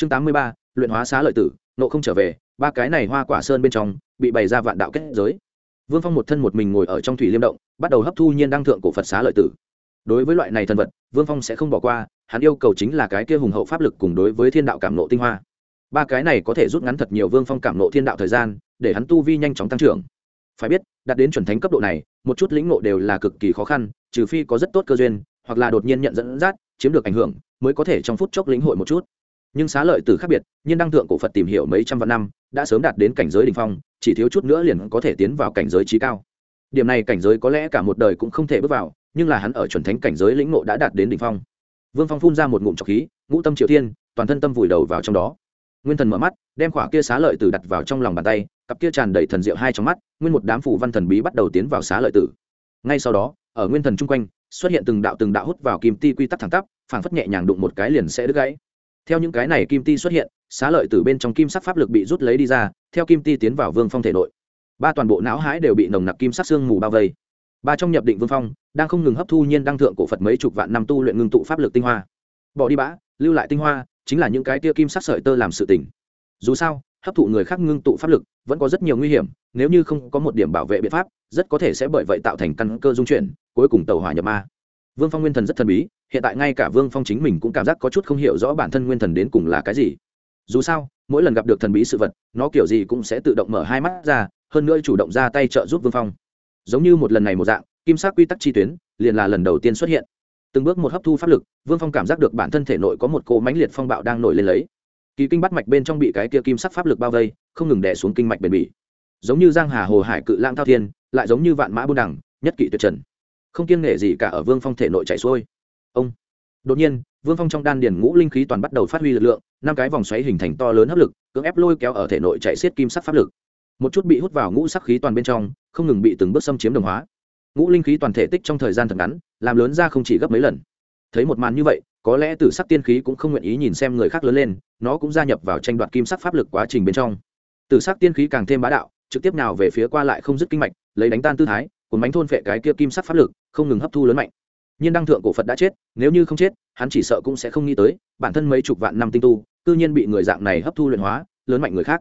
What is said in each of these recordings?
chương tám mươi ba, luyện hóa xá lợi tử, nộ không trở về, ba cái này hoa quả sơn bên trong, bị bày ra vạn đạo kết giới. Vương phong một thân một mình ngồi ở trong thủy liêm động, bắt đầu hấp thu nhiên đăng thượng cổ phật xá lợi tử. Đối với loại này thần vật, vương phong sẽ không bỏ qua, hắn yêu cầu chính là cái kia hùng hậu pháp lực cùng đối với thiên đạo cảm nộ tinh hoa. Ba cái này có thể rút ngắn thật nhiều vương phong cảm nộ thiên đạo thời gian, để hắn tu vi nhanh chóng tăng trưởng. Phải biết, đạt đến chuẩn thánh cấp độ này, một chút lĩnh ngộ đều là cực kỳ khó khăn, trừ phi có rất tốt cơ duyên, hoặc là đột nhiên nhận dẫn dắt, chiếm được ảnh hưởng, mới có thể trong phút chốc lĩnh hội một chút nhưng xá lợi từ khác biệt, nhưng đăng thượng cổ phật tìm hiểu mấy trăm vạn năm, đã sớm đạt đến cảnh giới đ ỉ n h phong, chỉ thiếu chút nữa liền có thể tiến vào cảnh giới trí cao. Điểm này cảnh giới có lẽ cả một đời cũng không thể bước vào, nhưng là hắn ở chuẩn thánh cảnh giới lĩnh ngộ đã đạt đến đ ỉ n h phong. Vương phong phun ra một ngụm trọc khí, ngũ tâm triệu thiên, toàn thân tâm vùi đầu vào trong đó. Nguyên thần mở mắt, đem khỏa kia xá lợi tử đặt vào trong lòng bàn tay, cặp kia tràn đầy thần diệu hai trong mắt, nguyên một đám phủ văn thần bí bắt đầu tiến vào xá lợi tử. Ngay sau đó, ở nguyên thần chung quanh, xuất hiện từng đạo từng đạo hút vào kim ti quy tắc thẳng tắp, phảng phất nhẹ nhàng đụng một cái liền sẽ đứt gãy theo những cái này kim ti xuất hiện, xá lợi từ bên trong kim sắc pháp lực bị rút lấy đi ra, theo kim ti tiến vào vương phong thể nội. Ba toàn bộ não hái đều bị nồng nặc kim sắc xương mù bao vây. Ba trong nhập định vương phong, đang không ngừng hấp thu nhiên đăng thượng cổ phật mấy chục vạn năm tu luyện ngưng tụ pháp lực tinh hoa. Bỏ đi bã lưu lại tinh hoa, chính là những cái tia kim sắc sợi tơ làm sự tỉnh dù sao, hấp thụ người khác ngưng tụ pháp lực vẫn có rất nhiều nguy hiểm, nếu như không có một điểm bảo vệ biện pháp, rất có thể sẽ bởi vậy tạo thành căn cơ dung chuyển, cuối cùng tàu hỏa nhập ma vương phong nguyên thần rất thần bí, hiện tại ngay cả vương phong chính mình cũng cảm giác có chút không hiểu rõ bản thân nguyên thần đến cùng là cái gì. Dù sao, mỗi lần gặp được thần bí sự vật, nó kiểu gì cũng sẽ tự động mở hai mắt ra, hơn nữa chủ động ra tay trợ giúp vương phong. Giống như một lần này một dạng, kim sắc quy tắc chi tuyến liền là lần đầu tiên xuất hiện. Từng bước một hấp thu pháp lực, vương phong cảm giác được bản thân thể nội có một cỗ mãnh liệt phong bạo đang nổi lên lấy. Kỳ kinh bắt mạch bên trong bị cái kia kim sắc pháp lực bao vây, không ngừng đè xuống kinh mạch bền bỉ. Giống như giang hà hồ hải cự lang thao thiên, lại giống như vạn mã buôn đẳng nhất kỵ tuyệt trần không kiêng nể gì cả ở vương phong thể nội chạy xuôi. Ông. Đột nhiên, vương phong trong đan điền ngũ linh khí toàn bắt đầu phát huy lực lượng, năm cái vòng xoáy hình thành to lớn hấp lực, cưỡng ép lôi kéo ở thể nội chạy xiết kim sắc pháp lực. Một chút bị hút vào ngũ sắc khí toàn bên trong, không ngừng bị từng bước xâm chiếm đồng hóa. Ngũ linh khí toàn thể tích trong thời gian thật ngắn, làm lớn ra không chỉ gấp mấy lần. Thấy một màn như vậy, có lẽ tử sắc tiên khí cũng không nguyện ý nhìn xem người khác lớn lên, nó cũng gia nhập vào tranh đoạt kim sắc pháp lực quá trình bên trong. Tử sắc tiên khí càng thêm bá đạo, trực tiếp nào về phía qua lại không dứt kinh mạch, lấy đánh tan tư thái cùng bánh thôn phệ cái kia kim sắc pháp lực, không ngừng hấp thu lớn mạnh. Nhiên đăng thượng cổ phật đã chết, nếu như không chết, hắn chỉ sợ cũng sẽ không nghĩ tới, bản thân mấy chục vạn năm tinh tu tự nhiên bị người dạng này hấp thu luyện hóa, lớn mạnh người khác.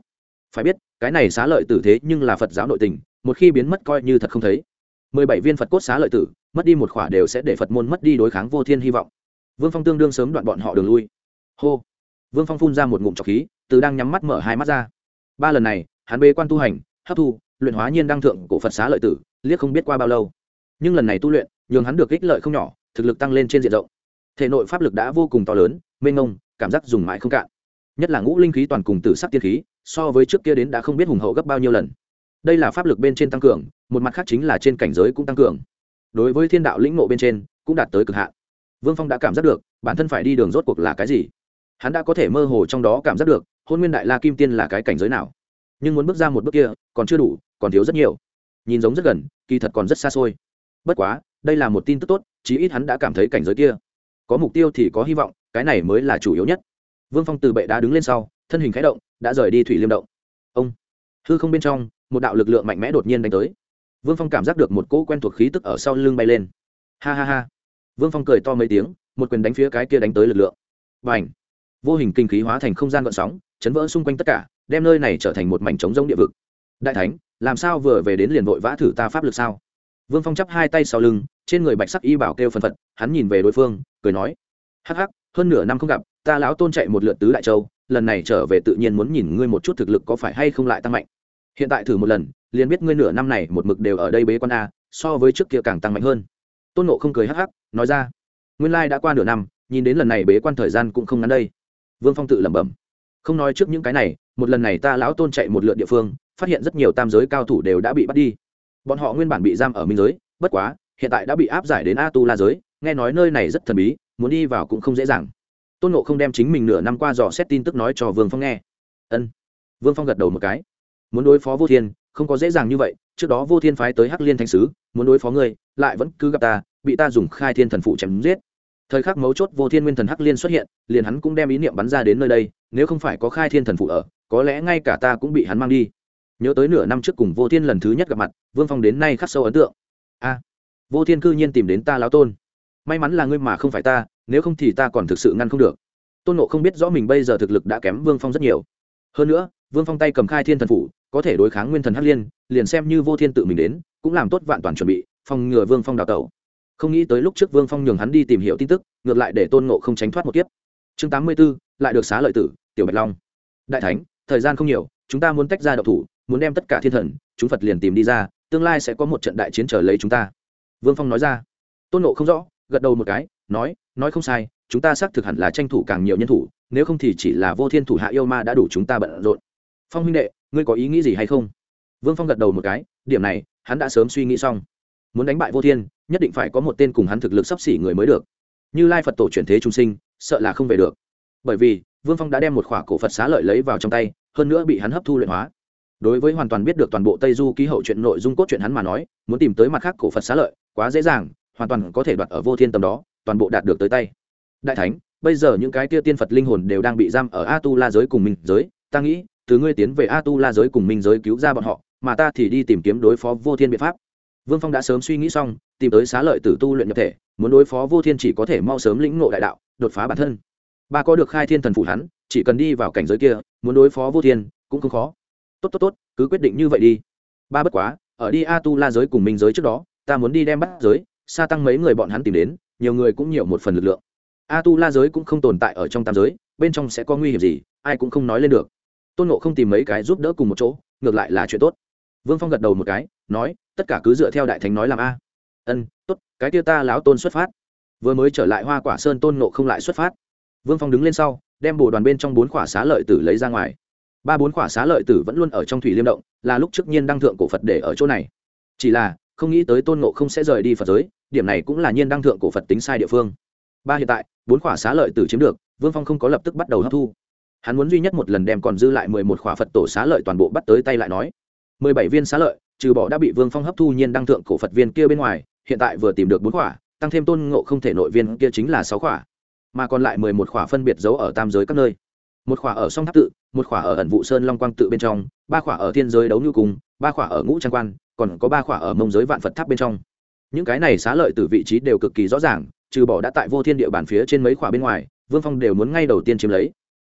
Phải biết, cái này xá lợi tử thế nhưng là phật giáo nội tình, một khi biến mất coi như thật không thấy. Mười bảy viên phật cốt xá lợi tử, mất đi một khỏa đều sẽ để phật môn mất đi đối kháng vô thiên hy vọng. Vương phong tương đương sớm đoạn bọn họ đường lui. Hô. Vương phong phun ra một ngụm trọc khí, từ đang nhắm mắt mở hai mắt ra. Ba lần này, hắn bê quan tu hành, hấp thu, luyện hóa nhiên đăng thượng cổ phật xá lợi tử liếc không biết qua bao lâu. Nhưng lần này tu luyện, nhường hắn được ích lợi không nhỏ, thực lực tăng lên trên diện rộng. Thể nội pháp lực đã vô cùng to lớn, mênh ngông cảm giác dùng mãi không cạn. Nhất là ngũ linh khí toàn cùng tử sắc tiên khí, so với trước kia đến đã không biết hùng hậu gấp bao nhiêu lần. Đây là pháp lực bên trên tăng cường, một mặt khác chính là trên cảnh giới cũng tăng cường. Đối với thiên đạo lĩnh ngộ bên trên, cũng đạt tới cực hạn. Vương phong đã cảm giác được, bản thân phải đi đường rốt cuộc là cái gì. Hắn đã có thể mơ hồ trong đó cảm giác được, hôn nguyên đại la kim tiên là cái cảnh giới nào. Nhưng muốn bước ra một bước kia, còn chưa đủ, còn thiếu rất nhiều nhìn giống rất gần, kỳ thật còn rất xa xôi. Bất quá, đây là một tin tức tốt, chí ít hắn đã cảm thấy cảnh giới kia. Có mục tiêu thì có hy vọng, cái này mới là chủ yếu nhất. Vương phong từ bệ đá đứng lên sau, thân hình khẽ động, đã rời đi thủy liêm động. Ông! Hư không bên trong, một đạo lực lượng mạnh mẽ đột nhiên đánh tới. Vương phong cảm giác được một cỗ quen thuộc khí tức ở sau lưng bay lên. Ha ha ha! Vương phong cười to mấy tiếng, một quyền đánh phía cái kia đánh tới lực lượng. Và ảnh vô hình kinh khí hóa thành không gian gợn sóng, chấn vỡ xung quanh tất cả, đem nơi này trở thành một mảnh trống rông địa vực. Đại thánh! Làm sao vừa về đến liền vội vã thử ta pháp lực sao? Vương phong chắp hai tay sau lưng, trên người bạch sắc y bảo kêu phân phật, hắn nhìn về đối phương, cười nói, hắc hắc, hơn nửa năm không gặp, ta lão tôn chạy một lượt tứ đại châu, lần này trở về tự nhiên muốn nhìn ngươi một chút thực lực có phải hay không lại tăng mạnh. Hiện tại thử một lần, liền biết ngươi nửa năm này một mực đều ở đây bế quan a, so với trước kia càng tăng mạnh hơn. Tôn nộ không cười hắc hắc, nói ra, nguyên lai đã qua nửa năm, nhìn đến lần này bế quan thời gian cũng không ngắn đây. Vương phong tự lẩm bẩm, không nói trước những cái này, một lần này ta lão tôn chạy một lượt địa phương phát hiện rất nhiều tam giới cao thủ đều đã bị bắt đi. Bọn họ nguyên bản bị giam ở minh giới, bất quá, hiện tại đã bị áp giải đến a tu la giới, nghe nói nơi này rất thần bí, muốn đi vào cũng không dễ dàng. Tôn nộ không đem chính mình nửa năm qua dò xét tin tức nói cho vương phong nghe. Ân. Vương phong gật đầu một cái. Muốn đối phó vô thiên, không có dễ dàng như vậy, trước đó vô thiên phái tới hắc liên thanh sứ, muốn đối phó ngươi, lại vẫn cứ gặp ta, bị ta dùng khai thiên thần phụ chém giết. Thời khắc mấu chốt vô thiên nguyên thần hắc liên xuất hiện, liền hắn cũng đem ý niệm bắn ra đến nơi đây, nếu không phải có khai thiên thần phụ ở, có lẽ ngay cả ta cũng bị hắn mang đi nhớ tới nửa năm trước cùng vô thiên lần thứ nhất gặp mặt, vương phong đến nay khắc sâu ấn tượng. A, vô thiên cư nhiên tìm đến ta lão tôn. May mắn là ngươi mà không phải ta, nếu không thì ta còn thực sự ngăn không được. Tôn nộ không biết rõ mình bây giờ thực lực đã kém vương phong rất nhiều. Hơn nữa, vương phong tay cầm khai thiên thần phủ, có thể đối kháng nguyên thần hắc liên, liền xem như vô thiên tự mình đến, cũng làm tốt vạn toàn chuẩn bị, phòng ngừa vương phong đào tẩu. Không nghĩ tới lúc trước vương phong nhường hắn đi tìm hiểu tin tức, ngược lại để tôn nộ không tránh thoát một kiếp. Chương tám mươi b ố lại được xá lợi tử, tiểu bạch long. Đại thánh, thời gian không nhiều, chúng ta muốn tách ra đậu thủ muốn đem tất cả thiên thần, chúng phật liền tìm đi ra, tương lai sẽ có một trận đại chiến trở lấy chúng ta. Vương phong nói ra. Tôn nộ không rõ, gật đầu một cái, nói nói không sai, chúng ta xác thực hẳn là tranh thủ càng nhiều nhân thủ, nếu không thì chỉ là vô thiên thủ hạ yêu ma đã đủ chúng ta bận rộn. Phong huynh đệ, ngươi có ý nghĩ gì hay không? Vương phong gật đầu một cái, điểm này, hắn đã sớm suy nghĩ xong. Muốn đánh bại vô thiên, nhất định phải có một tên cùng hắn thực lực sắp xỉ người mới được. Như lai phật tổ chuyển thế trung sinh, sợ là không về được. Bởi vì, vương phong đã đem một khỏa cổ phật xá lợi lấy vào trong tay, hơn nữa bị hắn hấp thu luyện hóa đối với hoàn toàn biết được toàn bộ tây du ký hậu chuyện nội dung cốt truyện hắn mà nói, muốn tìm tới mặt khác cổ phật xá lợi, quá dễ dàng, hoàn toàn có thể đoạt ở vô thiên tầm đó, toàn bộ đạt được tới tay. Đại thánh, bây giờ những cái tia tiên phật linh hồn đều đang bị giam ở a tu la giới cùng minh giới, ta nghĩ, từ ngươi tiến về a tu la giới cùng minh giới cứu ra bọn họ, mà ta thì đi tìm kiếm đối phó vô thiên biện pháp. Vương phong đã sớm suy nghĩ xong, tìm tới xá lợi tử tu luyện nhập thể, muốn đối phó vô thiên chỉ có thể mau sớm lĩnh ngộ đại đạo, đột phá bản thân. Ba có được khai thiên thần phủ hắn, chỉ cần đi vào cảnh giới kia, muốn đối phó vô thiên, cũng không khó tốt tốt tốt, cứ quyết định như vậy đi. Ba bất quá, ở đi a tu la giới cùng minh giới trước đó, ta muốn đi đem bắt giới xa tăng mấy người bọn hắn tìm đến, nhiều người cũng nhiều một phần lực lượng. A tu la giới cũng không tồn tại ở trong tam giới, bên trong sẽ có nguy hiểm gì, ai cũng không nói lên được. Tôn nộ không tìm mấy cái giúp đỡ cùng một chỗ, ngược lại là chuyện tốt. Vương phong gật đầu một cái, nói, tất cả cứ dựa theo đại thánh nói làm a. Ân, tốt, cái kia ta láo tôn xuất phát. Vừa mới trở lại hoa quả sơn, tôn nộ không lại xuất phát. Vương phong đứng lên sau, đem bồ đoàn bên trong bốn quả xá lợi tử lấy ra ngoài ba bốn quả xá lợi tử vẫn luôn ở trong thủy liêm động là lúc trước nhiên đăng thượng cổ phật để ở chỗ này. Chỉ là không nghĩ tới tôn nộ không sẽ rời đi phật giới điểm này cũng là nhiên đăng thượng cổ phật tính sai địa phương. Ba hiện tại bốn quả xá lợi tử chiếm được vương phong không có lập tức bắt đầu hấp thu. Hắn muốn duy nhất một lần đem còn dư lại mười một quả phật tổ xá lợi toàn bộ bắt tới tay lại nói. Mười bảy viên xá lợi trừ bỏ đã bị vương phong hấp thu nhiên đăng thượng cổ phật viên kia bên ngoài hiện tại vừa tìm được bốn quả, tăng thêm tôn ngộ không thể nội viên kia chính là sáu quả, mà còn lại mười một quả phân biệt giấu ở tam giới các nơi một khỏa ở song tháp tự, một khỏa ở ẩn vụ sơn long quang tự bên trong, ba khỏa ở thiên giới đấu nhu cùng, ba khỏa ở ngũ trang quan, còn có ba khỏa ở mông giới vạn phật tháp bên trong. Những cái này xá lợi từ vị trí đều cực kỳ rõ ràng, trừ bỏ đã tại vô thiên địa bàn phía trên mấy khỏa bên ngoài, vương phong đều muốn ngay đầu tiên chiếm lấy.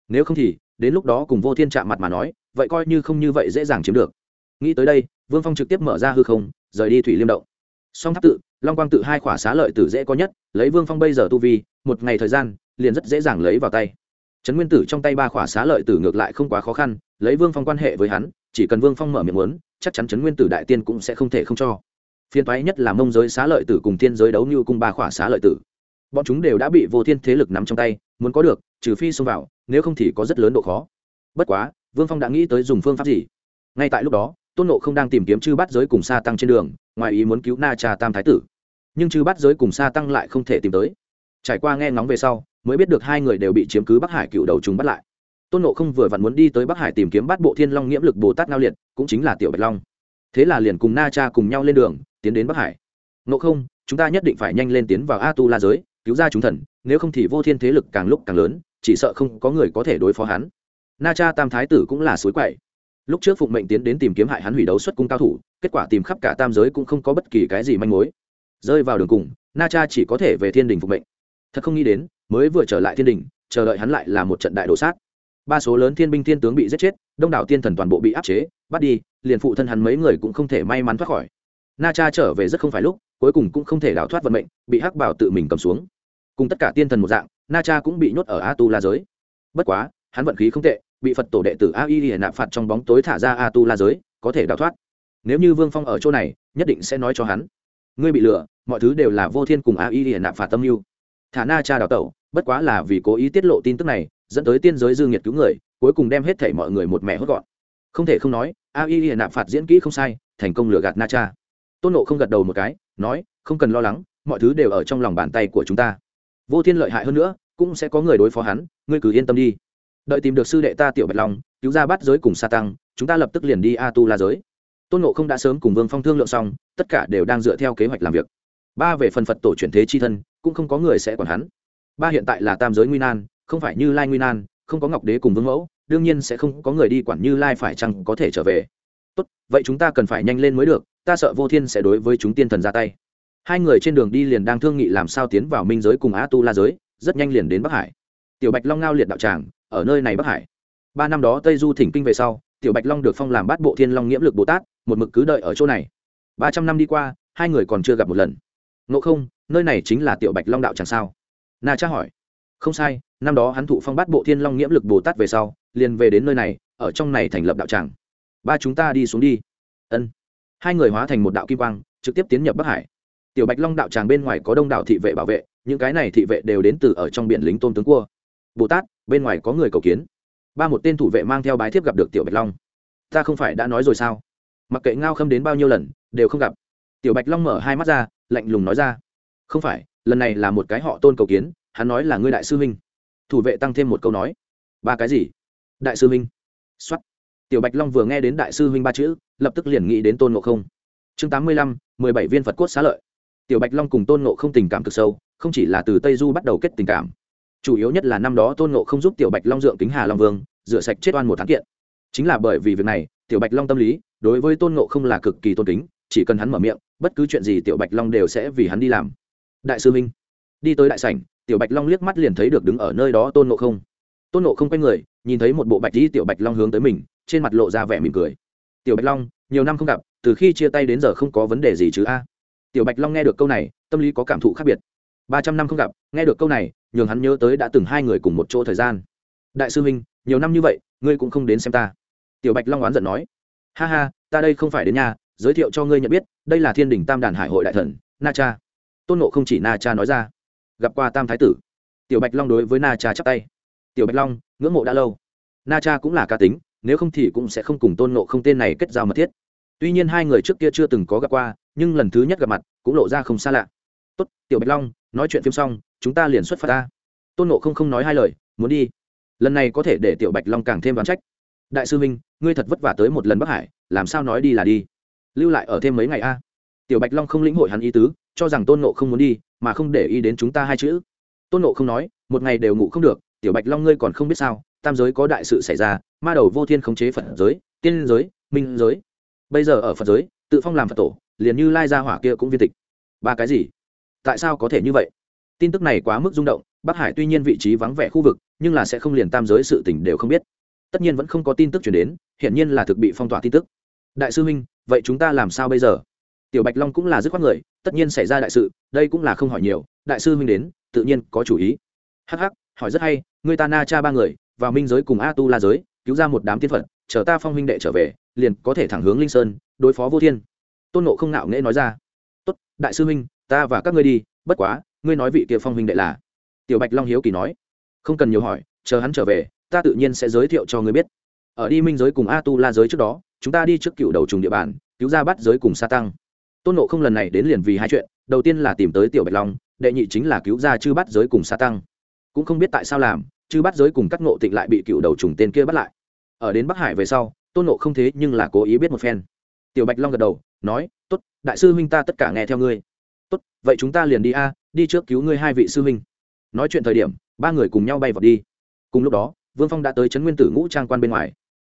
Nếu không thì, đến lúc đó cùng vô thiên chạm mặt mà nói, vậy coi như không như vậy dễ dàng chiếm được. Nghĩ tới đây, vương phong trực tiếp mở ra hư không, rời đi thủy liêm động. Song tháp tự, long quang tự hai khỏa xá lợi tử dễ có nhất, lấy vương phong bây giờ tu vi, một ngày thời gian, liền rất dễ dàng lấy vào tay trấn nguyên tử trong tay ba khỏa xá lợi tử ngược lại không quá khó khăn, lấy vương phong quan hệ với hắn, chỉ cần vương phong mở miệng muốn, chắc chắn trấn nguyên tử đại tiên cũng sẽ không thể không cho. Phiên toái nhất là mông giới xá lợi tử cùng thiên giới đấu như cùng ba khỏa xá lợi tử. Bọn chúng đều đã bị vô thiên thế lực nắm trong tay, muốn có được, trừ phi xông vào, nếu không thì có rất lớn độ khó. Bất quá, vương phong đã nghĩ tới dùng phương pháp gì? Ngay tại lúc đó, tôn nộ không đang tìm kiếm chư bát giới cùng xa tăng trên đường, ngoài ý muốn cứu na cha tam thái tử. Nhưng chư bát giới cùng xa tăng lại không thể tìm tới. Trải qua nghe ngóng về sau mới biết được hai người đều bị chiếm cứ bắc hải cựu đầu trùng bắt lại. Tôn nộ không vừa vặn muốn đi tới bắc hải tìm kiếm bắt bộ thiên long nghiễm lực bồ tát ngao liệt, cũng chính là tiểu bạch long. Thế là liền cùng na cha cùng nhau lên đường, tiến đến bắc hải. Nộ không, chúng ta nhất định phải nhanh lên tiến vào a tu la giới, cứu ra chúng thần, nếu không thì vô thiên thế lực càng lúc càng lớn, chỉ sợ không có người có thể đối phó hắn. Na cha tam thái tử cũng là suối quậy. Lúc trước phụng mệnh tiến đến tìm kiếm hại hắn hủy đấu xuất cung cao thủ, kết quả tìm khắp cả tam giới cũng không có bất kỳ cái gì manh mối. Rơi vào đường cùng, na cha chỉ có thể về thiên đình phục mệnh. Thật không nghĩ đến mới vừa trở lại thiên đình, chờ đợi hắn lại là một trận đại đổ sát. Ba số lớn thiên binh thiên tướng bị giết chết, đông đảo tiên thần toàn bộ bị áp chế, bắt đi, liền phụ thân hắn mấy người cũng không thể may mắn thoát khỏi. Na cha trở về rất không phải lúc, cuối cùng cũng không thể đào thoát vận mệnh, bị hắc bảo tự mình cầm xuống. Cùng tất cả tiên thần một dạng, na cha cũng bị nhốt ở a tu la giới. Bất quá, hắn vận khí không tệ, bị phật tổ đệ tử a y hiển nạp phạt trong bóng tối thả ra a tu la giới, có thể đào thoát. Nếu như vương phong ở chỗ này, nhất định sẽ nói cho hắn. Ngươi bị lừa, mọi thứ đều là vô thiên cùng a y hiển nạp phạt tâm mưu. Thả na cha đào tẩu bất quá là vì cố ý tiết lộ tin tức này, dẫn tới tiên giới dư nghiệt cứu người, cuối cùng đem hết thảy mọi người một mẹ hốt gọn. Không thể không nói, a y hiện nạp phạt diễn kỹ không sai, thành công lừa gạt na cha. Tôn nộ không gật đầu một cái, nói, không cần lo lắng, mọi thứ đều ở trong lòng bàn tay của chúng ta. Vô thiên lợi hại hơn nữa, cũng sẽ có người đối phó hắn, ngươi cứ yên tâm đi. Đợi tìm được sư đệ ta tiểu bạch long, cứu ra bắt giới cùng sa tăng, chúng ta lập tức liền đi a tu la giới. Tôn nộ không đã sớm cùng vương phong thương lượng xong, tất cả đều đang dựa theo kế hoạch làm việc. Ba về phần phật tổ chuyển thế chi thân, cũng không có người sẽ còn hắn ba hiện tại là tam giới nguy nan, không phải như lai nguy nan, không có ngọc đế cùng vương mẫu, đương nhiên sẽ không có người đi quản như lai phải chăng có thể trở về. Tốt, vậy chúng ta cần phải nhanh lên mới được, ta sợ vô thiên sẽ đối với chúng tiên thần ra tay. Hai người trên đường đi liền đang thương nghị làm sao tiến vào minh giới cùng a tu la giới, rất nhanh liền đến bắc hải. Tiểu bạch long ngao liệt đạo tràng, ở nơi này bắc hải. Ba năm đó tây du thỉnh kinh về sau, tiểu bạch long được phong làm bát bộ thiên long nghiễm lực bồ tát, một mực cứ đợi ở chỗ này. Ba trăm năm đi qua, hai người còn chưa gặp một lần. Ngộ không, nơi này chính là tiểu bạch long đạo tràng sao? Na cha hỏi. Không sai, năm đó hắn thụ phong bát bộ thiên long nghiễm lực bồ tát về sau, liền về đến nơi này, ở trong này thành lập đạo tràng. Ba chúng ta đi xuống đi. Ân. Hai người hóa thành một đạo kim quang, trực tiếp tiến nhập bắc hải. Tiểu bạch long đạo tràng bên ngoài có đông đảo thị vệ bảo vệ, những cái này thị vệ đều đến từ ở trong biển lính tôn tướng cua. Bồ tát, bên ngoài có người cầu kiến. Ba một tên thủ vệ mang theo bái thiếp gặp được tiểu bạch long. Ta không phải đã nói rồi sao? Mặc kệ ngao khâm đến bao nhiêu lần, đều không gặp. Tiểu bạch long mở hai mắt ra, lạnh lùng nói ra. Không phải lần này là một cái họ tôn cầu kiến, hắn nói là ngươi đại sư huynh. Thủ vệ tăng thêm một câu nói. Ba cái gì? Đại sư huynh. Xuất tiểu bạch long vừa nghe đến đại sư huynh ba chữ, lập tức liền nghĩ đến tôn ngộ không. Chương tám mươi lăm, mười bảy viên phật cốt xá lợi. Tiểu bạch long cùng tôn ngộ không tình cảm cực sâu, không chỉ là từ tây du bắt đầu kết tình cảm. Chủ yếu nhất là năm đó tôn ngộ không giúp tiểu bạch long dượng kính hà long vương, rửa sạch chết oan một tháng kiện. Chính là bởi vì việc này, tiểu bạch long tâm lý, đối với tôn ngộ không là cực kỳ tôn kính, chỉ cần hắn mở miệng, bất cứ chuyện gì tiểu bạch long đều sẽ vì hắn đi làm đại sư minh đi tới đại sảnh, tiểu bạch long liếc mắt liền thấy được đứng ở nơi đó tôn nộ không. Tôn nộ không quay người, nhìn thấy một bộ bạch đi tiểu bạch long hướng tới mình, trên mặt lộ ra vẻ mỉm cười. Tiểu bạch long, nhiều năm không gặp, từ khi chia tay đến giờ không có vấn đề gì chứ a? Tiểu bạch long nghe được câu này, tâm lý có cảm thụ khác biệt. Ba trăm năm không gặp, nghe được câu này, nhường hắn nhớ tới đã từng hai người cùng một chỗ thời gian. Đại sư huynh, nhiều năm như vậy, ngươi cũng không đến xem ta. Tiểu bạch long oán giận nói. Ha ha, ta đây không phải đến nhà, giới thiệu cho ngươi nhận biết, đây là thiên đình tam đàn hải hội đại thần, na cha tôn nộ không chỉ na cha nói ra, gặp qua tam thái tử, tiểu bạch long đối với na cha chắp tay. Tiểu bạch long, ngưỡng mộ đã lâu. Na cha cũng là cá tính, nếu không thì cũng sẽ không cùng tôn nộ không tên này kết giao mật thiết. Tuy nhiên hai người trước kia chưa từng có gặp qua, nhưng lần thứ nhất gặp mặt cũng lộ ra không xa lạ. Tốt, tiểu bạch long, nói chuyện phim xong, chúng ta liền xuất phát ta. Tôn nộ không không nói hai lời, muốn đi. Lần này có thể để tiểu bạch long càng thêm đoán trách. Đại sư minh ngươi thật vất vả tới một lần bắc hải, làm sao nói đi là đi. Lưu lại ở thêm mấy ngày a. Tiểu bạch long không lĩnh hội hắn ý tứ cho rằng tôn nộ không muốn đi, mà không để ý đến chúng ta hai chữ. Tôn nộ không nói, một ngày đều ngủ không được, tiểu bạch long ngươi còn không biết sao, tam giới có đại sự xảy ra, ma đầu vô thiên khống chế phật giới, tiên giới, minh giới. Bây giờ ở phật giới, tự phong làm phật tổ, liền như lai gia hỏa kia cũng viên tịch. Ba cái gì? Tại sao có thể như vậy? Tin tức này quá mức rung động, bắc hải tuy nhiên vị trí vắng vẻ khu vực, nhưng là sẽ không liền tam giới sự tình đều không biết. Tất nhiên vẫn không có tin tức chuyển đến, hiển nhiên là thực bị phong tỏa tin tức. Đại sư huynh vậy chúng ta làm sao bây giờ? Tiểu bạch long cũng là dứt khoát người, tất nhiên xảy ra đại sự, đây cũng là không hỏi nhiều, đại sư huynh đến, tự nhiên có chủ ý. Hắc hắc, hỏi rất hay, người ta na cha ba người, vào minh giới cùng a tu la giới, cứu ra một đám tiên phật, chờ ta phong huynh đệ trở về, liền có thể thẳng hướng linh sơn, đối phó vô thiên. Tôn nộ không nạo nghễ nói ra. Tốt, đại sư huynh, ta và các ngươi đi, bất quá, ngươi nói vị kia phong huynh đệ là. Tiểu bạch long hiếu kỳ nói. Không cần nhiều hỏi, chờ hắn trở về, ta tự nhiên sẽ giới thiệu cho ngươi biết. Ở đi minh giới cùng a tu la giới trước đó, chúng ta đi trước cựu đầu trùng địa bàn, cứu ra bắt giới cùng sa tăng tôn nộ không lần này đến liền vì hai chuyện, đầu tiên là tìm tới tiểu bạch long, đệ nhị chính là cứu ra chư bắt giới cùng sa tăng. Cũng không biết tại sao làm, chư bắt giới cùng các ngộ tịnh lại bị cựu đầu trùng tên kia bắt lại. Ở đến bắc hải về sau, tôn nộ không thế nhưng là cố ý biết một phen. Tiểu bạch long gật đầu, nói t ố t đại sư huynh ta tất cả nghe theo ngươi. Tốt, vậy chúng ta liền đi a, đi trước cứu ngươi hai vị sư huynh. Nói chuyện thời điểm, ba người cùng nhau bay vào đi. Cùng lúc đó, vương phong đã tới trấn nguyên tử ngũ trang quan bên ngoài.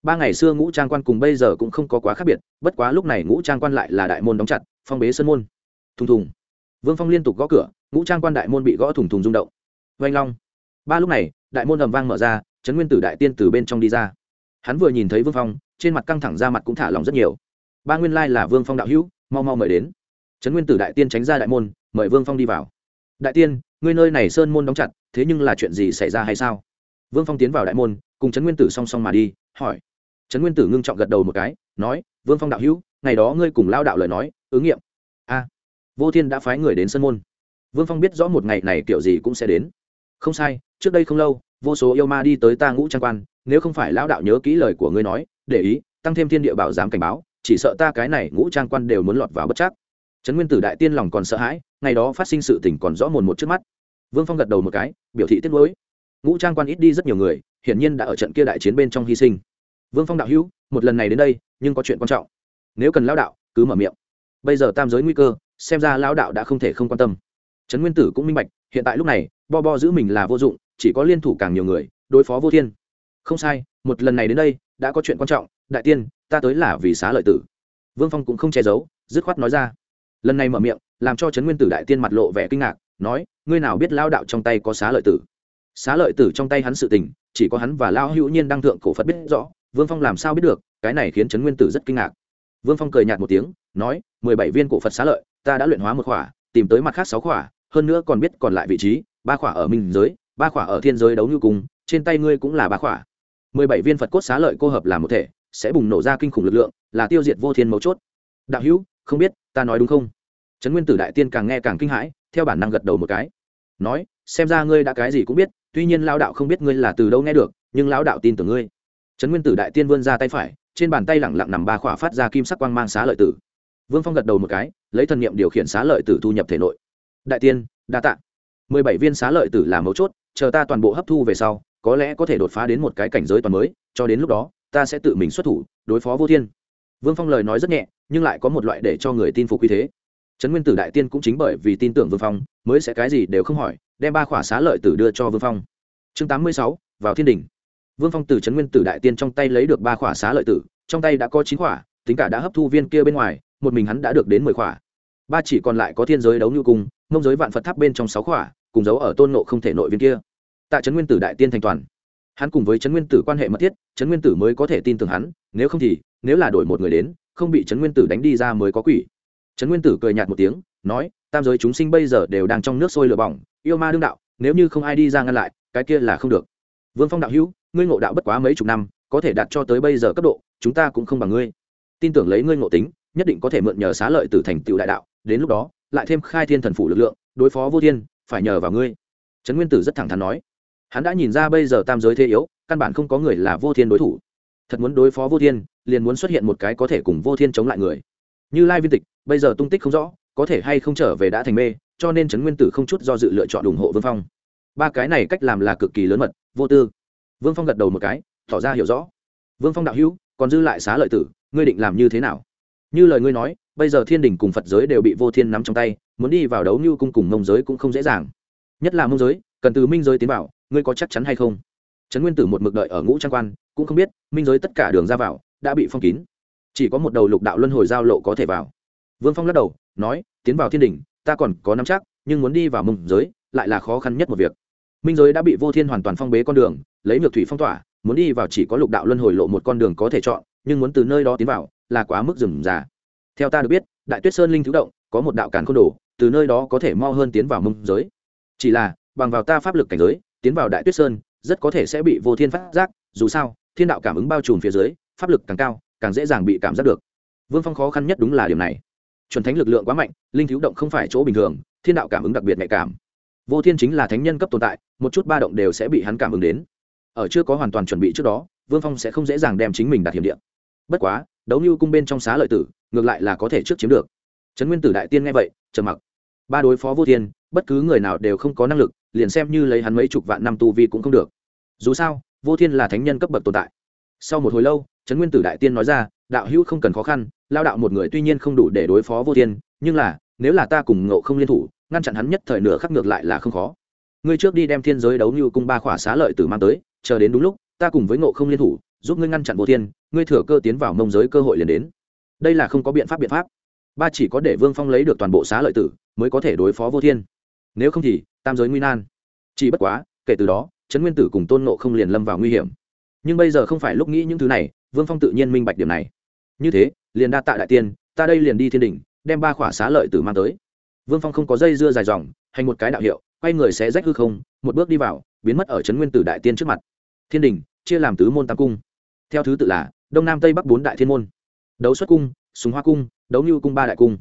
Ba ngày xưa ngũ trang quan cùng bây giờ cũng không có quá khác biệt, bất quá lúc này ngũ trang quan lại là đại môn đóng chặt phong bế sân môn. Thùng thùng. Vương phong liên tục gõ cửa, ngũ trang quan đại môn bị gõ thùng thùng rung động. Vanh long. Ba lúc này, đại môn ầm vang mở ra, trấn nguyên tử đại tiên từ bên trong đi ra. Hắn vừa nhìn thấy vương phong, trên mặt căng thẳng ra mặt cũng thả lòng rất nhiều. Ba nguyên lai là vương phong đạo hữu, mau mau mời đến. Trấn nguyên tử đại tiên tránh ra đại môn, mời vương phong đi vào. Đại tiên, ngươi nơi này sơn môn đóng chặt, thế nhưng là chuyện gì xảy ra hay sao? Vương phong tiến vào đại môn, cùng trấn nguyên tử song song mà đi, hỏi. Trấn nguyên tử ngưng trọng gật đầu một cái, nói, vương phong đạo hữu, ngày đó ngươi cùng lao đạo lời nói ứng nghiệm. A. Vô thiên đã phái người đến sân môn. Vương phong biết rõ một ngày này kiểu gì cũng sẽ đến. Không sai, trước đây không lâu, vô số yêu ma đi tới ta ngũ trang quan, nếu không phải lão đạo nhớ kỹ lời của ngươi nói, để ý, tăng thêm thiên địa bảo giám cảnh báo, chỉ sợ ta cái này ngũ trang quan đều muốn lọt vào bất chắc. Trấn nguyên tử đại tiên lòng còn sợ hãi, ngày đó phát sinh sự tình còn rõ mồn một trước mắt. Vương phong gật đầu một cái, biểu thị tiếc nuối. Ngũ trang quan ít đi rất nhiều người, hiển nhiên đã ở trận kia đại chiến bên trong hy sinh. Vương phong đạo hữu, một lần này đến đây, nhưng có chuyện quan trọng. Nếu cần lao đạo, cứ mở miệng bây giờ tam giới nguy cơ, xem ra lão đạo đã không thể không quan tâm. Trấn nguyên tử cũng minh bạch, hiện tại lúc này, bo bo giữ mình là vô dụng, chỉ có liên thủ càng nhiều người, đối phó vô thiên. Không sai, một lần này đến đây, đã có chuyện quan trọng, đại tiên, ta tới là vì xá lợi tử. Vương phong cũng không che giấu, dứt khoát nói ra. Lần này mở miệng, làm cho trấn nguyên tử đại tiên mặt lộ vẻ kinh ngạc, nói, ngươi nào biết lao đạo trong tay có xá lợi tử? Xá lợi tử trong tay hắn sự tình, chỉ có hắn và lao hữu nhiên đang thượng cổ phật biết rõ, vương phong làm sao biết được, cái này khiến trấn nguyên tử rất kinh ngạc. Vương phong cười nhạt một tiếng nói, mười bảy viên cổ phật xá lợi, ta đã luyện hóa một khỏa, tìm tới mặt khác sáu khỏa, hơn nữa còn biết còn lại vị trí, ba khỏa ở minh giới, ba khỏa ở thiên giới đấu như cùng, trên tay ngươi cũng là ba khỏa. mười bảy viên phật cốt xá lợi cô hợp làm một thể, sẽ bùng nổ ra kinh khủng lực lượng, là tiêu diệt vô thiên mấu chốt. Đạo hữu, không biết, ta nói đúng không? Trấn nguyên tử đại tiên càng nghe càng kinh hãi, theo bản năng gật đầu một cái. Nói, xem ra ngươi đã cái gì cũng biết, tuy nhiên lao đạo không biết ngươi là từ đâu nghe được, nhưng lao đạo tin tưởng ngươi. Trấn nguyên tử đại tiên vươn ra tay phải, trên bàn tay lẳng lặng nằm ba khỏa phát ra kim sắc quang mang xá lợi tử vương phong gật đầu một cái, lấy thần niệm điều khiển xá lợi tử thu nhập thể nội. Đại tiên, đa t ạ mười bảy viên xá lợi tử là mấu chốt, chờ ta toàn bộ hấp thu về sau, có lẽ có thể đột phá đến một cái cảnh giới toàn mới, cho đến lúc đó, ta sẽ tự mình xuất thủ, đối phó vô thiên. Vương phong lời nói rất nhẹ, nhưng lại có một loại để cho người tin phục như thế. Trấn nguyên tử đại tiên cũng chính bởi vì tin tưởng vương phong, mới sẽ cái gì đều không hỏi, đem ba khỏa xá lợi tử đưa cho vương phong. Chương tám mươi sáu, vào thiên đình vương phong từ trấn nguyên tử đại tiên trong tay lấy được ba khỏa xá lợi tử, trong tay đã có chín khỏa, tính cả đã hấp thu viên kia bên ngoài một mình hắn đã được đến mười khỏa. Ba chỉ còn lại có thiên giới đấu như cung, mông giới vạn phật tháp bên trong sáu khỏa, cùng giấu ở tôn nộ không thể nội viên kia. Tại trấn nguyên tử đại tiên thành toàn. Hắn cùng với trấn nguyên tử quan hệ mật thiết trấn nguyên tử mới có thể tin tưởng hắn, nếu không thì, nếu là đổi một người đến, không bị trấn nguyên tử đánh đi ra mới có quỷ. Trấn nguyên tử cười nhạt một tiếng, nói, tam giới chúng sinh bây giờ đều đang trong nước sôi lửa bỏng, yêu ma đương đạo, nếu như không ai đi ra ngăn lại, cái kia là không được. Vương phong đạo hữu, ngươi ngộ đạo bất quá mấy chục năm, có thể đạt cho tới bây giờ cấp độ, chúng ta cũng không bằng ngươi. Tin tưởng lấy ngươi ngộ tính nhất định có thể mượn nhờ xá lợi từ thành tựu đại đạo, đến lúc đó, lại thêm khai thiên thần phủ lực lượng, đối phó vô thiên, phải nhờ vào ngươi. Trấn nguyên tử rất thẳng thắn nói. Hắn đã nhìn ra bây giờ tam giới thế yếu, căn bản không có người là vô thiên đối thủ. Thật muốn đối phó vô thiên, liền muốn xuất hiện một cái có thể cùng vô thiên chống lại người. Như lai viên tịch, bây giờ tung tích không rõ, có thể hay không trở về đã thành mê, cho nên trấn nguyên tử không chút do dự lựa chọn ủng hộ vương phong. Ba cái này cách làm là cực kỳ lớn mật, vô tư. Vương phong gật đầu một cái, tỏ ra hiểu rõ. Vương phong đạo hữu, còn dư lại xá lợi tử, ngươi định làm như thế nào? Như lời ngươi nói, bây giờ thiên đình cùng phật giới đều bị vô thiên nắm trong tay, muốn đi vào đấu như cung cùng mông giới cũng không dễ dàng. Nhất là mông giới, cần từ minh giới tiến vào, ngươi có chắc chắn hay không? Trấn nguyên tử một mực đợi ở ngũ trang quan, cũng không biết, minh giới tất cả đường ra vào, đã bị phong kín. Chỉ có một đầu lục đạo luân hồi giao lộ có thể vào. Vương phong lắc đầu, nói, tiến vào thiên đình, ta còn có nắm chắc, nhưng muốn đi vào mông giới, lại là khó khăn nhất một việc. Minh giới đã bị vô thiên hoàn toàn phong bế con đường, lấy ngược thủy phong tỏa, muốn đi vào chỉ có lục đạo luân hồi lộ một con đường có thể chọn, nhưng muốn từ nơi đó tiến vào là quá mức rừng già theo ta được biết, đại tuyết sơn linh Thú động có một đạo cản khôn đồ, từ nơi đó có thể mau hơn tiến vào mông giới. Chỉ là, bằng vào ta pháp lực cảnh giới, tiến vào đại tuyết sơn, rất có thể sẽ bị vô thiên phát giác, dù sao, thiên đạo cảm ứng bao trùm phía dưới, pháp lực càng cao, càng dễ dàng bị cảm giác được. Vương phong khó khăn nhất đúng là điểm này. Chuẩn thánh lực lượng quá mạnh, linh thiếu động không phải chỗ bình thường, thiên đạo cảm ứng đặc biệt nhạy cảm. Vô thiên chính là thánh nhân cấp tồn tại, một chút ba động đều sẽ bị hắn cảm ứng đến. Ở chưa có hoàn toàn chuẩn bị trước đó, vương phong sẽ không dễ dàng đem chính mình đạt hiểm điện bất quá đấu như cung bên trong xá lợi tử, ngược lại là có thể trước chiếm được. Trấn nguyên tử đại tiên nghe vậy, trầm mặc. Ba đối phó vô thiên, bất cứ người nào đều không có năng lực, liền xem như lấy hắn mấy chục vạn năm tu vi cũng không được. Dù sao, vô thiên là thánh nhân cấp bậc tồn tại. Sau một hồi lâu, trấn nguyên tử đại tiên nói ra, đạo hữu không cần khó khăn, lao đạo một người tuy nhiên không đủ để đối phó vô thiên, nhưng là, nếu là ta cùng ngộ không liên thủ, ngăn chặn hắn nhất thời nửa khắc ngược lại là không khó. Ngươi trước đi đem thiên giới đấu như cung ba khỏa xá lợi tử mang tới, chờ đến đúng lúc, ta cùng với ngộ không liên thủ giúp ngươi ngăn chặn vô thiên, ngươi thừa cơ tiến vào mông giới cơ hội liền đến. Đây là không có biện pháp biện pháp. Ba chỉ có để vương phong lấy được toàn bộ xá lợi tử, mới có thể đối phó vô thiên. Nếu không thì, tam giới nguy nan. Chỉ bất quá, kể từ đó, trấn nguyên tử cùng tôn nộ không liền lâm vào nguy hiểm. Nhưng bây giờ không phải lúc nghĩ những thứ này, vương phong tự nhiên minh bạch điểm này. Như thế, liền đa tạ đại tiên, ta đây liền đi thiên đình đem ba khỏa xá lợi tử mang tới. Vương phong không có dây dưa dài dòng, hành một cái đạo hiệu, quay người sẽ rách hư không, một bước đi vào, biến mất ở trấn nguyên tử đại tiên trước mặt. Thiên đình chia làm tứ môn tam cung theo thứ tự là, đông nam tây bắc bốn đại thiên môn. Đấu xuất cung súng hoa cung, đấu như cung ba đại cung.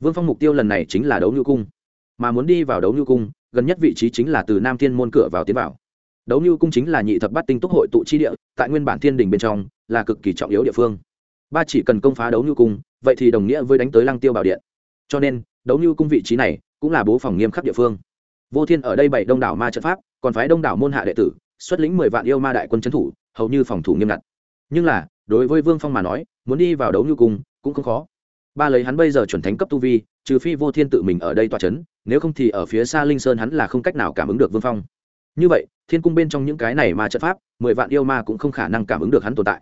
Vương phong mục tiêu lần này chính là đấu như cung. Mà muốn đi vào đấu như cung, gần nhất vị trí chính là từ nam thiên môn cửa vào tiến vào. Đấu như cung chính là nhị thập bát tinh túc hội tụ chi địa, tại nguyên bản thiên đình bên trong, là cực kỳ trọng yếu địa phương. Ba chỉ cần công phá đấu như cung, vậy thì đồng nghĩa với đánh tới lăng tiêu bảo điện. Cho nên, đấu như cung vị trí này cũng là bố phòng nghiêm khắc địa phương. Vô thiên ở đây bảy đông đảo ma trận pháp, còn phái đông đảo môn hạ đệ tử, xuất lĩnh mười vạn yêu ma đại quân trấn thủ, hầu như phòng thủ nghiêm ngặt nhưng là, đối với vương phong mà nói, muốn đi vào đấu như cung cũng không khó. Ba lấy hắn bây giờ chuẩn thánh cấp tu vi, trừ phi vô thiên tự mình ở đây tòa c h ấ n nếu không thì ở phía xa linh sơn hắn là không cách nào cảm ứng được vương phong. Như vậy, thiên cung bên trong những cái này mà trận pháp, mười vạn yêu ma cũng không khả năng cảm ứng được hắn tồn tại.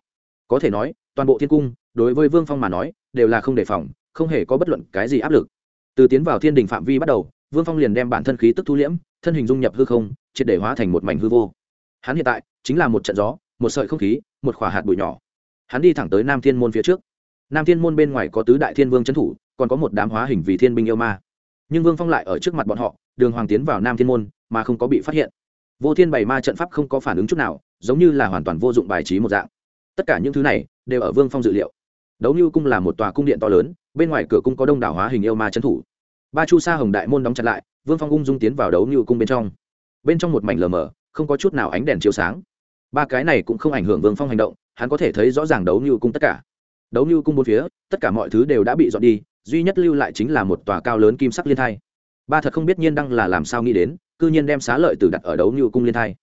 Có thể nói, toàn bộ thiên cung, đối với vương phong mà nói, đều là không đề phòng, không hề có bất luận cái gì áp lực. Từ tiến vào thiên đình phạm vi bắt đầu, vương phong liền đem bản thân khí tức thu liễm, thân hình dung nhập hư không, triệt để hóa thành một mảnh hư vô. Hắn hiện tại chính là một trận gió, một sợi không khí một khỏa hạt bụi nhỏ. Hắn đi thẳng tới nam thiên môn phía trước. Nam thiên môn bên ngoài có tứ đại thiên vương trấn thủ, còn có một đám hóa hình vì thiên binh yêu ma. Nhưng vương phong lại ở trước mặt bọn họ, đường hoàng tiến vào nam thiên môn, mà không có bị phát hiện. Vô thiên bày ma trận pháp không có phản ứng chút nào, giống như là hoàn toàn vô dụng bài trí một dạng. Tất cả những thứ này đều ở vương phong dự liệu. Đấu như cung là một tòa cung điện to lớn, bên ngoài cửa cung có đông đảo hóa hình yêu ma trấn thủ. Ba chu sa hồng đại môn đóng chặt lại, vương phong ung dung tiến vào đấu như cung bên trong. Bên trong một mảnh lờ mờ, không có chút nào ánh đèn chiếu sáng ba cái này cũng không ảnh hưởng vương phong hành động, hắn có thể thấy rõ ràng đấu như cung tất cả. Đấu như cung bốn phía, tất cả mọi thứ đều đã bị dọn đi, duy nhất lưu lại chính là một tòa cao lớn kim sắc liên thai. Ba thật không biết nhiên đăng là làm sao nghĩ đến, cư nhiên đem xá lợi tử đặt ở đấu như cung liên thai.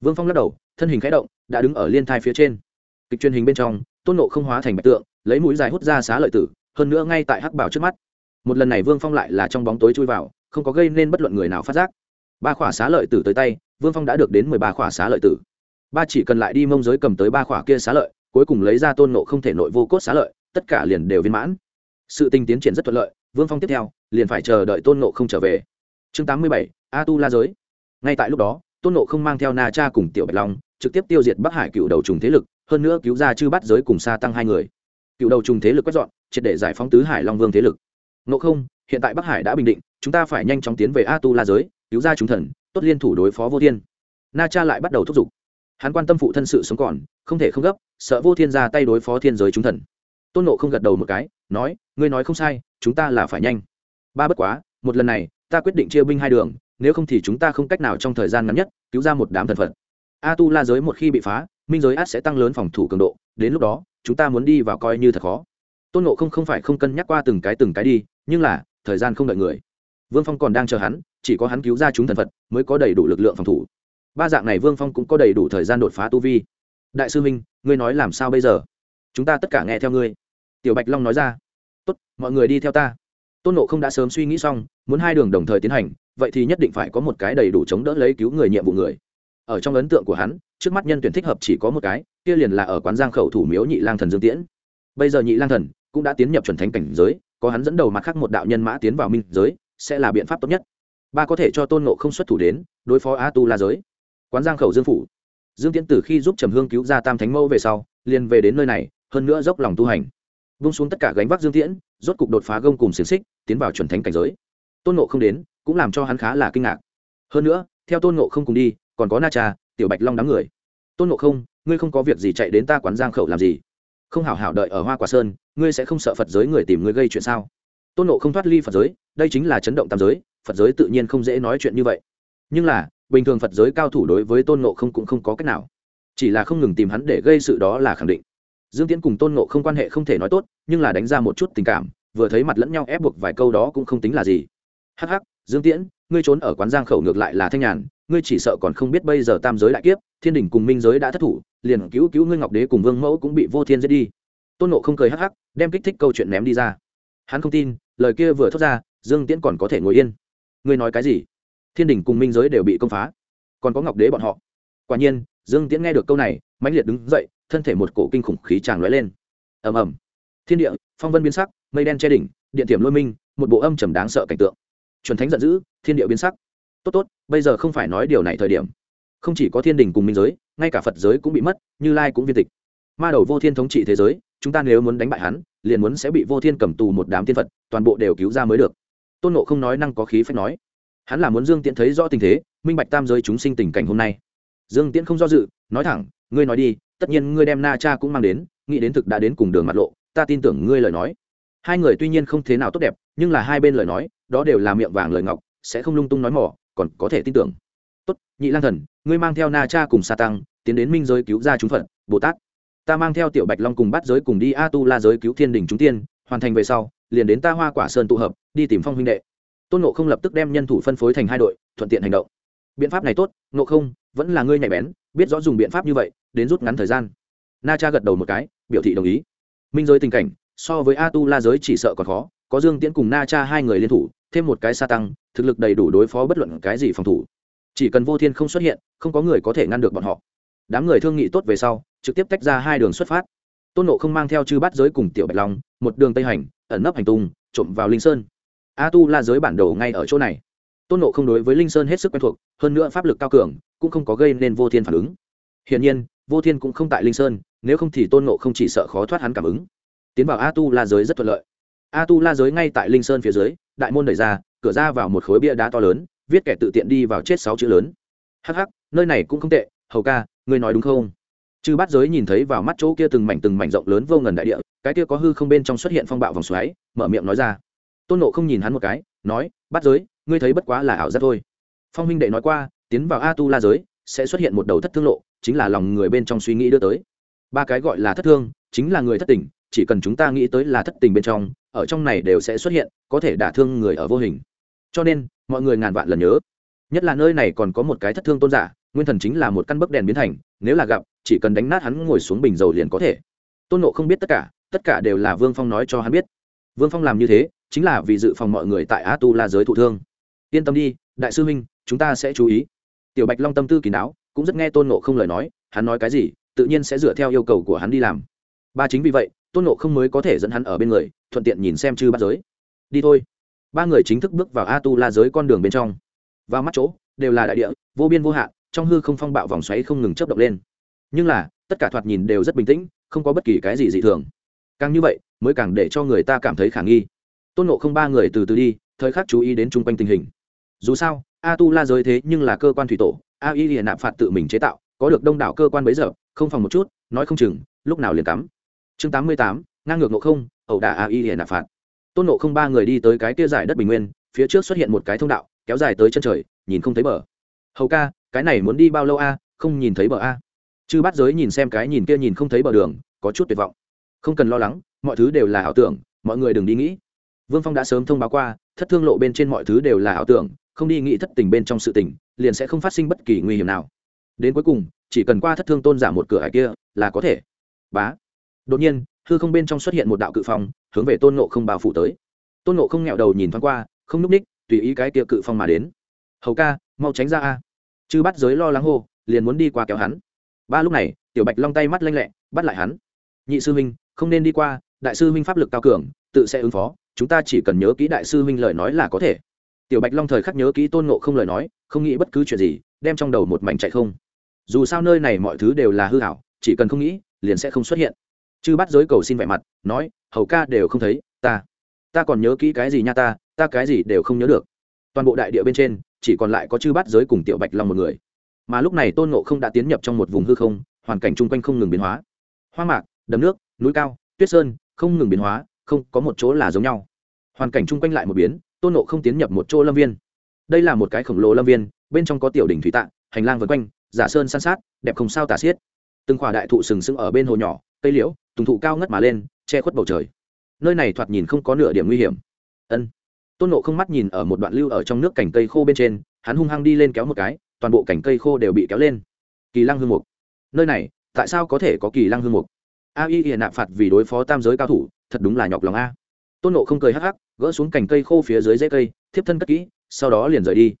Vương phong lắc đầu, thân hình khẽ động, đã đứng ở liên thai phía trên. Kịch truyền hình bên trong, tôn nộ không hóa thành bạch tượng, lấy mũi dài hút ra xá lợi tử, hơn nữa ngay tại hắc bảo trước mắt. Một lần này vương phong lại là trong bóng tối chui vào, không có gây nên bất luận người nào phát giác. Ba khỏa xá lợi tử tới tay, vương phong đã được đến mười ba khỏa xá lợi tử ba chỉ cần lại đi mông giới cầm tới ba khỏa kia xá lợi, cuối cùng lấy ra tôn nộ không thể nội vô cốt xá lợi, tất cả liền đều viên mãn. Sự tình tiến triển rất thuận lợi, vương phong tiếp theo, liền phải chờ đợi tôn nộ không trở về. Chương tám mươi bảy, a tu la giới. Ngay tại lúc đó, tôn nộ không mang theo na cha cùng tiểu bạch long, trực tiếp tiêu diệt bắc hải cựu đầu trùng thế lực, hơn nữa cứu ra chư bắt giới cùng xa tăng hai người. Cựu đầu trùng thế lực quét dọn, triệt để giải phóng tứ hải long vương thế lực. Nộ không, hiện tại bắc hải đã bình định, chúng ta phải nhanh chóng tiến về a tu la giới, cứu ra chúng thần, tốt liên thủ đối phó vô thiên. Na cha lại bắt đầu thúc giục hắn quan tâm phụ thân sự sống còn, không thể không gấp, sợ vô thiên ra tay đối phó thiên giới chúng thần. Tôn nộ không gật đầu một cái, nói, ngươi nói không sai, chúng ta là phải nhanh. Ba bất quá, một lần này, ta quyết định chia binh hai đường, nếu không thì chúng ta không cách nào trong thời gian ngắn nhất, cứu ra một đám thần phật. A tu la giới một khi bị phá, minh giới át sẽ tăng lớn phòng thủ cường độ, đến lúc đó, chúng ta muốn đi vào coi như thật khó. Tôn nộ không không phải không cân nhắc qua từng cái từng cái đi, nhưng là, thời gian không đợi người. Vương phong còn đang chờ hắn, chỉ có hắn cứu ra chúng thần phật, mới có đầy đủ lực lượng phòng thủ ba dạng này vương phong cũng có đầy đủ thời gian đột phá tu vi. Đại sư minh, ngươi nói làm sao bây giờ? Chúng ta tất cả nghe theo ngươi. Tiểu bạch long nói ra. Tốt, mọi người đi theo ta. Tôn nộ không đã sớm suy nghĩ xong, muốn hai đường đồng thời tiến hành, vậy thì nhất định phải có một cái đầy đủ chống đỡ lấy cứu người nhiệm vụ người. Ở trong ấn tượng của hắn, trước mắt nhân tuyển thích hợp chỉ có một cái, kia liền là ở quán giang khẩu thủ miếu nhị lang thần dương tiễn. Bây giờ nhị lang thần cũng đã tiến nhập chuẩn thánh cảnh giới, có hắn dẫn đầu mặt khác một đạo nhân mã tiến vào minh giới, sẽ là biện pháp tốt nhất. Ba có thể cho tôn nộ không xuất thủ đến, đối phó a tu la giới quán giang khẩu dương phủ. Dương tiễn từ khi giúp trầm hương cứu ra tam thánh mẫu về sau, liền về đến nơi này, hơn nữa dốc lòng tu hành. Vung xuống tất cả gánh vác dương tiễn, rốt cục đột phá gông cùng xiềng xích, tiến vào chuẩn thánh cảnh giới. Tôn nộ không đến, cũng làm cho hắn khá là kinh ngạc. Hơn nữa, theo tôn nộ không cùng đi, còn có na cha, tiểu bạch long đám người. Tôn nộ không, ngươi không có việc gì chạy đến ta quán giang khẩu làm gì? Không hảo hảo đợi ở hoa quả sơn, ngươi sẽ không sợ phật giới người tìm ngươi gây chuyện sao? Tôn nộ không thoát ly phật giới, đây chính là chấn động tam giới, phật giới tự nhiên không dễ nói chuyện như vậy. Nhưng là bình thường phật giới cao thủ đối với tôn nộ không cũng không có cách nào. Chỉ là không ngừng tìm hắn để gây sự đó là khẳng định. Dương tiễn cùng tôn nộ không quan hệ không thể nói tốt, nhưng là đánh ra một chút tình cảm, vừa thấy mặt lẫn nhau ép buộc vài câu đó cũng không tính là gì. Hắc hắc, dương tiễn, ngươi trốn ở quán giang khẩu ngược lại là thanh nhàn, ngươi chỉ sợ còn không biết bây giờ tam giới đại kiếp, thiên đình cùng minh giới đã thất thủ, liền cứu cứu ngươi ngọc đế cùng vương mẫu cũng bị vô thiên giết đi. Tôn nộ không cười hắc hắc, đem kích thích câu chuyện ném đi ra. Hắn không tin, lời kia vừa thốt ra, dương tiễn còn có thể ngồi yên. Ngươi nói cái gì? Thiên đình cùng minh giới đều bị công phá. Còn có ngọc đế bọn họ. Quả nhiên, dương tiễn nghe được câu này, mãnh liệt đứng dậy, thân thể một cổ kinh khủng khí tràn lóe lên. Ầm ầm. Thiên địa, phong vân biến sắc, mây đen che đỉnh, điện tiềm lôi minh, một bộ âm trầm đáng sợ cảnh tượng. Chuẩn thánh giận dữ, thiên địa biến sắc. Tốt tốt, bây giờ không phải nói điều này thời điểm. Không chỉ có thiên đình cùng minh giới, ngay cả phật giới cũng bị mất, như lai cũng viên tịch. Ma đầu vô thiên thống trị thế giới, chúng ta nếu muốn đánh bại hắn, liền muốn sẽ bị vô thiên cầm tù một đám thiên phật, toàn bộ đều cứu ra mới được. Tôn nộ không nói năng có khí phép nói hắn là muốn dương tiễn thấy rõ tình thế, minh bạch tam giới chúng sinh tình cảnh hôm nay. Dương tiễn không do dự, nói thẳng, ngươi nói đi, tất nhiên ngươi đem na cha cũng mang đến, nghĩ đến thực đã đến cùng đường mặt lộ, ta tin tưởng ngươi lời nói. Hai người tuy nhiên không thế nào tốt đẹp, nhưng là hai bên lời nói, đó đều là miệng vàng lời ngọc, sẽ không lung tung nói mỏ, còn có thể tin tưởng. Tốt, nhị lang thần, ngươi mang theo na cha cùng sa tăng, tiến đến minh giới cứu ra chúng phật, bồ tát. Ta mang theo tiểu bạch long cùng bắt giới cùng đi a tu la giới cứu thiên đình chúng tiên, hoàn thành về sau, liền đến ta hoa quả sơn tụ hợp, đi tìm phong huynh đệ tôn nộ không lập tức đem nhân thủ phân phối thành hai đội, thuận tiện hành động. Biện pháp này tốt nộ không, vẫn là ngươi nhạy bén, biết rõ dùng biện pháp như vậy, đến rút ngắn thời gian. Na cha gật đầu một cái, biểu thị đồng ý. Minh giới tình cảnh, so với a tu la giới chỉ sợ còn khó, có dương tiễn cùng na cha hai người liên thủ, thêm một cái sa tăng, thực lực đầy đủ đối phó bất luận cái gì phòng thủ. Chỉ cần vô thiên không xuất hiện, không có người có thể ngăn được bọn họ. Đám người thương nghị tốt về sau, trực tiếp tách ra hai đường xuất phát. Tôn nộ không mang theo chư bát giới cùng tiểu bạch long, một đường tây hành, ẩn nấp hành tung, trộm vào linh sơn a tu la giới bản đồ ngay ở chỗ này. Tôn nộ không đối với linh sơn hết sức quen thuộc, hơn nữa pháp lực cao cường, cũng không có gây nên vô thiên phản ứng. Hiển nhiên, vô thiên cũng không tại linh sơn, nếu không thì tôn nộ không chỉ sợ khó thoát hắn cảm ứng. Tiến vào a tu la giới rất thuận lợi. A tu la giới ngay tại linh sơn phía dưới, đại môn đẩy ra, cửa ra vào một khối bia đá to lớn, viết kẻ tự tiện đi vào chết sáu chữ lớn. Hh nơi này cũng không tệ, hầu ca, ngươi nói đúng không? Chư bát giới nhìn thấy vào mắt chỗ kia từng mảnh từng mảnh rộng lớn vô ngần đại địa, cái kia có hư không bên trong xuất hiện phong bạo vòng xoáy, mở miệng nói ra tôn nộ không nhìn hắn một cái, nói, bát giới, ngươi thấy bất quá là ảo giác thôi. Phong huynh đệ nói qua, tiến vào a tu la giới, sẽ xuất hiện một đầu thất thương lộ, chính là lòng người bên trong suy nghĩ đưa tới. Ba cái gọi là thất thương, chính là người thất tình, chỉ cần chúng ta nghĩ tới là thất tình bên trong, ở trong này đều sẽ xuất hiện, có thể đả thương người ở vô hình. Cho nên, mọi người ngàn vạn lần nhớ. Nhất là nơi này còn có một cái thất thương tôn giả, nguyên thần chính là một căn bấc đèn biến thành, nếu là gặp, chỉ cần đánh nát hắn ngồi xuống bình dầu liền có thể. Tôn nộ không biết tất cả tất cả đều là vương phong nói cho hắn biết. Vương phong làm như thế chính là vì dự phòng mọi người tại a tu la giới thụ thương. Yên tâm đi, đại sư huynh, chúng ta sẽ chú ý. Tiểu bạch long tâm tư kỳ não cũng rất nghe tôn nộ không lời nói, hắn nói cái gì, tự nhiên sẽ dựa theo yêu cầu của hắn đi làm. Ba chính vì vậy, tôn nộ không mới có thể dẫn hắn ở bên người, thuận tiện nhìn xem chư bắt giới. Đi thôi. Ba người chính thức bước vào a tu la giới con đường bên trong. Vào mắt chỗ, đều là đại địa, vô biên vô hạn, trong hư không phong bạo vòng xoáy không ngừng chấp động lên. Nhưng là, tất cả thoạt nhìn đều rất bình tĩnh, không có bất kỳ cái gì dị thường. Càng như vậy, mới càng để cho người ta cảm thấy khả nghi tôn nộ không ba người từ từ đi, thời khắc chú ý đến chung quanh tình hình. Dù sao, a tu la giới thế nhưng là cơ quan thủy tổ, a y Lìa nạp phạt tự mình chế tạo, có được đông đảo cơ quan bấy giờ, không phòng một chút, nói không chừng, lúc nào liền cắm. Chương tám mươi tám, ngang ngược nộ không, ẩu đả a y Lìa nạp phạt. Tôn nộ không ba người đi tới cái kia giải đất bình nguyên, phía trước xuất hiện một cái thông đạo, kéo dài tới chân trời, nhìn không thấy bờ. Hầu ca, cái này muốn đi bao lâu a? Không nhìn thấy bờ a. Chư bắt giới nhìn xem cái nhìn kia nhìn không thấy bờ đường, có chút tuyệt vọng. Không cần lo lắng, mọi thứ đều là ảo tưởng, mọi người đừng đi nghĩ vương phong đã sớm thông báo qua, thất thương lộ bên trên mọi thứ đều là ảo tưởng, không đi nghĩ thất tình bên trong sự tình, liền sẽ không phát sinh bất kỳ nguy hiểm nào. Đến cuối cùng, chỉ cần qua thất thương tôn giả một cửa hải kia, là có thể. Bá. Đột nhiên, hư không bên trong xuất hiện một đạo cự phong, hướng về tôn nộ không bao phủ tới. Tôn nộ không nghẹo đầu nhìn thoáng qua, không núp ních, tùy ý cái kia cự phong mà đến. Hầu ca, mau tránh ra a. Chư bắt giới lo lắng hô, liền muốn đi qua kéo hắn. Ba lúc này, tiểu bạch long tay mắt lanh lẹ, bắt lại hắn. Nhị sư huynh, không nên đi qua, đại sư huynh pháp lực cao cường tự sẽ ứng phó, chúng ta chỉ cần nhớ kỹ đại sư huynh lời nói là có thể. Tiểu bạch long thời khắc nhớ kỹ tôn ngộ không lời nói, không nghĩ bất cứ chuyện gì, đem trong đầu một mảnh chạy không. Dù sao nơi này mọi thứ đều là hư hảo, chỉ cần không nghĩ, liền sẽ không xuất hiện. Chư bắt giới cầu xin vẻ mặt, nói, hầu ca đều không thấy, ta ta còn nhớ kỹ cái gì nha ta ta cái gì đều không nhớ được. Toàn bộ đại địa bên trên, chỉ còn lại có chư bắt giới cùng tiểu bạch long một người. Mà lúc này tôn nộ không đã tiến nhập trong một vùng hư không, hoàn cảnh chung quanh không ngừng biến hóa. Hoa mạc, đầm nước, núi cao, tuyết sơn, không ngừng biến hóa không có một chỗ là giống nhau. Hoàn cảnh chung quanh lại một biến, tôn nộ không tiến nhập một chỗ lâm viên. Đây là một cái khổng lồ lâm viên, bên trong có tiểu đỉnh thủy tạng, hành lang vân quanh, giả sơn san sát, đẹp không sao tả xiết. Từng khỏa đại thụ sừng sững ở bên hồ nhỏ, cây liễu, tùng thụ cao ngất mà lên, che khuất bầu trời. Nơi này thoạt nhìn không có nửa điểm nguy hiểm. Ân. Tôn nộ không mắt nhìn ở một đoạn lưu ở trong nước cành cây khô bên trên, hắn hung hăng đi lên kéo một cái, toàn bộ cành cây khô đều bị kéo lên. Kỳ lăng hương mục. Nơi này, tại sao có thể có kỳ lăng hương mục? A y hiện nạp phạt vì đối phó tam giới cao thủ, thật đúng là nhọc lòng a. Tôn nộ không cười hắc hắc, gỡ xuống cành cây khô phía dưới dễ cây, thiếp thân cất kỹ, sau đó liền rời đi.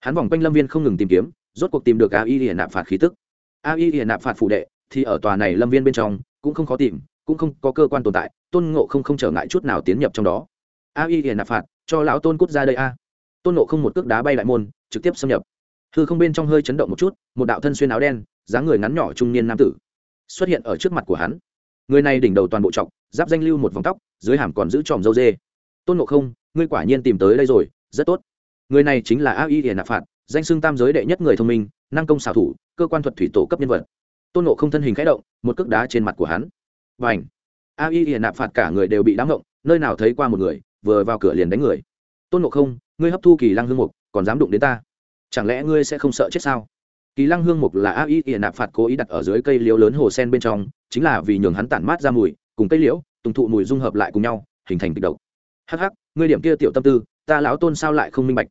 Hắn vòng quanh lâm viên không ngừng tìm kiếm, rốt cuộc tìm được a y hiện nạp phạt khí tức. A y hiện nạp phạt phụ đệ, thì ở tòa này lâm viên bên trong, cũng không khó tìm, cũng không có cơ quan tồn tại, tôn ngộ không không trở ngại chút nào tiến nhập trong đó. A y hiện nạp phạt, cho lão tôn cút ra đây a. Tôn ngộ không một cước đá bay lại môn, trực tiếp xâm nhập. Hư không bên trong hơi chấn động một chút, một đạo thân xuyên áo đen, dáng người ngắn nhỏ trung niên nam tử xuất hiện ở trước mặt của hắn người này đỉnh đầu toàn bộ trọc, giáp danh lưu một vòng tóc, dưới hàm còn giữ tròm dâu dê. Tôn ngộ không, ngươi quả nhiên tìm tới đây rồi, rất tốt. Người này chính là a y hiền nạp phạt, danh xưng tam giới đệ nhất người thông minh, năng công xảo thủ, cơ quan thuật thủy tổ cấp nhân vật. Tôn ngộ không thân hình k h ẽ động, một cước đá trên mặt của hắn. Và ảnh a y hiền nạp phạt cả người đều bị đám ngộng nơi nào thấy qua một người, vừa vào cửa liền đánh người. Tôn ngộ không, ngươi hấp thu kỳ lăng hương mục, còn dám đụng đến ta? Chẳng lẽ ngươi sẽ không sợ chết sao? Kỳ lăng hương mục là a y ỉa nạp phạt cố ý đặt ở dưới cây liễu lớn hồ sen bên trong, chính là vì nhường hắn tản mát ra mùi, cùng cây liễu, tùng thụ mùi dung hợp lại cùng nhau, hình thành kịch độc. Hắc hắc, ngươi điểm kia tiểu tâm tư, ta lão tôn sao lại không minh bạch?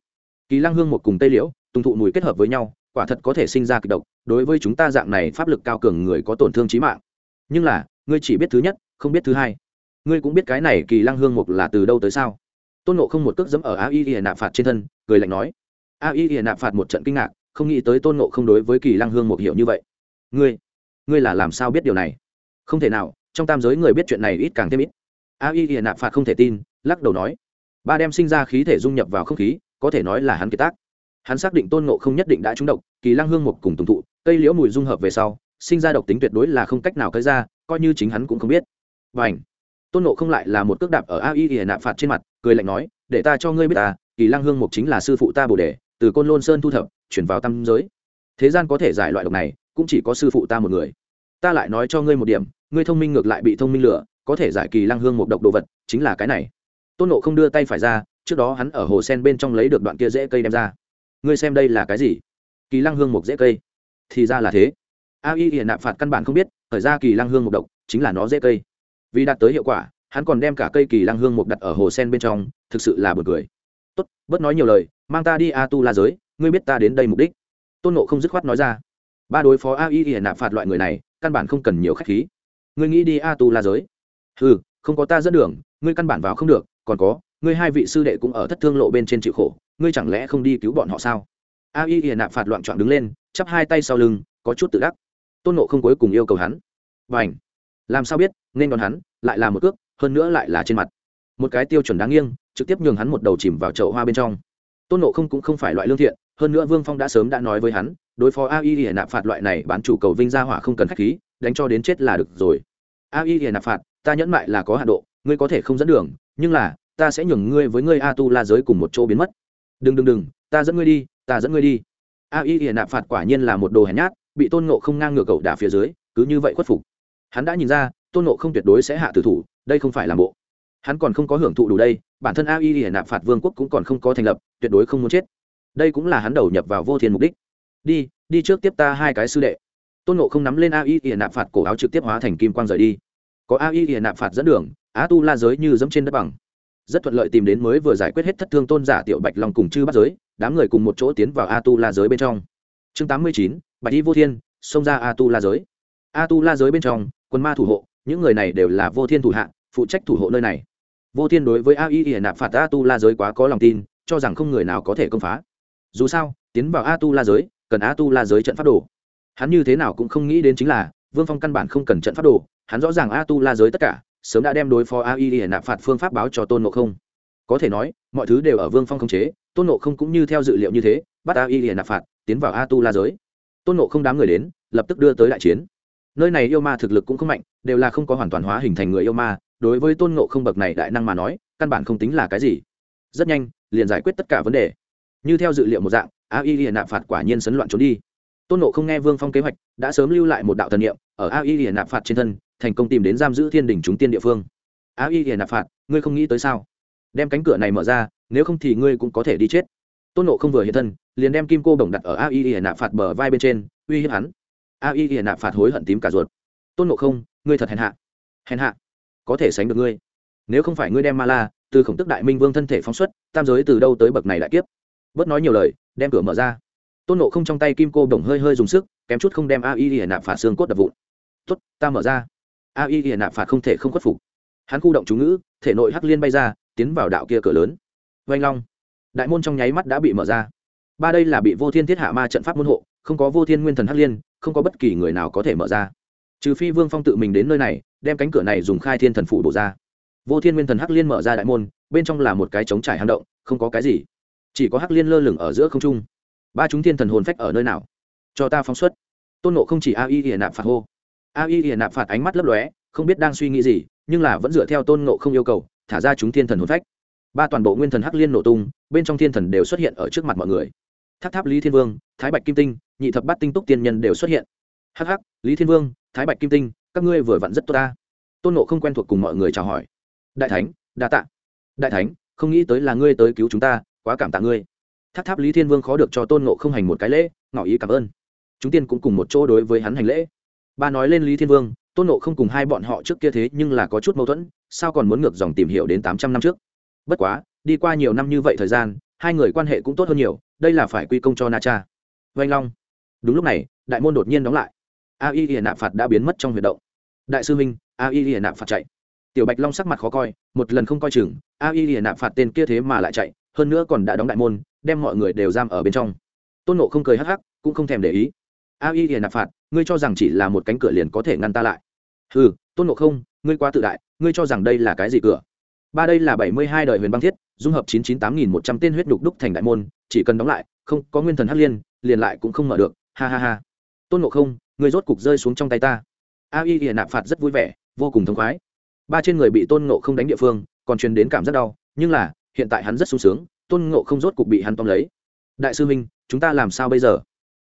Kỳ lăng hương một cùng tây liễu, tùng thụ mùi kết hợp với nhau, quả thật có thể sinh ra kịch độc, đối với chúng ta dạng này pháp lực cao cường người có tổn thương trí mạng. Nhưng là, ngươi chỉ biết thứ nhất, không biết thứ hai. Ngươi cũng biết cái này kỳ lăng hương mục là từ đâu tới sao? Tôn nộ không một cước dẫm ở a y y nạp phạt trên thân, cười lạnh nói. A y y nạp phạt một trận kinh ngạc không nghĩ tới tôn nộ không đối với kỳ lăng hương một hiểu như vậy. Ngươi ngươi là làm sao biết điều này? Không thể nào, trong tam giới người biết chuyện này ít càng thêm ít. A y hiện nạp phạt không thể tin, lắc đầu nói. Ba đem sinh ra khí thể dung nhập vào không khí, có thể nói là hắn kiệt tác. Hắn xác định tôn nộ không nhất định đã trúng độc, kỳ lăng hương một cùng tùng thụ, cây liễu mùi dung hợp về sau, sinh ra độc tính tuyệt đối là không cách nào cấy ra, coi như chính hắn cũng không biết. Và ảnh tôn nộ không lại là một cước đạp ở a y hiện nạp phạt trên mặt, cười lạnh nói, để ta cho ngươi biết ta, kỳ lăng hương mục chính là sư phụ ta bồ đề từ côn lôn sơn thu thập, chuyển vào tam giới. Thế gian có thể giải loại độc này, cũng chỉ có sư phụ ta một người. Ta lại nói cho ngươi một điểm, ngươi thông minh ngược lại bị thông minh lửa có thể giải kỳ lăng hương một độc đồ vật, chính là cái này. Tôn nộ không đưa tay phải ra, trước đó hắn ở hồ sen bên trong lấy được đoạn kia dễ cây đem ra. Ngươi xem đây là cái gì? Kỳ lăng hương một dễ cây. Thì ra là thế. A y hiện nạp phạt căn bản không biết thời ra kỳ lăng hương một độc, chính là nó dễ cây. Vì đạt tới hiệu quả, hắn còn đem cả cây kỳ lăng hương một đặt ở hồ sen bên trong, thực sự là b u ồ n cười. Tốt, bớt nói nhiều lời mang ta đi a tu la giới, ngươi biết ta đến đây mục đích. Tôn nộ không dứt khoát nói ra. Ba đối phó a y y nạp phạt loại người này, căn bản không cần nhiều k h á c h khí. Ngươi nghĩ đi a tu la giới? Ừ không có ta dẫn đường, ngươi căn bản vào không được, còn có, ngươi hai vị sư đệ cũng ở thất thương lộ bên trên chịu khổ, ngươi chẳng lẽ không đi cứu bọn họ sao? A y y nạp phạt loạn trọn đứng lên, chắp hai tay sau lưng, có chút tự đắc. Tôn nộ không cuối cùng yêu cầu hắn. Và ảnh làm sao biết, nên đón hắn, lại là một cước, hơn nữa lại là trên mặt. Một cái tiêu chuẩn đáng nghiêng, trực tiếp nhường hắn một đầu chìm vào chậu hoa bên trong tôn nộ không cũng không phải loại lương thiện, hơn nữa vương phong đã sớm đã nói với hắn, đối phó a y hiển nạp phạt loại này bán chủ cầu vinh gia hỏa không cần k h á c h khí, đánh cho đến chết là được rồi. A y hiển nạp phạt, ta nhẫn mại là có hạ độ, ngươi có thể không dẫn đường, nhưng là, ta sẽ nhường ngươi với ngươi a tu la giới cùng một chỗ biến mất. Đừng đừng đừng, ta dẫn ngươi đi, ta dẫn ngươi đi. A y hiển nạp phạt quả nhiên là một đồ hèn nhát, bị tôn nộ không ngang ngược cậu đả phía dưới, cứ như vậy khuất phục. Hắn đã nhìn ra, tôn nộ không tuyệt đối sẽ hạ tử thủ, đây không phải là bộ. Hắn còn không có hưởng thụ đủ đây bản thân a y hiển nạp phạt vương quốc cũng còn không có thành lập, tuyệt đối không muốn chết. Đây cũng là hắn đầu nhập vào vô thiên mục đích. Đi đi trước tiếp ta hai cái sư đệ. Tôn nộ không nắm lên a y hiển nạp phạt cổ áo trực tiếp hóa thành kim quang rời đi. Có a y hiển nạp phạt dẫn đường á tu la giới như dẫm trên đất bằng. Rất thuận lợi tìm đến mới vừa giải quyết hết thất thương tôn giả tiểu bạch long cùng chư bắt giới, đám người cùng một chỗ tiến vào a tu la giới bên trong. Chương tám mươi chín, bạch đi vô thiên, xông ra a tu la giới. A tu la giới bên trong, quân ma thủ hộ, những người này đều là vô thiên thủ hạ, phụ trách thủ hộ nơi này vô thiên đối với a y y nạp phạt a tu la giới quá có lòng tin, cho rằng không người nào có thể công phá. Dù sao, tiến vào a tu la giới, cần a tu la giới trận pháp đồ. Hắn như thế nào cũng không nghĩ đến chính là, vương phong căn bản không cần trận pháp đồ, hắn rõ ràng a tu la giới tất cả, sớm đã đem đối phó a y y nạp phạt phương pháp báo cho tôn Nộ không. Có thể nói, mọi thứ đều ở vương phong khống chế, tôn Nộ không cũng như theo dự liệu như thế, bắt a y y nạp phạt tiến vào a tu la giới. Tôn Nộ không đám người đến, lập tức đưa tới đại chiến. Nơi này yêu ma thực lực cũng không mạnh, đều là không có hoàn toàn hóa hình thành người yêu ma đối với tôn ngộ không bậc này đại năng mà nói, căn bản không tính là cái gì. Rất nhanh, liền giải quyết tất cả vấn đề. Như theo dự liệu một dạng, a y liền nạp phạt quả nhiên sấn loạn trốn đi. Tôn nộ không nghe vương phong kế hoạch, đã sớm lưu lại một đạo thần niệm, ở a y liền nạp phạt trên thân, thành công tìm đến giam giữ thiên đình chúng tiên địa phương. A y liền nạp phạt, ngươi không nghĩ tới sao? Đem cánh cửa này mở ra, nếu không thì ngươi cũng có thể đi chết. Tôn nộ không vừa hiện thân, liền đem kim cô bổng đặt ở a y liền nạp phạt bờ vai bên trên, uy hiếp hắn. A y hiền nạp phạt hối hận tím cả ruột. Tôn ngộ không, ngươi thật hèn hạ. Hèn hạ có thể sánh được ngươi. Nếu không phải ngươi đem ma la từ khổng tức đại minh vương thân thể phóng xuất, tam giới từ đâu tới bậc này đại kiếp? Bớt nói nhiều lời, đem cửa mở ra. Tôn nộ không trong tay kim cô đồng hơi hơi dùng sức, kém chút không đem a y hiền nạp phạt xương cốt đập vụn. Tuất ta mở ra. A y hiền nạp phạt không thể không khuất phục. Hắn khu động chú ngữ, thể nội hắc liên bay ra, tiến vào đạo kia cửa lớn. Vanh long. Đại môn trong nháy mắt đã bị mở ra. Ba đây là bị vô thiên thiết hạ ma trận pháp môn hộ, không có vô thiên nguyên thần hắc liên, không có bất kỳ người nào có thể mở ra trừ phi vương phong tự mình đến nơi này đem cánh cửa này dùng khai thiên thần phủ đổ ra vô thiên nguyên thần hắc liên mở ra đại môn bên trong là một cái trống trải hang động không có cái gì chỉ có hắc liên lơ lửng ở giữa không trung ba chúng thiên thần hồn phách ở nơi nào cho ta phóng xuất tôn nộ không chỉ a y hiển nạp phạt hô a y hiển nạp phạt ánh mắt lấp lóe không biết đang suy nghĩ gì nhưng là vẫn dựa theo tôn nộ không yêu cầu thả ra chúng thiên thần hồn phách ba toàn bộ nguyên thần hắc liên nổ tung bên trong thiên thần đều xuất hiện ở trước mặt mọi người tháp tháp lý thiên vương thái bạch kim tinh nhị thập bát tinh túc tiên nhân đều xuất hiện hắc hắc lý thiên vương thái bạch kim tinh, các ngươi vừa vặn rất tốt ta. Tôn nộ không quen thuộc cùng mọi người chào hỏi. Đại thánh, đa tạ. Đại thánh, không nghĩ tới là ngươi tới cứu chúng ta, quá cảm tạ ngươi. Tháp tháp lý thiên vương khó được cho tôn nộ không hành một cái lễ, ngỏ ý cảm ơn. Chúng tiên cũng cùng một chỗ đối với hắn hành lễ. Ba nói lên lý thiên vương, tôn nộ không cùng hai bọn họ trước kia thế nhưng là có chút mâu thuẫn, sao còn muốn ngược dòng tìm hiểu đến tám trăm năm trước? Bất quá, đi qua nhiều năm như vậy thời gian, hai người quan hệ cũng tốt hơn nhiều, đây là phải quy công cho na cha. Vanh long. Đúng lúc này, đại môn đột nhiên đóng lại a y hiền nạp phạt đã biến mất trong huyệt động. Đại sư minh, a y hiền nạp phạt chạy. Tiểu bạch long sắc mặt khó coi, một lần không coi chừng, a y hiền nạp phạt tên kia thế mà lại chạy, hơn nữa còn đã đóng đại môn, đem mọi người đều giam ở bên trong. Tôn nộ không cười hắc hắc, cũng không thèm để ý. A y hiền nạp phạt, ngươi cho rằng chỉ là một cánh cửa liền có thể ngăn ta lại. Ừ tôn nộ không, ngươi quá tự đại, ngươi cho rằng đây là cái gì cửa? Ba đây là bảy mươi hai đời huyền băng thiết, dung hợp chín chín tám nghìn một trăm tên huyết đục đúc thành đại môn, chỉ cần đóng lại, không có nguyên thần hắc liên, liền lại cũng không mở được. Ha ha ha. Tôn ngộ không người rốt cục rơi xuống trong tay ta. A y hiền nạp phạt rất vui vẻ, vô cùng thống khoái. Ba trên người bị tôn ngộ không đánh địa phương, còn truyền đến cảm giác đau, nhưng là, hiện tại hắn rất sung sướng, tôn ngộ không rốt cục bị hắn tóm lấy. Đại sư minh, chúng ta làm sao bây giờ?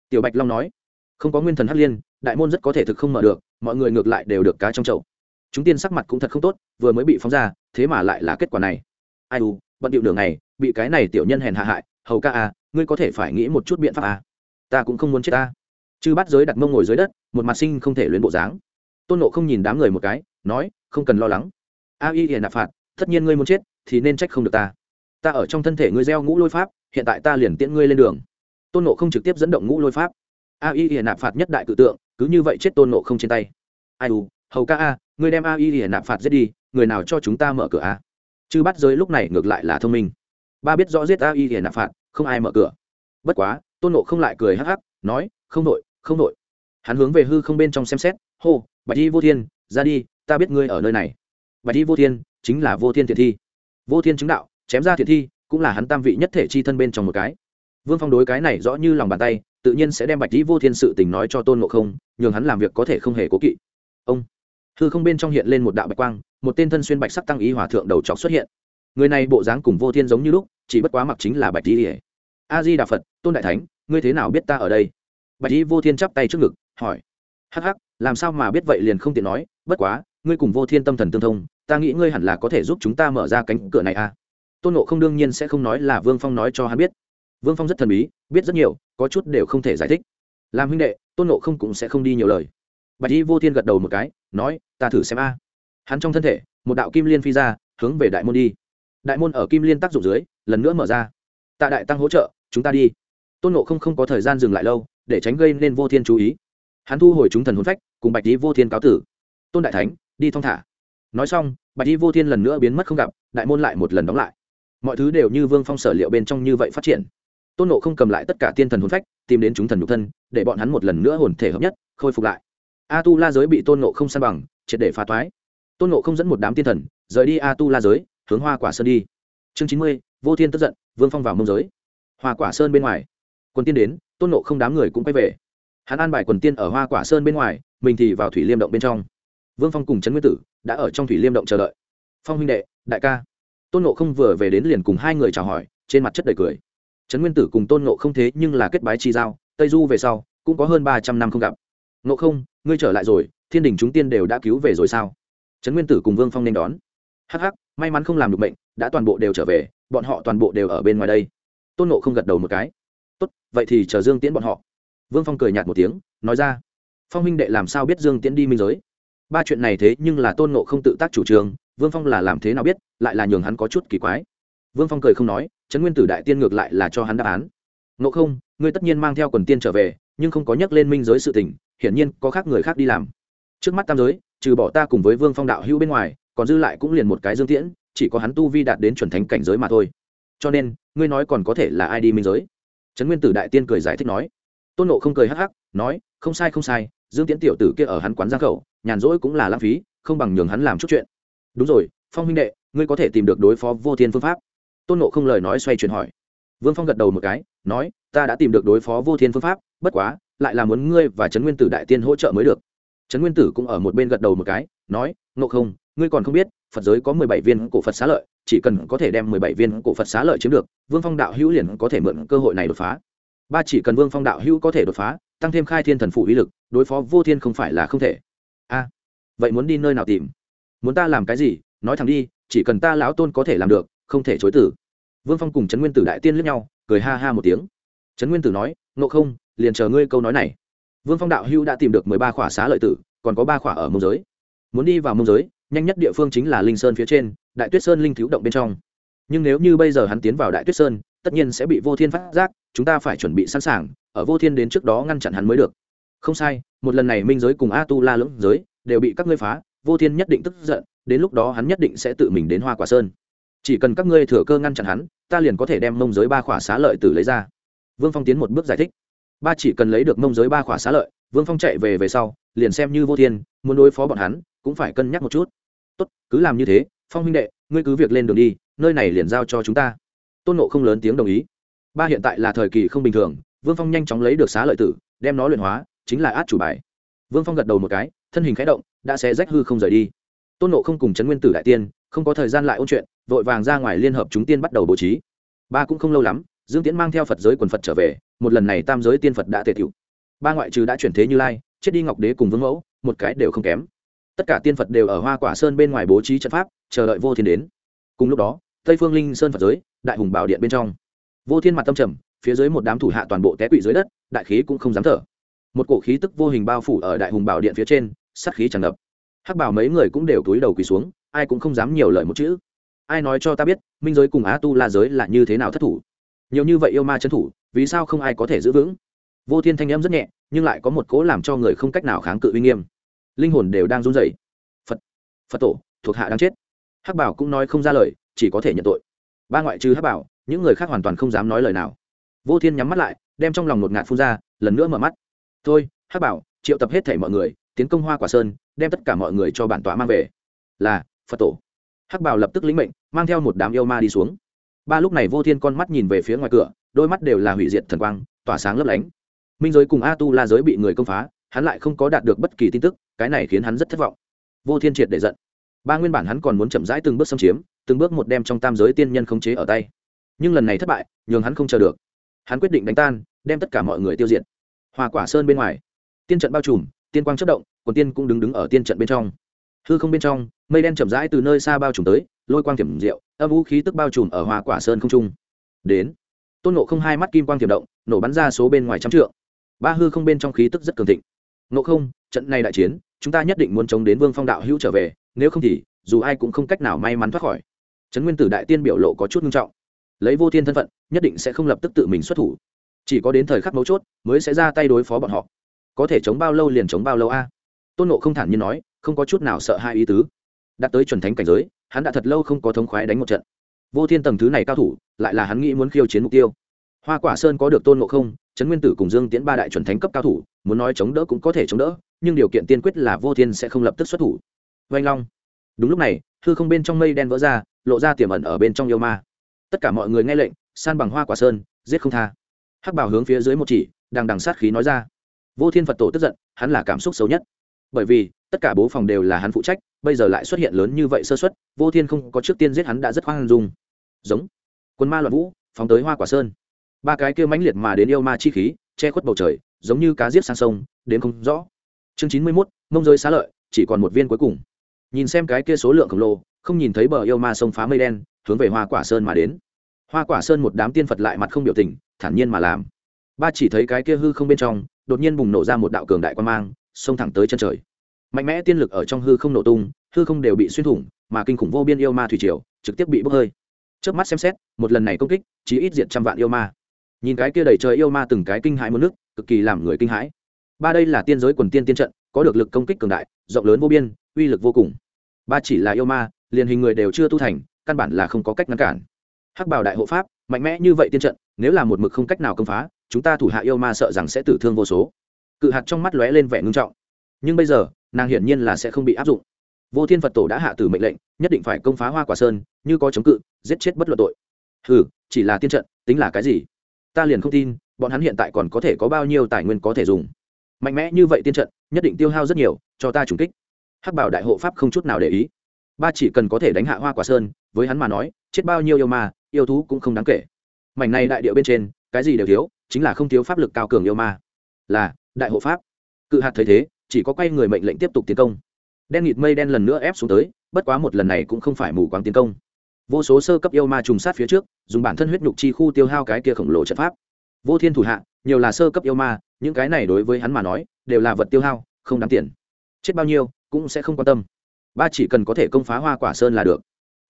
Tiểu bạch long nói. Không có nguyên thần hắc liên, đại môn rất có thể thực không mở được, mọi người ngược lại đều được cá trong chậu. Chúng tiên sắc mặt cũng thật không tốt, vừa mới bị phóng ra, thế mà lại là kết quả này. Ai u, bận điệu đường này bị cái này tiểu nhân hèn hạ hại, hầu ca à ngươi có thể phải nghĩ một chút biện pháp à? Ta cũng không muốn chết ta chư bắt giới đặt mông ngồi dưới đất, một mặt sinh không thể luyến bộ dáng. Tôn nộ không nhìn đám người một cái, nói, không cần lo lắng. A y hiền nạp phạt, tất nhiên ngươi muốn chết, thì nên trách không được ta. Ta ở trong thân thể ngươi gieo ngũ lôi pháp, hiện tại ta liền tiễn ngươi lên đường. Tôn nộ không trực tiếp dẫn động ngũ lôi pháp. A y hiền nạp phạt nhất đại cự tượng, cứ như vậy chết tôn nộ không trên tay. Ai u, hầu ca a, ngươi đem a y hiền nạp phạt giết đi, người nào cho chúng ta mở cửa a? Chư bắt giới lúc này ngược lại là thông minh. Ba biết rõ giết a y hiền nạp phạt, không ai mở cửa. Bất quá, tôn nộ không lại cười hắc hắc, nói, không nội không đội. Hắn hướng về hư không bên trong xem xét, hô, bạch y vô thiên, ra đi, ta biết ngươi ở nơi này. Bạch y vô thiên chính là vô thiên thiện thi. Vô thiên chứng đạo, chém ra thiện thi, cũng là hắn tam vị nhất thể chi thân bên trong một cái. Vương phong đối cái này rõ như lòng bàn tay, tự nhiên sẽ đem bạch y vô thiên sự tình nói cho tôn ngộ không, nhường hắn làm việc có thể không hề cố kỵ. Ông, hư không bên trong hiện lên một đạo bạch quang, một tên thân xuyên bạch sắc tăng ý hòa thượng đầu trọc xuất hiện. Người này bộ dáng cùng vô thiên giống như lúc, chỉ bất quá mặc chính là bạch y a di đà phật, tôn đại thánh, ngươi thế nào biết ta ở đây? Bạch y vô thiên chắp tay trước ngực, hỏi, hắc hắc, làm sao mà biết vậy liền không tiện nói, bất quá, ngươi cùng vô thiên tâm thần tương thông, ta nghĩ ngươi hẳn là có thể giúp chúng ta mở ra cánh cửa này à? Tôn nộ không đương nhiên sẽ không nói là vương phong nói cho hắn biết. Vương phong rất thần bí, biết rất nhiều, có chút đều không thể giải thích. Làm huynh đệ, tôn nộ không cũng sẽ không đi nhiều lời. Bạch y vô thiên gật đầu một cái, nói, ta thử xem a. Hắn trong thân thể, một đạo kim liên phi ra, hướng về đại môn đi. Đại môn ở kim liên tác dụng dưới, lần nữa mở ra. Tạ đại tăng hỗ trợ, chúng ta đi. Tôn nộ không không có thời gian dừng lại lâu để tránh gây nên vô thiên chú ý. Hắn thu hồi chúng thần hồn phách, cùng bạch lý vô thiên cáo tử. Tôn đại thánh, đi thong thả. Nói xong, bạch lý vô thiên lần nữa biến mất không gặp, đại môn lại một lần đóng lại. Mọi thứ đều như vương phong sở liệu bên trong như vậy phát triển. Tôn nộ không cầm lại tất cả tiên thần hồn phách, tìm đến chúng thần nhục thân, để bọn hắn một lần nữa hồn thể hợp nhất, khôi phục lại. A tu la giới bị tôn nộ không san bằng, triệt để phá toái. Tôn nộ không dẫn một đám tiên thần, rời đi a tu la giới, hướng hoa quả sơn đi. Chương chín mươi, vô thiên tức giận, vương phong vào mông giới. Hoa quả sơn bên ngoài. Quân tiên đến tôn nộ không đám người cũng quay về. Hắn an bài quần tiên ở hoa quả sơn bên ngoài, mình thì vào thủy liêm động bên trong. Vương phong cùng trấn nguyên tử đã ở trong thủy liêm động chờ đợi. Phong huynh đệ, đại ca. Tôn nộ không vừa về đến liền cùng hai người chào hỏi, trên mặt chất đầy cười. Trấn nguyên tử cùng tôn nộ không thế nhưng là kết bái chi giao, tây du về sau, cũng có hơn ba trăm năm không gặp. Nộ không, ngươi trở lại rồi, thiên đình chúng tiên đều đã cứu về rồi sao? Trấn nguyên tử cùng vương phong nên đón. Hh may mắn không làm được bệnh đã toàn bộ đều trở về, bọn họ toàn bộ đều ở bên ngoài đây. Tôn nộ không gật đầu một cái vậy thì chờ dương tiễn bọn họ. Vương phong cười nhạt một tiếng, nói ra, phong huynh đệ làm sao biết dương tiễn đi minh giới? Ba chuyện này thế nhưng là tôn nộ không tự tác chủ trương, vương phong là làm thế nào biết, lại là nhường hắn có chút kỳ quái. Vương phong cười không nói, trấn nguyên tử đại tiên ngược lại là cho hắn đáp án. Nộ không, ngươi tất nhiên mang theo quần tiên trở về, nhưng không có nhắc lên minh giới sự tình, hiển nhiên có khác người khác đi làm. Trước mắt tam giới, trừ bỏ ta cùng với vương phong đạo hữu bên ngoài, còn dư lại cũng liền một cái dương tiễn, chỉ có hắn tu vi đạt đến chuẩn thánh cảnh giới mà thôi. Cho nên, ngươi nói còn có thể là ai đi minh giới? Trấn nguyên tử đại tiên cười giải thích nói. Tôn nộ không cười hắc hắc, nói, không sai không sai, dương tiễn tiểu tử kia ở hắn quán giang khẩu, nhàn rỗi cũng là lãng phí, không bằng nhường hắn làm chút chuyện. Đúng rồi, phong huynh đệ, ngươi có thể tìm được đối phó vô thiên phương pháp. Tôn nộ không lời nói xoay chuyển hỏi. Vương phong gật đầu một cái, nói, ta đã tìm được đối phó vô thiên phương pháp, bất quá, lại là muốn ngươi và trấn nguyên tử đại tiên hỗ trợ mới được. Trấn nguyên tử cũng ở một bên gật đầu một cái, nói nộ không ngươi còn không biết, phật giới có mười bảy viên cổ phật xá lợi, chỉ cần có thể đem mười bảy viên cổ phật xá lợi chiếm được, vương phong đạo hữu liền có thể mượn cơ hội này đột phá. Ba chỉ cần vương phong đạo hữu có thể đột phá, tăng thêm khai thiên thần Phủ uy lực, đối phó vô thiên không phải là không thể. A, vậy muốn đi nơi nào tìm? Muốn ta làm cái gì? Nói thẳng đi, chỉ cần ta lão tôn có thể làm được, không thể chối tử. Vương phong cùng trấn nguyên tử đại tiên lướt nhau, cười ha ha một tiếng. Trấn nguyên tử nói, ngộ không, liền chờ ngươi câu nói này. Vương phong đạo hữu đã tìm được mười ba khỏa xá lợi tử, còn có ba khỏa ở mông giới. Muốn đi vào mông giới nhanh nhất địa phương chính là linh sơn phía trên, đại tuyết sơn linh thiếu động bên trong. Nhưng nếu như bây giờ hắn tiến vào đại tuyết sơn, tất nhiên sẽ bị vô thiên phát giác, chúng ta phải chuẩn bị sẵn sàng, ở vô thiên đến trước đó ngăn chặn hắn mới được. Không sai, một lần này minh giới cùng a tu la lưỡng giới đều bị các ngươi phá, vô thiên nhất định tức giận, đến lúc đó hắn nhất định sẽ tự mình đến hoa quả sơn. Chỉ cần các ngươi thừa cơ ngăn chặn hắn, ta liền có thể đem mông giới ba khỏa xá lợi tử lấy ra. Vương phong tiến một bước giải thích. Ba chỉ cần lấy được mông giới ba khỏa xá lợi, vương phong chạy về về sau, liền xem như vô thiên, muốn đối phó bọn hắn, cũng phải cân nhắc một chút tốt, cứ làm như thế, phong huynh đệ, ngươi cứ việc lên đường đi, nơi này liền giao cho chúng ta. Tôn nộ không lớn tiếng đồng ý. Ba hiện tại là thời kỳ không bình thường, vương phong nhanh chóng lấy được xá lợi tử, đem nó luyện hóa, chính là át chủ bài. Vương phong gật đầu một cái, thân hình khẽ động, đã xé rách hư không rời đi. Tôn nộ không cùng trấn nguyên tử đại tiên, không có thời gian lại ôn chuyện, vội vàng ra ngoài liên hợp chúng tiên bắt đầu bố trí. Ba cũng không lâu lắm, dương tiễn mang theo phật giới quần phật trở về, một lần này tam giới tiên phật đã tề tiểu ba ngoại trừ đã chuyển thế như lai, chết đi ngọc đế cùng vương mẫu, một cái đều không kém tất cả tiên phật đều ở hoa quả sơn bên ngoài bố trí trận pháp, chờ đợi vô thiên đến. Cùng lúc đó, tây phương linh sơn phật giới, đại hùng bảo điện bên trong. Vô thiên mặt tâm trầm, phía dưới một đám thủ hạ toàn bộ té quỵ dưới đất, đại khí cũng không dám thở. Một cổ khí tức vô hình bao phủ ở đại hùng bảo điện phía trên sắt khí tràn ngập. Hắc bảo mấy người cũng đều túi đầu quỳ xuống, ai cũng không dám nhiều lời một chữ. Ai nói cho ta biết, minh giới cùng á tu la giới là như thế nào thất thủ? Nhiều như vậy yêu ma trấn thủ, vì sao không ai có thể giữ vững? Vô thiên thanh em rất nhẹ, nhưng lại có một cố làm cho người không cách nào kháng cự uy nghiêm linh hồn đều đang run rẩy. Phật phật tổ, thuộc hạ đang chết. Hắc bảo cũng nói không ra lời, chỉ có thể nhận tội. Ba ngoại trừ hắc bảo, những người khác hoàn toàn không dám nói lời nào. Vô thiên nhắm mắt lại, đem trong lòng một ngạt phun ra, lần nữa mở mắt. Thôi, hắc bảo, triệu tập hết thảy mọi người, tiến công hoa quả sơn, đem tất cả mọi người cho bản tọa mang về. Là, phật tổ. Hắc bảo lập tức lĩnh mệnh, mang theo một đám yêu ma đi xuống. Ba lúc này vô thiên con mắt nhìn về phía ngoài cửa, đôi mắt đều là hủy diệt thần quang, tỏa sáng lấp lánh. Minh giới cùng a tu la giới bị người công phá hắn lại không có đạt được bất kỳ tin tức, cái này khiến hắn rất thất vọng. Vô thiên triệt để giận. Ba nguyên bản hắn còn muốn chậm rãi từng bước xâm chiếm, từng bước một đem trong tam giới tiên nhân khống chế ở tay. Nhưng lần này thất bại, nhường hắn không chờ được. Hắn quyết định đánh tan, đem tất cả mọi người tiêu diệt. Hòa quả sơn bên ngoài, tiên trận bao trùm, tiên quang chất động còn tiên cũng đứng đứng ở tiên trận bên trong. Hư không bên trong, mây đen chậm rãi từ nơi xa bao trùm tới, lôi quang thiểm diệu, âm vũ khí tức bao trùm ở hòa quả sơn không trung. Đến, tôn nộ không hai mắt kim quang thiểm động, nổ bắn ra số bên ngoài trăm trượng. Ba hư không bên trong khí tức rất cường thịnh nộ không, trận này đại chiến, chúng ta nhất định muốn chống đến vương phong đạo hữu trở về, nếu không thì, dù ai cũng không cách nào may mắn thoát khỏi. Trấn nguyên tử đại tiên biểu lộ có chút nghiêm trọng. Lấy vô thiên thân phận, nhất định sẽ không lập tức tự mình xuất thủ. Chỉ có đến thời khắc mấu chốt, mới sẽ ra tay đối phó bọn họ. Có thể chống bao lâu liền chống bao lâu a. Tôn nộ không thản nhiên nói, không có chút nào sợ hai ý tứ. Đạt tới chuẩn thánh cảnh giới, hắn đã thật lâu không có thống khoái đánh một trận. Vô thiên tầng thứ này cao thủ, lại là hắn nghĩ muốn khiêu chiến mục tiêu. Hoa quả sơn có được tôn ngộ không, trấn nguyên tử cùng dương tiễn ba đại chuẩn thánh cấp cao thủ muốn nói chống đỡ cũng có thể chống đỡ, nhưng điều kiện tiên quyết là vô thiên sẽ không lập tức xuất thủ. Vanh long. Đúng lúc này, hư không bên trong mây đen vỡ ra, lộ ra tiềm ẩn ở bên trong yêu ma. Tất cả mọi người nghe lệnh, san bằng hoa quả sơn, giết không tha. Hắc bảo hướng phía dưới một chỉ đang đằng sát khí nói ra. Vô thiên phật tổ tức giận, hắn là cảm xúc xấu nhất. Bởi vì, tất cả bố phòng đều là hắn phụ trách, bây giờ lại xuất hiện lớn như vậy sơ xuất vô thiên không có trước tiên giết hắn đã rất khoan dung. Giống. Quân ma loạn vũ, phóng tới hoa quả sơn. Ba cái kia mãnh liệt mà đến yêu ma chi khí, che khuất bầu trời giống như cá giết sang sông, đến không rõ. Chương chín mươi mốt, mông giới xá lợi, chỉ còn một viên cuối cùng. Nhìn xem cái kia số lượng khổng lồ, không nhìn thấy bờ yêu ma sông phá mây đen, hướng về hoa quả sơn mà đến. Hoa quả sơn một đám tiên phật lại mặt không biểu tình, thản nhiên mà làm. Ba chỉ thấy cái kia hư không bên trong, đột nhiên bùng nổ ra một đạo cường đại quan mang, xông thẳng tới chân trời. Mạnh mẽ tiên lực ở trong hư không nổ tung, hư không đều bị xuyên thủng, mà kinh khủng vô biên yêu ma thủy triều, trực tiếp bị bốc hơi. Trước mắt xem xét, một lần này công kích chỉ ít diện trăm vạn yêu ma. Nhìn cái kia đầy trời yêu ma từng cái kinh hãi một nước cực kỳ làm người kinh hãi. Ba đây là tiên giới quần tiên tiên trận, có được lực công kích cường đại, rộng lớn vô biên, uy lực vô cùng. Ba chỉ là yêu ma, liền hình người đều chưa tu thành, căn bản là không có cách ngăn cản. Hắc bảo đại hộ pháp, mạnh mẽ như vậy tiên trận, nếu là một mực không cách nào công phá, chúng ta thủ hạ yêu ma sợ rằng sẽ tử thương vô số. Cự hạt trong mắt lóe lên vẻ ngưng trọng. Nhưng bây giờ, nàng hiển nhiên là sẽ không bị áp dụng. Vô thiên phật tổ đã hạ tử mệnh lệnh, nhất định phải công phá hoa quả sơn, như có chống cự, giết chết bất luận tội. Ừ chỉ là tiên trận, tính là cái gì? Ta liền không tin bọn hắn hiện tại còn có thể có bao nhiêu tài nguyên có thể dùng. Mạnh mẽ như vậy tiên trận, nhất định tiêu hao rất nhiều, cho ta trùng kích. Hắc bảo đại hộ pháp không chút nào để ý. Ba chỉ cần có thể đánh hạ hoa quả sơn, với hắn mà nói, chết bao nhiêu yêu ma, yêu thú cũng không đáng kể. Mảnh này đại điệu bên trên, cái gì đều thiếu, chính là không thiếu pháp lực cao cường yêu ma. Là, đại hộ pháp. Cự hạt thấy thế, chỉ có quay người mệnh lệnh tiếp tục tiến công. Đen nghịt mây đen lần nữa ép xuống tới, bất quá một lần này cũng không phải mù quáng tiến công. Vô số sơ cấp yêu ma trùng sát phía trước, dùng bản thân huyết nhục chi khu tiêu hao cái kia khổng lồ trận pháp vô thiên thủ hạ, nhiều là sơ cấp yêu ma, những cái này đối với hắn mà nói, đều là vật tiêu hao, không đáng tiền. Chết bao nhiêu, cũng sẽ không quan tâm. Ba chỉ cần có thể công phá hoa quả sơn là được.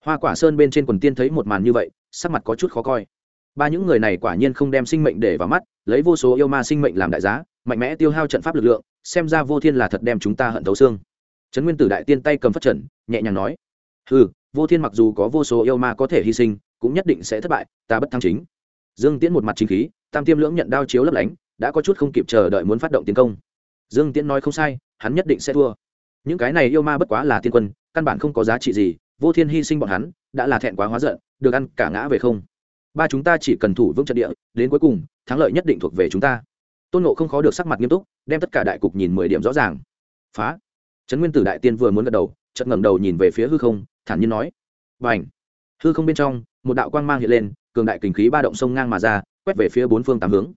Hoa quả sơn bên trên quần tiên thấy một màn như vậy, sắc mặt có chút khó coi. Ba những người này quả nhiên không đem sinh mệnh để vào mắt, lấy vô số yêu ma sinh mệnh làm đại giá, mạnh mẽ tiêu hao trận pháp lực lượng, xem ra vô thiên là thật đem chúng ta hận thấu xương. Trấn nguyên tử đại tiên tay cầm phát trần nhẹ nhàng nói ừ vô thiên mặc dù có vô số yêu ma có thể hy sinh, cũng nhất định sẽ thất bại, ta bất thăng chính. Dương tiễn một mặt chính khí tam tiêm lưỡng nhận đao chiếu lấp lánh, đã có chút không kịp chờ đợi muốn phát động tiến công. Dương tiễn nói không sai, hắn nhất định sẽ thua. Những cái này yêu ma bất quá là tiên quân, căn bản không có giá trị gì, vô thiên hy sinh bọn hắn, đã là thẹn quá hóa giận, được ăn cả ngã về không. Ba chúng ta chỉ cần thủ vững trận địa, đến cuối cùng, thắng lợi nhất định thuộc về chúng ta. Tôn nộ không khó được sắc mặt nghiêm túc, đem tất cả đại cục nhìn mười điểm rõ ràng. Phá. Trấn nguyên tử đại tiên vừa muốn gật đầu, chợt ngẩng đầu nhìn về phía hư không, thản nhiên nói. B à n h hư không bên trong, một đạo quang mang hiện lên, cường đại kình khí ba động sông ngang mà ra quét về phía bốn phương tám hướng.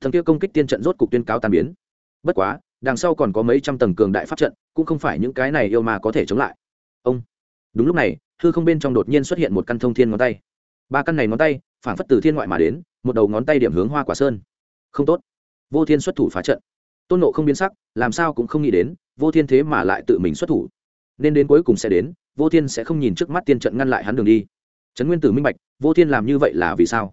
Thần kia công kích tiên trận rốt cục tuyên cáo tàn biến. Bất quá, đằng sau còn có mấy trăm tầng cường đại pháp trận, cũng không phải những cái này yêu mà có thể chống lại. Ông. Đúng lúc này, hư không bên trong đột nhiên xuất hiện một căn thông thiên ngón tay. Ba căn này ngón tay, phản phất từ thiên ngoại mà đến, một đầu ngón tay điểm hướng hoa quả sơn. Không tốt. Vô thiên xuất thủ phá trận. Tôn nộ không biến sắc, làm sao cũng không nghĩ đến, vô thiên thế mà lại tự mình xuất thủ. Nên đến cuối cùng sẽ đến, vô thiên sẽ không nhìn trước mắt tiên trận ngăn lại hắn đường đi. Trấn nguyên tử minh bạch, vô thiên làm như vậy là vì sao?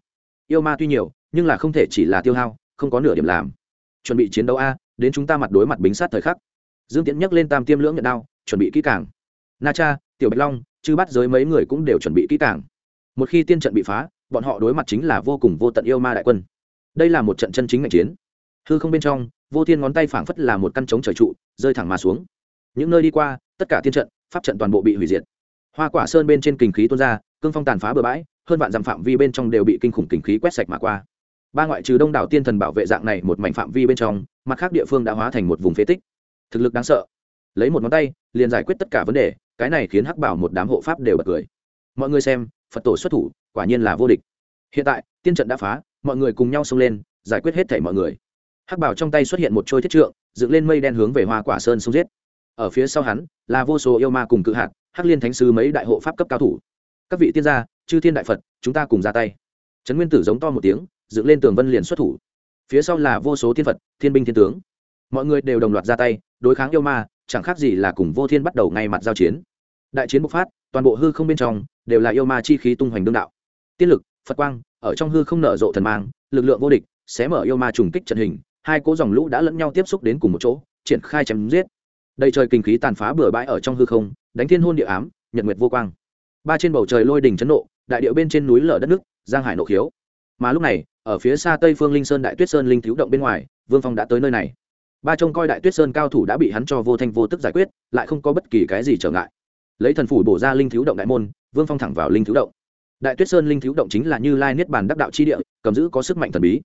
Yêu ma tuy nhiều, nhưng là không thể chỉ là tiêu hao, không có nửa điểm làm. Chuẩn bị chiến đấu a, đến chúng ta mặt đối mặt bính sát thời khắc. Dương tiễn nhắc lên tam tiêm lưỡng nhận đao, chuẩn bị kỹ càng. Na cha, tiểu bạch long, chư bắt giới mấy người cũng đều chuẩn bị kỹ càng. Một khi tiên trận bị phá, bọn họ đối mặt chính là vô cùng vô tận yêu ma đại quân. Đây là một trận chân chính ngạch chiến. Hư không bên trong, vô thiên ngón tay phảng phất là một căn trống trời trụ, rơi thẳng mà xuống. Những nơi đi qua, tất cả tiên trận, pháp trận toàn bộ bị hủy diệt. Hoa quả sơn bên trên kình khí tuôn ra, cương phong tàn phá bừa bãi hơn vạn dặm phạm vi bên trong đều bị kinh khủng kinh khí quét sạch mà qua. Ba ngoại trừ đông đảo tiên thần bảo vệ dạng này một mảnh phạm vi bên trong, mặt khác địa phương đã hóa thành một vùng phế tích. Thực lực đáng sợ. Lấy một ngón tay, liền giải quyết tất cả vấn đề, cái này khiến hắc bảo một đám hộ pháp đều bật cười. Mọi người xem, phật tổ xuất thủ, quả nhiên là vô địch. Hiện tại, tiên trận đã phá, mọi người cùng nhau xông lên, giải quyết hết thảy mọi người. Hắc bảo trong tay xuất hiện một trôi thiết trượng, dựng lên mây đen hướng về hoa quả sơn xông giết. Ở phía sau hắn, là vô số yêu ma cùng cự hạt, hắc liên thánh sứ mấy đại hộ pháp cấp cao thủ. Các vị tiên gia chư thiên đại phật, chúng ta cùng ra tay. Trấn nguyên tử giống to một tiếng, dựng lên tường vân liền xuất thủ. Phía sau là vô số thiên phật, thiên binh thiên tướng. Mọi người đều đồng loạt ra tay, đối kháng yêu ma, chẳng khác gì là cùng vô thiên bắt đầu ngay mặt giao chiến. Đại chiến bộc phát, toàn bộ hư không bên trong đều là yêu ma chi khí tung hoành đương đạo. Tiên lực, phật quang, ở trong hư không nở rộ thần mang, lực lượng vô địch, xé mở yêu ma trùng kích trận hình, hai cỗ dòng lũ đã lẫn nhau tiếp xúc đến cùng một chỗ, triển khai chém giết. Đầy trời kinh khí tàn phá bừa bãi ở trong hư không, đánh thiên hôn địa ám, nhật nguyệt vô quang. Ba trên bầu trời lôi đình chấn nộ đại điệu bên trên núi lở đất nước, giang hải nộ khiếu. Mà lúc này, ở phía xa tây phương linh sơn đại tuyết sơn linh thiếu động bên ngoài, vương phong đã tới nơi này. Ba trông coi đại tuyết sơn cao thủ đã bị hắn cho vô thanh vô tức giải quyết, lại không có bất kỳ cái gì trở ngại. Lấy thần phủ bổ ra linh thiếu động đại môn, vương phong thẳng vào linh thiếu động. Đại tuyết sơn linh thiếu động chính là như lai niết bàn đắc đạo chi địa, cầm giữ có sức mạnh thần bí.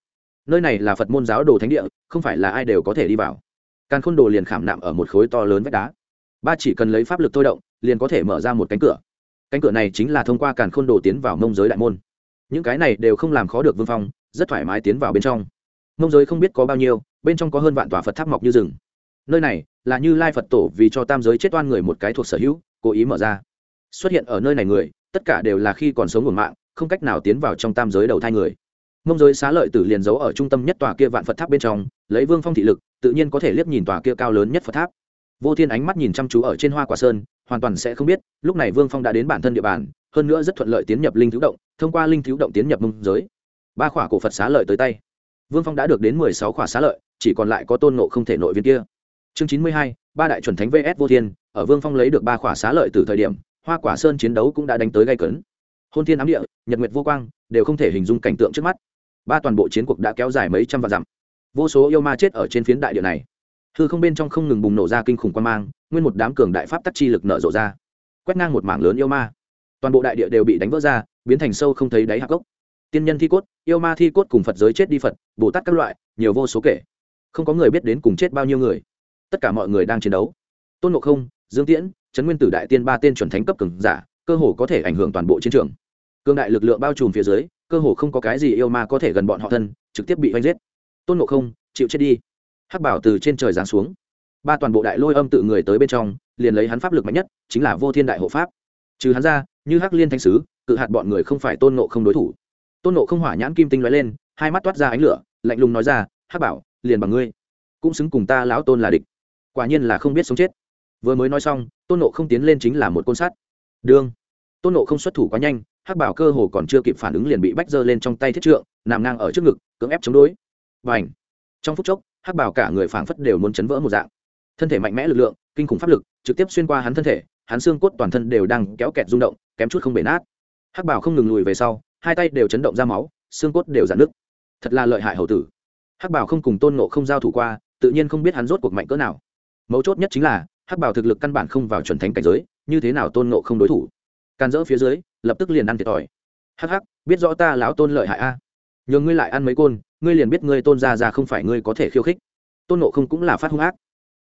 Nơi này là phật môn giáo đồ thánh địa, không phải là ai đều có thể đi vào. Càn khôn đồ liền khảm nạm ở một khối to lớn vách đá. Ba chỉ cần lấy pháp lực thôi động, liền có thể mở ra một cánh cửa cánh cửa này chính là thông qua càn khôn đồ tiến vào mông giới đại môn. Những cái này đều không làm khó được vương phong, rất thoải mái tiến vào bên trong. Mông giới không biết có bao nhiêu, bên trong có hơn vạn tòa phật tháp mọc như rừng. Nơi này là như lai phật tổ vì cho tam giới chết oan người một cái thuộc sở hữu, cố ý mở ra. Xuất hiện ở nơi này người, tất cả đều là khi còn sống nguồn mạng, không cách nào tiến vào trong tam giới đầu thai người. Mông giới xá lợi tử liền giấu ở trung tâm nhất tòa kia vạn phật tháp bên trong, lấy vương phong thị lực, tự nhiên có thể liếc nhìn tòa kia cao lớn nhất phật tháp vô thiên ánh mắt nhìn chăm chú ở trên hoa quả sơn, hoàn toàn sẽ không biết, lúc này vương phong đã đến bản thân địa bàn, hơn nữa rất thuận lợi tiến nhập linh thiếu động, thông qua linh thiếu động tiến nhập mông giới. Ba khỏa cổ phật xá lợi tới tay. Vương phong đã được đến mười sáu khỏa xá lợi, chỉ còn lại có tôn nộ không thể nội viên kia. Chương chín mươi hai, ba đại chuẩn thánh vs vô thiên, ở vương phong lấy được ba khỏa xá lợi từ thời điểm, hoa quả sơn chiến đấu cũng đã đánh tới gây cấn. Hôn thiên ám địa, nhật nguyệt vô quang, đều không thể hình dung cảnh tượng trước mắt. Ba toàn bộ chiến cuộc đã kéo dài mấy trăm vạn dặm. Vô số yêu ma chết ở trên phiến đại địa này hư không bên trong không ngừng bùng nổ ra kinh khủng quan mang, nguyên một đám cường đại pháp tắc chi lực nở rộ ra. Quét ngang một mảng lớn yêu ma. Toàn bộ đại địa đều bị đánh vỡ ra, biến thành sâu không thấy đáy hạc gốc. Tiên nhân thi cốt, yêu ma thi cốt cùng phật giới chết đi phật, bồ tát các loại, nhiều vô số kể. Không có người biết đến cùng chết bao nhiêu người. Tất cả mọi người đang chiến đấu. Tôn ngộ không, dương tiễn, trấn nguyên tử đại tiên ba tên chuẩn thánh cấp cường giả, cơ hồ có thể ảnh hưởng toàn bộ chiến trường. Cương đại lực lượng bao trùm phía dưới, cơ hồ không có cái gì yêu ma có thể gần bọn họ thân, trực tiếp bị oanh giết. Tôn ngộ không, chịu chết đi hắc bảo từ trên trời giáng xuống. Ba toàn bộ đại lôi âm tự người tới bên trong, liền lấy hắn pháp lực mạnh nhất, chính là vô thiên đại hộ pháp. Trừ hắn ra, như hắc liên thanh sứ, cự hạt bọn người không phải tôn nộ không đối thủ. Tôn nộ không hỏa nhãn kim tinh nói lên, hai mắt toát ra ánh lửa, lạnh lùng nói ra, hắc bảo, liền bằng ngươi. Cũng xứng cùng ta lão tôn là địch. Quả nhiên là không biết sống chết. Vừa mới nói xong, tôn nộ không tiến lên chính là một côn sắt. Đương. Tôn nộ không xuất thủ quá nhanh, hắc bảo cơ hồ còn chưa kịp phản ứng liền bị bách giơ lên trong tay thiết trượng, nằm ngang ở trước ngực, cưỡng ép chống đối. Và ảnh trong phút chốc hắc bảo cả người phảng phất đều muốn chấn vỡ một dạng. Thân thể mạnh mẽ lực lượng, kinh khủng pháp lực, trực tiếp xuyên qua hắn thân thể, hắn xương cốt toàn thân đều đang kéo kẹt rung động, kém chút không bể nát. Hắc bảo không ngừng lùi về sau, hai tay đều chấn động ra máu, xương cốt đều giãn nứt. Thật là lợi hại hầu tử. Hắc bảo không cùng tôn nộ không giao thủ qua, tự nhiên không biết hắn rốt cuộc mạnh cỡ nào. Mấu chốt nhất chính là, hắc bảo thực lực căn bản không vào chuẩn thánh cảnh giới, như thế nào tôn nộ không đối thủ? Can dỡ phía dưới, lập tức liền ăn thiệt thòi. Hắc hắc, biết rõ ta lão tôn lợi hại a nhường ngươi lại ăn mấy côn, ngươi liền biết ngươi tôn ra ra không phải ngươi có thể khiêu khích. Tôn nộ không cũng là phát hung ác.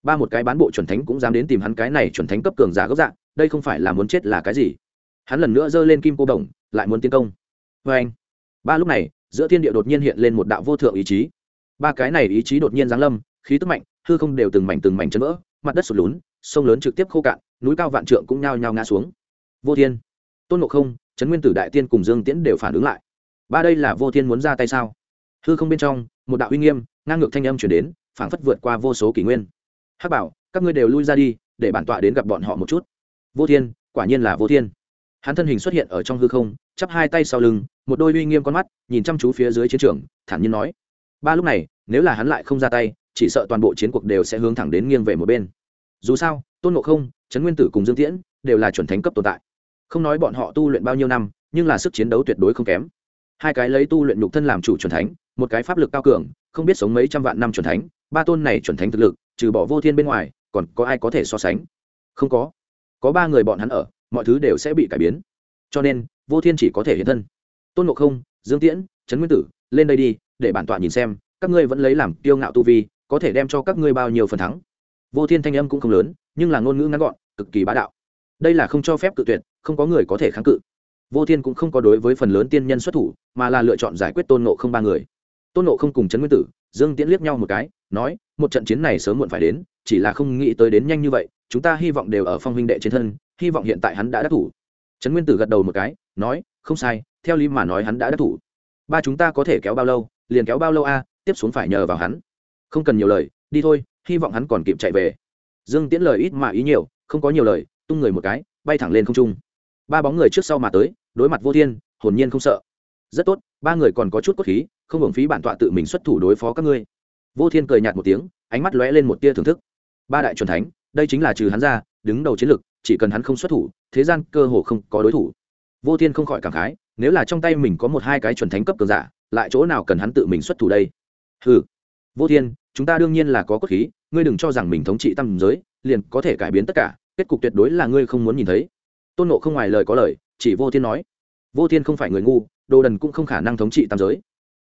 Ba một cái bán bộ chuẩn thánh cũng dám đến tìm hắn cái này chuẩn thánh cấp cường giả gốc dạng, đây không phải là muốn chết là cái gì? Hắn lần nữa giơ lên kim cô đồng, lại muốn tiến công. Vê anh, ba lúc này, giữa thiên địa đột nhiên hiện lên một đạo vô thượng ý chí. Ba cái này ý chí đột nhiên giáng lâm, khí tức mạnh, hư không đều từng mảnh từng mảnh chân vỡ, mặt đất sụt lún, sông lớn trực tiếp khô cạn, núi cao vạn trượng cũng nhao nhao ngã xuống. Vô thiên, tôn ngộ không trấn nguyên tử đại tiên cùng dương tiễn đều phản ứng lại ba đây là vô thiên muốn ra tay sao? Hư không bên trong, một đạo uy nghiêm, ngang ngược thanh âm chuyển đến, phảng phất vượt qua vô số kỷ nguyên. Hắc bảo, các ngươi đều lui ra đi, để bản tọa đến gặp bọn họ một chút. Vô thiên, quả nhiên là vô thiên. Hắn thân hình xuất hiện ở trong hư không, chắp hai tay sau lưng, một đôi uy nghiêm con mắt, nhìn chăm chú phía dưới chiến trường, thản nhiên nói. Ba lúc này, nếu là hắn lại không ra tay, chỉ sợ toàn bộ chiến cuộc đều sẽ hướng thẳng đến nghiêng về một bên. Dù sao, tôn ngộ không, trấn nguyên tử cùng dương tiễn đều là chuẩn thánh cấp tồn tại. Không nói bọn họ tu luyện bao nhiêu năm, nhưng là sức chiến đấu tuyệt đối không kém hai cái lấy tu luyện nhục thân làm chủ chuẩn thánh, một cái pháp lực cao cường, không biết sống mấy trăm vạn năm chuẩn thánh, ba tôn này chuẩn thánh thực lực, trừ bỏ vô thiên bên ngoài, còn có ai có thể so sánh? Không có. Có ba người bọn hắn ở, mọi thứ đều sẽ bị cải biến. Cho nên, vô thiên chỉ có thể hiện thân. Tôn ngộ không, dương tiễn, trấn nguyên tử, lên đây đi, để bản tọa nhìn xem, các ngươi vẫn lấy làm kiêu ngạo tu vi, có thể đem cho các ngươi bao nhiêu phần thắng. Vô thiên thanh âm cũng không lớn, nhưng là ngôn ngữ ngắn gọn, cực kỳ bá đạo. Đây là không cho phép cự tuyệt, không có người có thể kháng cự vô thiên cũng không có đối với phần lớn tiên nhân xuất thủ, mà là lựa chọn giải quyết tôn nộ không ba người. Tôn nộ không cùng trấn nguyên tử, dương tiễn liếc nhau một cái, nói, một trận chiến này sớm muộn phải đến, chỉ là không nghĩ tới đến nhanh như vậy, chúng ta hy vọng đều ở phong huynh đệ trên thân, hy vọng hiện tại hắn đã đắc thủ. Trấn nguyên tử gật đầu một cái, nói, không sai, theo lý mà nói hắn đã đắc thủ. Ba chúng ta có thể kéo bao lâu, liền kéo bao lâu a, tiếp xuống phải nhờ vào hắn. Không cần nhiều lời, đi thôi, hy vọng hắn còn kịp chạy về. Dương tiễn lời ít mà ý nhiều, không có nhiều lời, tung người một cái, bay thẳng lên không trung. Ba bóng người trước sau mà tới đối mặt vô thiên, hồn nhiên không sợ. Rất tốt, ba người còn có chút cốt khí, không hưởng phí bản tọa tự mình xuất thủ đối phó các ngươi. Vô thiên cười nhạt một tiếng, ánh mắt lóe lên một tia thưởng thức. Ba đại truyền thánh, đây chính là trừ hắn ra, đứng đầu chiến lực chỉ cần hắn không xuất thủ, thế gian cơ hồ không có đối thủ. Vô thiên không khỏi cảm khái, nếu là trong tay mình có một hai cái chuẩn thánh cấp cường giả, lại chỗ nào cần hắn tự mình xuất thủ đây? Ừ vô thiên, chúng ta đương nhiên là có cốt khí, ngươi đừng cho rằng mình thống trị tâm giới, liền có thể cải biến tất cả, kết cục tuyệt đối là ngươi không muốn nhìn thấy. Tôn nộ không ngoài lời có lời chỉ vô thiên nói, vô thiên không phải người ngu, đồ đần cũng không khả năng thống trị tam giới.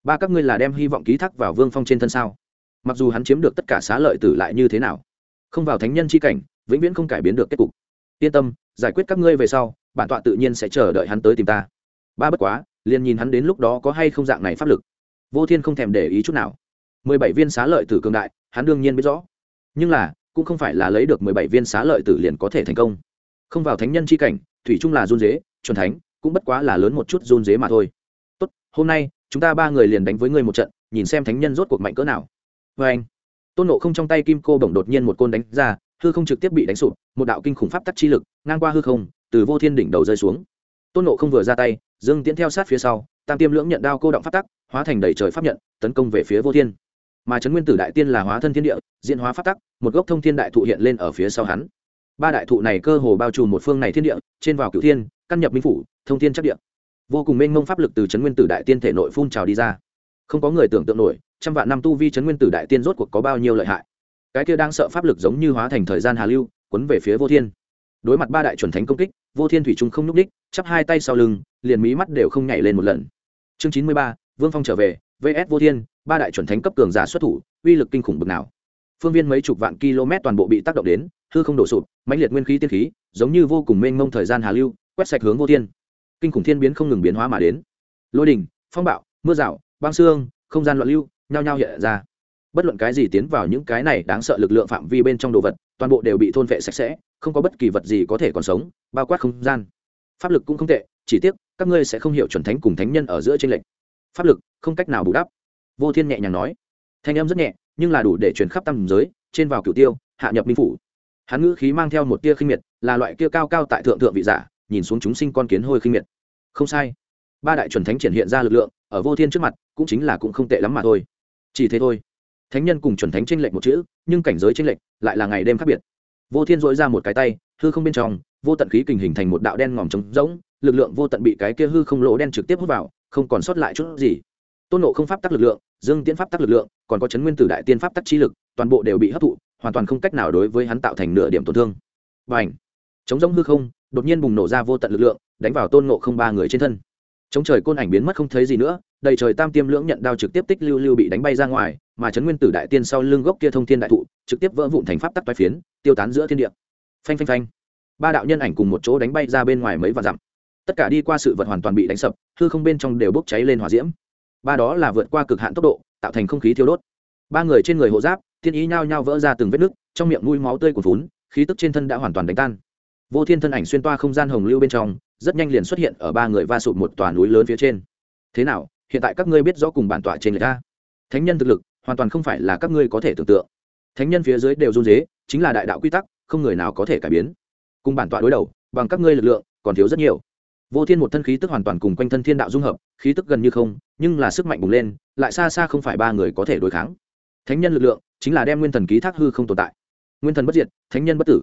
Ba các ngươi là đem hy vọng ký thác vào vương phong trên thân sao? Mặc dù hắn chiếm được tất cả xá lợi tử lại như thế nào, không vào thánh nhân c h i cảnh, vĩnh viễn không cải biến được kết cục. Yên tâm, giải quyết các ngươi về sau, bản tọa tự nhiên sẽ chờ đợi hắn tới tìm ta. Ba bất quá, liền nhìn hắn đến lúc đó có hay không dạng này pháp lực. Vô thiên không thèm để ý chút nào. Mười bảy viên xá lợi tử cường đại, hắn đương nhiên biết rõ. Nhưng là, cũng không phải là lấy được mười bảy viên xá lợi tử liền có thể thành công. Không vào thánh nhân c h i cảnh, thủy chung là run dế chuẩn thánh, cũng bất quá là lớn một chút run dế mà thôi. Tốt, hôm nay, chúng ta ba người liền đánh với ngươi một trận, nhìn xem thánh nhân rốt cuộc mạnh cỡ nào. Vê anh. Tôn nộ không trong tay kim cô bổng đột nhiên một côn đánh ra, hư không trực tiếp bị đánh sụp, một đạo kinh khủng pháp tắc chi lực, ngang qua hư không, từ vô thiên đỉnh đầu rơi xuống. Tôn nộ không vừa ra tay, dương tiễn theo sát phía sau, tam tiêm lưỡng nhận đao cô động pháp tắc, hóa thành đầy trời pháp nhận, tấn công về phía vô thiên. Mà trấn nguyên tử đại tiên là hóa thân thiên địa, diễn hóa pháp tắc, một gốc thông thiên đại thụ hiện lên ở phía sau hắn. Ba đại thụ này cơ hồ bao trùm một phương này thiên địa, trên vào cựu thiên căn nhập minh phủ, thông tin chắc địa. Vô cùng mênh mông pháp lực từ trấn nguyên tử đại tiên thể nội phun trào đi ra. Không có người tưởng tượng nổi, trăm vạn năm tu vi trấn nguyên tử đại tiên rốt cuộc có bao nhiêu lợi hại. Cái kia đang sợ pháp lực giống như hóa thành thời gian hà lưu quấn về phía vô thiên. Đối mặt ba đại chuẩn thánh công kích, vô thiên thủy trung không nhúc đích, chắp hai tay sau lưng, liền mí mắt đều không nhảy lên một lần. Chương chín mươi ba, vương phong trở về vs vô thiên, ba đại chuẩn thánh cấp cường giả xuất thủ, uy lực kinh khủng bực nào. Phương viên mấy chục vạn km toàn bộ bị tác động đến, hư không đổ sụp, mãnh liệt nguyên khí tiên khí, giống như vô cùng mênh mông thời gian hà lưu quét sạch hướng vô thiên. Kinh khủng thiên biến không ngừng biến hóa mà đến. Lôi đình, phong bạo, mưa rào, băng xương, không gian loạn lưu, nhao nhao hiện ra. Bất luận cái gì tiến vào những cái này đáng sợ lực lượng phạm vi bên trong đồ vật, toàn bộ đều bị thôn vệ sạch sẽ, không có bất kỳ vật gì có thể còn sống, bao quát không gian. Pháp lực cũng không tệ, chỉ tiếc, các ngươi sẽ không hiểu chuẩn thánh cùng thánh nhân ở giữa trên lệnh pháp lực, không cách nào bù đắp. Vô thiên nhẹ nhàng nói. Thanh âm rất nhẹ, nhưng là đủ để truyền khắp tam giới, trên vào cửu tiêu, hạ nhập minh phủ. Hắn ngữ khí mang theo một tia khinh miệt, là loại kia cao cao tại thượng thượng vị giả nhìn xuống chúng sinh con kiến hôi khinh miệt. Không sai. Ba đại chuẩn thánh triển hiện ra lực lượng, ở vô thiên trước mặt, cũng chính là cũng không tệ lắm mà thôi. Chỉ thế thôi. Thánh nhân cùng chuẩn thánh tranh lệch một chữ, nhưng cảnh giới tranh lệch lại là ngày đêm khác biệt. Vô thiên dội ra một cái tay, hư không bên trong, vô tận khí kình hình thành một đạo đen ngòm trống rỗng, lực lượng vô tận bị cái kia hư không lỗ đen trực tiếp hút vào, không còn sót lại chút gì. Tôn nộ không pháp tắc lực lượng, dương tiễn pháp tắc lực lượng, còn có chấn nguyên tử đại tiên pháp tắc chi lực, toàn bộ đều bị hấp thụ, hoàn toàn không cách nào đối với hắn tạo thành nửa điểm tổn thương. Và ảnh chống rỗng hư không đột nhiên bùng nổ ra vô tận lực lượng, đánh vào tôn nộ không ba người trên thân. Chống trời côn ảnh biến mất không thấy gì nữa, đầy trời tam tiêm lưỡng nhận đao trực tiếp tích lưu lưu bị đánh bay ra ngoài, mà trấn nguyên tử đại tiên sau lưng gốc kia thông thiên đại thụ, trực tiếp vỡ vụn thành pháp tắc toái phiến, tiêu tán giữa thiên địa. Phanh phanh phanh. Ba đạo nhân ảnh cùng một chỗ đánh bay ra bên ngoài mấy vạn dặm. Tất cả đi qua sự vật hoàn toàn bị đánh sập, hư không bên trong đều bốc cháy lên hỏa diễm. Ba đó là vượt qua cực hạn tốc độ, tạo thành không khí thiêu đốt. Ba người trên người hộ giáp, thiên ý nhao nhao vỡ ra từng vết nứt, trong miệng nuôi máu tươi của vốn khí tức trên thân đã hoàn toàn đánh tan vô thiên thân ảnh xuyên toa không gian hồng lưu bên trong, rất nhanh liền xuất hiện ở ba người va sụp một tòa núi lớn phía trên. Thế nào, hiện tại các ngươi biết rõ cùng bản tọa trên người ta? Thánh nhân thực lực, hoàn toàn không phải là các ngươi có thể tưởng tượng. Thánh nhân phía dưới đều run dế chính là đại đạo quy tắc, không người nào có thể cải biến. Cùng bản tọa đối đầu, bằng các ngươi lực lượng, còn thiếu rất nhiều. Vô thiên một thân khí tức hoàn toàn cùng quanh thân thiên đạo dung hợp, khí tức gần như không, nhưng là sức mạnh bùng lên, lại xa xa không phải ba người có thể đối kháng. Thánh nhân lực lượng, chính là đem nguyên thần ký thác hư không tồn tại. Nguyên thần bất diệt, thánh nhân bất tử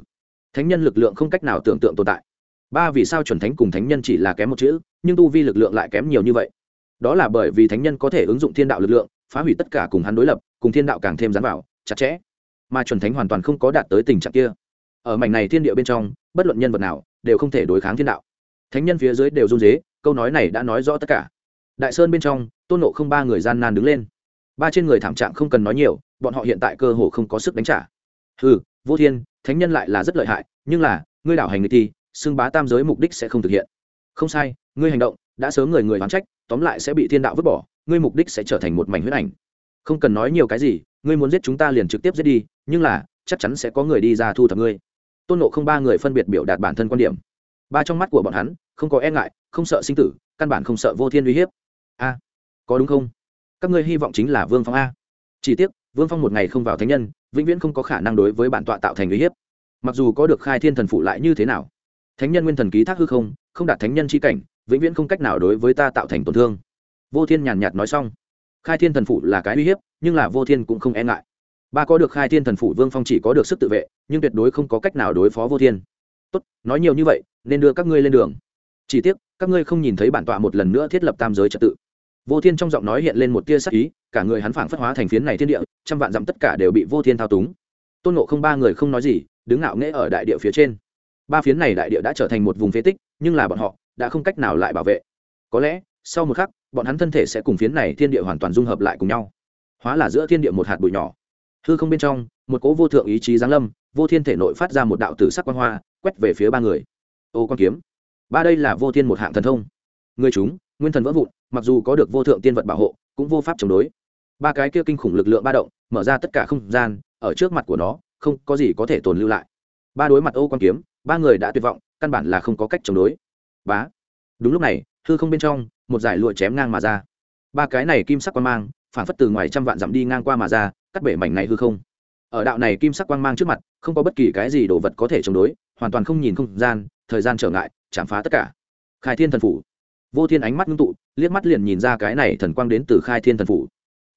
thánh nhân lực lượng không cách nào tưởng tượng tồn tại. Ba vì sao chuẩn thánh cùng thánh nhân chỉ là kém một chữ, nhưng tu vi lực lượng lại kém nhiều như vậy? Đó là bởi vì thánh nhân có thể ứng dụng thiên đạo lực lượng, phá hủy tất cả cùng hắn đối lập, cùng thiên đạo càng thêm dán vào chặt chẽ. Mà chuẩn thánh hoàn toàn không có đạt tới tình trạng kia. Ở mảnh này thiên địa bên trong, bất luận nhân vật nào, đều không thể đối kháng thiên đạo. Thánh nhân phía dưới đều run dế câu nói này đã nói rõ tất cả. Đại sơn bên trong, tôn nộ không ba người gian nan đứng lên. Ba trên người thảm trạng không cần nói nhiều, bọn họ hiện tại cơ hồ không có sức đánh trả. Ừ vô thiên thánh nhân lại là rất lợi hại, nhưng là, ngươi đảo hành người thi xưng bá tam giới mục đích sẽ không thực hiện. Không sai, ngươi hành động, đã sớm người người oán trách, tóm lại sẽ bị thiên đạo vứt bỏ, ngươi mục đích sẽ trở thành một mảnh huyết ảnh. Không cần nói nhiều cái gì, ngươi muốn giết chúng ta liền trực tiếp giết đi, nhưng là, chắc chắn sẽ có người đi ra thu thập ngươi. Tôn nộ không ba người phân biệt biểu đạt bản thân quan điểm. Ba trong mắt của bọn hắn, không có e ngại, không sợ sinh tử, căn bản không sợ vô thiên uy hiếp. A, có đúng không? Các ngươi hy vọng chính là vương phong a. Chỉ tiếc vương phong một ngày không vào thánh nhân, vĩnh viễn không có khả năng đối với bản tọa tạo thành uy hiếp. Mặc dù có được khai thiên thần phụ lại như thế nào? Thánh nhân nguyên thần ký thác hư không không đạt thánh nhân c h i cảnh, vĩnh viễn không cách nào đối với ta tạo thành tổn thương. Vô thiên nhàn nhạt nói xong. Khai thiên thần phụ là cái uy hiếp, nhưng là vô thiên cũng không e ngại. Ba có được khai thiên thần phụ, vương phong chỉ có được sức tự vệ, nhưng tuyệt đối không có cách nào đối phó vô thiên. Tốt, nói nhiều như vậy, nên đưa các ngươi lên đường. Chỉ tiếc, các ngươi không nhìn thấy bản tọa một lần nữa thiết lập tam giới trật tự vô thiên trong giọng nói hiện lên một tia sắc ý, cả người hắn phảng phất hóa thành phiến này thiên địa, trăm vạn dặm tất cả đều bị vô thiên thao túng. Tôn nộ không ba người không nói gì, đứng ngạo nghễ ở đại địa phía trên. Ba phiến này đại địa đã trở thành một vùng phế tích, nhưng là bọn họ đã không cách nào lại bảo vệ. Có lẽ, sau một khắc, bọn hắn thân thể sẽ cùng phiến này thiên địa hoàn toàn dung hợp lại cùng nhau. Hóa là giữa thiên địa một hạt bụi nhỏ. Hư không bên trong, một cỗ vô thượng ý chí giáng lâm, vô thiên thể nội phát ra một đạo tử sắc quan hoa, quét về phía ba người. Ô quan kiếm. Ba đây là vô thiên một hạng thần thông. Người chúng, nguyên thần vỡ vụn mặc dù có được vô thượng tiên vật bảo hộ, cũng vô pháp chống đối. Ba cái kia kinh khủng lực lượng ba động, mở ra tất cả không gian, ở trước mặt của nó, không có gì có thể tồn lưu lại. Ba đối mặt ô quan kiếm, ba người đã tuyệt vọng, căn bản là không có cách chống đối. Bá. Đúng lúc này, hư không bên trong, một giải lụa chém ngang mà ra. Ba cái này kim sắc quan mang, phản phất từ ngoài trăm vạn dặm đi ngang qua mà ra, cắt bể mảnh này hư không. Ở đạo này kim sắc quang mang trước mặt, không có bất kỳ cái gì đồ vật có thể chống đối, hoàn toàn không nhìn không gian, thời gian trở ngại, chạm phá tất cả. Khai thiên thần phủ vô thiên ánh mắt ngưng tụ, liếc mắt liền nhìn ra cái này thần quang đến từ khai thiên thần phủ.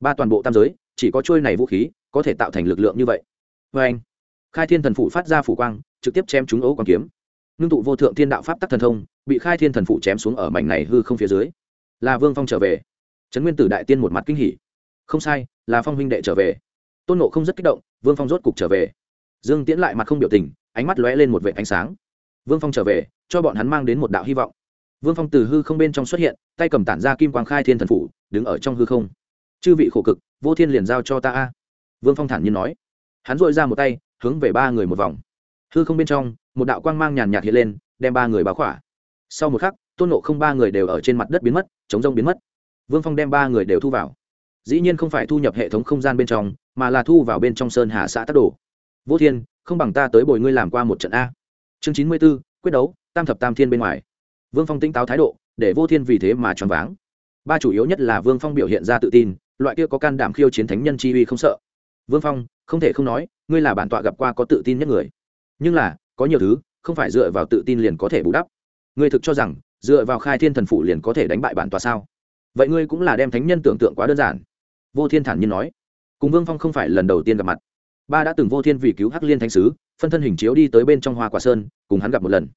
Ba toàn bộ tam giới, chỉ có trôi này vũ khí, có thể tạo thành lực lượng như vậy. Vê anh, khai thiên thần phủ phát ra phủ quang, trực tiếp chém chúng ấu quang kiếm. Ngưng tụ vô thượng thiên đạo pháp tắc thần thông, bị khai thiên thần phủ chém xuống ở mảnh này hư không phía dưới. Là vương phong trở về. Trấn nguyên tử đại tiên một mặt kinh hỉ. Không sai là phong huynh đệ trở về. Tôn nộ không rất kích động, vương phong rốt cục trở về. Dương tiễn lại mặt không biểu tình, ánh mắt lóe lên một vệ ánh sáng. Vương phong trở về, cho bọn hắn mang đến một đạo hy vọng vương phong từ hư không bên trong xuất hiện, tay cầm tản ra kim quang khai thiên thần phủ, đứng ở trong hư không. Chư vị khổ cực, vô thiên liền giao cho ta a. Vương phong thản nhiên nói. Hắn dội ra một tay, hướng về ba người một vòng. Hư không bên trong, một đạo quang mang nhàn nhạt hiện lên, đem ba người báo khỏa. Sau một khắc, tôn nộ không ba người đều ở trên mặt đất biến mất, chống rông biến mất. Vương phong đem ba người đều thu vào. Dĩ nhiên không phải thu nhập hệ thống không gian bên trong, mà là thu vào bên trong sơn hà xã tắc đồ. Vô thiên, không bằng ta tới bồi ngươi làm qua một trận a. Chương chín mươi b ố quyết đấu, tam thập tam thiên bên ngoài vương phong tinh táo thái độ, để vô thiên vì thế mà choáng váng. Ba chủ yếu nhất là vương phong biểu hiện ra tự tin, loại kia có can đảm khiêu chiến thánh nhân chi uy không sợ. Vương phong, không thể không nói, ngươi là bản tọa gặp qua có tự tin nhất người. Nhưng là, có nhiều thứ, không phải dựa vào tự tin liền có thể bù đắp. Ngươi thực cho rằng, dựa vào khai thiên thần phủ liền có thể đánh bại bản tọa sao? Vậy ngươi cũng là đem thánh nhân tưởng tượng quá đơn giản. Vô thiên thản nhiên nói. Cùng vương phong không phải lần đầu tiên gặp mặt. Ba đã từng vô thiên vì cứu hắc liên thánh sứ, phân thân hình chiếu đi tới bên trong hoa quả sơn, cùng hắn gặp một lần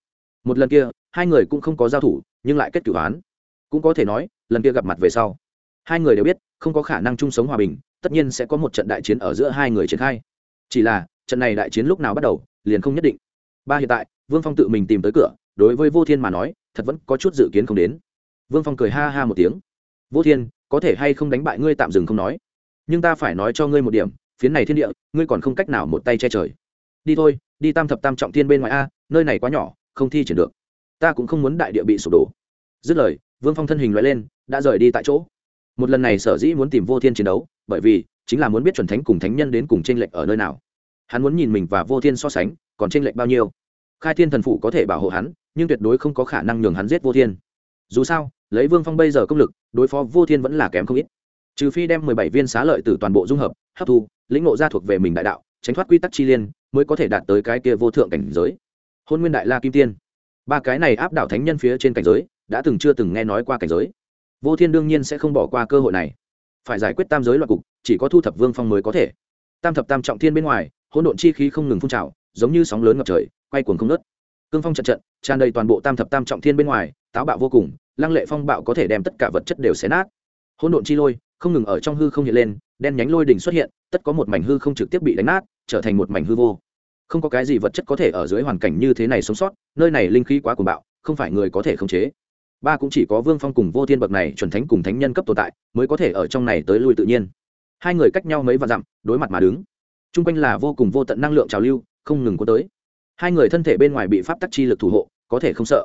một lần kia, hai người cũng không có giao thủ, nhưng lại kết cửu án cũng có thể nói, lần kia gặp mặt về sau, hai người đều biết, không có khả năng chung sống hòa bình, tất nhiên sẽ có một trận đại chiến ở giữa hai người triển khai. Chỉ là, trận này đại chiến lúc nào bắt đầu, liền không nhất định. Ba hiện tại, vương phong tự mình tìm tới cửa, đối với vô thiên mà nói, thật vẫn có chút dự kiến không đến. Vương phong cười ha ha một tiếng. Vô thiên, có thể hay không đánh bại ngươi tạm dừng không nói. Nhưng ta phải nói cho ngươi một điểm, phiến này thiên địa, ngươi còn không cách nào một tay che trời. Đi thôi, đi tam thập tam trọng thiên bên ngoài a, nơi này quá nhỏ không thi triển được. Ta cũng không muốn đại địa bị sụp đổ. Dứt lời, vương phong thân hình loại lên, đã rời đi tại chỗ. Một lần này sở dĩ muốn tìm vô thiên chiến đấu, bởi vì chính là muốn biết chuẩn thánh cùng thánh nhân đến cùng tranh lệch ở nơi nào. Hắn muốn nhìn mình và vô thiên so sánh, còn tranh lệch bao nhiêu. Khai thiên thần phụ có thể bảo hộ hắn, nhưng tuyệt đối không có khả năng nhường hắn giết vô thiên. Dù sao, lấy vương phong bây giờ công lực, đối phó vô thiên vẫn là kém không ít. Trừ phi đem mười bảy viên xá lợi từ toàn bộ dung hợp, hấp thu, lĩnh ngộ ra thuộc về mình đại đạo, tránh thoát quy tắc chi liên, mới có thể đạt tới cái kia vô thượng cảnh giới hôn nguyên đại la kim tiên. Ba cái này áp đảo thánh nhân phía trên cảnh giới, đã từng chưa từng nghe nói qua cảnh giới. Vô thiên đương nhiên sẽ không bỏ qua cơ hội này. Phải giải quyết tam giới loạn cục, chỉ có thu thập vương phong mới có thể. Tam thập tam trọng thiên bên ngoài, hỗn độn chi khí không ngừng phun trào, giống như sóng lớn ngập trời, quay cuồng không nớt cương phong trận trận, tràn đầy toàn bộ tam thập tam trọng thiên bên ngoài, táo bạo vô cùng, lăng lệ phong bạo có thể đem tất cả vật chất đều xé nát. Hỗn độn chi lôi, không ngừng ở trong hư không hiện lên, đen nhánh lôi đỉnh xuất hiện, tất có một mảnh hư không trực tiếp bị đánh nát, trở thành một mảnh hư vô không có cái gì vật chất có thể ở dưới hoàn cảnh như thế này sống sót, nơi này linh khí quá cuồng bạo, không phải người có thể khống chế. Ba cũng chỉ có vương phong cùng vô thiên bậc này chuẩn thánh cùng thánh nhân cấp tồn tại, mới có thể ở trong này tới lui tự nhiên. Hai người cách nhau mấy vạn dặm, đối mặt mà đứng. T r u n g quanh là vô cùng vô tận năng lượng trào lưu, không ngừng có tới. Hai người thân thể bên ngoài bị pháp tắc chi lực thủ hộ, có thể không sợ.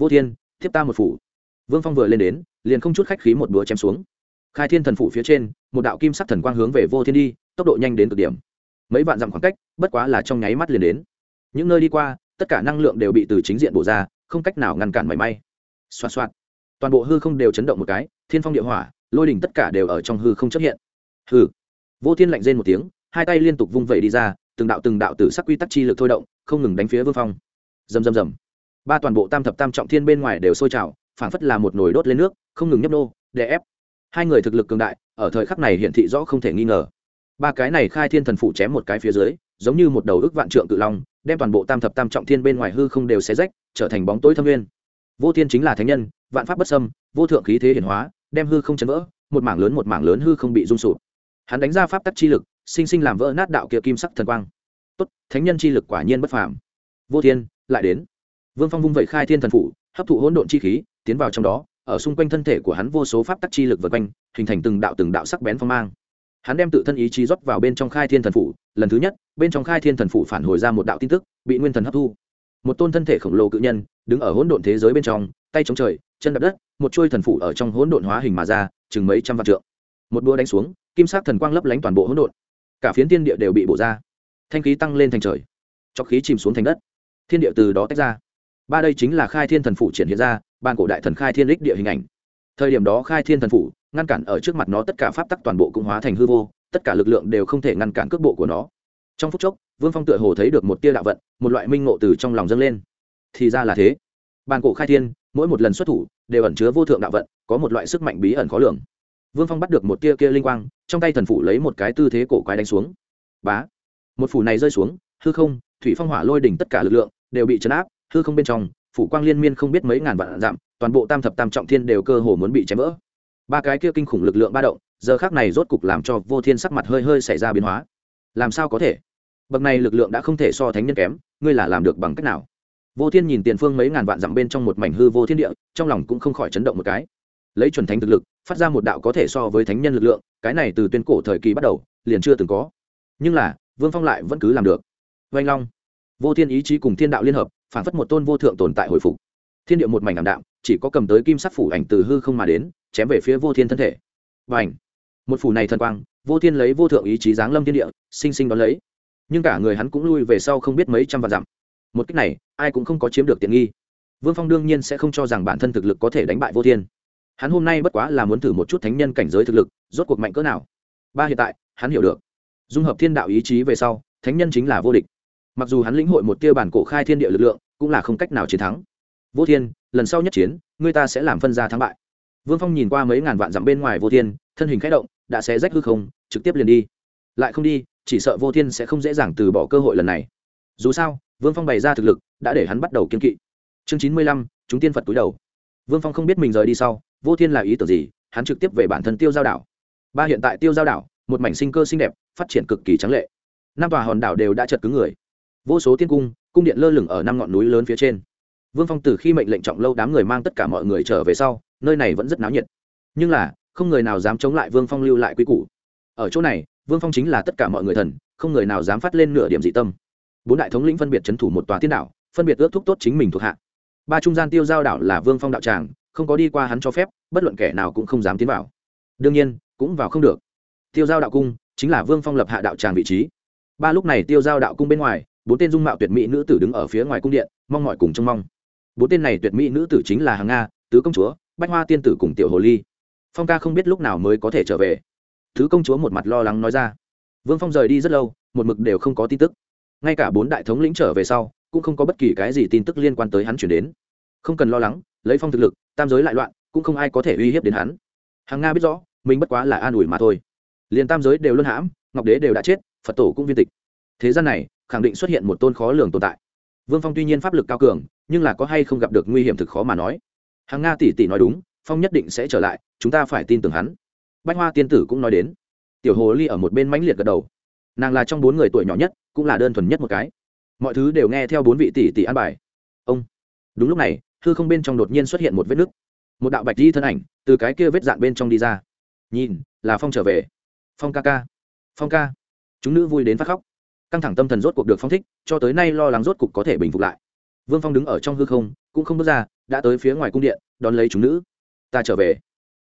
Vô thiên, thiếp ta một phủ. Vương phong vừa lên đến, liền không chút khách khí một búa chém xuống. Khai thiên thần phủ phía trên, một đạo kim sắc thần quang hướng về vô thiên đi, tốc độ nhanh đến cực điểm mấy vạn dặm khoảng cách, bất quá là trong nháy mắt liền đến. Những nơi đi qua, tất cả năng lượng đều bị từ chính diện bổ ra, không cách nào ngăn cản mảy may. Xoạt xoạt. Toàn bộ hư không đều chấn động một cái, thiên phong địa hỏa, lôi đỉnh tất cả đều ở trong hư không chấp hiện. Hư vô thiên lạnh rên một tiếng, hai tay liên tục vung vẩy đi ra, từng đạo từng đạo tử sắc quy tắc chi lực thôi động, không ngừng đánh phía vương phong. Rầm rầm rầm. Ba toàn bộ tam thập tam trọng thiên bên ngoài đều sôi trào, phảng phất là một nồi đốt lên nước, không ngừng nhấp nô, đè ép. Hai người thực lực cường đại, ở thời khắc này hiện thị rõ không thể nghi ngờ ba cái này khai thiên thần phụ chém một cái phía dưới, giống như một đầu ức vạn trượng cự long, đem toàn bộ tam thập tam trọng thiên bên ngoài hư không đều xé rách, trở thành bóng tối thâm nguyên. Vô thiên chính là thánh nhân, vạn pháp bất xâm, vô thượng khí thế hiển hóa, đem hư không chấn vỡ, một mảng lớn một mảng lớn hư không bị rung sụp. Hắn đánh ra pháp tắc chi lực, sinh sinh làm vỡ nát đạo kia kim sắc thần quang. Tốt, thánh nhân chi lực quả nhiên bất phàm. Vô thiên, lại đến. Vương phong vung vẩy khai thiên thần phủ, hấp thụ hỗn độn chi khí, tiến vào trong đó, ở xung quanh thân thể của hắn vô số pháp tắc chi lực vượt quanh, hình thành từng đạo từng đạo sắc bén phong mang hắn đem tự thân ý chí rót vào bên trong khai thiên thần phủ, lần thứ nhất, bên trong khai thiên thần phủ phản hồi ra một đạo tin tức, bị nguyên thần hấp thu. Một tôn thân thể khổng lồ cự nhân, đứng ở hỗn độn thế giới bên trong, tay chống trời, chân đập đất, một chuôi thần phủ ở trong hỗn độn hóa hình mà ra, chừng mấy trăm vạn trượng. Một đua đánh xuống, kim sắc thần quang lấp lánh toàn bộ hỗn độn. Cả phiến thiên địa đều bị bổ ra. Thanh khí tăng lên thành trời. Cho khí chìm xuống thành đất. Thiên địa từ đó tách ra. Ba đây chính là khai thiên thần phủ triển hiện ra ban cổ đại thần khai thiên đích địa hình ảnh. Thời điểm đó khai thiên thần phủ ngăn cản ở trước mặt nó tất cả pháp tắc toàn bộ cũng hóa thành hư vô tất cả lực lượng đều không thể ngăn cản cước bộ của nó. Trong phút chốc vương phong tựa hồ thấy được một tia đạo vận một loại minh ngộ từ trong lòng dâng lên. Thì ra là thế. Bàn cổ khai thiên mỗi một lần xuất thủ đều ẩn chứa vô thượng đạo vận có một loại sức mạnh bí ẩn khó lường. Vương phong bắt được một tia kia linh quang trong tay thần phủ lấy một cái tư thế cổ quái đánh xuống. Bá! Một phủ này rơi xuống hư không thủy phong hỏa lôi đỉnh tất cả lực lượng đều bị chấn áp hư không bên trong phủ quang liên miên không biết mấy ngàn vạn giảm, toàn bộ tam thập tam trọng thiên đều cơ hồ muốn bị chém vỡ ba cái kia kinh khủng lực lượng ba động, giờ khác này rốt cục làm cho vô thiên sắc mặt hơi hơi xảy ra biến hóa. Làm sao có thể? Bậc này lực lượng đã không thể so thánh nhân kém, ngươi là làm được bằng cách nào? Vô thiên nhìn tiền phương mấy ngàn vạn dặm bên trong một mảnh hư vô thiên địa, trong lòng cũng không khỏi chấn động một cái. Lấy chuẩn thánh thực lực, phát ra một đạo có thể so với thánh nhân lực lượng, cái này từ tuyên cổ thời kỳ bắt đầu, liền chưa từng có. Nhưng là, vương phong lại vẫn cứ làm được. Vanh long. Vô thiên ý chí cùng thiên đạo liên hợp, phản phất một tôn vô thượng tồn tại hồi phục. Thiên địa một mảnh ảm đạm chỉ có cầm tới kim sắc phủ ảnh từ hư không mà đến, chém về phía vô thiên thân thể. Và ảnh một phủ này thần quang, vô thiên lấy vô thượng ý chí giáng lâm thiên địa, sinh sinh đón lấy. Nhưng cả người hắn cũng lui về sau không biết mấy trăm vạn dặm. Một cách này, ai cũng không có chiếm được tiện nghi. Vương phong đương nhiên sẽ không cho rằng bản thân thực lực có thể đánh bại vô thiên. Hắn hôm nay bất quá là muốn thử một chút thánh nhân cảnh giới thực lực, rốt cuộc mạnh cỡ nào. Ba hiện tại, hắn hiểu được. Dung hợp thiên đạo ý chí về sau, thánh nhân chính là vô địch. Mặc dù hắn lĩnh hội một tia bản cổ khai thiên địa lực lượng, cũng là không cách nào chiến thắng vô thiên, lần sau nhất chiến người ta sẽ làm phân ra thắng bại. Vương phong nhìn qua mấy ngàn vạn dặm bên ngoài vô thiên, thân hình k h ẽ động, đã xé rách hư không, trực tiếp liền đi. Lại không đi, chỉ sợ vô thiên sẽ không dễ dàng từ bỏ cơ hội lần này. Dù sao, vương phong bày ra thực lực, đã để hắn bắt đầu kiên kỵ. Chương chín mươi lăm, chúng tiên phật túi đầu. Vương phong không biết mình rời đi sau, vô thiên là ý tưởng gì, hắn trực tiếp về bản thân tiêu giao đảo. Ba hiện tại tiêu giao đảo, một mảnh sinh cơ xinh đẹp, phát triển cực kỳ trắng lệ. Năm tòa hòn đảo đều đã chật cứng người. Vô số tiên cung cung điện lơ lửng ở năm ngọn núi lớn phía trên vương phong từ khi mệnh lệnh trọng lâu đám người mang tất cả mọi người trở về sau, nơi này vẫn rất náo nhiệt. Nhưng là, không người nào dám chống lại vương phong lưu lại quy củ. Ở chỗ này, vương phong chính là tất cả mọi người thần, không người nào dám phát lên nửa điểm dị tâm. Bốn đại thống lĩnh phân biệt c h ấ n thủ một tòa tiên đảo, phân biệt ước thúc tốt chính mình thuộc hạ. Ba trung gian tiêu giao đảo là vương phong đạo tràng, không có đi qua hắn cho phép, bất luận kẻ nào cũng không dám tiến vào. Đương nhiên, cũng vào không được. Tiêu giao đạo cung chính là vương phong lập hạ đạo tràng vị trí. Ba lúc này tiêu giao đạo cung bên ngoài, bốn tên dung mạo tuyệt mỹ nữ tử đứng ở phía ngoài cung điện, mong mọi cùng trông mong bốn tên này tuyệt mỹ nữ tử chính là hàng nga, tứ công chúa, bách hoa tiên tử cùng tiểu hồ ly. Phong ca không biết lúc nào mới có thể trở về. Thứ công chúa một mặt lo lắng nói ra. Vương phong rời đi rất lâu, một mực đều không có tin tức. Ngay cả bốn đại thống lĩnh trở về sau, cũng không có bất kỳ cái gì tin tức liên quan tới hắn chuyển đến. Không cần lo lắng, lấy phong thực lực, tam giới lại loạn, cũng không ai có thể uy hiếp đến hắn. Hàng nga biết rõ, mình bất quá là an ủi mà thôi. Liền tam giới đều luân hãm, ngọc đế đều đã chết, phật tổ cũng viên tịch. Thế gian này, khẳng định xuất hiện một tôn khó lường tồn tại vương phong tuy nhiên pháp lực cao cường, nhưng là có hay không gặp được nguy hiểm thực khó mà nói. Hàng nga tỷ tỷ nói đúng, phong nhất định sẽ trở lại, chúng ta phải tin tưởng hắn. Bách hoa tiên tử cũng nói đến. Tiểu hồ ly ở một bên mãnh liệt gật đầu. Nàng là trong bốn người tuổi nhỏ nhất, cũng là đơn thuần nhất một cái. Mọi thứ đều nghe theo bốn vị tỷ tỷ an bài. Ông. Đúng lúc này thư không bên trong đột nhiên xuất hiện một vết nứt. Một đạo bạch di thân ảnh từ cái kia vết dạn bên trong đi ra. Nhìn, là phong trở về. Phong ca ca. Phong ca. Chúng nữ vui đến phát khóc căng thẳng tâm thần rốt cuộc được phong thích, cho tới nay lo lắng rốt cuộc có thể bình phục lại. Vương phong đứng ở trong hư không, cũng không bước ra, đã tới phía ngoài cung điện, đón lấy chúng nữ. Ta trở về.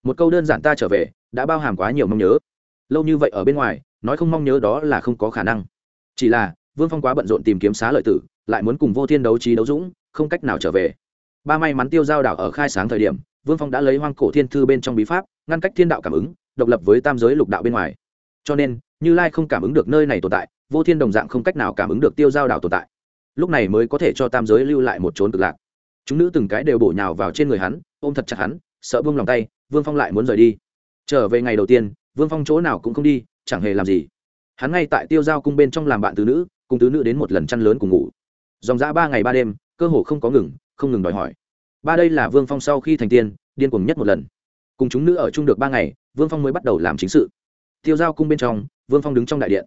Một câu đơn giản ta trở về đã bao hàm quá nhiều mong nhớ. Lâu như vậy ở bên ngoài, nói không mong nhớ đó là không có khả năng. Chỉ là, vương phong quá bận rộn tìm kiếm xá lợi tử, lại muốn cùng vô thiên đấu trí đấu dũng, không cách nào trở về. Ba may mắn tiêu giao đảo ở khai sáng thời điểm, vương phong đã lấy hoang cổ thiên thư bên trong bí pháp, ngăn cách thiên đạo cảm ứng, độc lập với tam giới lục đạo bên ngoài. Cho nên, như lai không cảm ứng được nơi này tồn tại vô thiên đồng dạng không cách nào cảm ứng được tiêu giao đảo tồn tại. Lúc này mới có thể cho tam giới lưu lại một trốn cực lạc. Chúng nữ từng cái đều bổ nhào vào trên người hắn, ôm thật chặt hắn, sợ buông lòng tay, vương phong lại muốn rời đi. Trở về ngày đầu tiên, vương phong chỗ nào cũng không đi, chẳng hề làm gì. Hắn ngay tại tiêu giao cung bên trong làm bạn tứ nữ, cùng tứ nữ đến một lần chăn lớn cùng ngủ. Dòng dã ba ngày ba đêm, cơ hồ không có ngừng, không ngừng đòi hỏi. Ba đây là vương phong sau khi thành tiên, điên cuồng nhất một lần. Cùng chúng nữ ở chung được ba ngày, vương phong mới bắt đầu làm chính sự. Tiêu giao cung bên trong, vương phong đứng trong đại điện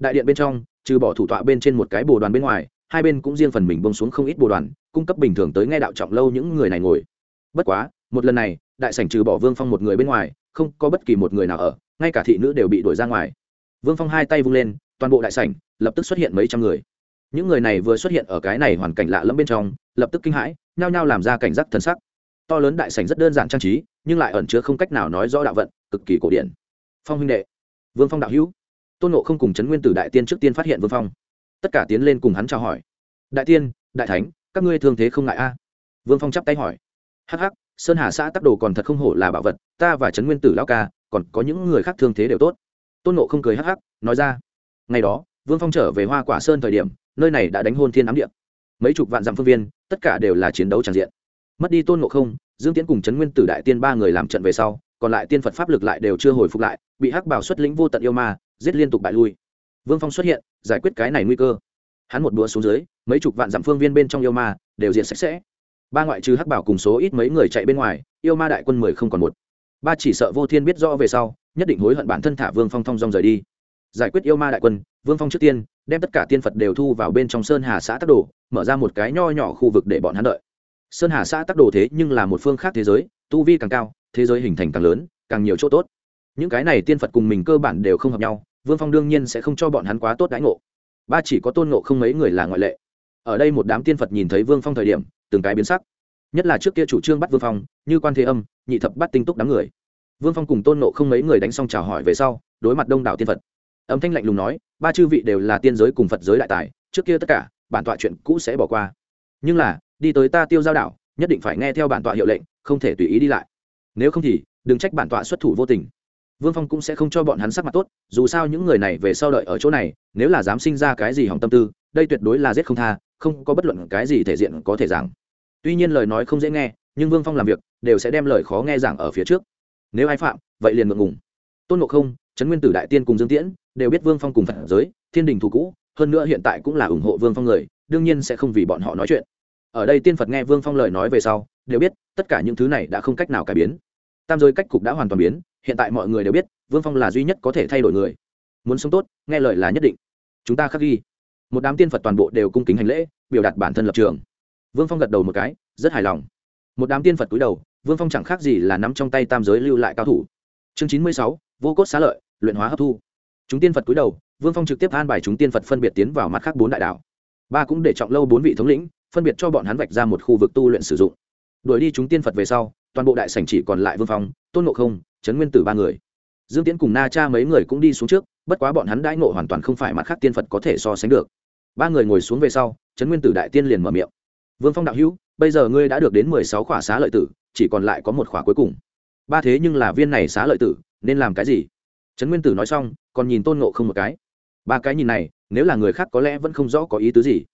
đại điện bên trong, trừ bỏ thủ tọa bên trên một cái bồ đoàn bên ngoài, hai bên cũng riêng phần mình bông xuống không ít bồ đoàn, cung cấp bình thường tới nghe đạo trọng lâu những người này ngồi. Bất quá, một lần này, đại sảnh trừ bỏ vương phong một người bên ngoài, không có bất kỳ một người nào ở, ngay cả thị nữ đều bị đuổi ra ngoài. Vương phong hai tay vung lên, toàn bộ đại sảnh lập tức xuất hiện mấy trăm người. Những người này vừa xuất hiện ở cái này hoàn cảnh lạ lẫm bên trong, lập tức kinh hãi, nhao nhao làm ra cảnh giác thân sắc. To lớn đại sảnh rất đơn giản trang trí, nhưng lại ẩn chứa không cách nào nói rõ đạo vận, cực kỳ cổ điển. Phong huynh đệ, vương phong đạo hữu tôn nộ không cùng trấn nguyên tử đại tiên trước tiên phát hiện vương phong tất cả tiến lên cùng hắn chào hỏi đại tiên đại thánh các ngươi thương thế không ngại a vương phong chắp tay hỏi hh sơn hà xã tắc đồ còn thật không hổ là bảo vật ta và trấn nguyên tử lao ca còn có những người khác thương thế đều tốt tôn nộ không cười hh nói ra ngày đó vương phong trở về hoa quả sơn thời điểm nơi này đã đánh hôn thiên ám điện mấy chục vạn dặm phương viên tất cả đều là chiến đấu tràn diện mất đi tôn nộ không dương tiến cùng trấn nguyên tử đại tiên ba người làm trận về sau còn lại tiên phật pháp lực lại đều chưa hồi phục lại bị hắc bảo xuất lĩnh vô tận yêu ma giết liên tục bại lui. Vương phong xuất hiện, giải quyết cái này nguy cơ. Hắn một đũa xuống dưới, mấy chục vạn dặm phương viên bên trong yêu ma đều diện sạch sẽ. Ba ngoại trừ hắc bảo cùng số ít mấy người chạy bên ngoài, yêu ma đại quân mười không còn một. Ba chỉ sợ vô thiên biết rõ về sau, nhất định hối hận bản thân thả vương phong thong dong rời đi. Giải quyết yêu ma đại quân, vương phong trước tiên, đem tất cả tiên phật đều thu vào bên trong sơn hà xã tắc đồ, mở ra một cái nho nhỏ khu vực để bọn hắn đợi. Sơn hà xã tắc đồ thế nhưng là một phương khác thế giới, tu vi càng cao, thế giới hình thành càng lớn, càng nhiều chỗ tốt. Những cái này tiên phật cùng mình cơ bản đều không hợp nhau vương phong đương nhiên sẽ không cho bọn hắn quá tốt đãi ngộ. Ba chỉ có tôn ngộ không mấy người là ngoại lệ. Ở đây một đám tiên phật nhìn thấy vương phong thời điểm, từng cái biến sắc. Nhất là trước kia chủ trương bắt vương phong, như quan thế âm, nhị thập bắt tinh túc đám người. Vương phong cùng tôn nộ không mấy người đánh xong chào hỏi về sau, đối mặt đông đảo tiên phật. Âm thanh lạnh lùng nói, ba chư vị đều là tiên giới cùng phật giới đại tài, trước kia tất cả, bản tọa chuyện cũ sẽ bỏ qua. Nhưng là, đi tới ta tiêu giao đảo, nhất định phải nghe theo bản tọa hiệu lệnh, không thể tùy ý đi lại. Nếu không thì, đừng trách bản tọa xuất thủ vô tình vương phong cũng sẽ không cho bọn hắn sắc mặt tốt, dù sao những người này về sau đợi ở chỗ này, nếu là dám sinh ra cái gì hỏng tâm tư, đây tuyệt đối là giết không tha, không có bất luận cái gì thể diện có thể giảng. Tuy nhiên lời nói không dễ nghe, nhưng vương phong làm việc, đều sẽ đem lời khó nghe giảng ở phía trước. Nếu ai phạm, vậy liền ngượng ngùng. Tôn ngộ không, trấn nguyên tử đại tiên cùng dương tiễn, đều biết vương phong cùng phật giới, thiên đình thủ cũ, hơn nữa hiện tại cũng là ủng hộ vương phong người, đương nhiên sẽ không vì bọn họ nói chuyện. Ở đây tiên phật nghe vương phong lời nói về sau, đều biết, tất cả những thứ này đã không cách nào cải biến. Tam giới cách cục đã hoàn toàn biến hiện tại mọi người đều biết, vương phong là duy nhất có thể thay đổi người. Muốn sống tốt, nghe lời là nhất định. Chúng ta khắc ghi. Một đám tiên phật toàn bộ đều cung kính hành lễ, biểu đạt bản thân lập trường. Vương phong gật đầu một cái, rất hài lòng. Một đám tiên phật cúi đầu, vương phong chẳng khác gì là nắm trong tay tam giới lưu lại cao thủ. Chương chín mươi sáu, vô cốt xá lợi, luyện hóa hấp thu. Chúng tiên phật cúi đầu, vương phong trực tiếp an bài chúng tiên phật phân biệt tiến vào mặt khác bốn đại đạo. ba cũng để trọng lâu bốn vị thống lĩnh, phân biệt cho bọn hắn vạch ra một khu vực tu luyện sử dụng. Đuổi đi chúng tiên phật về sau, toàn bộ đại sảnh chỉ còn lại vương phong, tôn ngộ không trấn nguyên tử ba người. Dương tiễn cùng na cha mấy người cũng đi xuống trước, bất quá bọn hắn đãi ngộ hoàn toàn không phải mặt khác tiên phật có thể so sánh được. Ba người ngồi xuống về sau trấn nguyên tử đại tiên liền mở miệng. Vương phong đạo hữu, bây giờ ngươi đã được đến mười sáu khỏa xá lợi tử, chỉ còn lại có một khỏa cuối cùng. Ba thế nhưng là viên này xá lợi tử, nên làm cái gì? Trấn nguyên tử nói xong, còn nhìn tôn ngộ không một cái. Ba cái nhìn này, nếu là người khác có lẽ vẫn không rõ có ý tứ gì.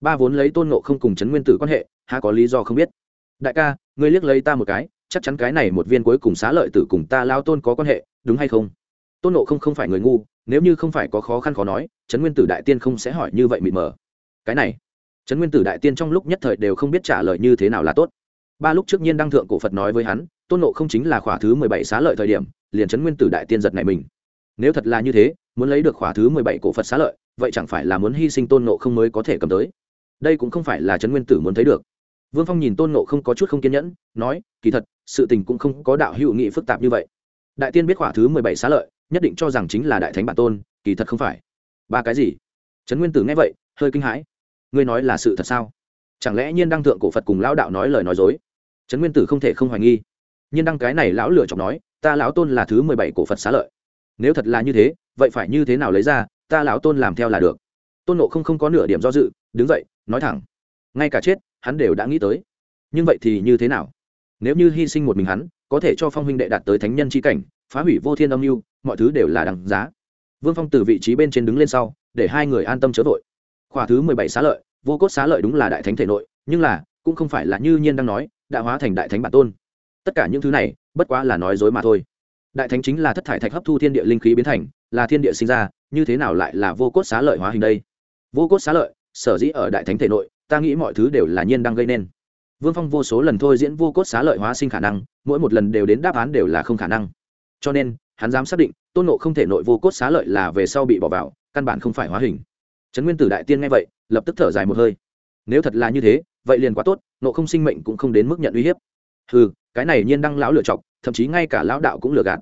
Ba vốn lấy tôn ngộ không cùng trấn nguyên tử quan hệ, há có lý do không biết. Đại ca, ngươi liếc lấy ta một cái chắc chắn cái này một viên cuối cùng xá lợi tử cùng ta lao tôn có quan hệ, đúng hay không? Tôn ngộ không không phải người ngu, nếu như không phải có khó khăn khó nói, trấn nguyên tử đại tiên không sẽ hỏi như vậy mịt mờ. Cái này, trấn nguyên tử đại tiên trong lúc nhất thời đều không biết trả lời như thế nào là tốt. Ba lúc trước nhiên đăng thượng cổ phật nói với hắn, tôn nộ không chính là khỏa thứ mười bảy xá lợi thời điểm, liền trấn nguyên tử đại tiên giật này mình. Nếu thật là như thế, muốn lấy được khỏa thứ mười bảy cổ phật xá lợi, vậy chẳng phải là muốn hy sinh tôn nộ không mới có thể cầm tới. Đây cũng không phải là trấn nguyên tử muốn thấy được vương phong nhìn tôn nộ không có chút không kiên nhẫn, nói, kỳ thật, sự tình cũng không có đạo hữu nghị phức tạp như vậy. Đại tiên biết khỏa thứ mười bảy xá lợi, nhất định cho rằng chính là đại thánh bản tôn, kỳ thật không phải. Ba cái gì? Trấn nguyên tử nghe vậy, hơi kinh hãi. Ngươi nói là sự thật sao? Chẳng lẽ nhiên đăng thượng cổ phật cùng lão đạo nói lời nói dối? Trấn nguyên tử không thể không hoài nghi. Nhiên đăng cái này lão lửa chọc nói, ta lão tôn là thứ mười bảy cổ phật xá lợi. Nếu thật là như thế, vậy phải như thế nào lấy ra, ta lão tôn làm theo là được. Tôn nộ không không có nửa điểm do dự, đứng dậy, nói thẳng, ngay cả chết hắn đều đã nghĩ tới. Nhưng vậy thì như thế nào? Nếu như hy sinh một mình hắn, có thể cho phong huynh đệ đạt tới thánh nhân c cảnh, phá hủy vô thiên âm mưu, mọi thứ đều là đằng giá. Vương phong từ vị trí bên trên đứng lên sau, để hai người an tâm chớ vội. Khỏa thứ mười bảy xá lợi, vô cốt xá lợi đúng là đại thánh thể nội, nhưng là, cũng không phải là như nhiên đang nói, đã hóa thành đại thánh bản tôn. Tất cả những thứ này, bất quá là nói dối mà thôi. Đại thánh chính là thất thải thạch hấp thu thiên địa linh khí biến thành, là thiên địa sinh ra, như thế nào lại là vô cốt xá lợi hóa hình đây? Vô cốt xá lợi, sở dĩ ở đại thánh thể nội ta nghĩ mọi thứ đều là nhiên đang gây nên. Vương phong vô số lần thôi diễn vô cốt xá lợi hóa sinh khả năng, mỗi một lần đều đến đáp án đều là không khả năng. Cho nên, hắn dám xác định, tôn nộ không thể nội vô cốt xá lợi là về sau bị bỏ vào, căn bản không phải hóa hình. Trấn nguyên tử đại tiên nghe vậy, lập tức thở dài một hơi. Nếu thật là như thế, vậy liền quá tốt nộ không sinh mệnh cũng không đến mức nhận uy hiếp. Ừ cái này nhiên đăng lão lựa chọc, thậm chí ngay cả lão đạo cũng lừa gạt.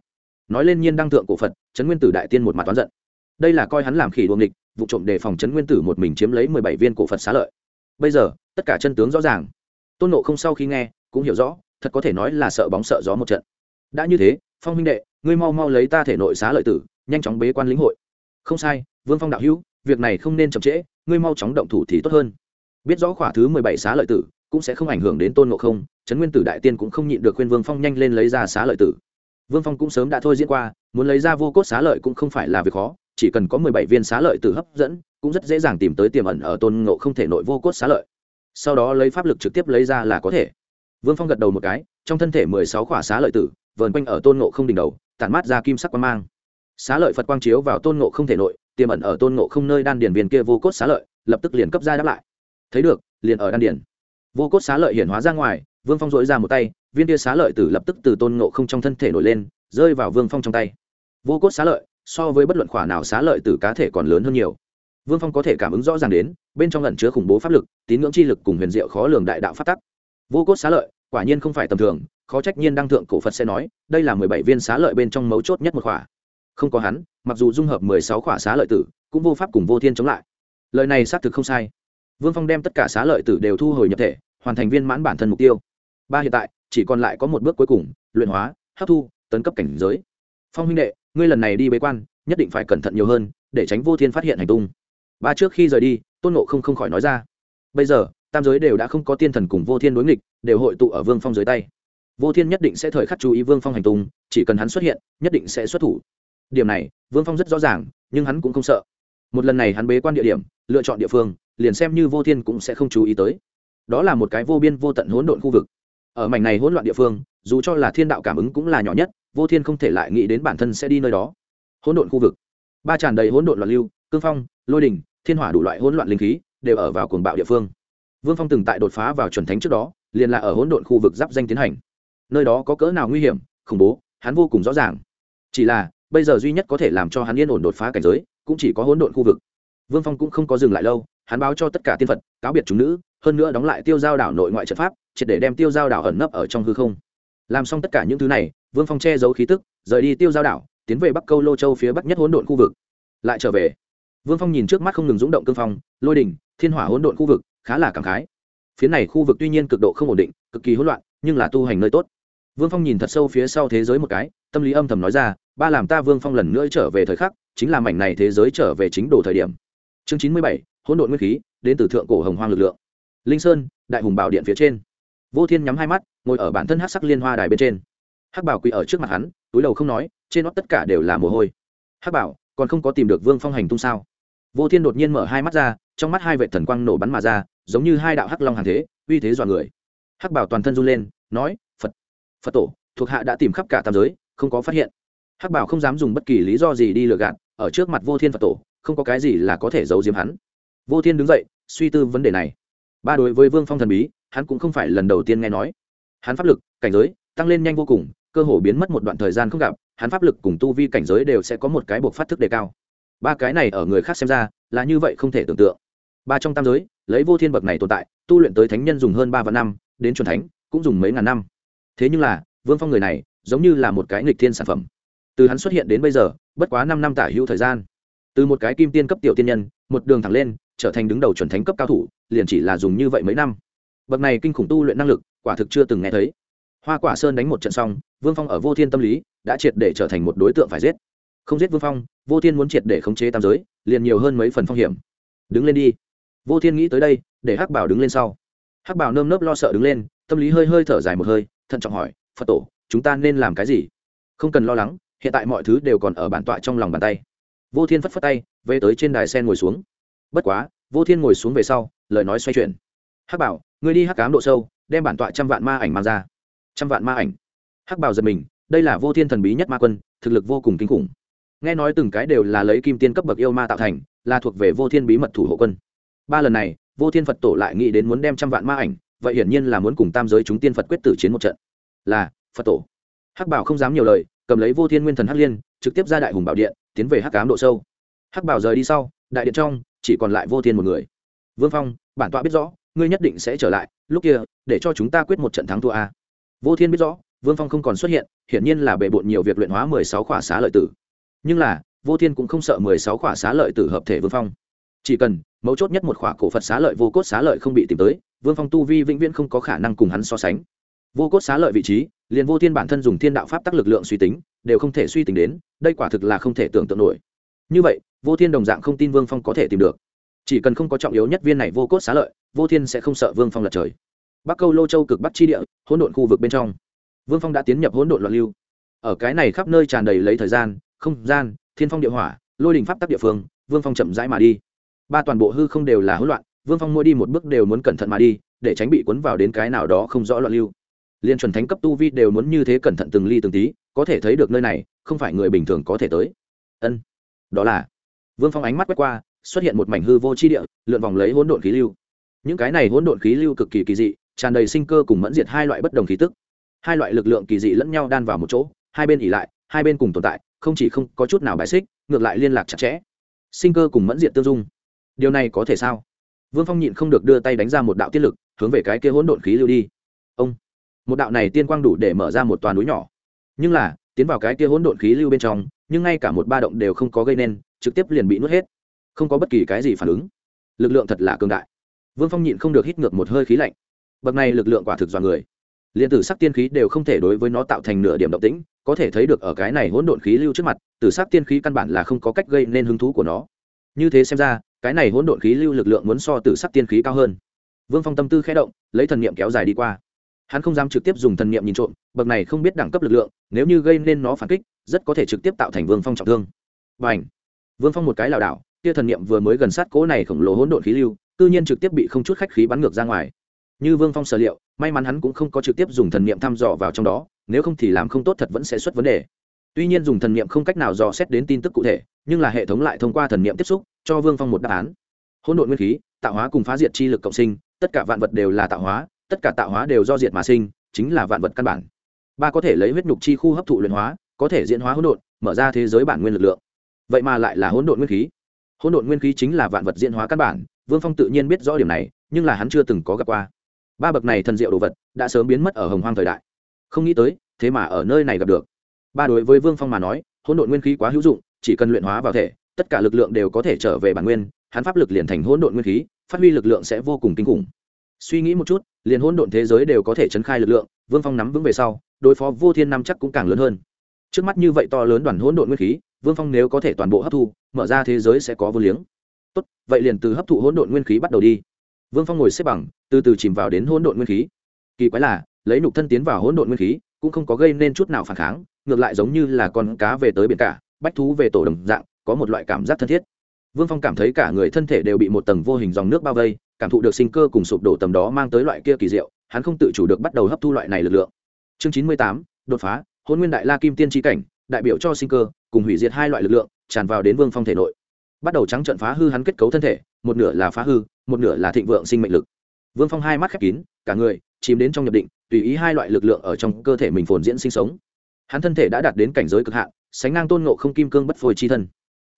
Nói lên nhiên đăng thượng cổ phật, trấn nguyên tử đại tiên một mặt toán giận. Đây là coi hắn làm khỉ đuồng địch vụ trộm đề phòng trấn nguyên tử một mình chiếm lấy mười bảy viên cổ phật xá lợi bây giờ, tất cả chân tướng rõ ràng. Tôn nộ không sau khi nghe, cũng hiểu rõ, thật có thể nói là sợ bóng sợ gió một trận. Đã như thế, phong huynh đệ, ngươi mau mau lấy ta thể nội xá lợi tử, nhanh chóng bế quan lĩnh hội. Không sai, vương phong đạo hữu, việc này không nên chậm trễ, ngươi mau chóng động thủ thì tốt hơn. Biết rõ khỏa thứ mười bảy xá lợi tử, cũng sẽ không ảnh hưởng đến tôn ngộ không, trấn nguyên tử đại tiên cũng không nhịn được khuyên vương phong nhanh lên lấy ra xá lợi tử. Vương phong cũng sớm đã thôi diễn qua, muốn lấy ra vô cốt xá lợi cũng không phải là việc khó chỉ cần có mười bảy viên xá lợi tử hấp dẫn, cũng rất dễ dàng tìm tới tiềm ẩn ở tôn ngộ không thể nội vô cốt xá lợi. Sau đó lấy pháp lực trực tiếp lấy ra là có thể. Vương phong gật đầu một cái, trong thân thể mười sáu khỏa xá lợi tử, vờn quanh ở tôn ngộ không đỉnh đầu, tản mát ra kim sắc quang mang. Xá lợi phật quang chiếu vào tôn ngộ không thể nội, tiềm ẩn ở tôn ngộ không nơi đan điền viên kia vô cốt xá lợi, lập tức liền cấp ra đáp lại. Thấy được, liền ở đan điền. Vô cốt xá lợi hiển hóa ra ngoài, vương phong dội ra một tay, viên kia xá lợi tử lập tức từ tôn ngộ không trong thân thể nổi lên, rơi vào vương phong trong tay. Vô cốt xá lợi so với bất luận khỏa nào xá lợi tử cá thể còn lớn hơn nhiều. Vương phong có thể cảm ứng rõ ràng đến, bên trong lẩn chứa khủng bố pháp lực, tín ngưỡng chi lực cùng huyền diệu khó lường đại đạo phát tắc. Vô cốt xá lợi, quả nhiên không phải tầm thường, khó trách nhiên đăng thượng cổ phật sẽ nói, đây là mười bảy viên xá lợi bên trong mấu chốt nhất một khỏa. Không có hắn, mặc dù dung hợp mười sáu khỏa xá lợi tử, cũng vô pháp cùng vô thiên chống lại. Lời này xác thực không sai. Vương phong đem tất cả xá lợi tử đều thu hồi nhập thể, hoàn thành viên mãn bản thân mục tiêu. Ba hiện tại, chỉ còn lại có một bước cuối cùng, luyện hóa, hấp thu, tấn cấp cảnh giới. Phong huynh đệ ngươi lần này đi bế quan, nhất định phải cẩn thận nhiều hơn, để tránh vô thiên phát hiện hành tung. Ba trước khi rời đi, tôn nộ không không khỏi nói ra. Bây giờ, tam giới đều đã không có tiên thần cùng vô thiên đối nghịch, đều hội tụ ở vương phong dưới tay. Vô thiên nhất định sẽ thời khắc chú ý vương phong hành tung, chỉ cần hắn xuất hiện, nhất định sẽ xuất thủ. Điểm này, vương phong rất rõ ràng, nhưng hắn cũng không sợ. Một lần này hắn bế quan địa điểm, lựa chọn địa phương, liền xem như vô thiên cũng sẽ không chú ý tới. Đó là một cái vô biên vô tận hỗn độn khu vực. Ở mảnh này hỗn loạn địa phương, dù cho là thiên đạo cảm ứng cũng là nhỏ nhất vô thiên không thể lại nghĩ đến bản thân sẽ đi nơi đó. Hỗn độn khu vực. Ba tràn đầy hỗn độn loạn lưu, cương phong, lôi đình thiên hỏa đủ loại hỗn loạn linh khí, đều ở vào cuồng bạo địa phương. Vương phong từng tại đột phá vào chuẩn thánh trước đó, liền là ở hỗn độn khu vực giáp danh tiến hành. Nơi đó có cỡ nào nguy hiểm, khủng bố, hắn vô cùng rõ ràng. Chỉ là, bây giờ duy nhất có thể làm cho hắn yên ổn đột phá cảnh giới, cũng chỉ có hỗn độn khu vực. Vương phong cũng không có dừng lại lâu, hắn báo cho tất cả tiên phật, cáo biệt chúng nữ, hơn nữa đóng lại tiêu giao đảo nội ngoại trận pháp, triệt để đem tiêu giao đảo ẩn nấp ở trong hư không làm xong tất cả những thứ này vương phong che giấu khí tức rời đi tiêu giao đảo tiến về bắc câu lô châu phía bắc nhất hỗn độn khu vực. Lại trở về. Vương phong nhìn trước mắt không ngừng rúng động cương phong lôi đình, thiên hỏa hỗn độn khu vực khá là cảm khái. Phía này khu vực tuy nhiên cực độ không ổn định cực kỳ hỗn loạn nhưng là tu hành nơi tốt. Vương phong nhìn thật sâu phía sau thế giới một cái tâm lý âm thầm nói ra ba làm ta vương phong lần nữa trở về thời khắc chính là mảnh này thế giới trở về chính đồ thời điểm. Chương chín mươi bảy hỗn độn nguyên khí đến từ thượng cổ hồng hoang lực lượng. Linh sơn đại hùng bảo điện phía trên. Vô thiên nhắm hai mắt ngồi ở bản thân hát sắc liên hoa đài bên trên. Hắc bảo quỳ ở trước mặt hắn, túi đầu không nói, trên nó tất cả đều là mồ hôi. Hắc bảo, còn không có tìm được vương phong hành tung sao? Vô thiên đột nhiên mở hai mắt ra, trong mắt hai vệ thần quang nổ bắn mà ra, giống như hai đạo hắc long hàng thế, uy thế dọa người. Hắc bảo toàn thân run lên, nói, phật phật tổ, thuộc hạ đã tìm khắp cả tam giới, không có phát hiện. Hắc bảo không dám dùng bất kỳ lý do gì đi lừa gạt, ở trước mặt vô thiên phật tổ, không có cái gì là có thể giấu giếm hắn. Vô thiên đứng dậy, suy tư vấn đề này. Ba đối với vương phong thần bí, hắn cũng không phải lần đầu tiên nghe nói hắn pháp lực, cảnh giới, tăng lên nhanh vô cùng, cơ hồ biến mất một đoạn thời gian không gặp, hắn pháp lực cùng tu vi cảnh giới đều sẽ có một cái buộc phát thức đề cao. Ba cái này ở người khác xem ra, là như vậy không thể tưởng tượng. Ba trong tam giới, lấy vô thiên bậc này tồn tại, tu luyện tới thánh nhân dùng hơn ba vạn năm, đến chuẩn thánh, cũng dùng mấy ngàn năm. Thế nhưng là, vương phong người này, giống như là một cái nghịch thiên sản phẩm. Từ hắn xuất hiện đến bây giờ, bất quá năm năm tả hữu thời gian. Từ một cái kim tiên cấp tiểu tiên nhân, một đường thẳng lên, trở thành đứng đầu chuẩn thánh cấp cao thủ, liền chỉ là dùng như vậy mấy năm. Bậc này kinh khủng tu luyện năng lực quả thực chưa từng nghe thấy. Hoa quả sơn đánh một trận xong, vương phong ở vô thiên tâm lý đã triệt để trở thành một đối tượng phải giết. Không giết vương phong, vô thiên muốn triệt để khống chế tam giới, liền nhiều hơn mấy phần phong hiểm. Đứng lên đi. Vô thiên nghĩ tới đây, để hắc bảo đứng lên sau. Hắc bảo nơm nớp lo sợ đứng lên, tâm lý hơi hơi thở dài một hơi, thận trọng hỏi, phật tổ, chúng ta nên làm cái gì? Không cần lo lắng, hiện tại mọi thứ đều còn ở bản tọa trong lòng bàn tay. Vô thiên phất phất tay, về tới trên đài sen ngồi xuống. Bất quá, vô thiên ngồi xuống về sau, lời nói xoay chuyển. Hắc bảo, ngươi đi hắc cám độ sâu đem bản tọa trăm vạn ma ảnh mang ra. Trăm vạn ma ảnh. Hắc bảo giật mình, đây là vô thiên thần bí nhất ma quân, thực lực vô cùng kinh khủng. Nghe nói từng cái đều là lấy kim tiên cấp bậc yêu ma tạo thành, là thuộc về vô thiên bí mật thủ hộ quân. Ba lần này, vô thiên phật tổ lại nghĩ đến muốn đem trăm vạn ma ảnh, vậy hiển nhiên là muốn cùng tam giới chúng tiên phật quyết tử chiến một trận. Là, phật tổ. Hắc bảo không dám nhiều lời, cầm lấy vô thiên nguyên thần hắc liên, trực tiếp ra đại hùng bảo điện, tiến về hắc cám độ sâu. Hắc bảo rời đi sau, đại điện trong, chỉ còn lại vô thiên một người. Vương phong, bản tọa biết rõ, ngươi nhất định sẽ trở lại lúc kia, để cho chúng ta quyết một trận thắng thua a. Vô thiên biết rõ, vương phong không còn xuất hiện, hiển nhiên là bề bộn nhiều việc luyện hóa mười sáu khỏa xá lợi tử. Nhưng là, vô thiên cũng không sợ mười sáu khỏa xá lợi tử hợp thể vương phong. Chỉ cần, mấu chốt nhất một khỏa cổ phật xá lợi vô cốt xá lợi không bị tìm tới, vương phong tu vi vĩnh viễn không có khả năng cùng hắn so sánh. Vô cốt xá lợi vị trí, liền vô thiên bản thân dùng thiên đạo pháp tắc lực lượng suy tính, đều không thể suy tính đến, đây quả thực là không thể tưởng tượng nổi. Như vậy, vô thiên đồng dạng không tin vương phong có thể tìm được chỉ cần không có trọng yếu nhất viên này vô cốt xá lợi, vô thiên sẽ không sợ vương phong lật trời. Bắc câu lô châu cực bắc chi địa, hỗn độn khu vực bên trong. Vương phong đã tiến nhập hỗn độn loạn lưu. Ở cái này khắp nơi tràn đầy lấy thời gian, không gian, thiên phong địa hỏa, lôi đình pháp tắc địa phương, vương phong chậm rãi mà đi. Ba toàn bộ hư không đều là hỗn loạn, vương phong mỗi đi một bước đều muốn cẩn thận mà đi, để tránh bị cuốn vào đến cái nào đó không rõ loạn lưu. Liên chuẩn thánh cấp tu vi đều muốn như thế cẩn thận từng ly từng tí, có thể thấy được nơi này, không phải người bình thường có thể tới. Ân, đó là. Vương phong ánh mắt quét qua xuất hiện một mảnh hư vô chi địa, lượn vòng lấy hỗn độn khí lưu. Những cái này hỗn độn khí lưu cực kỳ kỳ dị, tràn đầy sinh cơ cùng mẫn diệt hai loại bất đồng khí tức. Hai loại lực lượng kỳ dị lẫn nhau đan vào một chỗ, hai bên ỉ lại, hai bên cùng tồn tại, không chỉ không có chút nào bài xích, ngược lại liên lạc chặt chẽ. Sinh cơ cùng mẫn diệt tương dung. Điều này có thể sao? Vương phong nhịn không được đưa tay đánh ra một đạo tiết lực, hướng về cái kia hỗn độn khí lưu đi. Ông! Một đạo này tiên quang đủ để mở ra một toàn núi nhỏ. Nhưng là, tiến vào cái kia hỗn độn khí lưu bên trong, nhưng ngay cả một ba động đều không có gây nên, trực tiếp liền bị nuốt hết không có bất kỳ cái gì phản ứng. Lực lượng thật là cường đại. Vương phong nhịn không được hít ngược một hơi khí lạnh. Bậc này lực lượng quả thực dọa người. Liền tử sắc tiên khí đều không thể đối với nó tạo thành nửa điểm động tĩnh, có thể thấy được ở cái này hỗn độn khí lưu trước mặt, tử sắc tiên khí căn bản là không có cách gây nên hứng thú của nó. Như thế xem ra, cái này hỗn độn khí lưu lực lượng muốn so tử sắc tiên khí cao hơn. Vương phong tâm tư khẽ động, lấy thần niệm kéo dài đi qua. Hắn không dám trực tiếp dùng thần niệm nhìn trộm, bậc này không biết đẳng cấp lực lượng, nếu như gây nên nó phản kích, rất có thể trực tiếp tạo thành vương phong trọng thương. Và ảnh vương phong một cái lảo đảo kia thần niệm vừa mới gần sát cỗ này khổng lồ hỗn độn khí lưu tự nhiên trực tiếp bị không chút khách khí bắn ngược ra ngoài. Như vương phong sở liệu, may mắn hắn cũng không có trực tiếp dùng thần niệm thăm dò vào trong đó, nếu không thì làm không tốt thật vẫn sẽ xuất vấn đề. Tuy nhiên dùng thần niệm không cách nào dò xét đến tin tức cụ thể, nhưng là hệ thống lại thông qua thần niệm tiếp xúc, cho vương phong một đáp án. Hỗn độn nguyên khí, tạo hóa cùng phá diệt chi lực cộng sinh, tất cả vạn vật đều là tạo hóa, tất cả tạo hóa đều do diệt mà sinh, chính là vạn vật căn bản. Ba có thể lấy huyết nhục chi khu hấp thụ luyện hóa, có thể diễn hóa hỗn độn, mở ra thế giới bản nguyên lực lượng. Vậy mà lại là hỗn độn nguyên khí hỗn độn nguyên khí chính là vạn vật diễn hóa căn bản, vương phong tự nhiên biết rõ điểm này, nhưng là hắn chưa từng có gặp qua. Ba bậc này thần diệu đồ vật đã sớm biến mất ở hồng hoang thời đại. Không nghĩ tới, thế mà ở nơi này gặp được. Ba đối với vương phong mà nói, hỗn độn nguyên khí quá hữu dụng, chỉ cần luyện hóa vào thể, tất cả lực lượng đều có thể trở về bản nguyên, hắn pháp lực liền thành hỗn độn nguyên khí, phát huy lực lượng sẽ vô cùng kinh khủng. Suy nghĩ một chút, liền hỗn độn thế giới đều có thể chấn khai lực lượng, vương phong nắm vững về sau, đối phó vô thiên năm chắc cũng càng lớn hơn. Trước mắt như vậy to lớn đoàn hỗn độn nguyên khí vương phong nếu có thể toàn bộ hấp thu, mở ra thế giới sẽ có vô liếng. Tốt, vậy liền từ hấp thụ hỗn độn nguyên khí bắt đầu đi. Vương phong ngồi xếp bằng, từ từ chìm vào đến hỗn độn nguyên khí. Kỳ quái là, lấy nục thân tiến vào hỗn độn nguyên khí, cũng không có gây nên chút nào phản kháng, ngược lại giống như là con cá về tới biển cả, bách thú về tổ đồng dạng, có một loại cảm giác thân thiết. Vương phong cảm thấy cả người thân thể đều bị một tầng vô hình dòng nước bao vây, cảm thụ được sinh cơ cùng sụp đổ tầm đó mang tới loại kia kỳ diệu, hắn không tự chủ được bắt đầu hấp thu loại này lực lượng. Chương chín mươi tám, đột phá hôn nguyên đại la kim tiên tri cảnh, đại biểu cho sinh cơ cùng hủy diệt hai loại lực lượng, tràn vào đến vương phong thể nội. Bắt đầu trắng trận phá hư hắn kết cấu thân thể, một nửa là phá hư, một nửa là thịnh vượng sinh mệnh lực. Vương phong hai mắt khép kín, cả người chìm đến trong nhập định, tùy ý hai loại lực lượng ở trong cơ thể mình phồn diễn sinh sống. Hắn thân thể đã đạt đến cảnh giới cực hạn, sánh ngang tôn ngộ không kim cương bất phôi chi thân.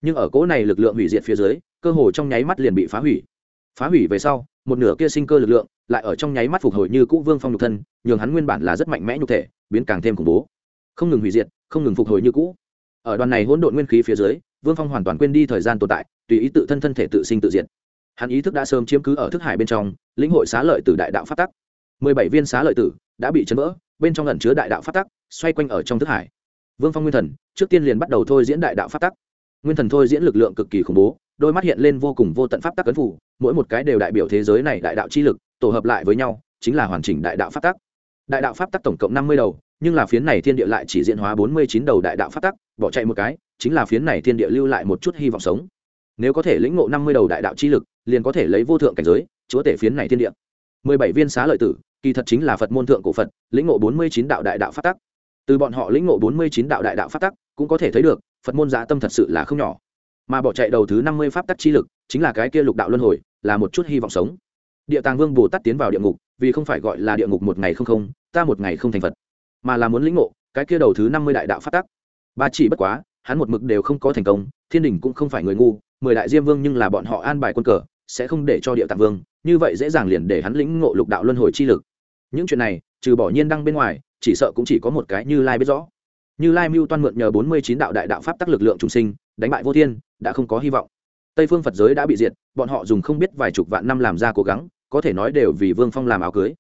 Nhưng ở cỗ này lực lượng hủy diệt phía dưới, cơ hồ trong nháy mắt liền bị phá hủy. Phá hủy về sau, một nửa kia sinh cơ lực lượng lại ở trong nháy mắt phục hồi như cũ vương phong nhục thân, nhường hắn nguyên bản là rất mạnh mẽ nhục thể, biến càng thêm khủng bố. Không ngừng hủy diệt, không ngừng phục hồi như cũ ở đoàn này hỗn độn nguyên khí phía dưới, vương phong hoàn toàn quên đi thời gian tồn tại, tùy ý tự thân thân thể tự sinh tự diệt. Hắn ý thức đã sớm chiếm cứ ở thức hải bên trong, lĩnh hội xá lợi từ đại đạo phát tắc. Mười bảy viên xá lợi tử đã bị chấn vỡ, bên trong lẩn chứa đại đạo phát tắc, xoay quanh ở trong thức hải. Vương phong nguyên thần, trước tiên liền bắt đầu thôi diễn đại đạo phát tắc. Nguyên thần thôi diễn lực lượng cực kỳ khủng bố, đôi mắt hiện lên vô cùng vô tận pháp tắc cấn phủ, mỗi một cái đều đại biểu thế giới này đại đạo chi lực, tổ hợp lại với nhau, chính là hoàn chỉnh đại đạo pháp tắc. Đại đạo pháp tắc tổng cộng năm mươi đầu, nhưng là phiến này thiên địa lại chỉ diễn hóa bốn mươi chín đầu đại đạo pháp tắc bỏ chạy một cái, chính là phiến này thiên địa lưu lại một chút hy vọng sống. Nếu có thể lĩnh ngộ năm mươi đầu đại đạo chi lực, liền có thể lấy vô thượng cảnh giới, chúa tể phiến này thiên địa. Mười bảy viên xá lợi tử, kỳ thật chính là phật môn thượng cổ phật, lĩnh ngộ bốn mươi chín đạo đại đạo phát tắc. Từ bọn họ lĩnh ngộ bốn mươi chín đạo đại đạo phát tắc, cũng có thể thấy được, phật môn dạ tâm thật sự là không nhỏ. Mà bỏ chạy đầu thứ năm mươi pháp tắc chi lực, chính là cái kia lục đạo luân hồi, là một chút hy vọng sống. Địa tàng vương bồ tát tiến vào địa ngục, vì không phải gọi là địa ngục một ngày không không, ta một ngày không thành phật, mà là muốn lĩnh ngộ cái kia đầu thứ năm mươi đại đạo phát tắc ba chỉ bất quá, hắn một mực đều không có thành công, thiên đình cũng không phải người ngu, mười đại diêm vương nhưng là bọn họ an bài quân cờ, sẽ không để cho địa tạng vương, như vậy dễ dàng liền để hắn lĩnh ngộ lục đạo luân hồi chi lực. Những chuyện này, trừ bỏ nhiên đăng bên ngoài, chỉ sợ cũng chỉ có một cái như lai biết rõ. Như lai mưu toan mượn nhờ bốn mươi chín đạo đại đạo pháp tắc lực lượng trùng sinh, đánh bại vô thiên, đã không có hy vọng. Tây phương phật giới đã bị diệt, bọn họ dùng không biết vài chục vạn năm làm ra cố gắng, có thể nói đều vì vương phong làm áo cưới.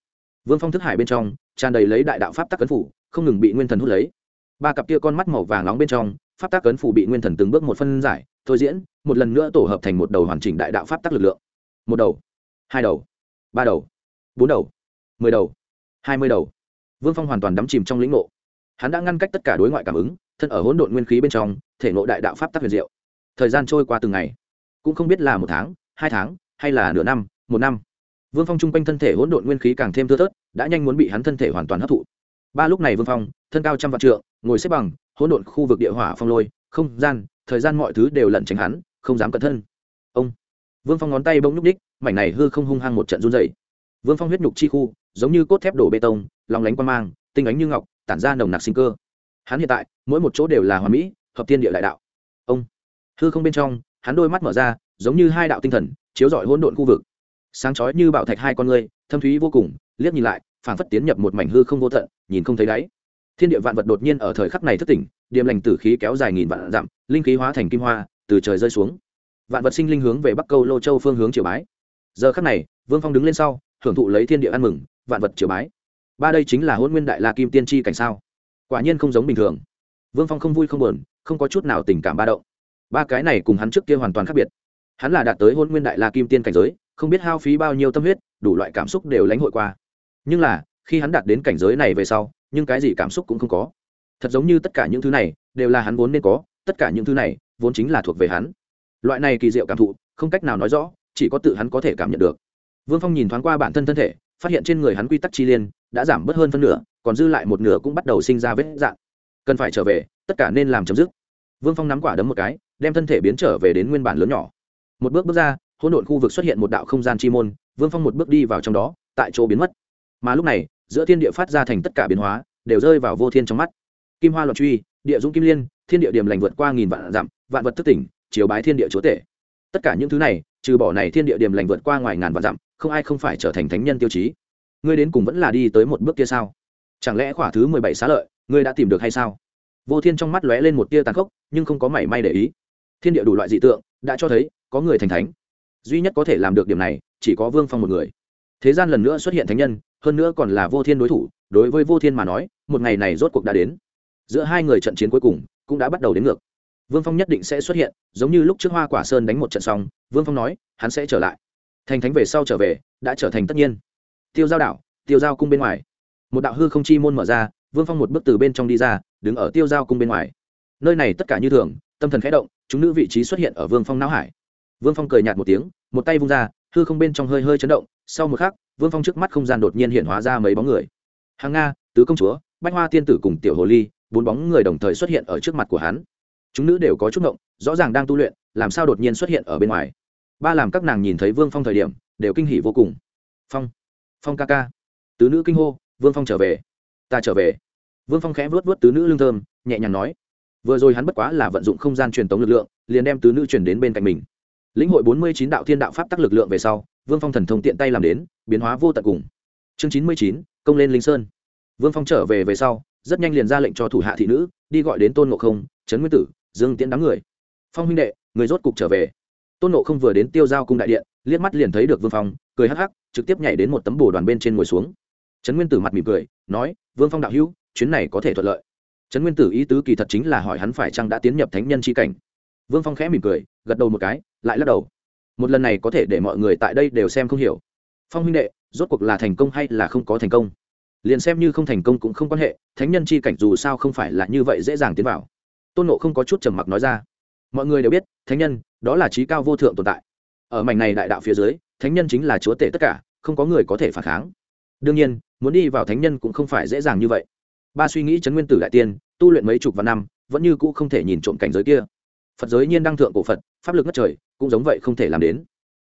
Vương phong thức hải bên trong, tràn đầy lấy đại đạo pháp tắc cấn phủ, không ngừng bị nguyên thần hút lấy ba cặp kia con mắt màu vàng nóng bên trong, pháp tác cấn phủ bị nguyên thần từng bước một phân giải, thôi diễn, một lần nữa tổ hợp thành một đầu hoàn chỉnh đại đạo pháp tác lực lượng. Một đầu, hai đầu, ba đầu, bốn đầu, mười đầu, hai mươi đầu. Vương phong hoàn toàn đắm chìm trong lĩnh ngộ. Hắn đã ngăn cách tất cả đối ngoại cảm ứng, thân ở hỗn độn nguyên khí bên trong, thể ngộ đại đạo pháp tác huyền diệu. Thời gian trôi qua từng ngày, cũng không biết là một tháng, hai tháng, hay là nửa năm, một năm. Vương phong chung quanh thân thể hỗn độn nguyên khí càng thêm thưa thớt, đã nhanh muốn bị hắn thân thể hoàn toàn hấp thụ. Ba lúc này vương phong, thân cao trăm vạn trượng ngồi xếp bằng, hỗn độn khu vực địa hỏa phong lôi, không gian, thời gian mọi thứ đều lẩn tránh hắn, không dám cẩn thân. Ông, vương phong ngón tay bỗng nhúc ních mảnh này hư không hung hăng một trận run dày vương phong huyết nhục chi khu, giống như cốt thép đổ bê tông, lòng lánh quan mang, tinh ánh như ngọc, tản ra nồng nặc sinh cơ. Hắn hiện tại, mỗi một chỗ đều là hòa mỹ, hợp tiên địa đại đạo. Ông, hư không bên trong, hắn đôi mắt mở ra, giống như hai đạo tinh thần, chiếu rọi hỗn độn khu vực. Sáng chói như bạo thạch hai con ngươi thâm thúy vô cùng, liếc nhìn lại, phảng phất tiến nhập một mảnh hư không vô tận, nhìn không thấy đáy thiên địa vạn vật đột nhiên ở thời khắc này thức tỉnh, điềm lành tử khí kéo dài nghìn vạn dặm, linh khí hóa thành kim hoa, từ trời rơi xuống. Vạn vật sinh linh hướng về bắc câu lô châu phương hướng triều bái. Giờ khắc này, vương phong đứng lên sau, hưởng thụ lấy thiên địa ăn mừng, vạn vật triều bái. Ba đây chính là hôn nguyên đại la kim tiên tri cảnh sao? Quả nhiên không giống bình thường. Vương phong không vui không buồn, không có chút nào tình cảm ba động. Ba cái này cùng hắn trước kia hoàn toàn khác biệt. Hắn là đạt tới hôn nguyên đại la kim tiên cảnh giới, không biết hao phí bao nhiêu tâm huyết, đủ loại cảm xúc đều lãnh hội qua. Nhưng là, khi hắn đạt đến cảnh giới này về sau nhưng cái gì cảm xúc cũng không có. Thật giống như tất cả những thứ này đều là hắn vốn nên có, tất cả những thứ này vốn chính là thuộc về hắn. Loại này kỳ diệu cảm thụ, không cách nào nói rõ, chỉ có tự hắn có thể cảm nhận được. Vương phong nhìn thoáng qua bản thân thân thể, phát hiện trên người hắn quy tắc chi liên đã giảm bớt hơn phân nửa, còn dư lại một nửa cũng bắt đầu sinh ra vết dạn cần phải trở về, tất cả nên làm chấm dứt. Vương phong nắm quả đấm một cái, đem thân thể biến trở về đến nguyên bản lớn nhỏ. Một bước bước ra, hỗn độn khu vực xuất hiện một đạo không gian chi môn, vương phong một bước đi vào trong đó, tại chỗ biến mất. Mà lúc này giữa thiên địa phát ra thành tất cả biến hóa, đều rơi vào vô thiên trong mắt. Kim hoa luật truy, địa dũng kim liên, thiên địa điểm lành vượt qua nghìn vạn dặm, vạn vật thức tỉnh, chiếu bái thiên địa chúa tể. Tất cả những thứ này, trừ bỏ này thiên địa điểm lành vượt qua ngoài ngàn vạn dặm, không ai không phải trở thành thánh nhân tiêu chí. Ngươi đến cùng vẫn là đi tới một bước kia sao? Chẳng lẽ khỏa thứ mười bảy xá lợi, ngươi đã tìm được hay sao? Vô thiên trong mắt lóe lên một tia tàn khốc, nhưng không có mảy may để ý. Thiên địa đủ loại dị tượng, đã cho thấy, có người thành thánh. Duy nhất có thể làm được điểm này, chỉ có vương phong một người. Thế gian lần nữa xuất hiện thánh nhân hơn nữa còn là vô thiên đối thủ, đối với vô thiên mà nói, một ngày này rốt cuộc đã đến. Giữa hai người trận chiến cuối cùng cũng đã bắt đầu đến ngược. Vương phong nhất định sẽ xuất hiện, giống như lúc trước hoa quả sơn đánh một trận xong, vương phong nói, hắn sẽ trở lại. Thành thánh về sau trở về, đã trở thành tất nhiên. Tiêu giao đảo, tiêu giao cung bên ngoài. Một đạo hư không chi môn mở ra, vương phong một bước từ bên trong đi ra, đứng ở tiêu giao cung bên ngoài. Nơi này tất cả như thường, tâm thần khẽ động, chúng nữ vị trí xuất hiện ở vương phong não hải. Vương phong cười nhạt một tiếng, một tay vung ra, hư không bên trong hơi hơi chấn động, sau một khắc vương phong trước mắt không gian đột nhiên hiện hóa ra mấy bóng người hàng nga tứ công chúa bách hoa tiên tử cùng tiểu hồ ly bốn bóng người đồng thời xuất hiện ở trước mặt của hắn chúng nữ đều có chút động rõ ràng đang tu luyện làm sao đột nhiên xuất hiện ở bên ngoài ba làm các nàng nhìn thấy vương phong thời điểm đều kinh hỉ vô cùng phong phong ca ca tứ nữ kinh hô vương phong trở về ta trở về vương phong khẽ vuốt vuốt tứ nữ lương thơm nhẹ nhàng nói vừa rồi hắn bất quá là vận dụng không gian truyền tống lực lượng liền đem tứ nữ chuyển đến bên cạnh mình lĩnh hội bốn mươi chín đạo thiên đạo pháp tắc lực lượng về sau vương phong thần thông tiện tay làm đến biến hóa vô tận cùng. Chương chín mươi chín, công lên linh sơn. Vương phong trở về về sau, rất nhanh liền ra lệnh cho thủ hạ thị nữ, đi gọi đến tôn ngộ không, trấn nguyên tử, dương tiễn đám người. Phong huynh đệ, người rốt cục trở về. Tôn ngộ không vừa đến tiêu giao cung đại điện, liếc mắt liền thấy được vương phong, cười hắc hắc, trực tiếp nhảy đến một tấm bồ đoàn bên trên ngồi xuống. Trấn nguyên tử mặt mỉm cười, nói, vương phong đạo hữu, chuyến này có thể thuận lợi. Trấn nguyên tử ý tứ kỳ thật chính là hỏi hắn phải chăng đã tiến nhập thánh nhân c cảnh. Vương phong khẽ mỉm cười, gật đầu một cái, lại lắc đầu. Một lần này có thể để mọi người tại đây đều xem không hiểu phong huynh đệ, rốt cuộc là thành công hay là không có thành công? Liền xem như không thành công cũng không quan hệ, thánh nhân c h i cảnh dù sao không phải là như vậy dễ dàng tiến vào. Tôn nộ không có chút trầm mặc nói ra. Mọi người đều biết, thánh nhân, đó là trí cao vô thượng tồn tại. Ở mảnh này đại đạo phía dưới, thánh nhân chính là chúa tể tất cả, không có người có thể phản kháng. Đương nhiên, muốn đi vào thánh nhân cũng không phải dễ dàng như vậy. Ba suy nghĩ chấn nguyên tử đại tiên, tu luyện mấy chục vạn năm, vẫn như cũ không thể nhìn trộm cảnh giới kia. Phật giới nhiên đăng thượng cổ phật, pháp lực ngất trời, cũng giống vậy không thể làm đến.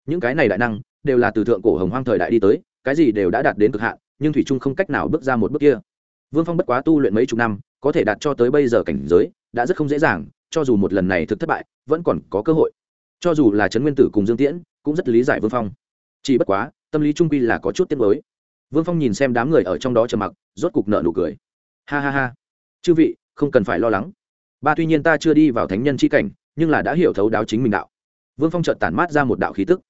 Những cái này đại năng đều là từ thượng cổ hồng hoang thời đại đi tới, cái gì đều đã đạt đến cực hạn, nhưng thủy trung không cách nào bước ra một bước kia. Vương phong bất quá tu luyện mấy chục năm, có thể đạt cho tới bây giờ cảnh giới, đã rất không dễ dàng, cho dù một lần này thực thất bại, vẫn còn có cơ hội. Cho dù là trấn nguyên tử cùng dương tiễn, cũng rất lý giải vương phong. Chỉ bất quá, tâm lý trung quy là có chút tiết mới vương phong nhìn xem đám người ở trong đó trầm mặc, rốt cục nợ nụ cười. Ha ha ha. Chư vị, không cần phải lo lắng. Ba tuy nhiên ta chưa đi vào thánh nhân c h i cảnh, nhưng là đã hiểu thấu đáo chính mình đạo. Vương phong trợt tản mát ra một đạo khí tức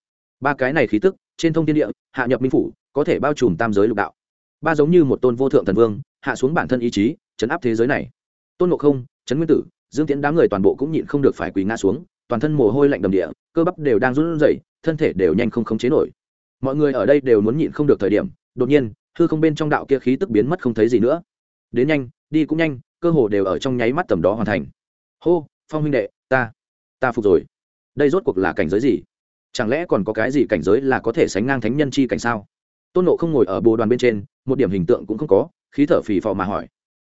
ba cái này khí tức trên thông thiên địa hạ nhập minh phủ có thể bao trùm tam giới lục đạo ba giống như một tôn vô thượng thần vương hạ xuống bản thân ý chí chấn áp thế giới này tôn ngộ không chấn nguyên tử dương tiễn đám người toàn bộ cũng nhịn không được phải quỳ ngã xuống toàn thân mồ hôi lạnh đầm địa cơ bắp đều đang run rẩy, thân thể đều nhanh không khống chế nổi mọi người ở đây đều muốn nhịn không được thời điểm đột nhiên hư không bên trong đạo kia khí tức biến mất không thấy gì nữa đến nhanh đi cũng nhanh cơ hồ đều ở trong nháy mắt tầm đó hoàn thành hô phong huynh đệ ta ta phục rồi đây rốt cuộc là cảnh giới gì chẳng lẽ còn có cái gì cảnh giới là có thể sánh ngang thánh nhân chi cảnh sao? Tôn nộ không ngồi ở bồ đoàn bên trên, một điểm hình tượng cũng không có, khí thở phì phò mà hỏi.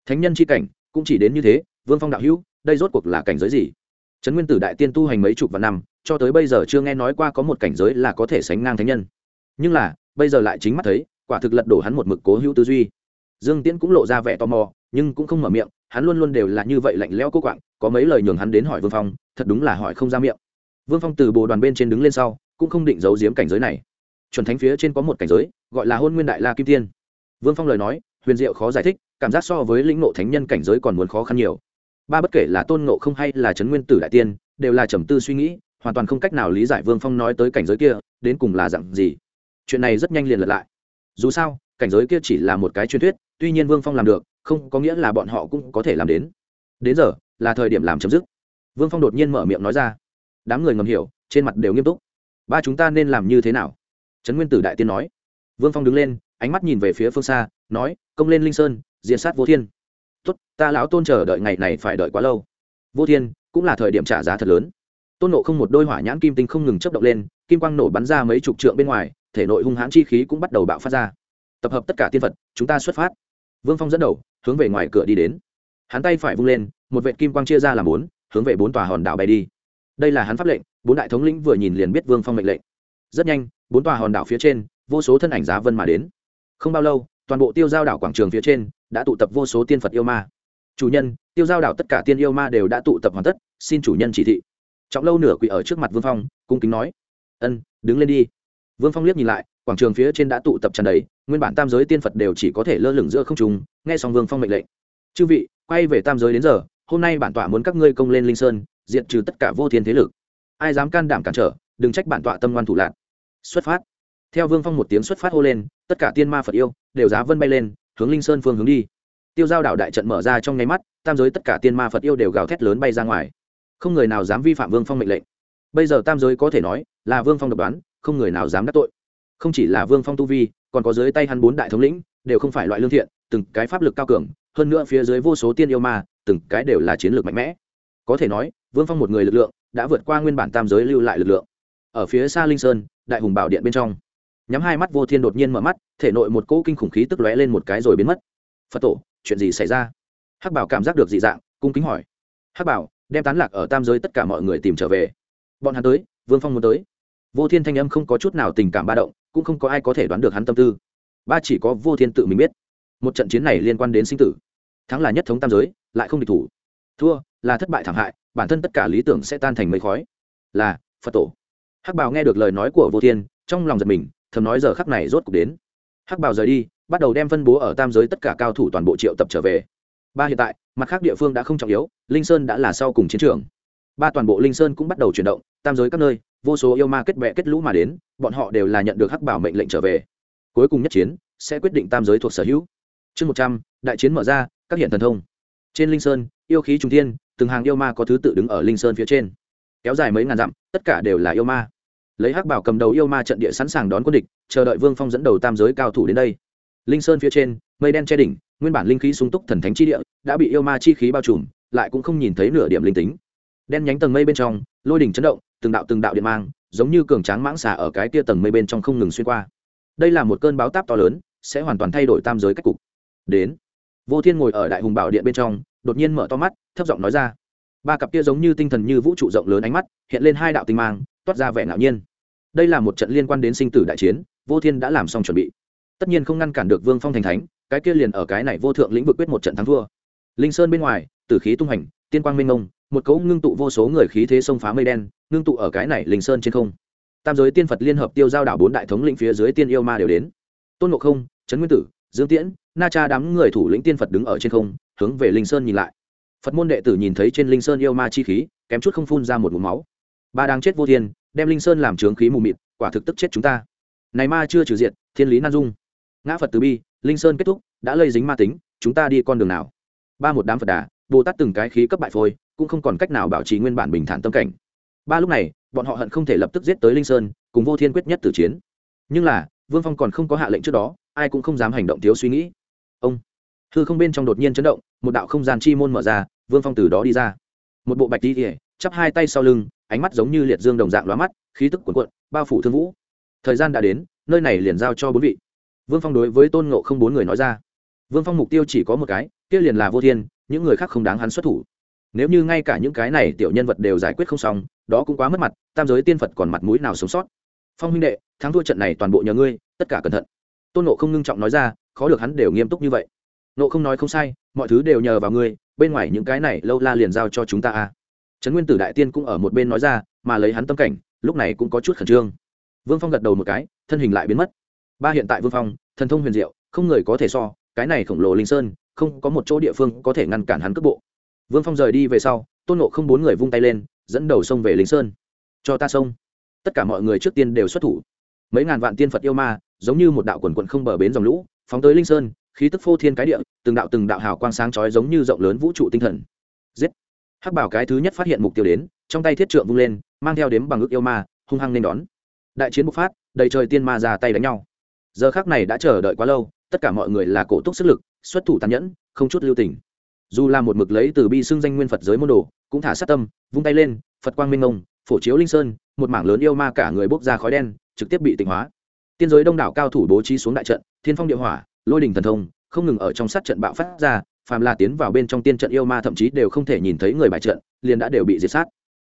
Thánh nhân chi cảnh, cũng chỉ đến như thế, vương phong đạo hữu, đây rốt cuộc là cảnh giới gì? Trấn nguyên tử đại tiên tu hành mấy chục vạn năm, cho tới bây giờ chưa nghe nói qua có một cảnh giới là có thể sánh ngang thánh nhân. Nhưng là, bây giờ lại chính mắt thấy, quả thực lật đổ hắn một mực cố hữu tư duy. Dương tiễn cũng lộ ra vẻ tò mò, nhưng cũng không mở miệng, hắn luôn luôn đều là như vậy lạnh lẽo cố quạng, có mấy lời nhường hắn đến hỏi vương phong, thật đúng là hỏi không ra miệng vương phong từ bộ đoàn bên trên đứng lên sau, cũng không định giấu giếm cảnh giới này. Chuẩn thánh phía trên có một cảnh giới, gọi là hôn nguyên đại la kim tiên. Vương phong lời nói, huyền diệu khó giải thích, cảm giác so với lĩnh ngộ thánh nhân cảnh giới còn muốn khó khăn nhiều. Ba bất kể là tôn ngộ không hay là trấn nguyên tử đại tiên, đều là trầm tư suy nghĩ, hoàn toàn không cách nào lý giải vương phong nói tới cảnh giới kia, đến cùng là dặn gì. Chuyện này rất nhanh liền lật lại. Dù sao, cảnh giới kia chỉ là một cái truyền thuyết, tuy nhiên vương phong làm được, không có nghĩa là bọn họ cũng có thể làm đến. Đến giờ, là thời điểm làm chấm dứt. Vương phong đột nhiên mở miệng nói ra đám người ngầm hiểu, trên mặt đều nghiêm túc. Ba chúng ta nên làm như thế nào? Trấn nguyên tử đại tiên nói. Vương phong đứng lên, ánh mắt nhìn về phía phương xa, nói, công lên linh sơn, diện sát vô thiên. Tốt, ta lão tôn chờ đợi ngày này phải đợi quá lâu. Vô thiên, cũng là thời điểm trả giá thật lớn. Tôn nộ không một đôi hỏa nhãn kim tinh không ngừng chấp động lên, kim quang nổ bắn ra mấy chục trượng bên ngoài, thể nội hung hãn chi khí cũng bắt đầu bạo phát ra. Tập hợp tất cả tiên vật, chúng ta xuất phát. Vương phong dẫn đầu, hướng về ngoài cửa đi đến. Hắn tay phải vung lên, một vệ kim quang chia ra làm bốn, hướng về bốn tòa hòn đảo bay đi đây là hắn pháp lệnh, bốn đại thống lĩnh vừa nhìn liền biết vương phong mệnh lệnh. Rất nhanh, bốn tòa hòn đảo phía trên, vô số thân ảnh giá vân mà đến. Không bao lâu, toàn bộ tiêu giao đảo quảng trường phía trên đã tụ tập vô số tiên phật yêu ma. Chủ nhân, tiêu giao đảo tất cả tiên yêu ma đều đã tụ tập hoàn tất, xin chủ nhân chỉ thị. Trọng lâu nửa quỷ ở trước mặt vương phong, cung kính nói, ân, đứng lên đi. Vương phong liếc nhìn lại, quảng trường phía trên đã tụ tập tràn đầy, nguyên bản tam giới tiên phật đều chỉ có thể lơ lửng giữa không trùng nghe xong vương phong mệnh lệnh. Chư vị, quay về tam giới đến giờ, hôm nay bản tọa muốn các ngươi công lên linh sơn diệt trừ tất cả vô thiên thế lực. Ai dám can đảm cản trở, đừng trách bản tọa tâm ngoan thủ lạc. Xuất phát. Theo vương phong một tiếng xuất phát hô lên, tất cả tiên ma phật yêu, đều giá vân bay lên, hướng linh sơn phương hướng đi. Tiêu giao đảo đại trận mở ra trong nháy mắt, tam giới tất cả tiên ma phật yêu đều gào thét lớn bay ra ngoài. Không người nào dám vi phạm vương phong mệnh lệnh. Bây giờ tam giới có thể nói là vương phong độc đoán, không người nào dám đắc tội. Không chỉ là vương phong tu vi, còn có dưới tay hắn bốn đại thống lĩnh, đều không phải loại lương thiện, từng cái pháp lực cao cường, hơn nữa phía dưới vô số tiên yêu ma, từng cái đều là chiến lược mạnh mẽ có thể nói, vương phong một người lực lượng đã vượt qua nguyên bản tam giới lưu lại lực lượng. Ở phía xa linh sơn, đại hùng bảo điện bên trong, nhắm hai mắt vô thiên đột nhiên mở mắt, thể nội một cỗ kinh khủng khí tức lóe lên một cái rồi biến mất. Phật tổ, chuyện gì xảy ra? Hắc bảo cảm giác được dị dạng, cung kính hỏi. Hắc bảo, đem tán lạc ở tam giới tất cả mọi người tìm trở về. Bọn hắn tới, vương phong muốn tới. Vô thiên thanh âm không có chút nào tình cảm ba động, cũng không có ai có thể đoán được hắn tâm tư. Ba chỉ có vô thiên tự mình biết, một trận chiến này liên quan đến sinh tử. Thắng là nhất thống tam giới, lại không địch thủ thua, là thất bại thảm hại, bản thân tất cả lý tưởng sẽ tan thành mây khói. Là, phật tổ. Hắc Bảo nghe được lời nói của vô thiên, trong lòng giật mình, thầm nói giờ khắc này rốt cục đến. Hắc Bảo rời đi, bắt đầu đem phân bố ở tam giới tất cả cao thủ toàn bộ triệu tập trở về. Ba hiện tại, mặt khác địa phương đã không trọng yếu, linh sơn đã là sau cùng chiến trường. Ba toàn bộ linh sơn cũng bắt đầu chuyển động, tam giới các nơi, vô số yêu ma kết vẽ kết lũ mà đến, bọn họ đều là nhận được hắc bảo mệnh lệnh trở về. Cuối cùng nhất chiến sẽ quyết định tam giới thuộc sở hữu. Chương một trăm, đại chiến mở ra, các hiện thần thông trên linh sơn, yêu khí trung thiên, từng hàng yêu ma có thứ tự đứng ở linh sơn phía trên. Kéo dài mấy ngàn dặm, tất cả đều là yêu ma. Lấy hắc bảo cầm đầu yêu ma trận địa sẵn sàng đón quân địch, chờ đợi vương phong dẫn đầu tam giới cao thủ đến đây. Linh sơn phía trên, mây đen che đỉnh, nguyên bản linh khí sung túc thần thánh chi địa, đã bị yêu ma chi khí bao trùm, lại cũng không nhìn thấy nửa điểm linh tính. Đen nhánh tầng mây bên trong, lôi đỉnh chấn động, từng đạo từng đạo điện mang, giống như cường tráng mãng xà ở cái kia tầng mây bên trong không ngừng xuyên qua. Đây là một cơn báo táp to lớn, sẽ hoàn toàn thay đổi tam giới cách cục. Đến vô thiên ngồi ở đại hùng bảo điện bên trong, đột nhiên mở to mắt, thấp giọng nói ra. Ba cặp kia giống như tinh thần như vũ trụ rộng lớn ánh mắt, hiện lên hai đạo tinh mang, toát ra vẻ ngạo nhiên. Đây là một trận liên quan đến sinh tử đại chiến, vô thiên đã làm xong chuẩn bị. Tất nhiên không ngăn cản được vương phong thành thánh, cái kia liền ở cái này vô thượng lĩnh vực quyết một trận thắng thua. Linh sơn bên ngoài, tử khí tung hành, tiên quang minh ngông một cấu ngưng tụ vô số người khí thế sông phá mây đen, ngưng tụ ở cái này linh sơn trên không. Tam giới tiên phật liên hợp tiêu giao đảo bốn đại thống lĩnh phía dưới tiên yêu ma đều đến. Tôn ngộ không, trấn nguyên tử, dương tiễn na cha đám người thủ lĩnh tiên phật đứng ở trên không, hướng về linh sơn nhìn lại. Phật môn đệ tử nhìn thấy trên linh sơn yêu ma chi khí, kém chút không phun ra một mũ máu. Ba đang chết vô thiên, đem linh sơn làm trướng khí mù mịt, quả thực tức chết chúng ta. Này ma chưa trừ diệt, thiên lý nan dung. Ngã phật từ bi, linh sơn kết thúc, đã lây dính ma tính, chúng ta đi con đường nào? Ba một đám phật đà, bồ tát từng cái khí cấp bại phôi, cũng không còn cách nào bảo trì nguyên bản bình thản tâm cảnh. Ba lúc này, bọn họ hận không thể lập tức giết tới linh sơn, cùng vô thiên quyết nhất tử chiến. Nhưng là, vương phong còn không có hạ lệnh trước đó, ai cũng không dám hành động thiếu suy nghĩ hư không bên trong đột nhiên chấn động, một đạo không gian chi môn mở ra, vương phong từ đó đi ra. Một bộ bạch đi ỉa chắp hai tay sau lưng, ánh mắt giống như liệt dương đồng dạng lóa mắt, khí tức cuồn cuộn, bao phủ thương vũ. Thời gian đã đến, nơi này liền giao cho bốn vị. Vương phong đối với tôn ngộ không bốn người nói ra. Vương phong mục tiêu chỉ có một cái, kia liền là vô thiên, những người khác không đáng hắn xuất thủ. Nếu như ngay cả những cái này tiểu nhân vật đều giải quyết không xong, đó cũng quá mất mặt, tam giới tiên phật còn mặt mũi nào sống sót. Phong huynh đệ, thắng thua trận này toàn bộ nhờ ngươi, tất cả cẩn thận. Tôn nộ không ngưng trọng nói ra, khó được hắn đều nghiêm túc như vậy nộ không nói không sai, mọi thứ đều nhờ vào ngươi, bên ngoài những cái này lâu la liền giao cho chúng ta a trấn nguyên tử đại tiên cũng ở một bên nói ra, mà lấy hắn tâm cảnh, lúc này cũng có chút khẩn trương. Vương phong gật đầu một cái, thân hình lại biến mất. Ba hiện tại vương phong, thần thông huyền diệu, không người có thể so, cái này khổng lồ linh sơn, không có một chỗ địa phương có thể ngăn cản hắn cước bộ. Vương phong rời đi về sau, tôn nộ không bốn người vung tay lên, dẫn đầu sông về linh sơn. Cho ta sông. Tất cả mọi người trước tiên đều xuất thủ. Mấy ngàn vạn tiên phật yêu ma, giống như một đạo quần quận không bờ bến dòng lũ, phóng tới linh sơn khí tức phô thiên cái địa, từng đạo từng đạo hào quang sáng chói giống như rộng lớn vũ trụ tinh thần. Giết! Hắc bảo cái thứ nhất phát hiện mục tiêu đến, trong tay thiết trượng vung lên, mang theo đếm bằng ước yêu ma, hung hăng nên đón. Đại chiến bộc phát, đầy trời tiên ma ra tay đánh nhau. Giờ khác này đã chờ đợi quá lâu, tất cả mọi người là cổ túc sức lực, xuất thủ tàn nhẫn, không chút lưu tình. Dù là một mực lấy từ bi xưng danh nguyên phật giới môn đồ, cũng thả sát tâm, vung tay lên, phật quang minh ngông phổ chiếu linh sơn, một mảng lớn yêu ma cả người bốc ra khói đen, trực tiếp bị tịnh hóa. Tiên giới đông đảo cao thủ bố trí xuống đại trận, thiên phong địa hỏa lôi đình thần thông, không ngừng ở trong sát trận bạo phát ra, phàm là tiến vào bên trong tiên trận yêu ma thậm chí đều không thể nhìn thấy người bài trận, liền đã đều bị diệt sát.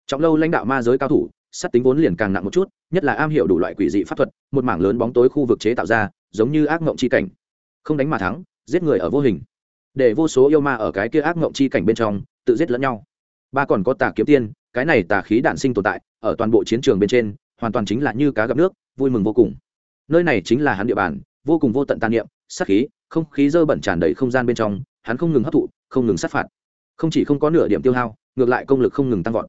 Trọng lâu lãnh đạo ma giới cao thủ, sát tính vốn liền càng nặng một chút, nhất là am hiểu đủ loại quỷ dị pháp thuật, một mảng lớn bóng tối khu vực chế tạo ra, giống như ác mộng chi cảnh. Không đánh mà thắng, giết người ở vô hình. Để vô số yêu ma ở cái kia ác mộng chi cảnh bên trong, tự giết lẫn nhau. Ba còn có tà kiếm tiên, cái này tà khí đản sinh tồn tại, ở toàn bộ chiến trường bên trên, hoàn toàn chính là như cá gặp nước, vui mừng vô cùng. Nơi này chính là hắn địa bàn vô cùng vô tận tàn niệm, sát khí, không khí dơ bẩn tràn đầy không gian bên trong, hắn không ngừng hấp thụ, không ngừng sát phạt. Không chỉ không có nửa điểm tiêu hao, ngược lại công lực không ngừng tăng vọt.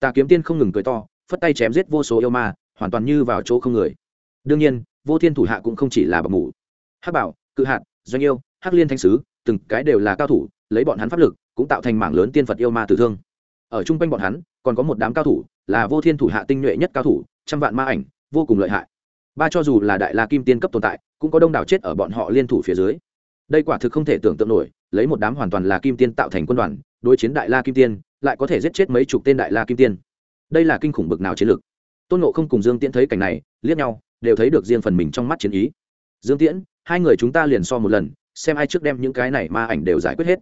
Tà kiếm tiên không ngừng cười to, phất tay chém giết vô số yêu ma, hoàn toàn như vào chỗ không người. Đương nhiên, vô thiên thủ hạ cũng không chỉ là bậc ngủ hắc bảo, cự hạt, doanh yêu, hắc liên thanh sứ, từng cái đều là cao thủ, lấy bọn hắn pháp lực, cũng tạo thành mảng lớn tiên phật yêu ma tử thương. Ở chung quanh bọn hắn, còn có một đám cao thủ, là vô thiên thủ hạ tinh nhuệ nhất cao thủ, trăm vạn ma ảnh, vô cùng lợi hại. Ba cho dù là đại la kim tiên cấp tồn tại cũng có đông đảo chết ở bọn họ liên thủ phía dưới. Đây quả thực không thể tưởng tượng nổi, lấy một đám hoàn toàn là kim tiên tạo thành quân đoàn, đối chiến đại la kim tiên, lại có thể giết chết mấy chục tên đại la kim tiên. Đây là kinh khủng bực nào chiến lược. Tôn nộ không cùng dương tiễn thấy cảnh này, liếc nhau, đều thấy được riêng phần mình trong mắt chiến ý. Dương tiễn, hai người chúng ta liền so một lần, xem ai trước đem những cái này ma ảnh đều giải quyết hết.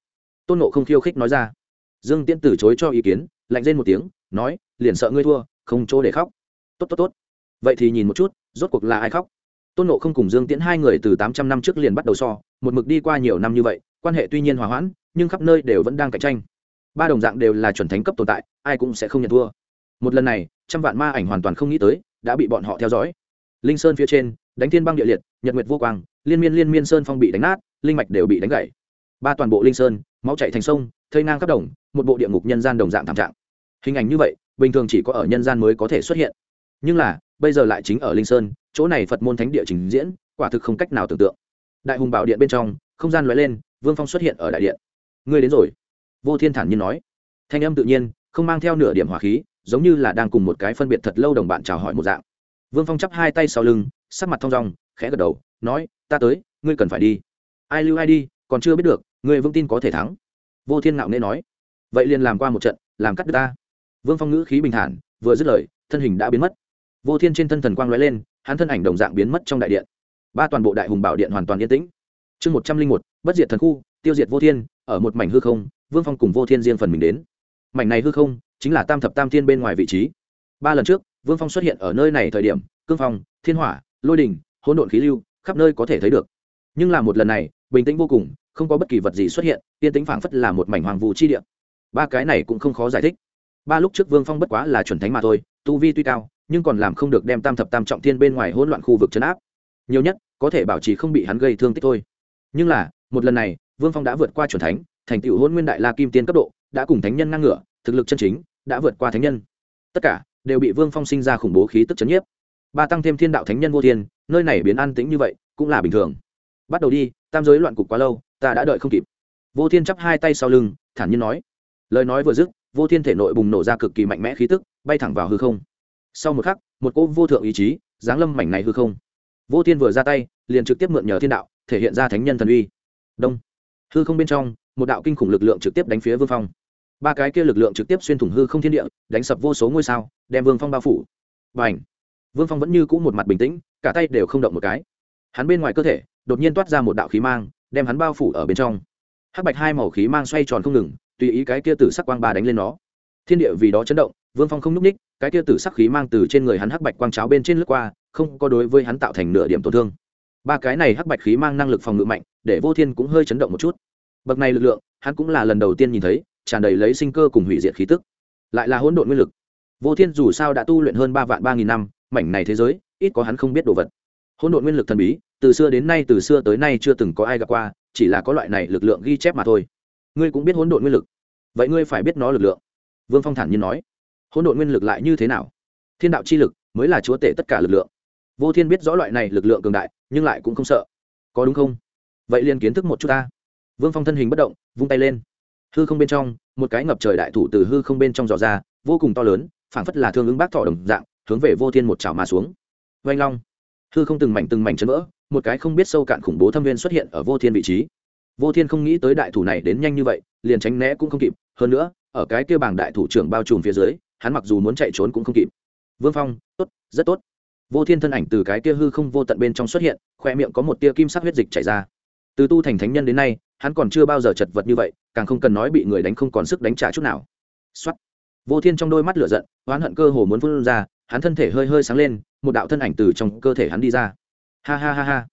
Tôn nộ không khiêu khích nói ra. Dương tiễn từ chối cho ý kiến, lạnh lên một tiếng, nói, liền sợ ngươi thua, không chỗ để khóc. Tốt tốt tốt. Vậy thì nhìn một chút, rốt cuộc là ai khóc? Tôn nộ không cùng dương tiễn hai người từ tám trăm năm trước liền bắt đầu so, một mực đi qua nhiều năm như vậy, quan hệ tuy nhiên hòa hoãn, nhưng khắp nơi đều vẫn đang cạnh tranh. Ba đồng dạng đều là chuẩn thánh cấp tồn tại, ai cũng sẽ không nhận thua. Một lần này, trăm vạn ma ảnh hoàn toàn không nghĩ tới, đã bị bọn họ theo dõi. Linh sơn phía trên, đánh thiên băng địa liệt, nhật nguyệt vô quang, liên miên liên miên sơn phong bị đánh nát, linh mạch đều bị đánh gãy. Ba toàn bộ linh sơn, máu chạy thành sông, thây ngang khắp đồng, một bộ địa ngục nhân gian đồng dạng thảm trạng. Hình ảnh như vậy, bình thường chỉ có ở nhân gian mới có thể xuất hiện. Nhưng là bây giờ lại chính ở linh sơn chỗ này phật môn thánh địa trình diễn quả thực không cách nào tưởng tượng. Đại hùng bảo điện bên trong không gian l lên vương phong xuất hiện ở đại điện. Ngươi đến rồi. Vô thiên thản nhiên nói. Thanh âm tự nhiên không mang theo nửa điểm hỏa khí giống như là đang cùng một cái phân biệt thật lâu đồng bạn chào hỏi một dạng. Vương phong chắp hai tay sau lưng sắc mặt thong rong, khẽ gật đầu nói ta tới ngươi cần phải đi. Ai lưu ai đi còn chưa biết được ngươi vững tin có thể thắng. Vô thiên ngạo nghê nói. Vậy liền làm qua một trận làm cắt đứt ta. Vương phong ngữ khí bình thản vừa dứt lời thân hình đã biến mất vô thiên trên thân thần quang lóe lên, hắn thân ảnh đồng dạng biến mất trong đại điện. Ba toàn bộ đại hùng bảo điện hoàn toàn yên tĩnh. Chương một trăm linh một, bất diệt thần khu, tiêu diệt vô thiên, ở một mảnh hư không, vương phong cùng vô thiên riêng phần mình đến. Mảnh này hư không, chính là tam thập tam thiên bên ngoài vị trí. Ba lần trước, vương phong xuất hiện ở nơi này thời điểm, cương phong, thiên hỏa, lôi đình, hỗn độn khí lưu, khắp nơi có thể thấy được. Nhưng là một lần này, bình tĩnh vô cùng, không có bất kỳ vật gì xuất hiện tiên tính phảng phất là một mảnh hoàng vụ chi địa. Ba cái này cũng không khó giải thích. Ba lúc trước vương phong bất quá là chuẩn thánh mà thôi, tu vi tuy cao nhưng còn làm không được đem tam thập tam trọng thiên bên ngoài hỗn loạn khu vực chấn áp. Nhiều nhất, có thể bảo trì không bị hắn gây thương tích thôi. Nhưng là, một lần này, vương phong đã vượt qua chuẩn thánh, thành tựu hôn nguyên đại la kim tiên cấp độ, đã cùng thánh nhân ngang ngửa, thực lực chân chính, đã vượt qua thánh nhân. Tất cả, đều bị vương phong sinh ra khủng bố khí tức chấn nhiếp. Ba tăng thêm thiên đạo thánh nhân vô thiên, nơi này biến an tĩnh như vậy, cũng là bình thường. Bắt đầu đi, tam giới loạn cục quá lâu, ta đã đợi không kịp. Vô thiên chắp hai tay sau lưng, thản nhiên nói. Lời nói vừa dứt, vô thiên thể nội bùng nổ ra cực kỳ mạnh mẽ khí tức, bay thẳng vào hư không sau một khắc, một cô vô thượng ý chí, giáng lâm mảnh này hư không. Vô thiên vừa ra tay, liền trực tiếp mượn nhờ thiên đạo, thể hiện ra thánh nhân thần uy. Đông. Hư không bên trong, một đạo kinh khủng lực lượng trực tiếp đánh phía vương phong. Ba cái kia lực lượng trực tiếp xuyên thủng hư không thiên địa, đánh sập vô số ngôi sao, đem vương phong bao phủ. Và ảnh vương phong vẫn như c ũ một mặt bình tĩnh, cả tay đều không động một cái. Hắn bên ngoài cơ thể, đột nhiên toát ra một đạo khí mang, đem hắn bao phủ ở bên trong. Hắc bạch hai màu khí mang xoay tròn không ngừng, tùy ý cái kia tử sắc quang ba đánh lên nó. Thiên địa vì đó chấn động vương phong không n ú c ních, cái kia tử sắc khí mang từ trên người hắn hắc bạch quang cháo bên trên lướt qua, không có đối với hắn tạo thành nửa điểm tổn thương. Ba cái này hắc bạch khí mang năng lực phòng ngự mạnh, để vô thiên cũng hơi chấn động một chút. Bậc này lực lượng, hắn cũng là lần đầu tiên nhìn thấy, tràn đầy lấy sinh cơ cùng hủy diệt khí tức. Lại là hỗn độn nguyên lực. Vô thiên dù sao đã tu luyện hơn ba vạn ba nghìn năm, mảnh này thế giới, ít có hắn không biết đồ vật. Hỗn độn nguyên lực thần bí, từ xưa đến nay, từ xưa tới nay chưa từng có ai gặp qua, chỉ là có loại này lực lượng ghi chép mà thôi. Ngươi cũng biết hỗn độn nguyên lực. Vậy ngươi phải biết nó lực lượng. Vương phong thản nhiên nói hỗn độn nguyên lực lại như thế nào? Thiên đạo chi lực mới là chúa tể tất cả lực lượng. Vô thiên biết rõ loại này lực lượng cường đại, nhưng lại cũng không sợ. Có đúng không? Vậy liền kiến thức một chút ta. Vương phong thân hình bất động, vung tay lên. Hư không bên trong, một cái ngập trời đại thủ từ hư không bên trong dò ra, vô cùng to lớn, phảng phất là thương ứng bác thọ đồng dạng, hướng về vô thiên một chảo mà xuống. Vanh long. Hư không từng mảnh từng mảnh chấn vỡ, một cái không biết sâu cạn khủng bố thâm viên xuất hiện ở vô thiên vị trí. Vô thiên không nghĩ tới đại thủ này đến nhanh như vậy, liền tránh né cũng không kịp. Hơn nữa, ở cái kia bảng đại thủ trưởng bao trùm phía dưới hắn mặc dù muốn chạy trốn cũng không kịp. Vương phong, tốt, rất tốt. Vô thiên thân ảnh từ cái kia hư không vô tận bên trong xuất hiện, khoe miệng có một tia kim sắc huyết dịch chảy ra. Từ tu thành thánh nhân đến nay, hắn còn chưa bao giờ chật vật như vậy, càng không cần nói bị người đánh không còn sức đánh trả chút nào. Xuất vô thiên trong đôi mắt lửa giận, oán hận cơ hồ muốn phun ra, hắn thân thể hơi hơi sáng lên, một đạo thân ảnh từ trong cơ thể hắn đi ra. Ha ha ha ha.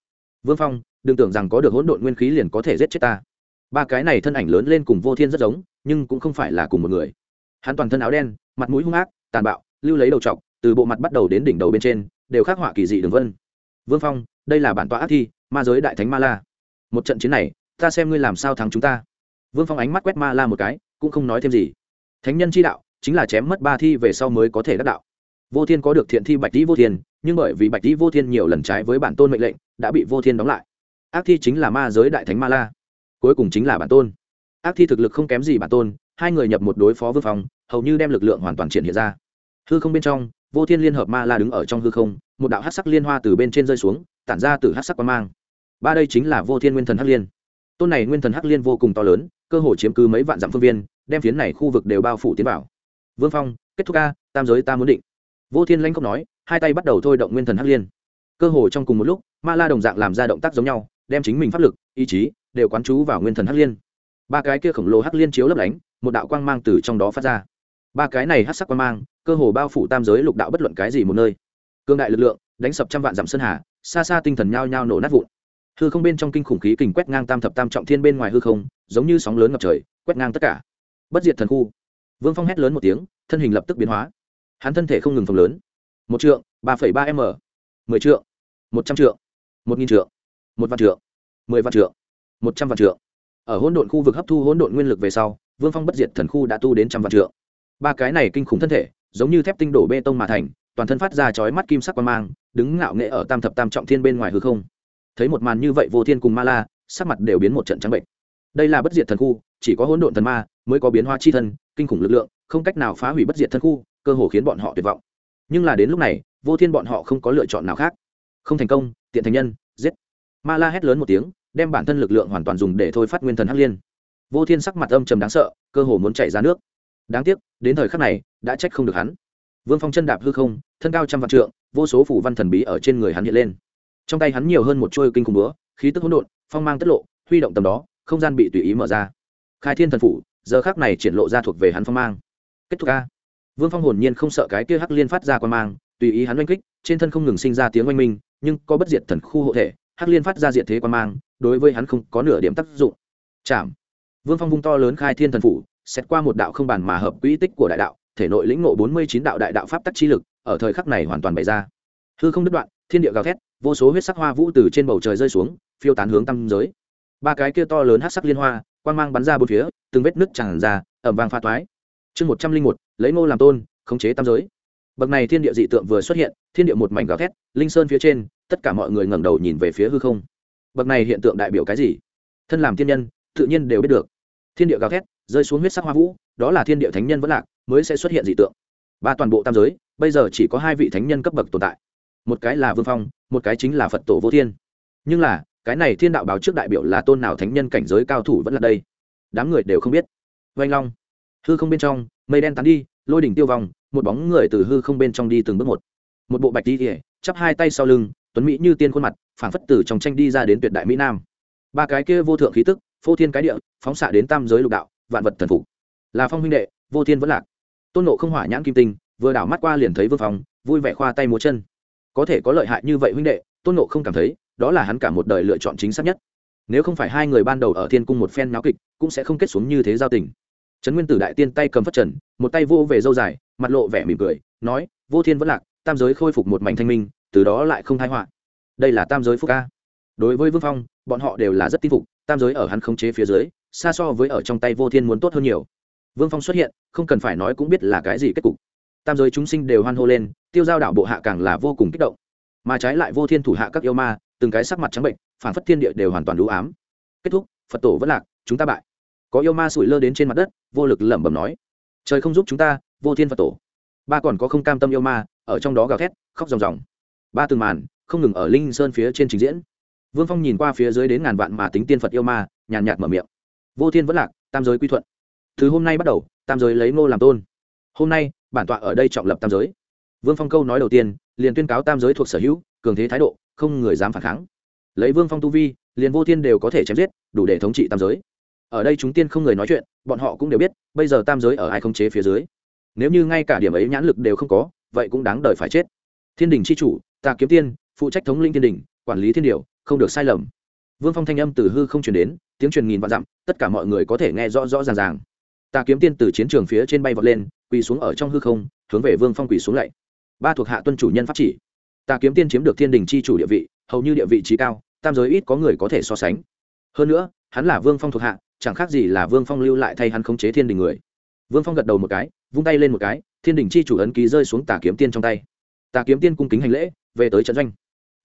Vương phong, đừng tưởng rằng có được hỗn độn nguyên khí liền có thể giết chết ta. Ba cái này thân ảnh lớn lên cùng vô thiên rất giống, nhưng cũng không phải là cùng một người hắn toàn thân áo đen, mặt mũi hung ác, tàn bạo, lưu lấy đầu trọc, từ bộ mặt bắt đầu đến đỉnh đầu bên trên, đều khắc họa kỳ dị đường vân. Vương phong, đây là bản tọa ác thi, ma giới đại thánh ma la. Một trận chiến này, ta xem ngươi làm sao thắng chúng ta. Vương phong ánh mắt quét ma la một cái, cũng không nói thêm gì. Thánh nhân chi đạo, chính là chém mất ba thi về sau mới có thể đắc đạo. Vô thiên có được thiện thi bạch tý vô thiên, nhưng bởi vì bạch tý vô thiên nhiều lần trái với bản tôn mệnh lệnh, đã bị vô thiên đóng lại. Ác thi chính là ma giới đại thánh ma la. Cuối cùng chính là bản tôn. Ác thi thực lực không kém gì bản tôn hai người nhập một đối phó vương phong, hầu như đem lực lượng hoàn toàn triển hiện ra. Hư không bên trong, vô thiên liên hợp ma la đứng ở trong hư không, một đạo hát sắc liên hoa từ bên trên rơi xuống, tản ra từ hát sắc quan mang. Ba đây chính là vô thiên nguyên thần hắc liên. Tôn này nguyên thần hắc liên vô cùng to lớn, cơ hồ chiếm cứ mấy vạn dặm phương viên, đem phiến này khu vực đều bao phủ tiến vào. Vương phong, kết thúc ca tam giới ta muốn định. Vô thiên lanh không nói, hai tay bắt đầu thôi động nguyên thần hắc liên. Cơ hồ trong cùng một lúc, ma la đồng dạng làm ra động tác giống nhau, đem chính mình pháp lực, ý chí, đều quán chú vào nguyên thần hắc liên. Ba cái kia khổng lồ hắc liên chiếu lấp lánh một đạo quang mang từ trong đó phát ra. Ba cái này hát sắc quang mang, cơ hồ bao phủ tam giới lục đạo bất luận cái gì một nơi. Cương đại lực lượng, đánh sập trăm vạn dặm sơn hà, xa xa tinh thần nhao nhao nổ nát vụn. Hư không bên trong kinh khủng khí kình quét ngang tam thập tam trọng thiên bên ngoài hư không, giống như sóng lớn ngập trời, quét ngang tất cả. Bất diệt thần khu. Vương phong hét lớn một tiếng, thân hình lập tức biến hóa. Hắn thân thể không ngừng phồng lớn. Một trượng, ba phẩy ba m, mười trượng, một trăm trượng, một nghìn trượng, một vạn trượng, mười vạn trượng, một trăm vạn trượng. Ở hỗn độn khu vực hấp thu hỗn độn nguyên lực về sau vương phong bất diệt thần khu đã tu đến trăm vạn trượng. Ba cái này kinh khủng thân thể, giống như thép tinh đổ bê tông mà thành, toàn thân phát ra chói mắt kim sắc quan mang, đứng ngạo nghệ ở tam thập tam trọng thiên bên ngoài hư không. Thấy một màn như vậy vô thiên cùng ma la, sắc mặt đều biến một trận trắng bệnh. Đây là bất diệt thần khu, chỉ có hỗn độn thần ma mới có biến hóa chi thân, kinh khủng lực lượng, không cách nào phá hủy bất diệt thân khu, cơ hồ khiến bọn họ tuyệt vọng. Nhưng là đến lúc này, vô thiên bọn họ không có lựa chọn nào khác. Không thành công, tiện thành nhân, giết. Ma la hét lớn một tiếng, đem bản thân lực lượng hoàn toàn dùng để thôi phát nguyên thần hắc liên vô thiên sắc mặt âm trầm đáng sợ, cơ hồ muốn chạy ra nước. Đáng tiếc, đến thời khắc này, đã trách không được hắn. Vương phong chân đạp hư không, thân cao trăm vạn trượng, vô số phủ văn thần bí ở trên người hắn hiện lên. Trong tay hắn nhiều hơn một trôi kinh khủng búa, khí tức hỗn độn, phong mang tất lộ, huy động tầm đó, không gian bị tùy ý mở ra. Khai thiên thần phủ, giờ khác này triển lộ ra thuộc về hắn phong mang. Kết thúc a. Vương phong hồn nhiên không sợ cái kia hắc liên phát ra quan mang, tùy ý hắn oanh kích, trên thân không ngừng sinh ra tiếng oanh minh, nhưng có bất diệt thần khu hộ thể, hắc liên phát ra diện thế quan mang, đối với hắn không có nửa điểm tác dụng. Chạm vương phong vung to lớn khai thiên thần phủ, xét qua một đạo không bàn mà hợp quỹ tích của đại đạo, thể nội lĩnh ngộ bốn mươi chín đạo đại đạo pháp tắc chi lực, ở thời khắc này hoàn toàn bày ra. Hư không đứt đoạn, thiên địa gào thét, vô số huyết sắc hoa vũ từ trên bầu trời rơi xuống, phiêu tán hướng tam giới. Ba cái kia to lớn hát sắc liên hoa, quang mang bắn ra bốn phía, từng vết nứt tràn ra, ẩm vàng pha toái. Chương một trăm linh một, lấy ngô làm tôn, khống chế tam giới. Bậc này thiên địa dị tượng vừa xuất hiện, thiên địa một mảnh gào thét, linh sơn phía trên, tất cả mọi người ngẩng đầu nhìn về phía hư không. Bậc này hiện tượng đại biểu cái gì? Thân làm thiên nhân, tự nhiên đều biết được thiên địa gào thét, rơi xuống huyết sắc hoa vũ, đó là thiên địa thánh nhân vẫn lạc, mới sẽ xuất hiện dị tượng. Ba toàn bộ tam giới, bây giờ chỉ có hai vị thánh nhân cấp bậc tồn tại. Một cái là vương phong, một cái chính là phật tổ vô thiên. Nhưng là, cái này thiên đạo báo trước đại biểu là tôn nào thánh nhân cảnh giới cao thủ vẫn là đây? Đám người đều không biết. Vanh long, hư không bên trong, mây đen tán đi, lôi đỉnh tiêu vòng một bóng người từ hư không bên trong đi từng bước một. Một bộ bạch đi ỉa chắp hai tay sau lưng, tuấn mỹ như tiên khuôn mặt, phảng phất từ trong tranh đi ra đến tuyệt đại mỹ nam. Ba cái kia vô thượng khí tức phô thiên cái địa, phóng xạ đến tam giới lục đạo, vạn vật thần phục. Là phong huynh đệ, vô thiên vẫn lạc. Tôn nộ không hỏa nhãn kim tinh, vừa đảo mắt qua liền thấy vương phong vui vẻ khoa tay múa chân. Có thể có lợi hại như vậy huynh đệ, tôn nộ không cảm thấy, đó là hắn cả một đời lựa chọn chính xác nhất. Nếu không phải hai người ban đầu ở thiên cung một phen náo kịch, cũng sẽ không kết xuống như thế giao tình. Trấn nguyên tử đại tiên tay cầm phất trần, một tay vô về dâu dài, mặt lộ vẻ mỉm cười, nói, vô thiên vẫn lạc, tam giới khôi phục một mảnh thanh minh, từ đó lại không thái họa. Đây là tam giới phúc ca. Đối với vương phong bọn họ đều là rất tin phục, tam giới ở hắn khống chế phía dưới, xa so với ở trong tay vô thiên muốn tốt hơn nhiều. Vương phong xuất hiện, không cần phải nói cũng biết là cái gì kết cục. Tam giới chúng sinh đều hoan hô lên, tiêu giao đạo bộ hạ càng là vô cùng kích động. Mà trái lại vô thiên thủ hạ các yêu ma, từng cái sắc mặt trắng bệnh phản phất thiên địa đều hoàn toàn đủ ám. Kết thúc, phật tổ vẫn lạc, chúng ta bại. Có yêu ma sủi lơ đến trên mặt đất, vô lực lẩm bẩm nói, trời không giúp chúng ta, vô thiên phật tổ. Ba còn có không cam tâm yêu ma, ở trong đó gào thét, khóc ròng ròng. Ba từng màn, không ngừng ở linh sơn phía trên trình diễn vương phong nhìn qua phía dưới đến ngàn vạn mà tính tiên phật yêu ma, nhàn nhạt mở miệng. Vô thiên vẫn lạc, tam giới quy thuận. Từ hôm nay bắt đầu, tam giới lấy ngô làm tôn. Hôm nay, bản tọa ở đây trọng lập tam giới. Vương phong câu nói đầu tiên, liền tuyên cáo tam giới thuộc sở hữu, cường thế thái độ, không người dám phản kháng. Lấy vương phong tu vi, liền vô thiên đều có thể chém giết, đủ để thống trị tam giới. Ở đây chúng tiên không người nói chuyện, bọn họ cũng đều biết, bây giờ tam giới ở ai không chế phía dưới. Nếu như ngay cả điểm ấy nhãn lực đều không có, vậy cũng đáng đời phải chết. Thiên đình c h i chủ, ta kiếm tiên, phụ trách thống linh thiên đình, quản lý thiên điều không được sai lầm. Vương phong thanh âm từ hư không chuyển đến, tiếng truyền nghìn vạn dặm, tất cả mọi người có thể nghe rõ rõ ràng ràng. Ta kiếm tiên từ chiến trường phía trên bay vọt lên, quỳ xuống ở trong hư không, hướng về vương phong quỳ xuống lạy. Ba thuộc hạ tuân chủ nhân pháp chỉ. Ta kiếm tiên chiếm được thiên đình c h i chủ địa vị, hầu như địa vị trí cao, tam giới ít có người có thể so sánh. Hơn nữa, hắn là vương phong thuộc hạ, chẳng khác gì là vương phong lưu lại thay hắn khống chế thiên đình người. Vương phong gật đầu một cái, vung tay lên một cái, thiên đình chi chủ ấn ký rơi xuống tà kiếm tiên trong tay. Tà kiếm tiên cung kính hành lễ, về tới trận doanh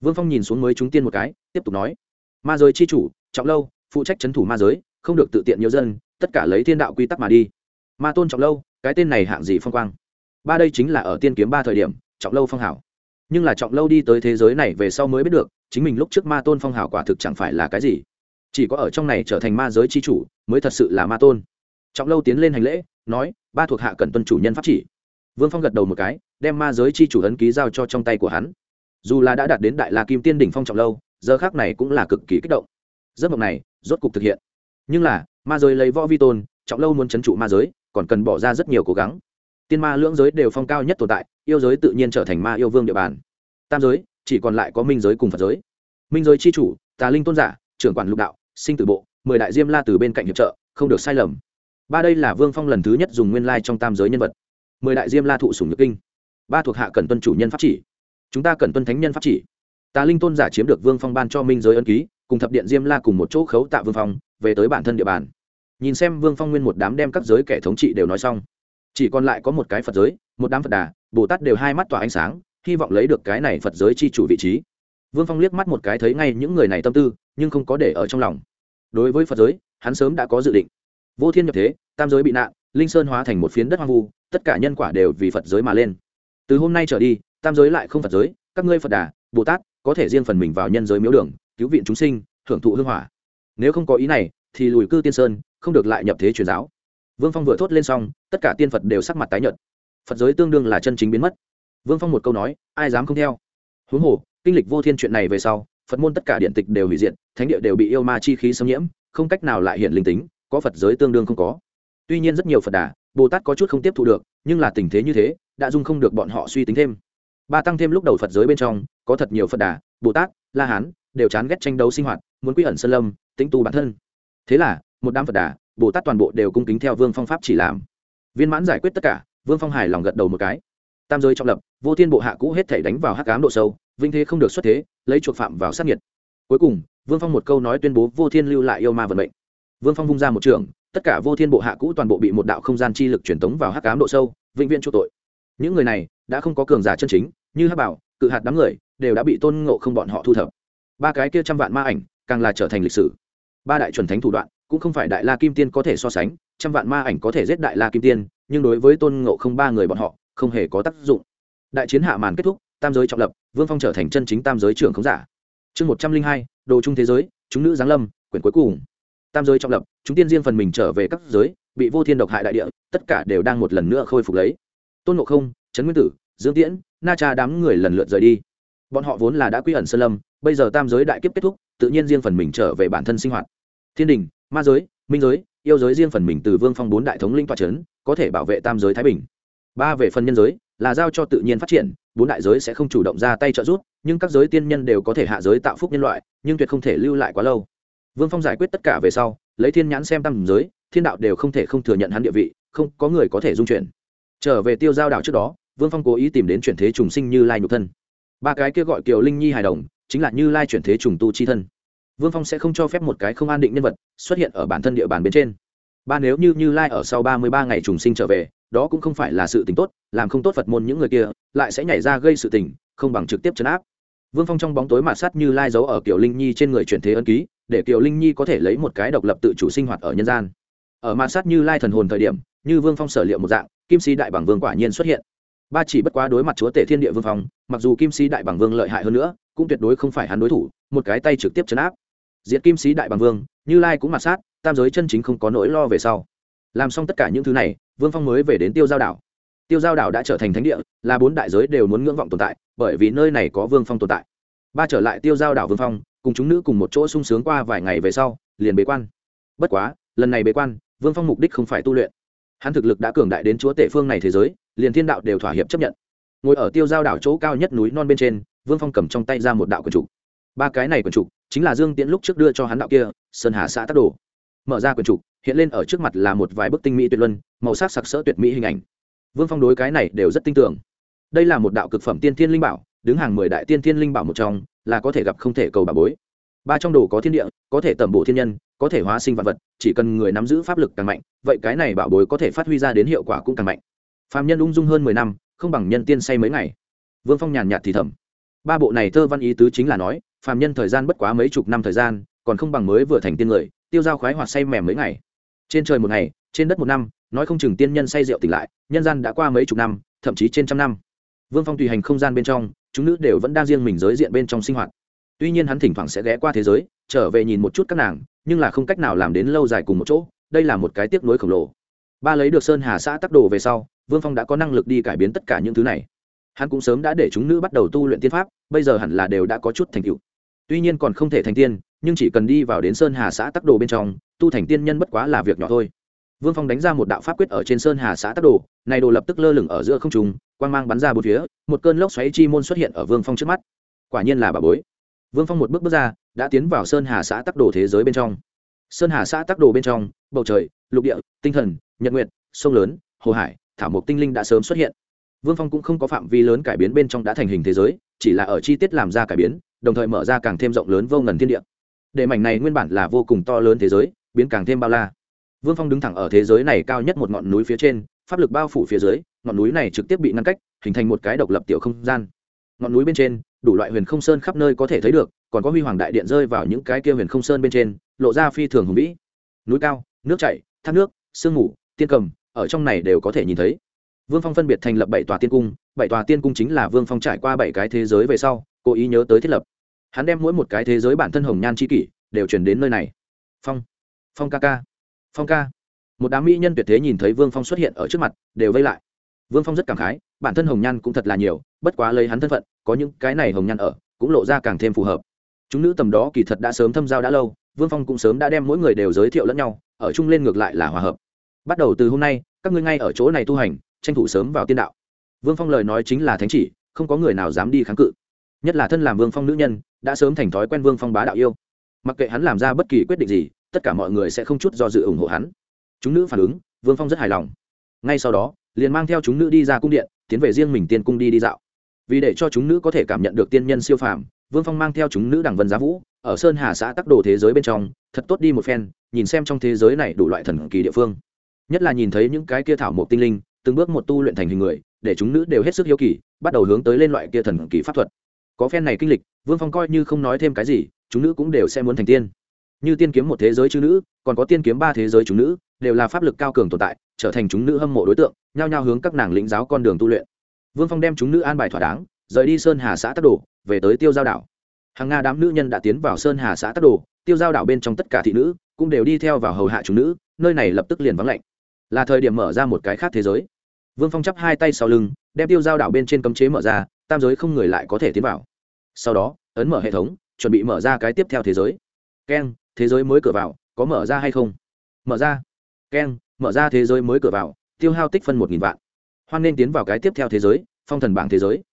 vương phong nhìn xuống mới chúng tiên một cái, tiếp tục nói, ma giới chi chủ, trọng lâu, phụ trách c h ấ n thủ ma giới, không được tự tiện nhiều dân, tất cả lấy thiên đạo quy tắc mà đi. Ma tôn trọng lâu, cái tên này hạng gì phong quang? Ba đây chính là ở tiên kiếm ba thời điểm, trọng lâu phong hảo. Nhưng là trọng lâu đi tới thế giới này về sau mới biết được, chính mình lúc trước ma tôn phong hảo quả thực chẳng phải là cái gì. Chỉ có ở trong này trở thành ma giới chi chủ, mới thật sự là ma tôn. Trọng lâu tiến lên hành lễ, nói, ba thuộc hạ cần tuân chủ nhân pháp chỉ. Vương phong gật đầu một cái, đem ma giới chi chủ ấn ký giao cho trong tay của hắn dù là đã đạt đến đại la kim tiên đỉnh phong trọng lâu, giờ khác này cũng là cực kỳ kích động. Giấc mộng này rốt cục thực hiện. Nhưng là, ma giới lấy võ vi tôn, trọng lâu muốn c h ấ n trụ ma giới, còn cần bỏ ra rất nhiều cố gắng. Tiên ma lưỡng giới đều phong cao nhất tồn tại, yêu giới tự nhiên trở thành ma yêu vương địa bàn. Tam giới, chỉ còn lại có minh giới cùng phật giới. Minh giới c h i chủ, tà linh tôn giả, trưởng quản lục đạo, sinh tử bộ, mười đại diêm la từ bên cạnh hiệp trợ, không được sai lầm. Ba đây là vương phong lần thứ nhất dùng nguyên lai trong tam giới nhân vật. Mười đại diêm la thụ sùng nhược kinh. Ba thuộc hạ cần tuân chủ nhân pháp chỉ chúng ta cần tuân thánh nhân pháp chỉ. Tà linh tôn giả chiếm được vương phong ban cho minh giới ân ký, cùng thập điện diêm la cùng một chỗ khấu tạ vương phong, về tới bản thân địa bàn. Nhìn xem vương phong nguyên một đám đem các giới kẻ thống trị đều nói xong. Chỉ còn lại có một cái phật giới, một đám phật đà, bồ tát đều hai mắt tỏa ánh sáng, hy vọng lấy được cái này phật giới chi chủ vị trí. Vương phong liếc mắt một cái thấy ngay những người này tâm tư, nhưng không có để ở trong lòng. Đối với phật giới, hắn sớm đã có dự định. Vô thiên nhập thế, tam giới bị nạn, linh sơn hóa thành một phiến đất hoang vu, tất cả nhân quả đều vì phật giới mà lên. Từ hôm nay trở đi tam giới lại không phật giới, các ngươi phật đà, bồ tát, có thể riêng phần mình vào nhân giới miếu đường, cứu viện chúng sinh, hưởng thụ hương hỏa. Nếu không có ý này, thì lùi cư tiên sơn, không được lại nhập thế truyền giáo. Vương phong vừa thốt lên xong, tất cả tiên phật đều sắc mặt tái nhợt. Phật giới tương đương là chân chính biến mất. Vương phong một câu nói, ai dám không theo? Huống hồ, kinh lịch vô thiên chuyện này về sau, phật môn tất cả điện tịch đều hủy diệt, thánh địa đều bị yêu ma chi khí xâm nhiễm, không cách nào lại hiện linh tính, có phật giới tương đương không có. Tuy nhiên rất nhiều phật đà, bồ tát có chút không tiếp thu được, nhưng là tình thế như thế, đã dung không được bọn họ suy tính thêm ba tăng thêm lúc đầu phật giới bên trong, có thật nhiều phật đà, bồ tát, la hán, đều chán ghét tranh đấu sinh hoạt, muốn quy ẩn sơn lâm, tĩnh tu bản thân. Thế là, một đám phật đà, bồ tát toàn bộ đều cung kính theo vương phong pháp chỉ làm. Viên mãn giải quyết tất cả, vương phong hài lòng gật đầu một cái. Tam giới trọng lập, vô thiên bộ hạ cũ hết thể đánh vào hắc cám độ sâu, vinh thế không được xuất thế, lấy chuộc phạm vào sát nhiệt cuối cùng, vương phong một câu nói tuyên bố vô thiên lưu lại yêu ma vận mệnh. Vương phong vung ra một trường, tất cả vô thiên bộ hạ cũ toàn bộ bị một đạo không gian chi lực truyền tống vào hắc cám độ sâu, vĩnh viễn chỗ tội những người này đã không có cường giả chân chính, như hát bảo, cự hạt đám người đều đã bị tôn ngộ không bọn họ thu thập. Ba cái kia trăm vạn ma ảnh càng là trở thành lịch sử. Ba đại chuẩn thánh thủ đoạn cũng không phải đại la kim tiên có thể so sánh, trăm vạn ma ảnh có thể giết đại la kim tiên, nhưng đối với tôn ngộ không ba người bọn họ không hề có tác dụng. Đại chiến hạ màn kết thúc, tam giới trọng lập, vương phong trở thành chân chính tam giới trưởng khống giả. Chương một trăm linh hai, đồ trung thế giới, chúng nữ giáng lâm, quyển cuối cùng. Tam giới trọng lập, chúng tiên riêng phần mình trở về các giới, bị vô thiên độc hại đại địa, tất cả đều đang một lần nữa khôi phục lấy tôn ngộ không, trấn nguyên tử, dương tiễn, na cha đám người lần lượt rời đi. Bọn họ vốn là đã quy ẩn sơn lâm, bây giờ tam giới đại kiếp kết thúc, tự nhiên riêng phần mình trở về bản thân sinh hoạt. Thiên đình, ma giới, minh giới, yêu giới riêng phần mình từ vương phong bốn đại thống linh toa c có thể bảo vệ tam giới thái bình. Ba về phần nhân giới, là giao cho tự nhiên phát triển, bốn đại giới sẽ không chủ động ra tay trợ giúp, nhưng các giới tiên nhân đều có thể hạ giới tạo phúc nhân loại, nhưng tuyệt không thể lưu lại quá lâu. Vương phong giải quyết tất cả về sau, lấy thiên nhãn xem tam giới, thiên đạo đều không thể không thừa nhận hắn địa vị, không có người có thể dung chuyển trở về tiêu giao đảo trước đó, vương phong cố ý tìm đến chuyển thế trùng sinh như lai nhục thân. Ba cái kia gọi kiều linh nhi hài đồng, chính là như lai chuyển thế trùng tu chi thân. Vương phong sẽ không cho phép một cái không an định nhân vật xuất hiện ở bản thân địa bàn bên trên. Ba nếu như như lai ở sau ba mươi ba ngày trùng sinh trở về, đó cũng không phải là sự tình tốt, làm không tốt phật môn những người kia, lại sẽ nhảy ra gây sự tình, không bằng trực tiếp chấn áp. Vương phong trong bóng tối mạt sát như lai giấu ở kiều linh nhi trên người chuyển thế ân ký, để kiều linh nhi có thể lấy một cái độc lập tự chủ sinh hoạt ở nhân gian. Ở mạt sát như lai thần hồn thời điểm, như vương phong sở liệu một dạng kim sĩ đại bằng vương quả nhiên xuất hiện. Ba chỉ bất quá đối mặt chúa tể thiên địa vương phong, mặc dù kim sĩ đại bằng vương lợi hại hơn nữa, cũng tuyệt đối không phải hắn đối thủ, một cái tay trực tiếp chấn áp. Diệt kim sĩ đại bằng vương, như lai cũng mặt sát, tam giới chân chính không có nỗi lo về sau. Làm xong tất cả những thứ này, vương phong mới về đến tiêu giao đảo. Tiêu giao đảo đã trở thành thánh địa, là bốn đại giới đều muốn ngưỡng vọng tồn tại, bởi vì nơi này có vương phong tồn tại. Ba trở lại tiêu giao đảo vương phong, cùng chúng nữ cùng một chỗ sung sướng qua vài ngày về sau, liền bế quan. Bất quá, lần này bế quan, vương phong mục đích không phải tu luyện hắn thực lực đã cường đại đến chúa tể phương này thế giới, liền thiên đạo đều thỏa hiệp chấp nhận. Ngồi ở tiêu giao đảo chỗ cao nhất núi non bên trên, vương phong cầm trong tay ra một đạo quần trục. Ba cái này quần trục chính là dương tiễn lúc trước đưa cho hắn đạo kia, sơn hà xã tắc đồ. Mở ra quần trục, hiện lên ở trước mặt là một vài bức tinh mỹ tuyệt luân, màu sắc sặc sỡ tuyệt mỹ hình ảnh. Vương phong đối cái này đều rất tin tưởng. Đây là một đạo cực phẩm tiên thiên linh bảo, đứng hàng mười đại tiên thiên linh bảo một trong, là có thể gặp không thể cầu bà bối. Ba trong đồ có thiên địa, có thể tẩm bổ thiên nhân có thể hóa sinh vật vật, chỉ cần người nắm giữ pháp lực càng mạnh, vậy cái này bảo bối có thể phát huy ra đến hiệu quả cũng càng mạnh. Phạm nhân ung dung hơn mười năm, không bằng nhân tiên say mấy ngày. Vương phong nhàn nhạt thì thầm. Ba bộ này thơ văn ý tứ chính là nói, phạm nhân thời gian bất quá mấy chục năm thời gian, còn không bằng mới vừa thành tiên người, tiêu dao khoái hoạt say mềm mấy ngày. Trên trời một ngày, trên đất một năm, nói không chừng tiên nhân say rượu tỉnh lại, nhân gian đã qua mấy chục năm, thậm chí trên trăm năm. Vương phong tùy hành không gian bên trong, chúng nữ đều vẫn đang riêng mình giới diện bên trong sinh hoạt tuy nhiên hắn thỉnh thoảng sẽ ghé qua thế giới, trở về nhìn một chút các nàng, nhưng là không cách nào làm đến lâu dài cùng một chỗ, đây là một cái tiếc nuối khổng lồ. Ba lấy được sơn hà xã tắc đồ về sau, vương phong đã có năng lực đi cải biến tất cả những thứ này. Hắn cũng sớm đã để chúng nữ bắt đầu tu luyện tiên pháp, bây giờ hẳn là đều đã có chút thành tựu. Tuy nhiên còn không thể thành tiên, nhưng chỉ cần đi vào đến sơn hà xã tắc đồ bên trong, tu thành tiên nhân bất quá là việc nhỏ thôi. Vương phong đánh ra một đạo pháp quyết ở trên sơn hà xã tắc đồ, này đồ lập tức lơ lửng ở giữa không trùng quang mang bắn ra bốn phía, một cơn lốc xoáy chi môn xuất hiện ở vương phong trước mắt. Quả nhiên là bà bối vương phong một bước bước ra, đã tiến vào sơn hà xã tắc đồ thế giới bên trong. Sơn hà xã tắc đồ bên trong, bầu trời, lục địa, tinh thần, nhật nguyện sông lớn, hồ hải, thảo mộc tinh linh đã sớm xuất hiện. Vương phong cũng không có phạm vi lớn cải biến bên trong đã thành hình thế giới, chỉ là ở chi tiết làm ra cải biến, đồng thời mở ra càng thêm rộng lớn vô ngần thiên địa. Để mảnh này nguyên bản là vô cùng to lớn thế giới, biến càng thêm bao la. Vương phong đứng thẳng ở thế giới này cao nhất một ngọn núi phía trên, pháp lực bao phủ phía dưới, ngọn núi này trực tiếp bị ngăn cách, hình thành một cái độc lập tiểu không gian. Ngọn núi bên trên đủ loại huyền không sơn khắp nơi có thể thấy được, còn có huy hoàng đại điện rơi vào những cái kia huyền không sơn bên trên, lộ ra phi thường hùng vĩ. Núi cao, nước chảy, thác nước, sương mù, tiên cầm, ở trong này đều có thể nhìn thấy. Vương phong phân biệt thành lập bảy tòa tiên cung, bảy tòa tiên cung chính là vương phong trải qua bảy cái thế giới về sau, cố ý nhớ tới thiết lập. Hắn đem mỗi một cái thế giới bản thân hồng nhan c kỷ, đều chuyển đến nơi này. Phong phong ca ca, phong ca. Một đám mỹ nhân tuyệt thế nhìn thấy vương phong xuất hiện ở trước mặt, đều vây lại. Vương phong rất cảm khái bản thân hồng nhan cũng thật là nhiều, bất quá lấy hắn thân phận, có những cái này hồng nhan ở, cũng lộ ra càng thêm phù hợp. Chúng nữ tầm đó kỳ thật đã sớm thâm giao đã lâu, vương phong cũng sớm đã đem mỗi người đều giới thiệu lẫn nhau, ở chung lên ngược lại là hòa hợp. Bắt đầu từ hôm nay, các ngươi ngay ở chỗ này tu hành, tranh thủ sớm vào tiên đạo. Vương phong lời nói chính là thánh chỉ, không có người nào dám đi kháng cự. Nhất là thân làm vương phong nữ nhân, đã sớm thành thói quen vương phong bá đạo yêu. Mặc kệ hắn làm ra bất kỳ quyết định gì, tất cả mọi người sẽ không chút do dự ủng hộ hắn. Chúng nữ phản ứng, vương phong rất hài lòng. Ngay sau đó liền mang theo chúng nữ đi ra cung điện, tiến về riêng mình tiên cung đi đi dạo. Vì để cho chúng nữ có thể cảm nhận được tiên nhân siêu phàm, vương phong mang theo chúng nữ đằng vân giá vũ, ở sơn hà xã tắc đồ thế giới bên trong, thật tốt đi một phen, nhìn xem trong thế giới này đủ loại thần kỳ địa phương. Nhất là nhìn thấy những cái kia thảo mộc tinh linh, từng bước một tu luyện thành hình người, để chúng nữ đều hết sức hiếu kỳ, bắt đầu hướng tới lên loại kia thần kỳ pháp thuật. Có phen này kinh lịch, vương phong coi như không nói thêm cái gì, chúng nữ cũng đều sẽ muốn thành tiên. Như tiên kiếm một thế giới chữ nữ, còn có tiên kiếm ba thế giới chúng nữ đều là pháp lực cao cường tồn tại, trở thành chúng nữ hâm mộ đối tượng, nhao nhao hướng các nàng lĩnh giáo con đường tu luyện. Vương phong đem chúng nữ an bài thỏa đáng, rời đi sơn hà xã tắc đồ, về tới tiêu giao đảo. Hàng nga đám nữ nhân đã tiến vào sơn hà xã tắc đồ, tiêu giao đảo bên trong tất cả thị nữ cũng đều đi theo vào hầu hạ chúng nữ, nơi này lập tức liền vắng lạnh. Là thời điểm mở ra một cái khác thế giới. Vương phong chắp hai tay sau lưng, đem tiêu giao đảo bên trên cấm chế mở ra, tam giới không người lại có thể tiến vào. Sau đó, ấn mở hệ thống, chuẩn bị mở ra cái tiếp theo thế giới. Keng, thế giới mới cửa vào, có mở ra hay không? Mở ra keng mở ra thế giới mới cửa vào tiêu hao tích phân một nghìn vạn. Hoan nên tiến vào cái tiếp theo thế giới phong thần bảng thế giới.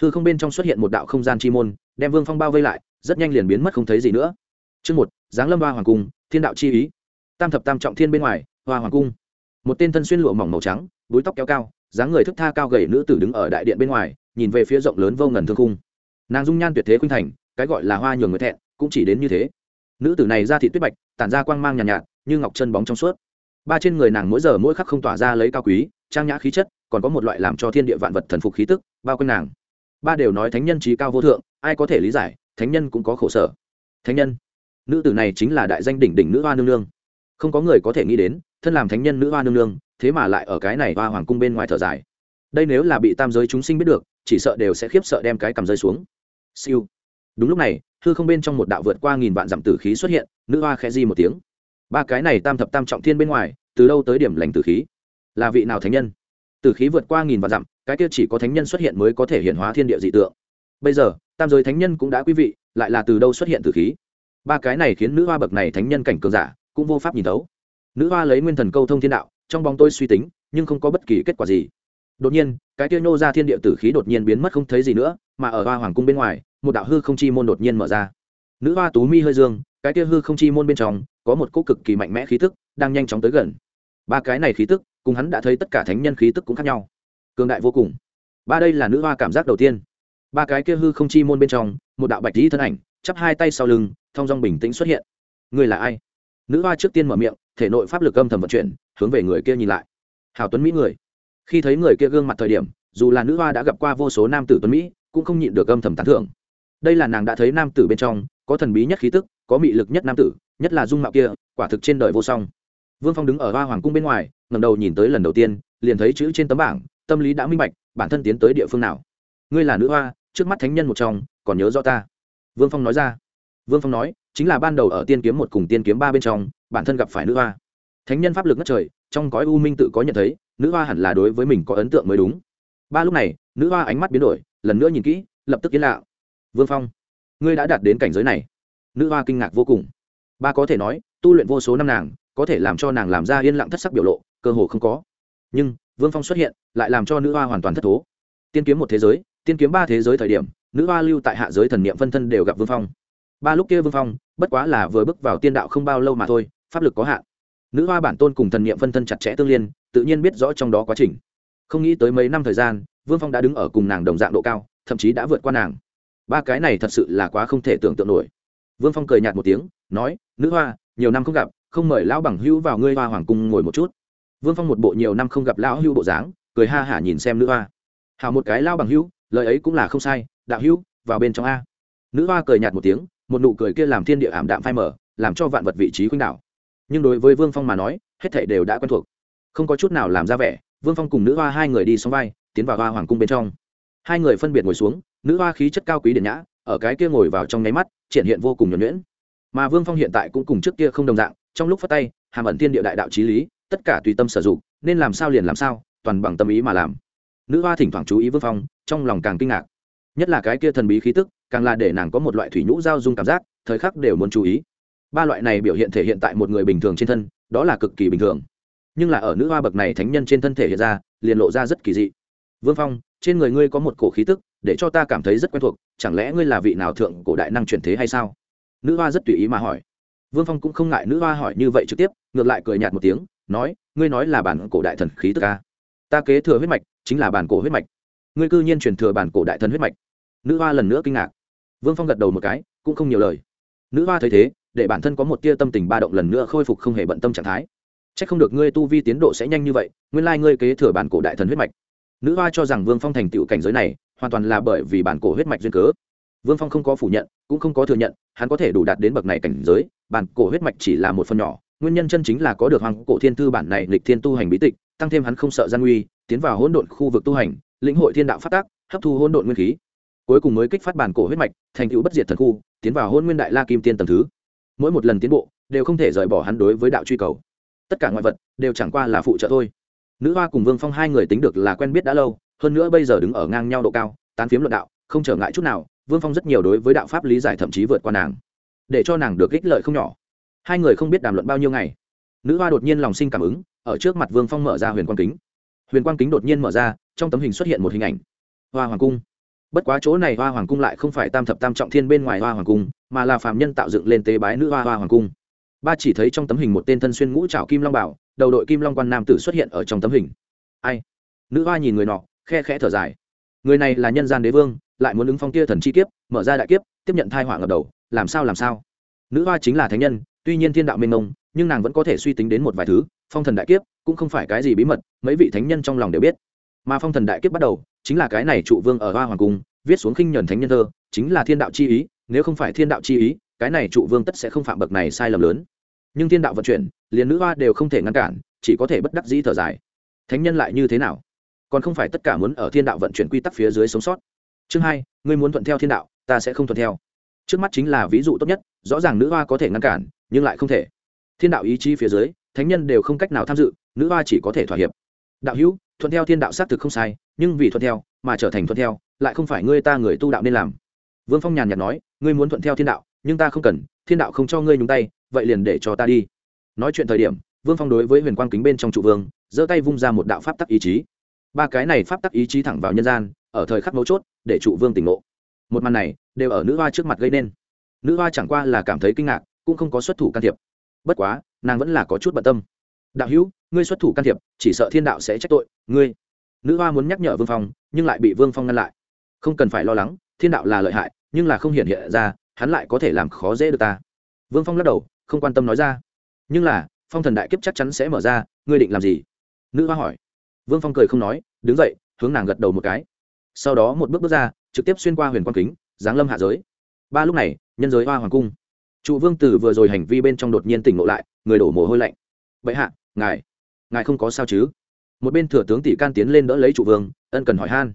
Hư không bên trong xuất hiện một đạo không gian chi môn đem vương phong bao vây lại rất nhanh liền biến mất không thấy gì nữa. Chương một giáng lâm hoa hoàng cung thiên đạo chi ý. Tam thập tam trọng thiên bên ngoài hoa hoàng cung. Một tên thân xuyên lụa mỏng màu trắng búi tóc kéo cao dáng người thức tha cao gầy nữ tử đứng ở đại điện bên ngoài nhìn về phía rộng lớn vô ngần thương cung nàng dung nhan tuyệt thế khuynh thành cái gọi là hoa nhường người thẹn cũng chỉ đến như thế. Nữ tử này ra thị tuyết bạch tản ra quang mang nhàn nhạt, nhạt như ngọc chân bóng trong suốt ba trên người nàng mỗi giờ mỗi khắc không tỏa ra lấy cao quý, trang nhã khí chất, còn có một loại làm cho thiên địa vạn vật thần phục khí tức, bao quanh nàng. Ba đều nói thánh nhân trí cao vô thượng, ai có thể lý giải, thánh nhân cũng có khổ sở. Thánh nhân. Nữ tử này chính là đại danh đỉnh đỉnh nữ hoa nương nương. Không có người có thể nghĩ đến, thân làm thánh nhân nữ hoa nương nương, thế mà lại ở cái này hoa hoàng cung bên ngoài thở dài. Đây nếu là bị tam giới chúng sinh biết được, chỉ sợ đều sẽ khiếp sợ đem cái cầm rơi xuống. Siêu. Đúng lúc này, hư không bên trong một đạo vượt qua nghìn vạn dặm tử khí xuất hiện, nữ hoa khẽ di một tiếng ba cái này tam thập tam trọng thiên bên ngoài, từ đâu tới điểm lành tử khí? Là vị nào thánh nhân? Tử khí vượt qua nghìn vạn dặm, cái kia chỉ có thánh nhân xuất hiện mới có thể hiện hóa thiên địa dị tượng. Bây giờ, tam giới thánh nhân cũng đã quý vị, lại là từ đâu xuất hiện tử khí? Ba cái này khiến nữ hoa bậc này thánh nhân cảnh cường giả, cũng vô pháp nhìn thấu. Nữ hoa lấy nguyên thần câu thông thiên đạo, trong bóng tôi suy tính, nhưng không có bất kỳ kết quả gì. Đột nhiên, cái kia nhô ra thiên địa tử khí đột nhiên biến mất không thấy gì nữa, mà ở hoa hoàng cung bên ngoài, một đạo hư không chi môn đột nhiên mở ra. Nữ hoa tú mi hơi dương, cái kia hư không chi môn bên trong có một cỗ cực kỳ mạnh mẽ khí tức, đang nhanh chóng tới gần. Ba cái này khí tức, cùng hắn đã thấy tất cả thánh nhân khí tức cũng khác nhau. Cường đại vô cùng. Ba đây là nữ hoa cảm giác đầu tiên. Ba cái kia hư không chi môn bên trong, một đạo bạch lý thân ảnh, chắp hai tay sau lưng, thong dong bình tĩnh xuất hiện. Người là ai? Nữ hoa trước tiên mở miệng, thể nội pháp lực âm thầm vận chuyển, hướng về người kia nhìn lại. Hào tuấn mỹ người. Khi thấy người kia gương mặt thời điểm, dù là nữ hoa đã gặp qua vô số nam tử tuấn mỹ, cũng không nhịn được âm thầm tán thưởng. Đây là nàng đã thấy nam tử bên trong có thần bí nhất khí tức, có mị lực nhất nam tử, nhất là dung mạo kia, quả thực trên đời vô song. Vương phong đứng ở hoa hoàng cung bên ngoài ngầm đầu nhìn tới lần đầu tiên, liền thấy chữ trên tấm bảng, tâm lý đã minh bạch, bản thân tiến tới địa phương nào. Ngươi là nữ hoa, trước mắt thánh nhân một trong, còn nhớ rõ ta. Vương phong nói ra. Vương phong nói, chính là ban đầu ở tiên kiếm một cùng tiên kiếm ba bên trong, bản thân gặp phải nữ hoa. Thánh nhân pháp lực ngất trời, trong cõi u minh tự có nhận thấy, nữ hoa hẳn là đối với mình có ấn tượng mới đúng. Ba lúc này, nữ hoa ánh mắt biến đổi, lần nữa nhìn kỹ, lập tức kiến lạ vương phong ngươi đã đạt đến cảnh giới này. Nữ hoa kinh ngạc vô cùng. Ba có thể nói, tu luyện vô số năm nàng, có thể làm cho nàng làm ra yên lặng thất sắc biểu lộ, cơ hồ không có. Nhưng, vương phong xuất hiện, lại làm cho nữ hoa hoàn toàn thất thố. Tiên kiếm một thế giới, tiên kiếm ba thế giới thời điểm, nữ hoa lưu tại hạ giới thần niệm phân thân đều gặp vương phong. Ba lúc kia vương phong, bất quá là vừa bước vào tiên đạo không bao lâu mà thôi, pháp lực có hạn. Nữ hoa bản tôn cùng thần niệm phân thân chặt chẽ tương liên, tự nhiên biết rõ trong đó quá trình. Không nghĩ tới mấy năm thời gian, vương phong đã đứng ở cùng nàng đồng dạng độ cao, thậm chí đã vượt qua nàng ba cái này thật sự là quá không thể tưởng tượng nổi. Vương phong cười nhạt một tiếng, nói, nữ hoa, nhiều năm không gặp, không mời lão bằng hữu vào ngươi hoa hoàng cung ngồi một chút. Vương phong một bộ nhiều năm không gặp lão hữu bộ dáng, cười ha hả nhìn xem nữ hoa. Hào một cái lao bằng hữu, lời ấy cũng là không sai, đạo hữu, vào bên trong a. Nữ hoa cười nhạt một tiếng, một nụ cười kia làm thiên địa ảm đạm phai mở làm cho vạn vật vị trí khuynh đảo. Nhưng đối với vương phong mà nói, hết thảy đều đã quen thuộc. Không có chút nào làm ra vẻ, vương phong cùng nữ hoa hai người đi xóm vai, tiến vào hoa hoàng cung bên trong. Hai người phân biệt ngồi xuống nữ hoa khí chất cao quý điện nhã, ở cái kia ngồi vào trong nháy mắt, triển hiện vô cùng nhuẩn nhuyễn. Mà vương phong hiện tại cũng cùng trước kia không đồng dạng, trong lúc phát tay, hàm ẩn thiên địa đại đạo trí lý, tất cả tùy tâm sử dụng, nên làm sao liền làm sao, toàn bằng tâm ý mà làm. Nữ hoa thỉnh thoảng chú ý vương phong, trong lòng càng kinh ngạc. Nhất là cái kia thần bí khí tức, càng là để nàng có một loại thủy nhũ giao dung cảm giác, thời khắc đều muốn chú ý. Ba loại này biểu hiện thể hiện tại một người bình thường trên thân, đó là cực kỳ bình thường. Nhưng là ở nữ hoa bậc này thánh nhân trên thân thể hiện ra, liền lộ ra rất kỳ dị. Vương phong, trên người ngươi có một cổ khí tức để cho ta cảm thấy rất quen thuộc, chẳng lẽ ngươi là vị nào thượng cổ đại năng truyền thế hay sao? Nữ hoa rất tùy ý mà hỏi. Vương phong cũng không ngại nữ hoa hỏi như vậy trực tiếp, ngược lại cười nhạt một tiếng, nói, ngươi nói là bản cổ đại thần khí tức ca ta kế thừa huyết mạch, chính là bản cổ huyết mạch. Ngươi cư nhiên truyền thừa bản cổ đại thần huyết mạch. Nữ hoa lần nữa kinh ngạc. Vương phong gật đầu một cái, cũng không nhiều lời. Nữ hoa thấy thế, để bản thân có một tia tâm tình ba động lần nữa khôi phục không hề bận tâm trạng thái. C h ắ c không được ngươi tu vi tiến độ sẽ nhanh như vậy, nguyên lai ngươi kế thừa bản cổ đại thần huyết mạch. Nữ hoa cho rằng vương phong thành tựu cảnh giới này hoàn toàn là bởi vì bản cổ huyết mạch duyên cớ. Vương phong không có phủ nhận, cũng không có thừa nhận, hắn có thể đủ đạt đến bậc này cảnh giới, bản cổ huyết mạch chỉ là một phần nhỏ, nguyên nhân chân chính là có được hoàng cổ thiên thư bản này lịch thiên tu hành bí tịch, tăng thêm hắn không sợ gian nguy, tiến vào hỗn độn khu vực tu hành, lĩnh hội thiên đạo phát tác, hấp thu hỗn độn nguyên khí. Cuối cùng mới kích phát bản cổ huyết mạch, thành tựu bất diệt thần khu, tiến vào hôn nguyên đại la kim tiên tầng thứ. Mỗi một lần tiến bộ, đều không thể rời bỏ hắn đối với đạo truy cầu. Tất cả ngoại vật, đều chẳng qua là phụ trợ thôi. Nữ hoa cùng vương phong hai người tính được là quen biết đã lâu hơn nữa bây giờ đứng ở ngang nhau độ cao, tán phiếm luận đạo, không trở ngại chút nào, vương phong rất nhiều đối với đạo pháp lý giải thậm chí vượt qua nàng. Để cho nàng được ích lợi không nhỏ. Hai người không biết đàm luận bao nhiêu ngày. Nữ hoa đột nhiên lòng sinh cảm ứng, ở trước mặt vương phong mở ra huyền quang kính. Huyền quang kính đột nhiên mở ra, trong tấm hình xuất hiện một hình ảnh. Hoa hoàng cung. Bất quá chỗ này hoa hoàng cung lại không phải tam thập tam trọng thiên bên ngoài hoa hoàng cung, mà là phạm nhân tạo dựng lên tế bái nữ hoa hoa hoàng cung. Ba chỉ thấy trong tấm hình một tên thân xuyên ngũ trảo kim long bảo, đầu đội kim long quan nam tử xuất hiện ở trong tấm hình. Ai? Nữ hoa nhìn người nọ khe khẽ thở dài. Người này là nhân gian đế vương, lại muốn ứng phong kia thần chi kiếp, mở ra đại kiếp, tiếp nhận thai họa ngập đầu, làm sao làm sao? Nữ hoa chính là thánh nhân, tuy nhiên thiên đạo mênh mông, nhưng nàng vẫn có thể suy tính đến một vài thứ, phong thần đại kiếp cũng không phải cái gì bí mật, mấy vị thánh nhân trong lòng đều biết. Mà phong thần đại kiếp bắt đầu, chính là cái này trụ vương ở hoa hoàng cung, viết xuống khinh nhuần thánh nhân thơ, chính là thiên đạo chi ý, nếu không phải thiên đạo chi ý, cái này trụ vương tất sẽ không phạm bậc này sai lầm lớn. Nhưng thiên đạo vận chuyển, liền nữ hoa đều không thể ngăn cản, chỉ có thể bất đắc dĩ thở dài. Thánh nhân lại như thế nào? Còn không phải tất cả muốn ở thiên đạo vận chuyển quy tắc phía dưới sống sót. Chương hai, ngươi muốn thuận theo thiên đạo, ta sẽ không thuận theo. Trước mắt chính là ví dụ tốt nhất, rõ ràng nữ hoa có thể ngăn cản, nhưng lại không thể. Thiên đạo ý chí phía dưới, thánh nhân đều không cách nào tham dự, nữ hoa chỉ có thể thỏa hiệp. Đạo hữu, thuận theo thiên đạo xác thực không sai, nhưng vì thuận theo, mà trở thành thuận theo, lại không phải ngươi ta người tu đạo nên làm. Vương phong nhàn nhạt nói, ngươi muốn thuận theo thiên đạo, nhưng ta không cần, thiên đạo không cho ngươi nhúng tay, vậy liền để cho ta đi. Nói chuyện thời điểm, vương phong đối với huyền quang kính bên trong trụ vương, giơ tay vung ra một đạo pháp tắc ý chí ba cái này pháp tắc ý chí thẳng vào nhân gian, ở thời khắc mấu chốt, để trụ vương tỉnh ngộ. Một màn này, đều ở nữ hoa trước mặt gây nên. Nữ hoa chẳng qua là cảm thấy kinh ngạc, cũng không có xuất thủ can thiệp. Bất quá, nàng vẫn là có chút bận tâm. Đạo hữu, ngươi xuất thủ can thiệp, chỉ sợ thiên đạo sẽ trách tội, ngươi. Nữ hoa muốn nhắc nhở vương phong, nhưng lại bị vương phong ngăn lại. Không cần phải lo lắng, thiên đạo là lợi hại, nhưng là không hiện hiện ra, hắn lại có thể làm khó dễ được ta. Vương phong lắc đầu, không quan tâm nói ra. Nhưng là, phong thần đại kiếp chắc chắn sẽ mở ra, ngươi định làm gì? Nữ hoa hỏi vương phong cười không nói, đứng dậy, hướng nàng gật đầu một cái. Sau đó một bước bước ra, trực tiếp xuyên qua huyền quang kính, giáng lâm hạ giới. Ba lúc này, nhân giới hoa hoàng cung. Trụ vương tử vừa rồi hành vi bên trong đột nhiên tỉnh ngộ lại, người đổ mồ hôi lạnh. Vậy hạ, ngài ngài không có sao chứ? Một bên thừa tướng tỷ can tiến lên đỡ lấy trụ vương, ân cần hỏi han.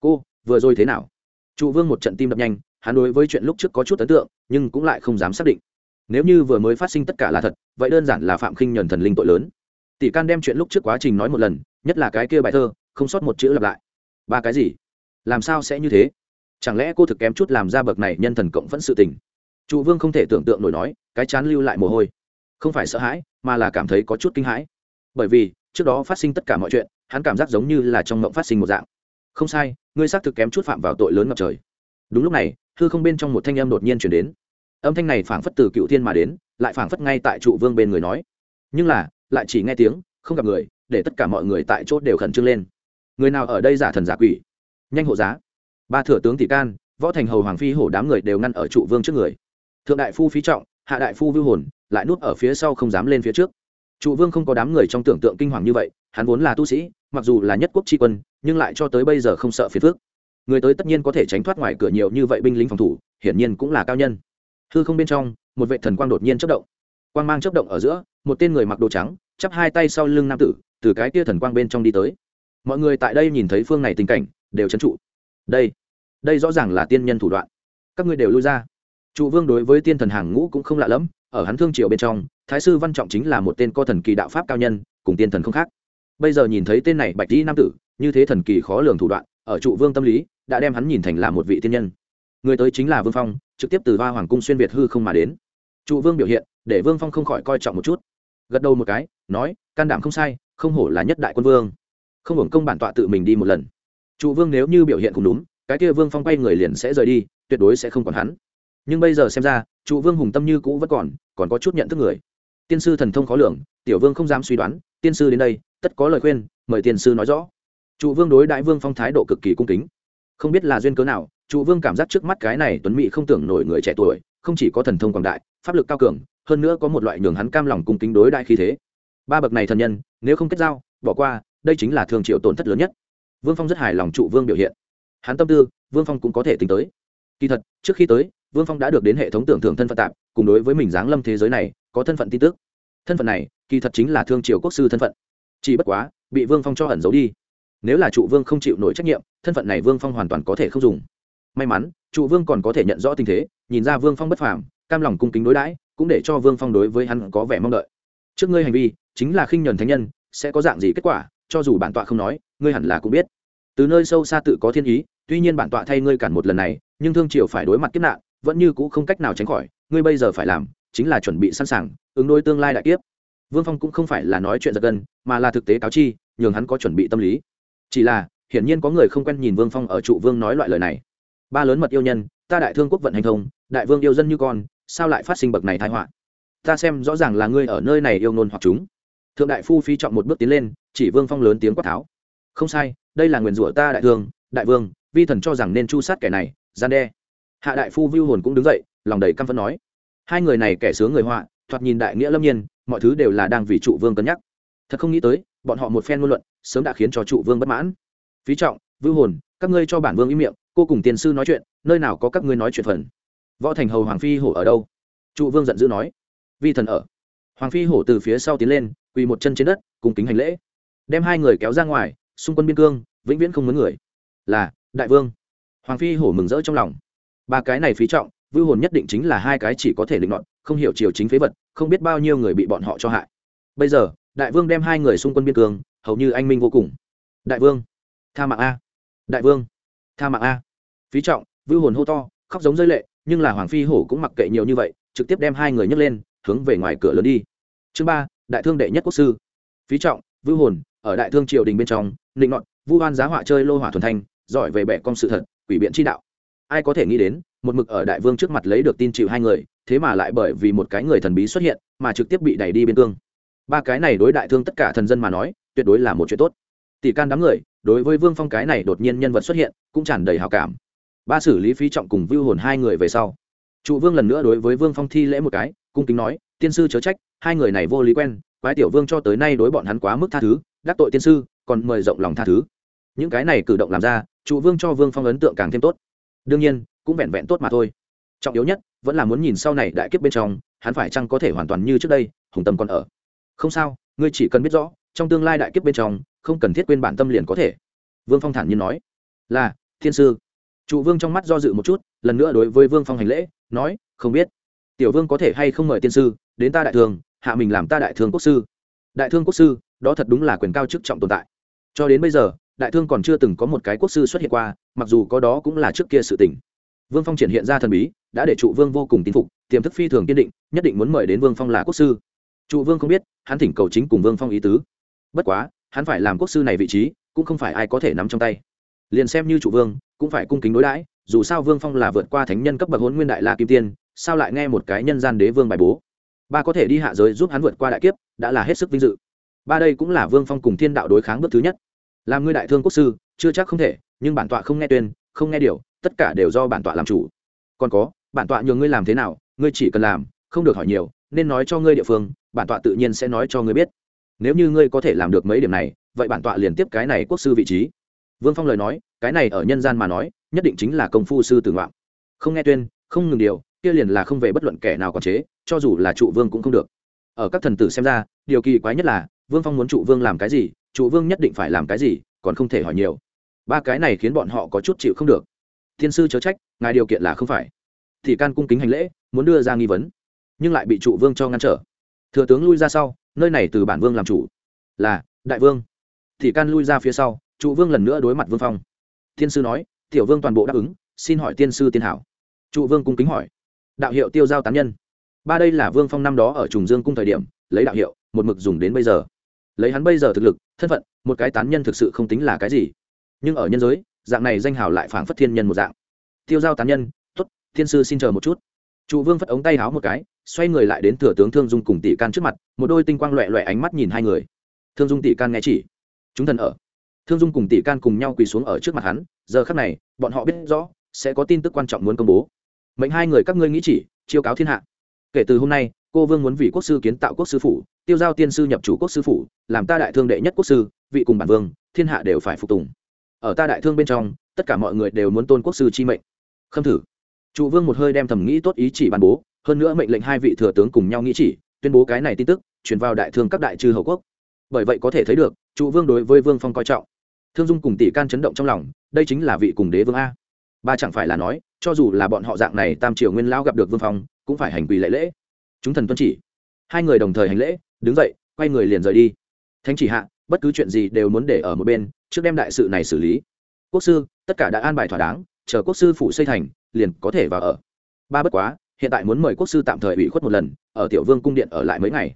Cô, vừa rồi thế nào? Trụ vương một trận tim đập nhanh, hắn đối với chuyện lúc trước có chút ấn tượng, nhưng cũng lại không dám xác định. Nếu như vừa mới phát sinh tất cả là thật, vậy đơn giản là phạm khinh nhuần thần linh tội lớn. Tỷ can đem chuyện lúc trước quá trình nói một lần nhất là cái kia bài thơ, không sót một chữ lặp lại. Ba cái gì? Làm sao sẽ như thế? Chẳng lẽ cô thực kém chút làm ra bậc này nhân thần cộng vẫn sự tình? Trụ vương không thể tưởng tượng nổi nói, cái chán lưu lại mồ hôi. Không phải sợ hãi, mà là cảm thấy có chút kinh hãi. Bởi vì, trước đó phát sinh tất cả mọi chuyện, hắn cảm giác giống như là trong mộng phát sinh một dạng. Không sai, ngươi xác thực kém chút phạm vào tội lớn ngập trời. Đúng lúc này, hư không bên trong một thanh âm đột nhiên chuyển đến. Âm thanh này phảng phất từ cựu thiên mà đến, lại phảng phất ngay tại trụ vương bên người nói. Nhưng là, lại chỉ nghe tiếng, không gặp người để tất cả mọi người tại chốt đều khẩn trương lên. Người nào ở đây giả thần giả quỷ? Nhanh hộ giá. Ba thừa tướng tỷ can, võ thành hầu hoàng phi hổ đám người đều ngăn ở trụ vương trước người. Thượng đại phu phí trọng, hạ đại phu vưu hồn, lại nuốt ở phía sau không dám lên phía trước. Trụ vương không có đám người trong tưởng tượng kinh hoàng như vậy, hắn vốn là tu sĩ, mặc dù là nhất quốc tri quân, nhưng lại cho tới bây giờ không sợ phiền phước người tới tất nhiên có thể tránh thoát ngoài cửa nhiều như vậy binh lính phòng thủ, hiển nhiên cũng là cao nhân. Hư không bên trong, một vệ thần quang đột nhiên chất động. Quang mang chất động ở giữa, một tên người mặc đồ trắng, chắp hai tay sau lưng nam tử từ cái kia thần quang bên trong đi tới. Mọi người tại đây nhìn thấy phương này tình cảnh, đều chấn trụ. Đây đây rõ ràng là tiên nhân thủ đoạn. Các ngươi đều lui ra. Trụ vương đối với tiên thần hàng ngũ cũng không lạ lẫm, ở hắn thương triều bên trong, thái sư văn trọng chính là một tên co thần kỳ đạo pháp cao nhân, cùng tiên thần không khác. Bây giờ nhìn thấy tên này bạch di nam tử, như thế thần kỳ khó lường thủ đoạn, ở trụ vương tâm lý, đã đem hắn nhìn thành là một vị tiên nhân. Người tới chính là vương phong, trực tiếp từ hoa hoàng cung xuyên việt hư không mà đến. Trụ vương biểu hiện, để vương phong không khỏi coi trọng một chút gật đầu một cái, nói, can đảm không sai, không hổ là nhất đại quân vương. Không hưởng công bản tọa tự mình đi một lần. Trụ vương nếu như biểu hiện không đúng, cái kia vương phong quay người liền sẽ rời đi, tuyệt đối sẽ không còn hắn. Nhưng bây giờ xem ra, trụ vương hùng tâm như cũ vẫn còn còn có chút nhận thức người. Tiên sư thần thông khó lường, tiểu vương không dám suy đoán, tiên sư đến đây, tất có lời khuyên, mời tiên sư nói rõ. Trụ vương đối đại vương phong thái độ cực kỳ cung kính. Không biết là duyên cớ nào, trụ vương cảm giác trước mắt cái này tuấn mỹ không tưởng nổi người trẻ tuổi, không chỉ có thần thông quảng đại, pháp lực cao cường hơn nữa có một loại nhường hắn cam lòng cung kính đối đại khí thế. Ba bậc này thần nhân, nếu không kết giao, bỏ qua, đây chính là thương triệu tổn thất lớn nhất. Vương phong rất hài lòng trụ vương biểu hiện. Hắn tâm tư, vương phong cũng có thể tính tới. Kỳ thật, trước khi tới, vương phong đã được đến hệ thống tưởng thưởng thân phận tạm, cùng đối với mình giáng lâm thế giới này, có thân phận tin tức. Thân phận này, kỳ thật chính là thương triều quốc sư thân phận. Chỉ bất quá, bị vương phong cho ẩn giấu đi. Nếu là trụ vương không chịu nổi trách nhiệm, thân phận này vương phong hoàn toàn có thể không dùng. May mắn, trụ vương còn có thể nhận rõ tình thế, nhìn ra vương phong bất phàm, cam lòng cung kính đối đãi cũng để cho vương phong đối với hắn có vẻ mong đợi. Trước ngươi hành vi, chính là khinh nhuần thánh nhân, sẽ có dạng gì kết quả, cho dù bản tọa không nói, ngươi hẳn là cũng biết. Từ nơi sâu xa tự có thiên ý, tuy nhiên bản tọa thay ngươi cản một lần này, nhưng thương triều phải đối mặt kiếp nạn, vẫn như cũ không cách nào tránh khỏi, ngươi bây giờ phải làm, chính là chuẩn bị sẵn sàng, ứng đối tương lai đại kiếp. Vương phong cũng không phải là nói chuyện giật gân, mà là thực tế cáo chi, nhường hắn có chuẩn bị tâm lý. Chỉ là, hiển nhiên có người không quen nhìn vương phong ở trụ vương nói loại lời này. Ba lớn mật yêu nhân, ta đại thương quốc vận hành thông, đại vương yêu dân như con sao lại phát sinh bậc này thái họa? Ta xem rõ ràng là ngươi ở nơi này yêu nôn hoặc chúng. Thượng đại phu phi chọn một bước tiến lên, chỉ vương phong lớn tiếng quát tháo. Không sai, đây là nguyền rủa ta đại thương đại vương, vi thần cho rằng nên chu sát kẻ này, gian đe. Hạ đại phu vưu hồn cũng đứng dậy, lòng đầy căm phẫn nói. Hai người này kẻ sướng người họa, thoạt nhìn đại nghĩa lâm nhiên, mọi thứ đều là đang vì trụ vương cân nhắc. Thật không nghĩ tới, bọn họ một phen ngôn luận, sớm đã khiến cho trụ vương bất mãn. Phí trọng, vưu hồn, các ngươi cho bản vương im miệng, cô cùng tiền sư nói chuyện, nơi nào có các ngươi nói chuyện phần võ thành hầu hoàng phi hổ ở đâu? Trụ vương giận dữ nói. Vi thần ở. Hoàng phi hổ từ phía sau tiến lên, quỳ một chân trên đất, cùng kính hành lễ. Đem hai người kéo ra ngoài, xung quân biên cương, vĩnh viễn không muốn người. Là, đại vương. Hoàng phi hổ mừng rỡ trong lòng. Ba cái này phí trọng, vưu hồn nhất định chính là hai cái chỉ có thể định luận không hiểu chiều chính phế vật, không biết bao nhiêu người bị bọn họ cho hại. Bây giờ, đại vương đem hai người xung quân biên cương, hầu như anh minh vô cùng. Đại vương, tha mạng a. Đại vương, tha mạng a. Phí trọng, vưu hồn hô to, khóc giống rơi lệ nhưng là hoàng phi hổ cũng mặc kệ nhiều như vậy, trực tiếp đem hai người nhấc lên, hướng về ngoài cửa lớn đi. Chương ba, đại thương đệ nhất quốc sư. Phí trọng, vưu hồn, ở đại thương triều đình bên trong, nịnh nọt, vu hoan giá họa chơi lô hỏa thuần thanh, giỏi về bẻ con sự thật, quỷ biện chi đạo. Ai có thể nghĩ đến, một mực ở đại vương trước mặt lấy được tin chịu hai người, thế mà lại bởi vì một cái người thần bí xuất hiện, mà trực tiếp bị đẩy đi biên cương. Ba cái này đối đại thương tất cả thần dân mà nói, tuyệt đối là một chuyện tốt. Tỷ can đám người, đối với vương phong cái này đột nhiên nhân vật xuất hiện, cũng tràn đầy hào cảm ba xử lý phí trọng cùng vưu hồn hai người về sau. Trụ vương lần nữa đối với vương phong thi lễ một cái, cung kính nói, tiên sư chớ trách, hai người này vô lý quen, quái tiểu vương cho tới nay đối bọn hắn quá mức tha thứ, đắc tội tiên sư, còn mời rộng lòng tha thứ. Những cái này cử động làm ra, trụ vương cho vương phong ấn tượng càng thêm tốt. Đương nhiên, cũng vẹn vẹn tốt mà thôi. Trọng yếu nhất, vẫn là muốn nhìn sau này đại kiếp bên trong, hắn phải chăng có thể hoàn toàn như trước đây, hùng tâm còn ở. Không sao, ngươi chỉ cần biết rõ, trong tương lai đại kiếp bên trong, không cần thiết quên bản tâm liền có thể. Vương phong thản nhiên nói. Là, thiên sư trụ vương trong mắt do dự một chút, lần nữa đối với vương phong hành lễ, nói, không biết, tiểu vương có thể hay không mời tiên sư đến ta đại thường, hạ mình làm ta đại thương quốc sư. Đại thương quốc sư, đó thật đúng là quyền cao chức trọng tồn tại. Cho đến bây giờ, đại thương còn chưa từng có một cái quốc sư xuất hiện qua, mặc dù có đó cũng là trước kia sự tình. Vương phong triển hiện ra thần bí, đã để trụ vương vô cùng tín phục, tiềm thức phi thường kiên định, nhất định muốn mời đến vương phong là quốc sư. Trụ vương không biết, hắn thỉnh cầu chính cùng vương phong ý tứ. Bất quá, hắn phải làm quốc sư này vị trí, cũng không phải ai có thể nắm trong tay. Liền xem như trụ vương cũng phải cung kính đối đãi, dù sao vương phong là vượt qua thánh nhân cấp bậc hôn nguyên đại la kim tiên, sao lại nghe một cái nhân gian đế vương bài bố? Ba có thể đi hạ giới giúp hắn vượt qua đại kiếp, đã là hết sức vinh dự. Ba đây cũng là vương phong cùng thiên đạo đối kháng bước thứ nhất. Làm ngươi đại thương quốc sư, chưa chắc không thể, nhưng bản tọa không nghe tuyên, không nghe điều, tất cả đều do bản tọa làm chủ. Còn có, bản tọa nhường ngươi làm thế nào, ngươi chỉ cần làm, không được hỏi nhiều, nên nói cho ngươi địa phương, bản tọa tự nhiên sẽ nói cho ngươi biết. Nếu như ngươi có thể làm được mấy điểm này, vậy bản tọa liền tiếp cái này quốc sư vị trí vương phong lời nói, cái này ở nhân gian mà nói, nhất định chính là công phu sư tử ngoạn. Không nghe tuyên, không ngừng điều, kia liền là không về bất luận kẻ nào quản chế, cho dù là trụ vương cũng không được. Ở các thần tử xem ra, điều kỳ quái nhất là, vương phong muốn trụ vương làm cái gì, trụ vương nhất định phải làm cái gì, còn không thể hỏi nhiều. Ba cái này khiến bọn họ có chút chịu không được. Thiên sư chớ trách, ngài điều kiện là không phải. Thì can cung kính hành lễ, muốn đưa ra nghi vấn, nhưng lại bị trụ vương cho ngăn trở. Thừa tướng lui ra sau, nơi này từ bản vương làm chủ. Là, đại vương. Thì can lui ra phía sau trụ vương lần nữa đối mặt vương phong. Thiên sư nói, tiểu vương toàn bộ đáp ứng, xin hỏi tiên sư tiên hảo. Trụ vương cung kính hỏi, đạo hiệu tiêu giao tán nhân. Ba đây là vương phong năm đó ở trùng dương cung thời điểm, lấy đạo hiệu, một mực dùng đến bây giờ. Lấy hắn bây giờ thực lực, thân phận, một cái tán nhân thực sự không tính là cái gì. Nhưng ở nhân giới, dạng này danh hào lại phảng phất thiên nhân một dạng. Tiêu giao tán nhân t ố t thiên sư xin chờ một chút. Trụ vương phất ống tay háo một cái, xoay người lại đến thừa tướng thương dung cùng tỷ can trước mặt, một đôi tinh quang loẹ loẹ ánh mắt nhìn hai người. Thương dung tỷ can nghe chỉ, chúng thần ở thương dung cùng tỷ can cùng nhau quỳ xuống ở trước mặt hắn, giờ khắc này, bọn họ biết rõ, sẽ có tin tức quan trọng muốn công bố. Mệnh hai người các ngươi nghĩ chỉ, chiêu cáo thiên hạ. Kể từ hôm nay, cô vương muốn vì quốc sư kiến tạo quốc sư phủ, tiêu giao tiên sư nhập chủ quốc sư phủ, làm ta đại thương đệ nhất quốc sư, vị cùng bản vương, thiên hạ đều phải phục tùng. Ở ta đại thương bên trong, tất cả mọi người đều muốn tôn quốc sư chi mệnh. Khâm thử. Trụ vương một hơi đem thầm nghĩ tốt ý chỉ ban bố, hơn nữa mệnh lệnh hai vị thừa tướng cùng nhau nghĩ chỉ, tuyên bố cái này tin tức, chuyển vào đại thương các đại trừ hậu quốc. Bởi vậy có thể thấy được, trụ vương đối với vương phong coi trọng thương dung cùng tỷ can chấn động trong lòng, đây chính là vị cùng đế vương a. Ba chẳng phải là nói, cho dù là bọn họ dạng này tam triều nguyên lão gặp được vương phong, cũng phải hành quỳ lễ lễ. Chúng thần tuân chỉ. Hai người đồng thời hành lễ, đứng dậy, quay người liền rời đi. Thánh chỉ hạ, bất cứ chuyện gì đều muốn để ở một bên, trước đem đại sự này xử lý. Quốc sư, tất cả đã an bài thỏa đáng, chờ quốc sư phụ xây thành, liền có thể vào ở. Ba bất quá, hiện tại muốn mời quốc sư tạm thời ủy khuất một lần, ở tiểu vương cung điện ở lại mấy ngày.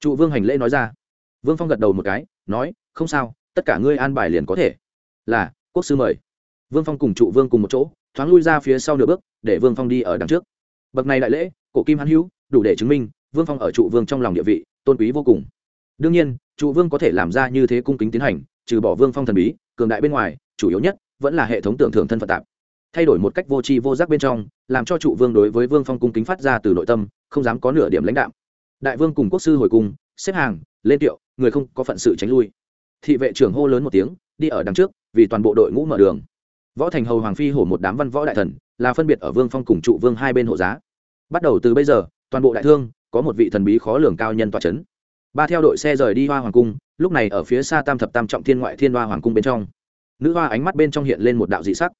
Trụ vương hành lễ nói ra. Vương phong gật đầu một cái, nói, không sao tất cả ngươi an bài liền có thể. Là, quốc sư mời. Vương phong cùng trụ vương cùng một chỗ, thoáng lui ra phía sau nửa bước, để vương phong đi ở đằng trước. Bậc này đại lễ, cổ kim hãn hữu, đủ để chứng minh, vương phong ở trụ vương trong lòng địa vị, tôn quý vô cùng. Đương nhiên, trụ vương có thể làm ra như thế cung kính tiến hành, trừ bỏ vương phong thần bí, cường đại bên ngoài, chủ yếu nhất vẫn là hệ thống tưởng thưởng thân phận tạp thay đổi một cách vô tri vô giác bên trong, làm cho trụ vương đối với vương phong cung kính phát ra từ nội tâm, không dám có nửa điểm lãnh đạo đại vương cùng quốc sư hồi cung, xếp hàng, lên tiệu, người không có phận sự tránh lui thị vệ trưởng hô lớn một tiếng, đi ở đằng trước, vì toàn bộ đội ngũ mở đường. Võ thành hầu hoàng phi hổ một đám văn võ đại thần, là phân biệt ở vương phong cùng trụ vương hai bên hộ giá. Bắt đầu từ bây giờ, toàn bộ đại thương, có một vị thần bí khó lường cao nhân tọa c h ấ n ba theo đội xe rời đi hoa hoàng cung, lúc này ở phía xa tam thập tam trọng thiên ngoại thiên hoa hoàng cung bên trong. Nữ hoa ánh mắt bên trong hiện lên một đạo dị sắc.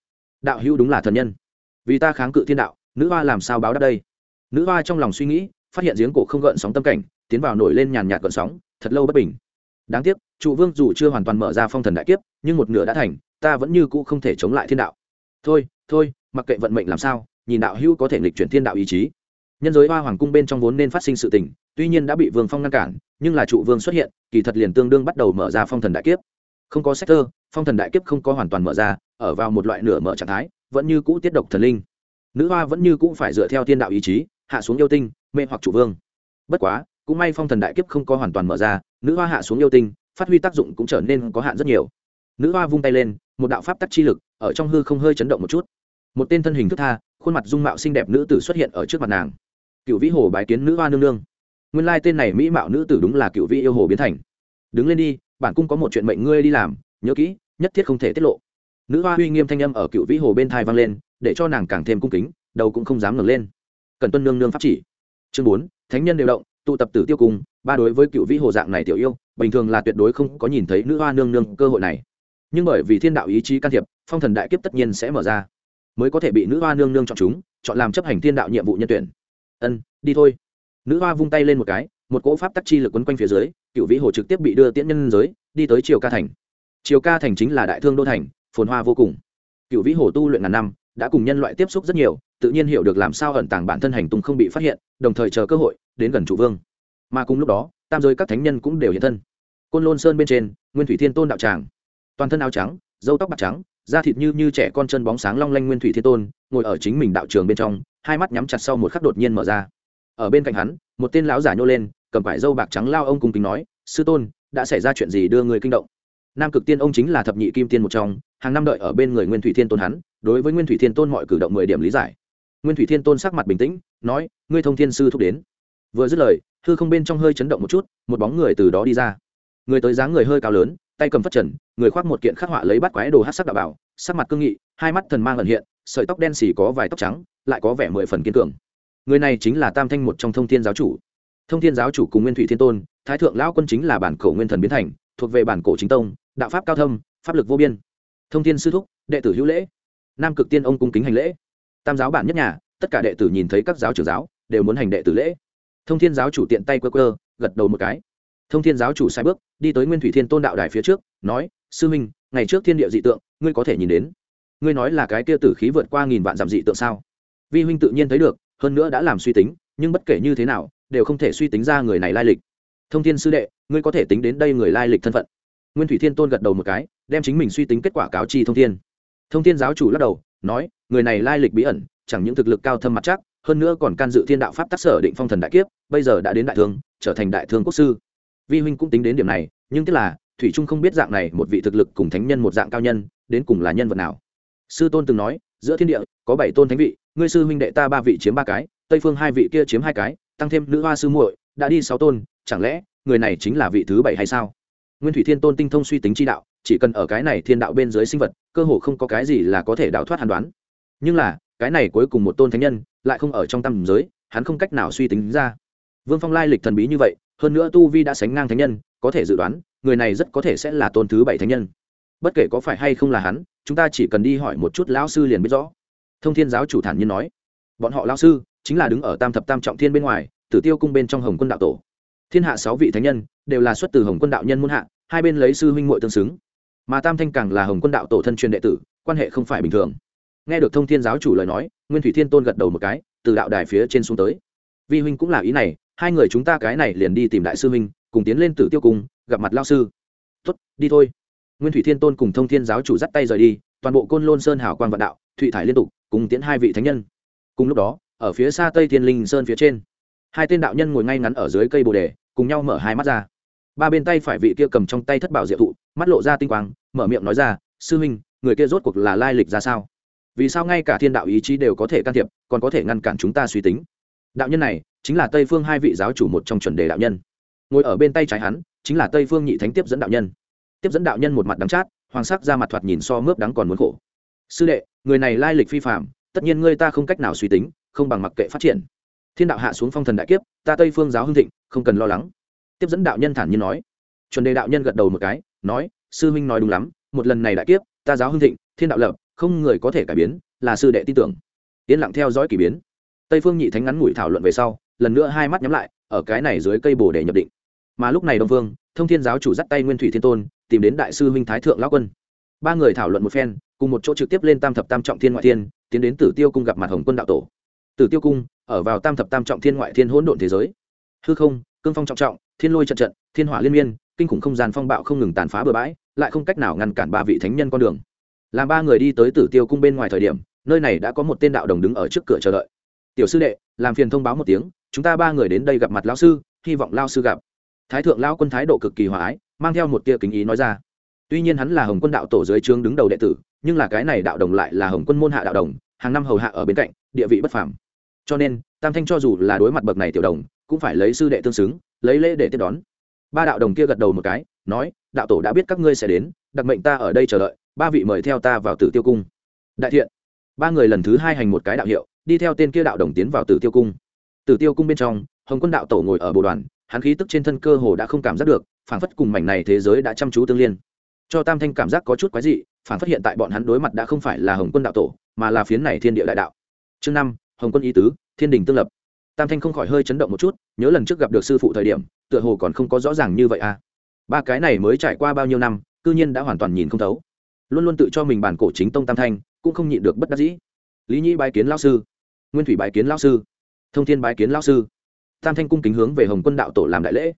Đạo hữu đúng là thần nhân. Vì ta kháng cự thiên đạo, nữ hoa làm sao báo đáp đây? Nữ hoa trong lòng suy nghĩ, phát hiện giếng cổ không gợn sóng tâm cảnh, tiến vào nổi lên nhàn nhạt gợn sóng, thật lâu bất bình đáng tiếc, trụ vương dù chưa hoàn toàn mở ra phong thần đại kiếp, nhưng một nửa đã thành, ta vẫn như cũ không thể chống lại thiên đạo. Thôi thôi, mặc kệ vận mệnh làm sao, nhìn đạo hữu có thể nghịch chuyển thiên đạo ý chí. Nhân giới hoa hoàng cung bên trong vốn nên phát sinh sự tình, tuy nhiên đã bị vương phong ngăn cản, nhưng là trụ vương xuất hiện, kỳ thật liền tương đương bắt đầu mở ra phong thần đại kiếp. Không có sector, phong thần đại kiếp không có hoàn toàn mở ra, ở vào một loại nửa mở trạng thái, vẫn như cũ tiết độc thần linh. Nữ hoa vẫn như cũ phải dựa theo thiên đạo ý chí, hạ xuống yêu tinh, mê hoặc trụ vương. Bất quá cũng may phong thần đại kiếp không có hoàn toàn mở ra, nữ hoa hạ xuống yêu tinh, phát huy tác dụng cũng trở nên có hạn rất nhiều. Nữ hoa vung tay lên, một đạo pháp tắc chi lực ở trong hư không hơi chấn động một chút. Một tên thân hình thức tha, khuôn mặt dung mạo xinh đẹp nữ tử xuất hiện ở trước mặt nàng. Cựu vĩ hồ bái kiến nữ hoa nương nương. Nguyên lai tên này mỹ mạo nữ tử đúng là cựu vĩ yêu hồ biến thành. Đứng lên đi, bản cung có một chuyện mệnh ngươi đi làm, nhớ kỹ, nhất thiết không thể tiết lộ. Nữ hoa uy nghiêm thanh âm ở cựu vĩ hồ bên thai vang lên, để cho nàng càng thêm cung kính, đầu cũng không dám ngẩng lên. Cần tuân nương nương pháp chỉ. Chương bốn, thánh nhân đều động tụ tập tử tiêu cung ba đối với cựu vĩ hồ dạng này tiểu yêu, bình thường là tuyệt đối không có nhìn thấy nữ hoa nương nương cơ hội này. Nhưng bởi vì thiên đạo ý chí can thiệp, phong thần đại kiếp tất nhiên sẽ mở ra, mới có thể bị nữ hoa nương nương chọn chúng, chọn làm chấp hành thiên đạo nhiệm vụ nhân tuyển. Ân, đi thôi. Nữ hoa vung tay lên một cái, một cỗ pháp tắc chi lực quấn quanh phía dưới, cựu vĩ hồ trực tiếp bị đưa tiễn nhân giới, đi tới triều ca thành. Triều ca thành chính là đại thương đô thành, phồn hoa vô cùng. Cựu vĩ hồ tu luyện ngàn năm, đã cùng nhân loại tiếp xúc rất nhiều tự nhiên hiểu được làm sao ẩn tàng bản thân hành tung không bị phát hiện, đồng thời chờ cơ hội, đến gần chủ vương. Mà cùng lúc đó, tam giới các thánh nhân cũng đều hiện thân. Côn lôn sơn bên trên, nguyên thủy thiên tôn đạo tràng. Toàn thân áo trắng dâu tóc bạc trắng, da thịt như như trẻ con chân bóng sáng long lanh nguyên thủy thiên tôn, ngồi ở chính mình đạo trường bên trong, hai mắt nhắm chặt sau một khắc đột nhiên mở ra. Ở bên cạnh hắn, một tên lão giả nhô lên, cầm vải dâu bạc trắng lao ông cùng kính nói, sư tôn, đã xảy ra chuyện gì đưa người kinh động? Nam cực tiên ông chính là thập nhị kim tiên một trong, hàng năm đợi ở bên người nguyên thủy thiên tôn hắn, đối với nguyên thủy thiên tôn mọi cử động mười điểm lý giải nguyên thủy thiên tôn sắc mặt bình tĩnh, nói, ngươi thông thiên sư thúc đến. Vừa dứt lời, hư không bên trong hơi chấn động một chút, một bóng người từ đó đi ra. Người tới dáng người hơi cao lớn, tay cầm phất trần, người khoác một kiện khắc họa lấy bắt quái đồ hát sắc đạo bảo, sắc mặt cương nghị, hai mắt thần mang ẩn hiện, sợi tóc đen xì có vài tóc trắng, lại có vẻ mười phần kiên cường. Người này chính là tam thanh một trong thông thiên giáo chủ. Thông thiên giáo chủ cùng nguyên thủy thiên tôn, thái thượng lão quân chính là bản cổ nguyên thần biến thành, thuộc về bản cổ chính tông, đạo pháp cao thâm, pháp lực vô biên. Thông thiên sư thúc, đệ tử hữu lễ. Nam cực tiên ông cung kính hành lễ tam giáo bản nhất nhà, tất cả đệ tử nhìn thấy các giáo trưởng giáo, đều muốn hành đệ tử lễ. Thông thiên giáo chủ tiện tay quơ quơ, gật đầu một cái. Thông thiên giáo chủ sai bước, đi tới nguyên thủy thiên tôn đạo đài phía trước, nói, sư minh ngày trước thiên địa dị tượng, ngươi có thể nhìn đến. Ngươi nói là cái kia tử khí vượt qua nghìn vạn dặm dị tượng sao? Vi huynh tự nhiên thấy được, hơn nữa đã làm suy tính, nhưng bất kể như thế nào, đều không thể suy tính ra người này lai lịch. Thông thiên sư đệ, ngươi có thể tính đến đây người lai lịch thân phận. Nguyên thủy thiên tôn gật đầu một cái, đem chính mình suy tính kết quả cáo chi thông thiên. Thông thiên giáo chủ lắc đầu nói, người này lai lịch bí ẩn, chẳng những thực lực cao thâm mặt chắc, hơn nữa còn can dự thiên đạo pháp tác sở định phong thần đại kiếp, bây giờ đã đến đại thương, trở thành đại thương quốc sư. Vi huynh cũng tính đến điểm này, nhưng tức là, thủy trung không biết dạng này một vị thực lực cùng thánh nhân một dạng cao nhân, đến cùng là nhân vật nào. Sư tôn từng nói, giữa thiên địa, có bảy tôn thánh vị, ngươi sư huynh đệ ta ba vị chiếm ba cái, tây phương hai vị kia chiếm hai cái, tăng thêm nữ hoa sư muội, đã đi sáu tôn, chẳng lẽ, người này chính là vị thứ bảy hay sao? Nguyên thủy thiên tôn tinh thông suy tính chi đạo chỉ cần ở cái này thiên đạo bên dưới sinh vật, cơ hồ không có cái gì là có thể đào thoát hàn đoán. Nhưng là, cái này cuối cùng một tôn thánh nhân, lại không ở trong tâm giới, hắn không cách nào suy tính ra. Vương phong lai lịch thần bí như vậy, hơn nữa tu vi đã sánh ngang thánh nhân, có thể dự đoán, người này rất có thể sẽ là tôn thứ bảy thánh nhân. Bất kể có phải hay không là hắn, chúng ta chỉ cần đi hỏi một chút lão sư liền biết rõ. Thông thiên giáo chủ thản nhiên nói. Bọn họ lão sư, chính là đứng ở tam thập tam trọng thiên bên ngoài, tử tiêu cung bên trong hồng quân đạo tổ. Thiên hạ sáu vị thánh nhân, đều là xuất từ hồng quân đạo nhân muôn hạ, hai bên lấy sư huynh muội tương xứng mà tam thanh càng là hồng quân đạo tổ thân truyền đệ tử, quan hệ không phải bình thường. Nghe được thông thiên giáo chủ lời nói, nguyên thủy thiên tôn gật đầu một cái, từ đạo đài phía trên xuống tới. Vi huynh cũng là ý này, hai người chúng ta cái này liền đi tìm đại sư huynh, cùng tiến lên tử tiêu cung gặp mặt lao sư. Tuất đi thôi. Nguyên thủy thiên tôn cùng thông thiên giáo chủ dắt tay rời đi, toàn bộ côn lôn sơn hảo quan vạn đạo, thụy thải liên tục, cùng tiến hai vị thánh nhân. Cùng lúc đó, ở phía xa tây thiên linh sơn phía trên, hai tên đạo nhân ngồi ngay ngắn ở dưới cây bồ đề, cùng nhau mở hai mắt ra ba bên tay phải vị kia cầm trong tay thất bảo diệu thụ, mắt lộ ra tinh quang, mở miệng nói ra, sư huynh, người kia rốt cuộc là lai lịch ra sao? Vì sao ngay cả thiên đạo ý chí đều có thể can thiệp, còn có thể ngăn cản chúng ta suy tính? Đạo nhân này chính là tây phương hai vị giáo chủ một trong chuẩn đề đạo nhân. Ngồi ở bên tay trái hắn, chính là tây phương nhị thánh tiếp dẫn đạo nhân. Tiếp dẫn đạo nhân một mặt đắng chát, hoàng sắc ra mặt thoạt nhìn so mướp đắng còn muốn khổ. Sư đệ, người này lai lịch phi phạm tất nhiên ngươi ta không cách nào suy tính, không bằng mặc kệ phát triển. Thiên đạo hạ xuống phong thần đại kiếp, ta tây phương giáo hưng thịnh, không cần lo lắng tiếp dẫn đạo nhân thản nhiên nói. Chuẩn đề đạo nhân gật đầu một cái, nói, sư huynh nói đúng lắm, một lần này đại kiếp, ta giáo hưng thịnh, thiên đạo lập, không người có thể cải biến, là sư đệ tin tưởng. Yên lặng theo dõi k ỳ biến. Tây phương nhị thánh ngắn ngủi thảo luận về sau, lần nữa hai mắt nhắm lại, ở cái này dưới cây bồ để nhập định. Mà lúc này đông phương, thông thiên giáo chủ dắt tay nguyên thủy thiên tôn, tìm đến đại sư huynh thái thượng lão quân. Ba người thảo luận một phen, cùng một chỗ trực tiếp lên tam thập tam trọng thiên ngoại thiên, tiến đến tử tiêu cung gặp mặt hồng quân đạo tổ. Tử tiêu cung, ở vào tam thập tam trọng thiên ngoại thiên hỗn độn thế giới. Hư không, cương phong trọng trọng thiên lôi trận trận, thiên hỏa liên miên, kinh khủng không gian phong bạo không ngừng tàn phá bừa bãi, lại không cách nào ngăn cản ba vị thánh nhân con đường. Làm ba người đi tới tử tiêu cung bên ngoài thời điểm, nơi này đã có một tên đạo đồng đứng ở trước cửa chờ đợi. Tiểu sư đệ, làm phiền thông báo một tiếng, chúng ta ba người đến đây gặp mặt lão sư, hy vọng lao sư gặp. Thái thượng lao quân thái độ cực kỳ hòa ái, mang theo một tia kính ý nói ra. Tuy nhiên hắn là hồng quân đạo tổ dưới trướng đứng đầu đệ tử, nhưng là cái này đạo đồng lại là hồng quân môn hạ đạo đồng, hàng năm hầu hạ ở bên cạnh, địa vị bất phàm. Cho nên, tam thanh cho dù là đối mặt bậc này tiểu đồng, cũng phải lấy sư đệ tương xứng lấy lễ để tiếp đón. Ba đạo đồng kia gật đầu một cái, nói, đạo tổ đã biết các ngươi sẽ đến, đặc mệnh ta ở đây chờ đợi, ba vị mời theo ta vào tử tiêu cung. Đại thiện. Ba người lần thứ hai hành một cái đạo hiệu, đi theo tên kia đạo đồng tiến vào tử tiêu cung. Tử tiêu cung bên trong, hồng quân đạo tổ ngồi ở bộ đoàn, hắn khí tức trên thân cơ hồ đã không cảm giác được phản phất cùng mảnh này thế giới đã chăm chú tương liên. Cho tam thanh cảm giác có chút quái dị phản phát hiện tại bọn hắn đối mặt đã không phải là hồng quân đạo tổ, mà là phiến này thiên địa đại đạo. Chương năm, hồng quân ý tứ, thiên đình tương lập tam thanh không khỏi hơi chấn động một chút, nhớ lần trước gặp được sư phụ thời điểm, tựa hồ còn không có rõ ràng như vậy à. Ba cái này mới trải qua bao nhiêu năm, cư nhiên đã hoàn toàn nhìn không thấu. Luôn luôn tự cho mình bản cổ chính tông tam thanh, cũng không nhịn được bất đắc dĩ. Lý nhĩ bái kiến lao sư. Nguyên thủy bái kiến lao sư. Thông thiên bái kiến lao sư. Tam thanh cung kính hướng về hồng quân đạo tổ làm đại lễ.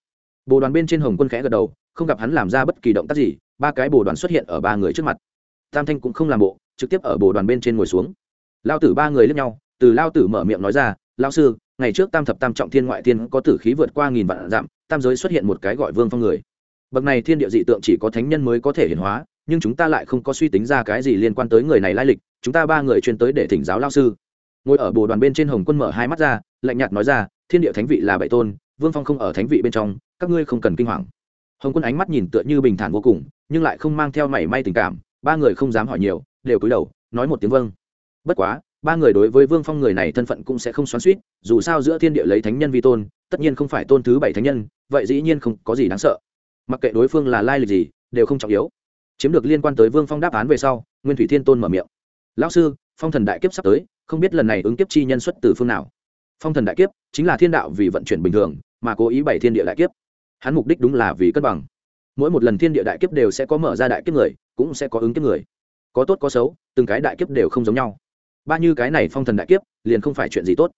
Bồ đoàn bên trên hồng quân khẽ gật đầu, không gặp hắn làm ra bất kỳ động tác gì, ba cái bồ đoàn xuất hiện ở ba người trước mặt. Tam thanh cũng không làm bộ, trực tiếp ở bồ đoàn bên trên ngồi xuống. Lao tử ba người lướt nhau, từ lao tử mở miệng nói ra lao sư ngày trước tam thập tam trọng thiên ngoại thiên có tử khí vượt qua nghìn vạn dặm, tam giới xuất hiện một cái gọi vương phong người. Bậc này thiên địa dị tượng chỉ có thánh nhân mới có thể hiển hóa, nhưng chúng ta lại không có suy tính ra cái gì liên quan tới người này lai lịch, chúng ta ba người chuyên tới để thỉnh giáo lao sư. Ngồi ở bồ đoàn bên trên hồng quân mở hai mắt ra, lạnh nhạt nói ra, thiên địa thánh vị là bệ tôn, vương phong không ở thánh vị bên trong, các ngươi không cần kinh hoàng. Hồng quân ánh mắt nhìn tựa như bình thản vô cùng, nhưng lại không mang theo mảy may tình cảm, ba người không dám hỏi nhiều, đều cúi đầu, nói một tiếng vâng. Bất quá ba người đối với vương phong người này thân phận cũng sẽ không xoắn suýt, dù sao giữa thiên địa lấy thánh nhân vi tôn, tất nhiên không phải tôn thứ bảy thánh nhân, vậy dĩ nhiên không có gì đáng sợ. Mặc kệ đối phương là lai lịch gì, đều không trọng yếu. Chiếm được liên quan tới vương phong đáp án về sau, nguyên thủy thiên tôn mở miệng. Lão sư, phong thần đại kiếp sắp tới, không biết lần này ứng kiếp chi nhân xuất từ phương nào. Phong thần đại kiếp chính là thiên đạo vì vận chuyển bình thường, mà cố ý bày thiên địa đại kiếp. Hắn mục đích đúng là vì cân bằng. Mỗi một lần thiên địa đại kiếp đều sẽ có mở ra đại kiếp người, cũng sẽ có ứng kiếp người. Có tốt có xấu, từng cái đại kiếp đều không giống nhau ba như cái này phong thần đại kiếp, liền không phải chuyện gì tốt.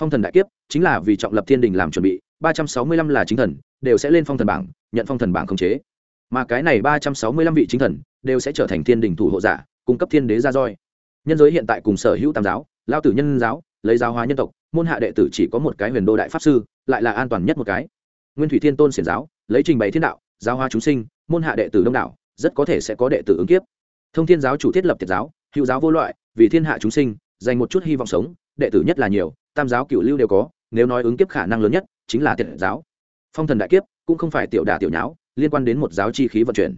Phong thần đại kiếp chính là vì trọng lập thiên đình làm chuẩn bị, ba trăm sáu mươi lăm là chính thần, đều sẽ lên phong thần bảng, nhận phong thần bảng khống chế. Mà cái này ba trăm sáu mươi lăm vị chính thần đều sẽ trở thành thiên đình thủ hộ giả, cung cấp thiên đế ra roi. Nhân giới hiện tại cùng sở hữu tam giáo, lao tử nhân giáo, lấy giáo hóa nhân tộc, môn hạ đệ tử chỉ có một cái huyền đô đại pháp sư, lại là an toàn nhất một cái. Nguyên thủy thiên tôn xiển giáo, lấy trình bày thiên đạo, giáo hóa chúng sinh, môn hạ đệ tử đông đảo, rất có thể sẽ có đệ tử ứng kiếp. Thông thiên giáo chủ thiết lập tiệt giáo, hữu giáo vô loại vì thiên hạ chúng sinh, dành một chút hy vọng sống, đệ tử nhất là nhiều, tam giáo cựu lưu đều có, nếu nói ứng kiếp khả năng lớn nhất, chính là tiệt giáo. Phong thần đại kiếp, cũng không phải tiểu đà tiểu nháo, liên quan đến một giáo chi khí vận chuyển.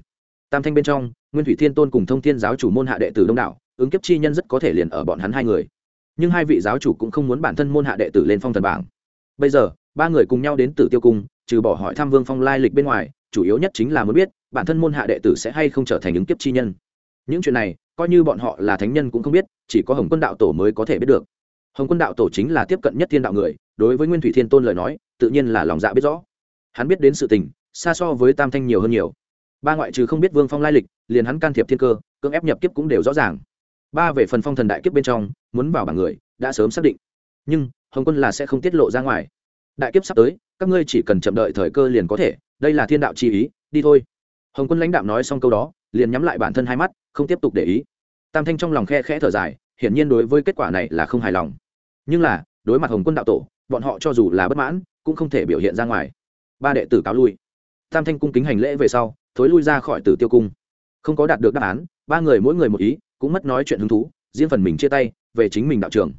Tam thanh bên trong, nguyên thủy thiên tôn cùng thông thiên giáo chủ môn hạ đệ tử đông đảo, ứng kiếp chi nhân rất có thể liền ở bọn hắn hai người. Nhưng hai vị giáo chủ cũng không muốn bản thân môn hạ đệ tử lên phong thần bảng. Bây giờ, ba người cùng nhau đến tử tiêu cung, trừ bỏ hỏi thăm vương phong lai lịch bên ngoài, chủ yếu nhất chính là muốn biết, bản thân môn hạ đệ tử sẽ hay không trở thành ứng kiếp chi nhân những chuyện này, coi như bọn họ là thánh nhân cũng không biết, chỉ có hồng quân đạo tổ mới có thể biết được. Hồng quân đạo tổ chính là tiếp cận nhất thiên đạo người, đối với nguyên thủy thiên tôn lời nói, tự nhiên là lòng dạ biết rõ. Hắn biết đến sự tình, xa so với tam thanh nhiều hơn nhiều. Ba ngoại trừ không biết vương phong lai lịch, liền hắn can thiệp thiên cơ, cưỡng ép nhập kiếp cũng đều rõ ràng. Ba về phần phong thần đại kiếp bên trong, muốn vào bảng người, đã sớm xác định. Nhưng, hồng quân là sẽ không tiết lộ ra ngoài. Đại kiếp sắp tới, các ngươi chỉ cần chậm đợi thời cơ liền có thể, đây là thiên đạo chi ý, đi thôi. Hồng quân lãnh đạo nói xong câu đó liền nhắm lại bản thân hai mắt, không tiếp tục để ý. Tam thanh trong lòng khe khẽ thở dài, hiển nhiên đối với kết quả này là không hài lòng. Nhưng là, đối mặt hồng quân đạo tổ, bọn họ cho dù là bất mãn, cũng không thể biểu hiện ra ngoài. Ba đệ tử cáo lui. Tam thanh cung kính hành lễ về sau, thối lui ra khỏi tử tiêu cung. Không có đạt được đáp án, ba người mỗi người một ý, cũng mất nói chuyện hứng thú, riêng phần mình chia tay, về chính mình đạo trường.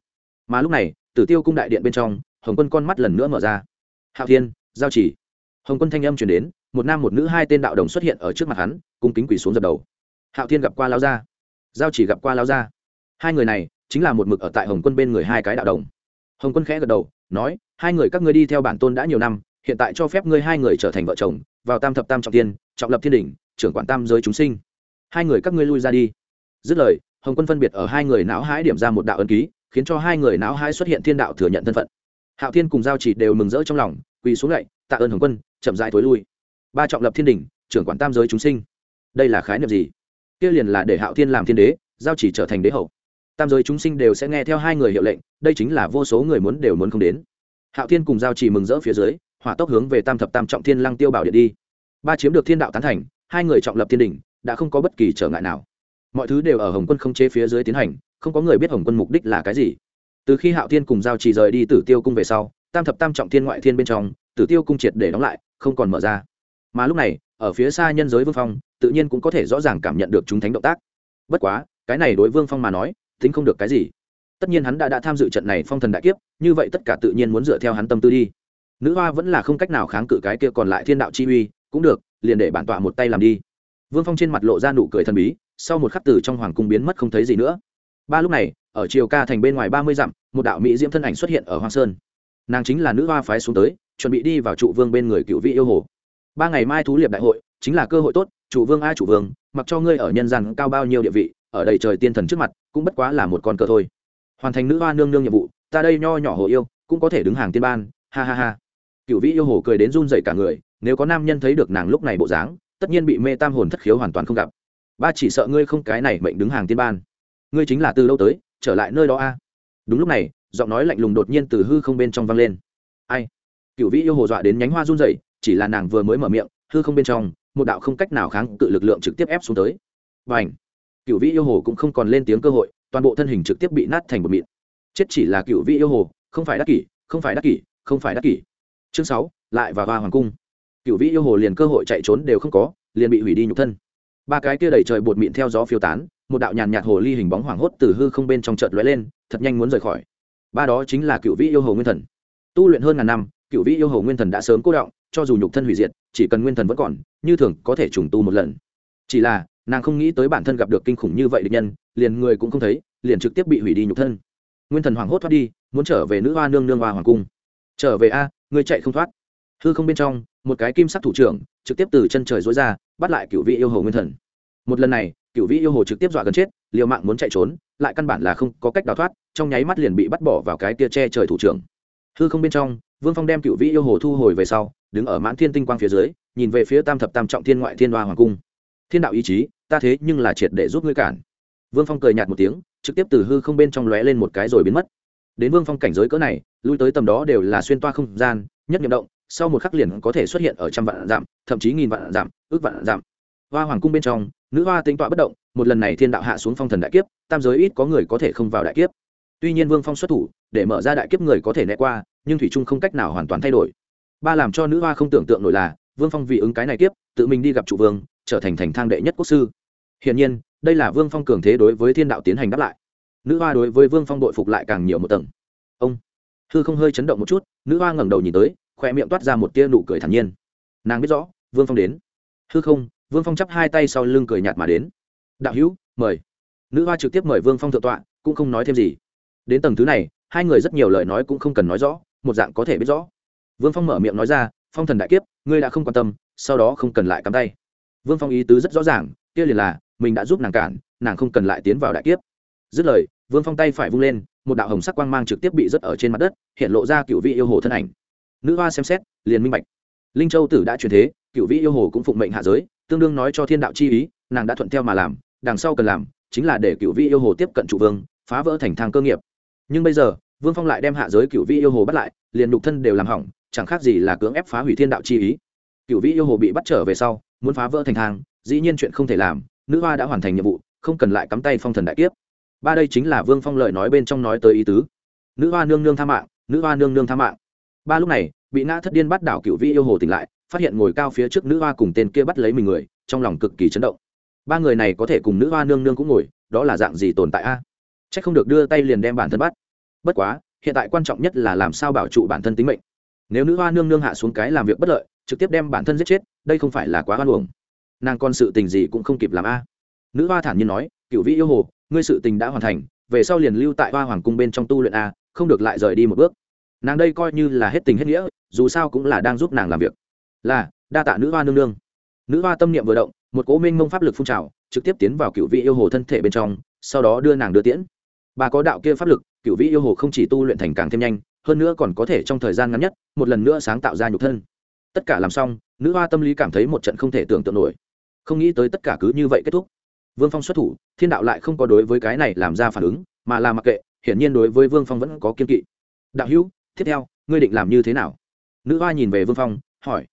Mà lúc này, tử tiêu cung đại điện bên trong, hồng quân con mắt lần nữa mở ra. Hạo thiên, giao chỉ. Hồng quân thanh âm chuyển đến, một nam một nữ hai tên đạo đồng xuất hiện ở trước mặt hắn cung kính quỳ xuống dập đầu. Hạo thiên gặp qua lao gia. Giao chỉ gặp qua lao gia. Hai người này chính là một mực ở tại hồng quân bên người hai cái đạo đồng. Hồng quân khẽ gật đầu, nói, hai người các ngươi đi theo bản tôn đã nhiều năm, hiện tại cho phép ngươi hai người trở thành vợ chồng, vào tam thập tam trọng tiên trọng lập thiên đình trưởng quản tam giới chúng sinh. Hai người các ngươi lui ra đi. Dứt lời, hồng quân phân biệt ở hai người não hái điểm ra một đạo ân ký, khiến cho hai người não hái xuất hiện thiên đạo thừa nhận thân phận. Hạo thiên cùng giao chỉ đều mừng rỡ trong lòng, quỳ xuống lạy tạ ơn hồng quân, chậm dại thối lui. Ba trọng lập thiên đình trưởng quản tam giới chúng sinh đây là khái niệm gì? Kia liền là để hạo thiên làm thiên đế, giao chỉ trở thành đế hậu. Tam giới chúng sinh đều sẽ nghe theo hai người hiệu lệnh, đây chính là vô số người muốn đều muốn không đến. Hạo thiên cùng giao chỉ mừng rỡ phía dưới, hỏa tốc hướng về tam thập tam trọng thiên lăng tiêu bảo điện đi. Ba chiếm được thiên đạo tán thành, hai người trọng lập thiên đình đã không có bất kỳ trở ngại nào. Mọi thứ đều ở hồng quân không chế phía dưới tiến hành, không có người biết hồng quân mục đích là cái gì. Từ khi hạo thiên cùng giao chỉ rời đi tử tiêu cung về sau, tam thập tam trọng thiên ngoại thiên bên trong, tử tiêu cung triệt để đóng lại, không còn mở ra. Mà lúc này ở phía xa nhân giới vương phong, tự nhiên cũng có thể rõ ràng cảm nhận được chúng thánh động tác. Bất quá, cái này đối vương phong mà nói, tính không được cái gì. Tất nhiên hắn đã đã tham dự trận này phong thần đại kiếp, như vậy tất cả tự nhiên muốn dựa theo hắn tâm tư đi. Nữ hoa vẫn là không cách nào kháng cự cái kia còn lại thiên đạo chi uy, cũng được, liền để bản tọa một tay làm đi. Vương phong trên mặt lộ ra nụ cười thần bí, sau một khắc từ trong hoàng cung biến mất không thấy gì nữa. Ba lúc này, ở triều ca thành bên ngoài ba mươi dặm, một đạo mỹ diễm thân ảnh xuất hiện ở hoàng sơn. Nàng chính là nữ hoa phái xuống tới, chuẩn bị đi vào trụ vương bên người cựu vị yêu hồ ba ngày mai thú liệp đại hội, chính là cơ hội tốt, chủ vương a chủ vương, mặc cho ngươi ở nhân gian cao bao nhiêu địa vị, ở đầy trời tiên thần trước mặt, cũng bất quá là một con cờ thôi. Hoàn thành nữ hoa nương nương nhiệm vụ, ta đây nho nhỏ hồ yêu, cũng có thể đứng hàng tiên ban, ha ha ha. Cựu vĩ yêu hồ cười đến run dậy cả người, nếu có nam nhân thấy được nàng lúc này bộ dáng, tất nhiên bị mê tam hồn thất khiếu hoàn toàn không gặp. Ba chỉ sợ ngươi không cái này mệnh đứng hàng tiên ban. Ngươi chính là từ lâu tới, trở lại nơi đó a? Đúng lúc này, giọng nói lạnh lùng đột nhiên từ hư không bên trong vang lên. Ai? Cựu vĩ yêu hồ dọa đến nhánh hoa run rẩy chỉ là nàng vừa mới mở miệng, hư không bên trong, một đạo không cách nào kháng cự lực lượng trực tiếp ép xuống tới. Và ảnh cựu vĩ yêu hồ cũng không còn lên tiếng cơ hội, toàn bộ thân hình trực tiếp bị nát thành một mịn. Chết chỉ là cựu vĩ yêu hồ, không phải đắc kỷ, không phải đắc kỷ, không phải đắc kỷ. Chương sáu, lại và hoa hoàng cung. Cựu vĩ yêu hồ liền cơ hội chạy trốn đều không có, liền bị hủy đi nhục thân. Ba cái kia đầy trời bột mịn theo gió phiêu tán, một đạo nhàn nhạt hồ ly hình bóng hoảng hốt từ hư không bên trong chợt lóe lên, thật nhanh muốn rời khỏi. Ba đó chính là cựu vĩ yêu hồ nguyên thần. Tu luyện hơn ngàn năm cựu vĩ yêu hồ nguyên thần đã sớm cố động cho dù nhục thân hủy diệt, chỉ cần nguyên thần vẫn còn, như thường có thể trùng tu một lần. Chỉ là, nàng không nghĩ tới bản thân gặp được kinh khủng như vậy địch nhân, liền người cũng không thấy, liền trực tiếp bị hủy đi nhục thân. Nguyên thần hoảng hốt thoát đi, muốn trở về nữ hoa nương nương hoa hoàng cung. Trở về a người chạy không thoát. Hư không bên trong, một cái kim sắc thủ trưởng, trực tiếp từ chân trời dối ra, bắt lại cựu vị yêu hồ nguyên thần. Một lần này cựu vị yêu hồ trực tiếp dọa gần chết, liều mạng muốn chạy trốn, lại căn bản là không có cách đào thoát, trong nháy mắt liền bị bắt bỏ vào cái tia che trời thủ trưởng. Hư không bên trong, vương phong đem cựu vị yêu hồ thu hồi về sau đứng ở mãn thiên tinh quang phía dưới, nhìn về phía tam thập tam trọng thiên ngoại thiên hoa hoàng cung. Thiên đạo ý chí, ta thế nhưng là triệt để giúp ngươi cản. Vương phong cười nhạt một tiếng, trực tiếp từ hư không bên trong lóe lên một cái rồi biến mất. Đến vương phong cảnh giới cỡ này, lui tới tầm đó đều là xuyên toa không gian, nhất nhiệm động, sau một khắc liền có thể xuất hiện ở trăm vạn dặm, thậm chí nghìn vạn dặm, ước vạn dặm. Hoa hoàng cung bên trong, nữ hoa tính tọa bất động, một lần này thiên đạo hạ xuống phong thần đại kiếp, tam giới ít có người có thể không vào đại kiếp. Tuy nhiên vương phong xuất thủ, để mở ra đại kiếp người có thể né qua, nhưng thủy trung không cách nào hoàn toàn thay đổi ba làm cho nữ hoa không tưởng tượng nổi là, vương phong vì ứng cái này kiếp, tự mình đi gặp trụ vương, trở thành thành thang đệ nhất quốc sư. Hiển nhiên, đây là vương phong cường thế đối với thiên đạo tiến hành đáp lại. Nữ hoa đối với vương phong đội phục lại càng nhiều một tầng. Ông thư không hơi chấn động một chút, nữ hoa ngẩng đầu nhìn tới khoe miệng toát ra một tia nụ cười thản nhiên. Nàng biết rõ, vương phong đến. Hư không, vương phong chắp hai tay sau lưng cười nhạt mà đến. Đạo hữu, mời. Nữ hoa trực tiếp mời vương phong thượng tọa, cũng không nói thêm gì. Đến tầng thứ này, hai người rất nhiều lời nói cũng không cần nói rõ, một dạng có thể biết rõ vương phong mở miệng nói ra, phong thần đại kiếp, ngươi đã không quan tâm, sau đó không cần lại cắm tay. Vương phong ý tứ rất rõ ràng, kia liền là, mình đã giúp nàng cản, nàng không cần lại tiến vào đại kiếp. Dứt lời, vương phong tay phải vung lên, một đạo hồng sắc quang mang trực tiếp bị rớt ở trên mặt đất, hiện lộ ra cựu vị yêu hồ thân ảnh. Nữ hoa xem xét, liền minh bạch. Linh châu tử đã truyền thế, cựu vị yêu hồ cũng phụng mệnh hạ giới, tương đương nói cho thiên đạo chi ý, nàng đã thuận theo mà làm, đằng sau cần làm chính là để cựu vị yêu hồ tiếp cận trụ vương, phá vỡ thành thang cơ nghiệp. Nhưng bây giờ, vương phong lại đem hạ giới cựu vị yêu hồ bắt lại, liền đục thân đều làm hỏng chẳng khác gì là cưỡng ép phá hủy thiên đạo chi ý. Cựu vĩ yêu hồ bị bắt trở về sau, muốn phá vỡ thành thang, dĩ nhiên chuyện không thể làm, nữ hoa đã hoàn thành nhiệm vụ, không cần lại cắm tay phong thần đại kiếp. Ba đây chính là vương phong lợi nói bên trong nói tới ý tứ. Nữ hoa nương nương tha mạng, nữ hoa nương nương tha mạng. Ba lúc này, bị ngã thất điên bắt đảo cựu vi yêu hồ tỉnh lại, phát hiện ngồi cao phía trước nữ hoa cùng tên kia bắt lấy mình người, trong lòng cực kỳ chấn động. Ba người này có thể cùng nữ hoa nương nương cũng ngồi, đó là dạng gì tồn tại a? À? c h ắ c không được đưa tay liền đem bản thân bắt. Bất quá, hiện tại quan trọng nhất là làm sao bảo trụ bản thân tính mệnh nếu nữ hoa nương nương hạ xuống cái làm việc bất lợi, trực tiếp đem bản thân giết chết, đây không phải là quá hoan hồng nàng còn sự tình gì cũng không kịp làm a. Nữ hoa thản nhiên nói cựu vị yêu hồ, ngươi sự tình đã hoàn thành, về sau liền lưu tại hoa hoàng cung bên trong tu luyện a, không được lại rời đi một bước. Nàng đây coi như là hết tình hết nghĩa, dù sao cũng là đang giúp nàng làm việc. Là, đa tạ nữ hoa nương nương. Nữ hoa tâm niệm vừa động, một cố minh mông pháp lực phun trào, trực tiếp tiến vào cựu vị yêu hồ thân thể bên trong, sau đó đưa nàng đưa tiễn. Bà có đạo kia pháp lực cựu vị yêu hồ không chỉ tu luyện thành càng thêm nhanh hơn nữa còn có thể trong thời gian ngắn nhất, một lần nữa sáng tạo ra nhục thân. Tất cả làm xong, nữ hoa tâm lý cảm thấy một trận không thể tưởng tượng nổi. Không nghĩ tới tất cả cứ như vậy kết thúc. Vương phong xuất thủ, thiên đạo lại không có đối với cái này làm ra phản ứng, mà là mặc kệ, hiển nhiên đối với vương phong vẫn có kiên kỵ. Đạo hữu, tiếp theo, ngươi định làm như thế nào? Nữ hoa nhìn về vương phong, hỏi.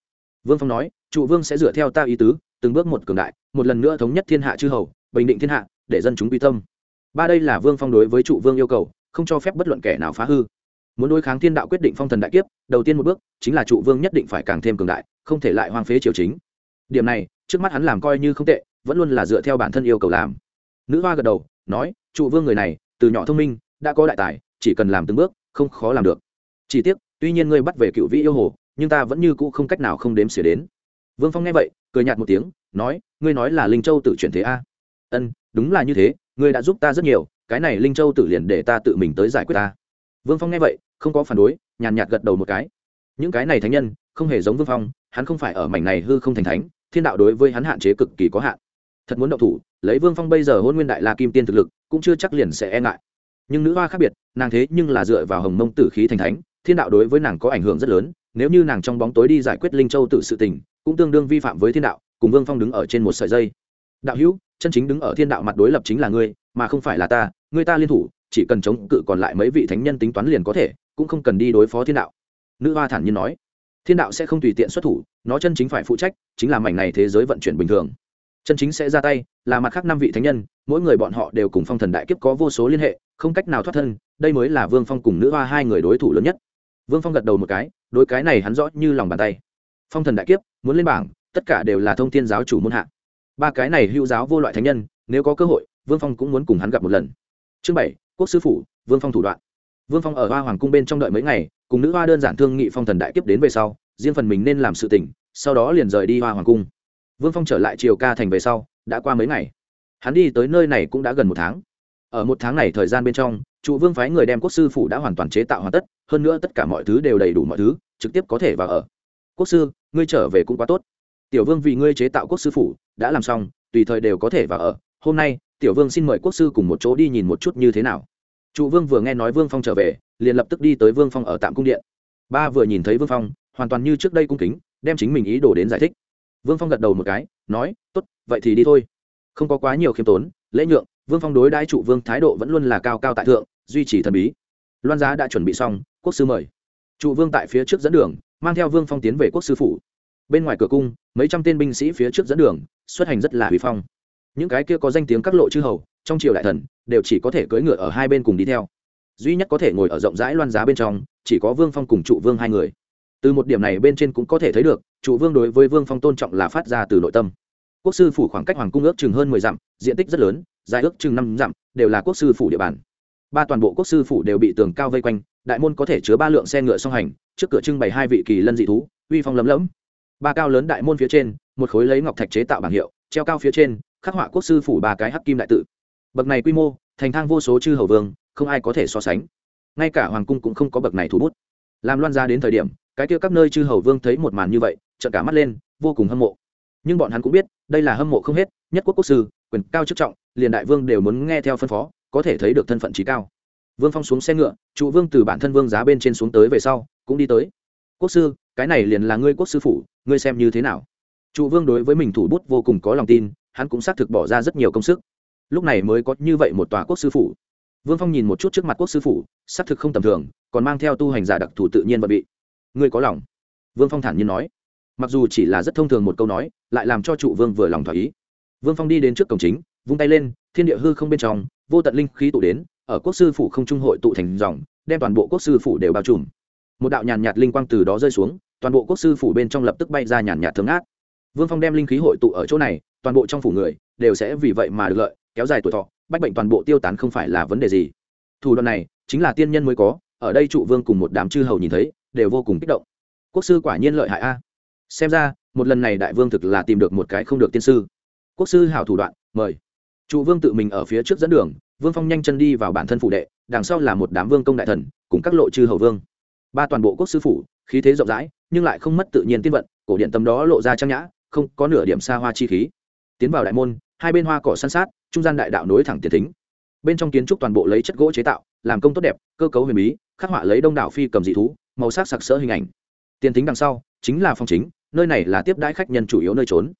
Vương phong nói, trụ vương sẽ dựa theo ta ý tứ, từng bước một cường đại, một lần nữa thống nhất thiên hạ chư hầu, bình định thiên hạ, để dân chúng quy tâm. Ba đây là vương phong đối với trụ vương yêu cầu, không cho phép bất luận kẻ nào phá hư muốn đối kháng thiên đạo quyết định phong thần đại kiếp, đầu tiên một bước, chính là trụ vương nhất định phải càng thêm cường đại, không thể lại hoang phế triều chính. Điểm này, trước mắt hắn làm coi như không tệ, vẫn luôn là dựa theo bản thân yêu cầu làm. Nữ hoa gật đầu, nói, trụ vương người này, từ nhỏ thông minh, đã có đại tài, chỉ cần làm từng bước, không khó làm được. Chỉ tiếc, tuy nhiên ngươi bắt về cựu vĩ yêu hồ, nhưng ta vẫn như cũ không cách nào không đếm xỉa đến. Vương phong nghe vậy, cười nhạt một tiếng, nói, ngươi nói là linh châu tự chuyển thế a? Ân, đúng là như thế, ngươi đã giúp ta rất nhiều, cái này linh châu tự liền để ta tự mình tới giải quyết ta vương phong nghe vậy, không có phản đối, nhàn nhạt gật đầu một cái. Những cái này thánh nhân, không hề giống vương phong, hắn không phải ở mảnh này hư không thành thánh, thiên đạo đối với hắn hạn chế cực kỳ có hạn. Thật muốn động thủ, lấy vương phong bây giờ hôn nguyên đại la kim tiên thực lực, cũng chưa chắc liền sẽ e ngại. Nhưng nữ hoa khác biệt, nàng thế nhưng là dựa vào hồng mông tử khí thành thánh, thiên đạo đối với nàng có ảnh hưởng rất lớn, nếu như nàng trong bóng tối đi giải quyết linh châu tự sự tình, cũng tương đương vi phạm với thiên đạo, cùng vương phong đứng ở trên một sợi dây. Đạo hữu, chân chính đứng ở thiên đạo mặt đối lập chính là ngươi, mà không phải là ta, ngươi ta liên thủ chỉ cần chống cự còn lại mấy vị thánh nhân tính toán liền có thể, cũng không cần đi đối phó thiên đạo. Nữ hoa thản nhiên nói. Thiên đạo sẽ không tùy tiện xuất thủ, nó chân chính phải phụ trách, chính là mảnh này thế giới vận chuyển bình thường. Chân chính sẽ ra tay, là mặt khác năm vị thánh nhân, mỗi người bọn họ đều cùng phong thần đại kiếp có vô số liên hệ, không cách nào thoát thân, đây mới là vương phong cùng nữ hoa hai người đối thủ lớn nhất. Vương phong gật đầu một cái, đối cái này hắn rõ như lòng bàn tay. Phong thần đại kiếp, muốn lên bảng, tất cả đều là thông tin giáo chủ môn hạ. Ba cái này hữu giáo vô loại thánh nhân, nếu có cơ hội, vương phong cũng muốn cùng hắn gặp một lần. Chương bảy quốc sư phủ, vương phong thủ đoạn. Vương phong ở hoa hoàng cung bên trong đợi mấy ngày, cùng nữ hoa đơn giản thương nghị phong thần đại kiếp đến về sau, riêng phần mình nên làm sự tỉnh sau đó liền rời đi hoa hoàng cung. Vương phong trở lại triều ca thành về sau, đã qua mấy ngày. Hắn đi tới nơi này cũng đã gần một tháng. Ở một tháng này thời gian bên trong, trụ vương phái người đem quốc sư phủ đã hoàn toàn chế tạo hoàn tất, hơn nữa tất cả mọi thứ đều đầy đủ mọi thứ, trực tiếp có thể vào ở. Quốc sư, ngươi trở về cũng quá tốt. Tiểu vương vì ngươi chế tạo quốc sư phủ, đã làm xong, tùy thời đều có thể vào ở. Hôm nay tiểu vương xin mời quốc sư cùng một chỗ đi nhìn một chút như thế nào. Trụ vương vừa nghe nói vương phong trở về, liền lập tức đi tới vương phong ở tạm cung điện. Ba vừa nhìn thấy vương phong, hoàn toàn như trước đây cung kính, đem chính mình ý đồ đến giải thích. Vương phong gật đầu một cái, nói t ố t vậy thì đi thôi. Không có quá nhiều khiêm tốn, lễ nhượng, vương phong đối đãi trụ vương thái độ vẫn luôn là cao cao tại thượng, duy trì thần bí. Loan giá đã chuẩn bị xong, quốc sư mời. Trụ vương tại phía trước dẫn đường, mang theo vương phong tiến về quốc sư phủ. Bên ngoài cửa cung, mấy trăm tên binh sĩ phía trước dẫn đường, xuất hành rất là huy phong những cái kia có danh tiếng các lộ chư hầu, trong triều đại thần, đều chỉ có thể cưỡi ngựa ở hai bên cùng đi theo. Duy nhất có thể ngồi ở rộng rãi loan giá bên trong, chỉ có vương phong cùng trụ vương hai người. Từ một điểm này bên trên cũng có thể thấy được, trụ vương đối với vương phong tôn trọng là phát ra từ nội tâm. Quốc sư phủ khoảng cách hoàng cung ước chừng hơn mười dặm, diện tích rất lớn, dài ước chừng năm dặm, đều là quốc sư phủ địa bàn. Ba toàn bộ quốc sư phủ đều bị tường cao vây quanh, đại môn có thể chứa ba lượng xe ngựa song hành, trước cửa trưng bày hai vị kỳ lân dị thú, uy phong lấm lẫm ba cao lớn đại môn phía trên, một khối lấy ngọc thạch chế tạo bảng hiệu, treo cao phía trên khắc họa quốc sư phủ ba cái hắc kim đại tự. Bậc này quy mô, thành thang vô số chư hầu vương, không ai có thể so sánh. Ngay cả hoàng cung cũng không có bậc này thủ bút. Làm loan ra đến thời điểm, cái kia các nơi chư hầu vương thấy một màn như vậy, trợn cả mắt lên, vô cùng hâm mộ. Nhưng bọn hắn cũng biết, đây là hâm mộ không hết, nhất quốc quốc sư, quyền cao chức trọng, liền đại vương đều muốn nghe theo phân phó, có thể thấy được thân phận trí cao. Vương phong xuống xe ngựa, trụ vương từ bản thân vương giá bên trên xuống tới về sau, cũng đi tới. Quốc sư, cái này liền là ngươi quốc sư phủ, ngươi xem như thế nào? Trụ vương đối với mình thủ bút vô cùng có lòng tin hắn cũng xác thực bỏ ra rất nhiều công sức. Lúc này mới có như vậy một tòa quốc sư phủ. Vương phong nhìn một chút trước mặt quốc sư phủ, xác thực không tầm thường, còn mang theo tu hành giả đặc thù tự nhiên và bị ngươi có lòng? Vương phong thản nhiên nói. Mặc dù chỉ là rất thông thường một câu nói, lại làm cho trụ vương vừa lòng thỏa ý. Vương phong đi đến trước cổng chính, vung tay lên, thiên địa hư không bên trong, vô tận linh khí tụ đến, ở quốc sư phủ không trung hội tụ thành dòng, đem toàn bộ quốc sư phủ đều bao trùm. Một đạo nhàn nhạt linh quang từ đó rơi xuống, toàn bộ quốc sư phủ bên trong lập tức bay ra nhàn nhạt thương ác vương phong đem linh khí hội tụ ở chỗ này toàn bộ trong phủ người đều sẽ vì vậy mà được lợi, kéo dài tuổi thọ, bách bệnh toàn bộ tiêu tán không phải là vấn đề gì. Thủ đoạn này chính là tiên nhân mới có, ở đây trụ vương cùng một đám chư hầu nhìn thấy, đều vô cùng kích động. Quốc sư quả nhiên lợi hại a. Xem ra, một lần này đại vương thực là tìm được một cái không được tiên sư. Quốc sư hảo thủ đoạn, mời. Trụ vương tự mình ở phía trước dẫn đường, vương phong nhanh chân đi vào bản thân phủ đệ, đằng sau là một đám vương công đại thần, cùng các lộ chư hầu vương. Ba toàn bộ quốc sư phủ, khí thế rộng rãi, nhưng lại không mất tự nhiên tiên vận, cổ điện tâm đó lộ ra trang nhã, không có nửa điểm xa hoa chi khí tiến vào đại môn, hai bên hoa cỏ san sát, trung gian đại đạo nối thẳng tiền thính. Bên trong kiến trúc toàn bộ lấy chất gỗ chế tạo, làm công tốt đẹp, cơ cấu huyền bí, khắc họa lấy đông đảo phi cầm dị thú, màu sắc sặc sỡ hình ảnh. Tiền thính đằng sau, chính là phòng chính, nơi này là tiếp đãi khách nhân chủ yếu nơi trốn.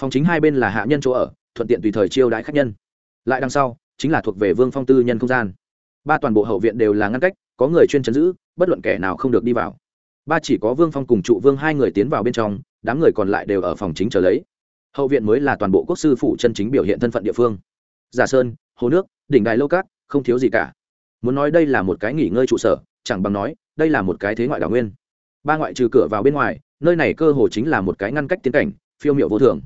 Phòng chính hai bên là hạ nhân chỗ ở, thuận tiện tùy thời chiêu đãi khách nhân. Lại đằng sau, chính là thuộc về vương phong tư nhân không gian. Ba toàn bộ hậu viện đều là ngăn cách, có người chuyên chấn giữ, bất luận kẻ nào không được đi vào. Ba chỉ có vương phong cùng trụ vương hai người tiến vào bên trong, đám người còn lại đều ở phòng chính chờ lấy hậu viện mới là toàn bộ quốc sư phủ chân chính biểu hiện thân phận địa phương. Giả sơn, hồ nước, đỉnh đài lâu cát, không thiếu gì cả. Muốn nói đây là một cái nghỉ ngơi trụ sở, chẳng bằng nói, đây là một cái thế ngoại đảo nguyên. Ba ngoại trừ cửa vào bên ngoài, nơi này cơ hồ chính là một cái ngăn cách tiến cảnh, phiêu miệu vô thường.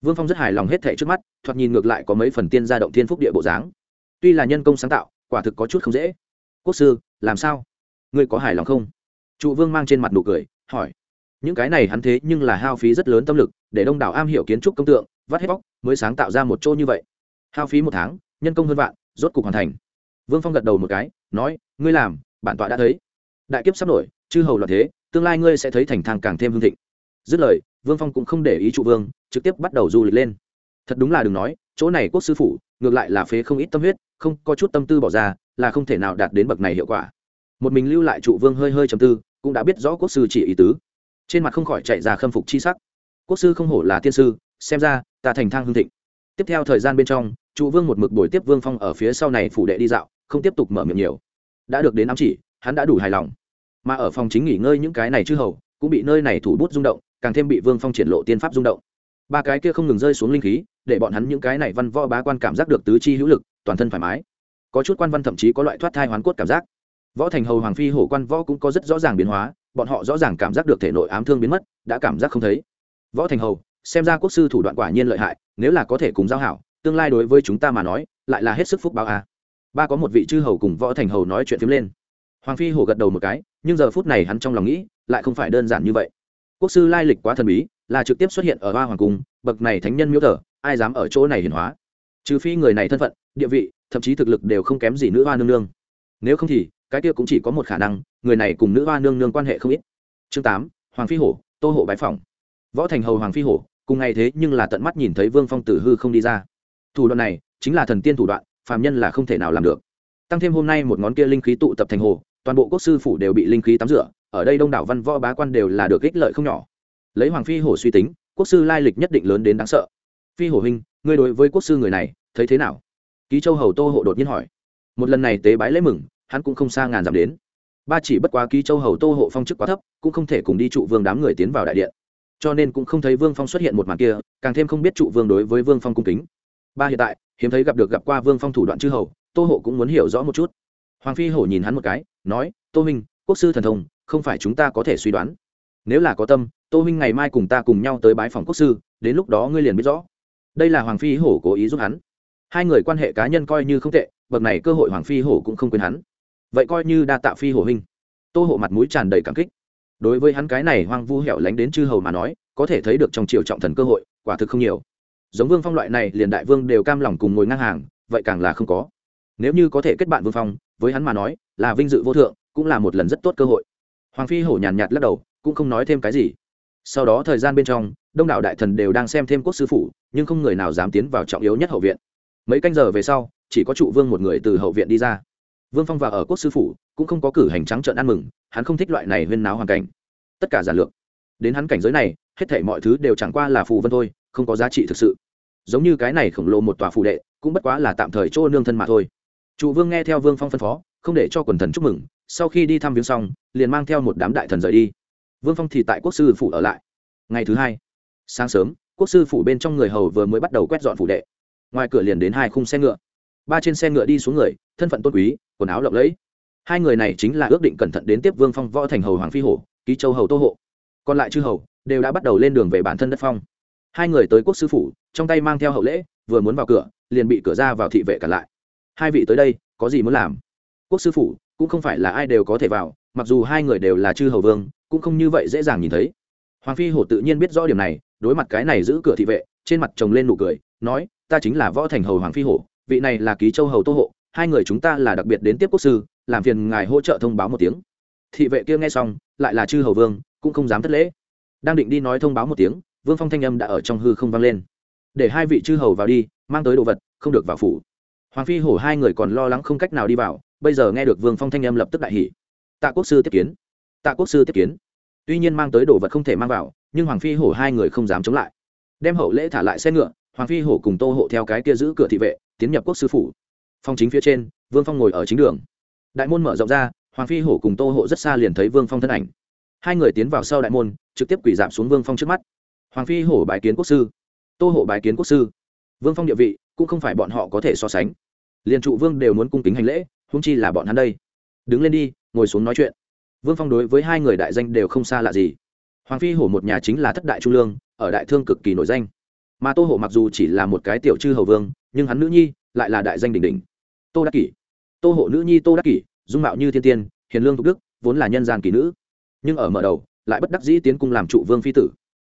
Vương phong rất hài lòng hết thẻ trước mắt, thoạt nhìn ngược lại có mấy phần tiên gia động thiên phúc địa bộ dáng. Tuy là nhân công sáng tạo, quả thực có chút không dễ. Quốc sư, làm sao? Ngươi có hài lòng không? Trụ vương mang trên mặt nụ cười, hỏi những cái này hắn thế nhưng là hao phí rất lớn tâm lực, để đông đảo am hiểu kiến trúc công tượng, vắt hết bóc, mới sáng tạo ra một chỗ như vậy. Hao phí một tháng, nhân công hơn vạn, rốt cục hoàn thành. Vương phong gật đầu một cái, nói, ngươi làm, bản tọa đã thấy. Đại kiếp sắp nổi, chư hầu là thế, tương lai ngươi sẽ thấy thành thang càng thêm hương thịnh. Dứt lời, vương phong cũng không để ý trụ vương, trực tiếp bắt đầu du lịch lên. Thật đúng là đừng nói, chỗ này quốc sư phủ, ngược lại là phế không ít tâm huyết, không có chút tâm tư bỏ ra, là không thể nào đạt đến bậc này hiệu quả. Một mình lưu lại trụ vương hơi hơi trầm tư, cũng đã biết rõ quốc sư chỉ ý tứ trên mặt không khỏi chạy ra khâm phục chi sắc. Quốc sư không hổ là tiên sư, xem ra, ta thành thang hương thịnh. Tiếp theo thời gian bên trong, trụ vương một mực buổi tiếp vương phong ở phía sau này phủ đệ đi dạo, không tiếp tục mở miệng nhiều. Đã được đến ám chỉ, hắn đã đủ hài lòng. Mà ở phòng chính nghỉ ngơi những cái này chư hầu, cũng bị nơi này thủ bút rung động, càng thêm bị vương phong triển lộ tiên pháp rung động. Ba cái kia không ngừng rơi xuống linh khí, để bọn hắn những cái này văn võ bá quan cảm giác được tứ chi hữu lực, toàn thân thoải mái. Có chút quan văn thậm chí có loại thoát thai hoán cốt cảm giác. Võ thành hầu hoàng phi hổ quan võ cũng có rất rõ ràng biến hóa bọn họ rõ ràng cảm giác được thể nội ám thương biến mất, đã cảm giác không thấy. Võ thành hầu, xem ra quốc sư thủ đoạn quả nhiên lợi hại, nếu là có thể cùng giao hảo, tương lai đối với chúng ta mà nói, lại là hết sức phúc báo a. À. ba có một vị chư hầu cùng võ thành hầu nói chuyện phím lên. Hoàng phi hổ gật đầu một cái, nhưng giờ phút này hắn trong lòng nghĩ, lại không phải đơn giản như vậy. Quốc sư lai lịch quá thần bí, là trực tiếp xuất hiện ở ba hoàng cung, bậc này thánh nhân miếu thờ, ai dám ở chỗ này hiển hóa? Trừ phi người này thân phận, địa vị, thậm chí thực lực đều không kém gì nữ hoa nương nương. Nếu không thì cái kia cũng chỉ có một khả năng, người này cùng nữ hoa nương nương quan hệ không ít. Chương tám, hoàng phi hổ, tô hộ bái phỏng. võ thành hầu hoàng phi hổ, cùng ngày thế nhưng là tận mắt nhìn thấy vương phong tử hư không đi ra. Thủ đoạn này chính là thần tiên thủ đoạn, phàm nhân là không thể nào làm được. Tăng thêm hôm nay một ngón kia linh khí tụ tập thành hồ, toàn bộ quốc sư phủ đều bị linh khí tắm rửa, ở đây đông đảo văn võ bá quan đều là được ích lợi không nhỏ. Lấy hoàng phi hổ suy tính, quốc sư lai lịch nhất định lớn đến đáng sợ. Phi hổ huynh, ngươi đối với quốc sư người này, thấy thế nào? Ký châu hầu tô hộ đột nhiên hỏi. Một lần này tế bái lễ mừng hắn cũng không xa ngàn dặm đến. Ba chỉ bất quá ký châu hầu tô hộ phong chức quá thấp, cũng không thể cùng đi trụ vương đám người tiến vào đại điện. Cho nên cũng không thấy vương phong xuất hiện một màn kia, càng thêm không biết trụ vương đối với vương phong cung kính. Ba hiện tại, hiếm thấy gặp được gặp qua vương phong thủ đoạn chư hầu, tô hộ cũng muốn hiểu rõ một chút. Hoàng phi hổ nhìn hắn một cái, nói, tô minh quốc sư thần thông, không phải chúng ta có thể suy đoán. Nếu là có tâm, tô minh ngày mai cùng ta cùng nhau tới bái phòng quốc sư, đến lúc đó ngươi liền biết rõ. Đây là hoàng phi hổ cố ý giúp hắn. Hai người quan hệ cá nhân coi như không tệ, bậc này cơ hội hoàng phi hổ cũng không quên hắn vậy coi như đa tạ phi hổ huynh. Tô hộ mặt mũi tràn đầy cảm kích. Đối với hắn cái này hoang vu hẻo lánh đến chư hầu mà nói, có thể thấy được trong triều trọng thần cơ hội, quả thực không nhiều. Giống vương phong loại này, liền đại vương đều cam lòng cùng ngồi ngang hàng, vậy càng là không có. Nếu như có thể kết bạn vương phong, với hắn mà nói, là vinh dự vô thượng, cũng là một lần rất tốt cơ hội. Hoàng phi hổ nhàn nhạt lắc đầu, cũng không nói thêm cái gì. Sau đó thời gian bên trong, đông đảo đại thần đều đang xem thêm quốc sư phủ, nhưng không người nào dám tiến vào trọng yếu nhất hậu viện. Mấy canh giờ về sau, chỉ có trụ vương một người từ hậu viện đi ra vương phong và ở quốc sư phủ cũng không có cử hành trắng trợn ăn mừng, hắn không thích loại này huyên náo hoàn cảnh. Tất cả giản lược. Đến hắn cảnh giới này, hết thể mọi thứ đều chẳng qua là phù vân thôi, không có giá trị thực sự. Giống như cái này khổng lồ một tòa phù đệ, cũng bất quá là tạm thời chỗ nương thân mà thôi. Trụ vương nghe theo vương phong phân phó, không để cho quần thần chúc mừng, sau khi đi thăm viếng xong, liền mang theo một đám đại thần rời đi. Vương phong thì tại quốc sư phủ ở lại. Ngày thứ hai, sáng sớm, quốc sư phủ bên trong người hầu vừa mới bắt đầu quét dọn phủ đệ. Ngoài cửa liền đến hai khung xe ngựa ba trên xe ngựa đi xuống người, thân phận tôn quý, quần áo lộng lẫy. Hai người này chính là ước định cẩn thận đến tiếp vương phong võ thành hầu hoàng phi hổ, ký châu hầu tô hộ. Còn lại chư hầu đều đã bắt đầu lên đường về bản thân đất phong. Hai người tới quốc sư phủ, trong tay mang theo hậu lễ, vừa muốn vào cửa, liền bị cửa ra vào thị vệ cản lại. Hai vị tới đây, có gì muốn làm? Quốc sư phủ, cũng không phải là ai đều có thể vào, mặc dù hai người đều là chư hầu vương, cũng không như vậy dễ dàng nhìn thấy. Hoàng phi hổ tự nhiên biết rõ điểm này, đối mặt cái này giữ cửa thị vệ, trên mặt chồng lên nụ cười, nói, ta chính là võ thành hầu hoàng phi hổ vị này là ký châu hầu tô hộ, hai người chúng ta là đặc biệt đến tiếp quốc sư, làm phiền ngài hỗ trợ thông báo một tiếng. Thị vệ kia nghe xong, lại là chư hầu vương, cũng không dám thất lễ. Đang định đi nói thông báo một tiếng, vương phong thanh âm đã ở trong hư không vang lên. Để hai vị chư hầu vào đi, mang tới đồ vật, không được vào phủ. Hoàng phi hổ hai người còn lo lắng không cách nào đi vào, bây giờ nghe được vương phong thanh âm lập tức đại hỉ. Tạ quốc sư tiếp kiến. Tạ quốc sư tiếp kiến. Tuy nhiên mang tới đồ vật không thể mang vào, nhưng hoàng phi hổ hai người không dám chống lại. Đem hậu lễ thả lại xe ngựa, hoàng phi hổ cùng tô hộ theo cái kia giữ cửa thị vệ tiến nhập quốc sư phủ. Phong chính phía trên, vương phong ngồi ở chính đường. Đại môn mở rộng ra, hoàng phi hổ cùng tô hộ rất xa liền thấy vương phong thân ảnh. Hai người tiến vào sau đại môn, trực tiếp quỷ giảm xuống vương phong trước mắt. Hoàng phi hổ bài kiến quốc sư. Tô hộ bài kiến quốc sư. Vương phong địa vị, cũng không phải bọn họ có thể so sánh. Liền trụ vương đều muốn cung kính hành lễ húng chi là bọn hắn đây. Đứng lên đi, ngồi xuống nói chuyện. Vương phong đối với hai người đại danh đều không xa lạ gì. Hoàng phi hổ một nhà chính là thất đại trung lương, ở đại thương cực kỳ nổi danh. Mà tô hộ mặc dù chỉ là một cái tiểu chư hầu vương nhưng hắn nữ nhi lại là đại danh đỉnh đỉnh. Tô đắc kỷ. Tô hộ nữ nhi tô đắc kỷ, dung mạo như thiên tiên, hiền lương thục đức, vốn là nhân gian kỳ nữ. Nhưng ở mở đầu, lại bất đắc dĩ tiến cung làm trụ vương phi tử.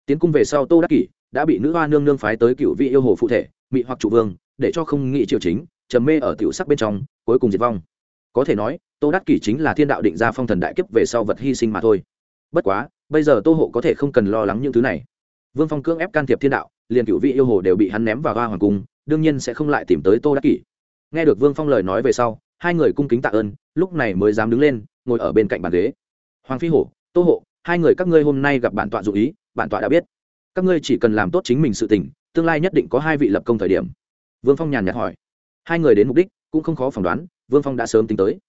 Tiến cung về sau tô đắc kỷ đã bị nữ hoa nương nương phái tới cựu vị yêu hồ phụ thể, mị hoặc trụ vương, để cho không nghị triều chính, trầm mê ở tiểu sắc bên trong, cuối cùng diệt vong. Có thể nói, tô đắc kỷ chính là thiên đạo định ra phong thần đại kiếp về sau vật hy sinh mà thôi. Bất quá, bây giờ tô hộ có thể không cần lo lắng những thứ này. Vương phong cưỡng ép can thiệp thiên đạo, liền cựu vị yêu hồ đều bị hắn ném vào hoa hoàng cung đương nhiên sẽ không lại tìm tới tô đắc kỷ. Nghe được vương phong lời nói về sau, hai người cung kính tạ ơn, lúc này mới dám đứng lên, ngồi ở bên cạnh bàn ghế. Hoàng phi hổ, tô hộ hai người các ngươi hôm nay gặp bản tọa dụ ý bản tọa đã biết. Các ngươi chỉ cần làm tốt chính mình sự tình, tương lai nhất định có hai vị lập công thời điểm. Vương phong nhàn nhạt hỏi. Hai người đến mục đích, cũng không khó phỏng đoán, vương phong đã sớm tính tới.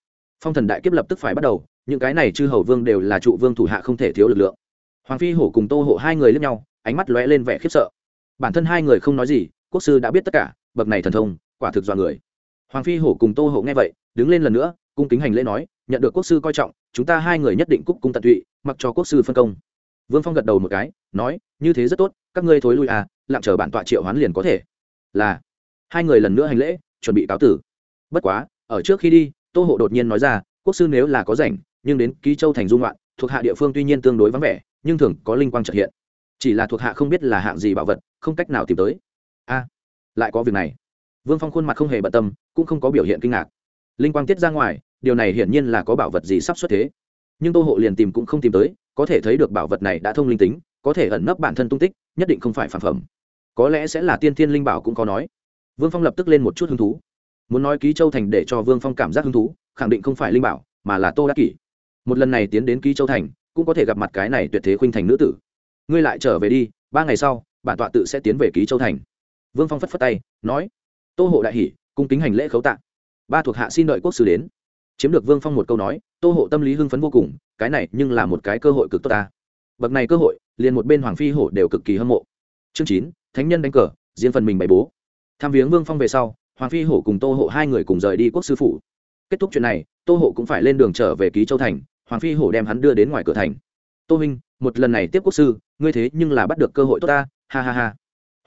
Phong thần đại kiếp lập tức phải bắt đầu, những cái này chư hầu vương đều là trụ vương thủ hạ không thể thiếu lực lượng. Hoàng phi hổ cùng tô hộ hai người lướt nhau, ánh mắt lóe lên vẻ khiếp sợ. Bản thân hai người không nói gì quốc sư đã biết tất cả, bậc này thần thông, quả thực do người. Hoàng phi hổ cùng tô hộ nghe vậy, đứng lên lần nữa, cung kính hành lễ nói, nhận được quốc sư coi trọng, chúng ta hai người nhất định cúc cung tận tụy, mặc cho quốc sư phân công. Vương phong gật đầu một cái, nói, như thế rất tốt, các ngươi thối lui à lặng chờ bản tọa triệu hoán liền có thể. Là, hai người lần nữa hành lễ, chuẩn bị cáo tử. Bất quá, ở trước khi đi, tô hộ đột nhiên nói ra, quốc sư nếu là có rảnh, nhưng đến ký châu thành dung loạn thuộc hạ địa phương tuy nhiên tương đối vắng vẻ, nhưng thường có linh quang trợ hiện. Chỉ là thuộc hạ không biết là hạng gì bảo vật, không cách nào tìm tới a, lại có việc này. Vương phong khuôn mặt không hề bận tâm, cũng không có biểu hiện kinh ngạc. Linh quang tiết ra ngoài, điều này hiển nhiên là có bảo vật gì sắp xuất thế. Nhưng tô hộ liền tìm cũng không tìm tới, có thể thấy được bảo vật này đã thông linh tính, có thể ẩn nấp bản thân tung tích, nhất định không phải phản phẩm. Có lẽ sẽ là tiên thiên linh bảo cũng có nói. Vương phong lập tức lên một chút hứng thú. Muốn nói ký châu thành để cho vương phong cảm giác hứng thú, khẳng định không phải linh bảo, mà là tô đắc kỷ. Một lần này tiến đến ký châu thành, cũng có thể gặp mặt cái này tuyệt thế khuynh thành nữ tử. Ngươi lại trở về đi, ba ngày sau, bản tọa tự sẽ tiến về ký châu thành vương phong phất phất tay, nói, tô hộ đại hỷ, cung kính hành lễ khấu tạ. Ba thuộc hạ xin đợi quốc sư đến. Chiếm được vương phong một câu nói, tô hộ tâm lý hưng phấn vô cùng, cái này nhưng là một cái cơ hội cực tốt ta. Bậc này cơ hội, liền một bên hoàng phi hổ đều cực kỳ hâm mộ. Chương chín, thánh nhân đánh cờ diễn phần mình bày bố. Tham viếng vương phong về sau, hoàng phi hổ cùng tô hộ hai người cùng rời đi quốc sư phủ. Kết thúc chuyện này, tô hộ cũng phải lên đường trở về ký châu thành, hoàng phi hổ đem hắn đưa đến ngoài cửa thành. Tô huynh, một lần này tiếp quốc sư, ngươi thế nhưng là bắt được cơ hội tốt ta, ha ha ha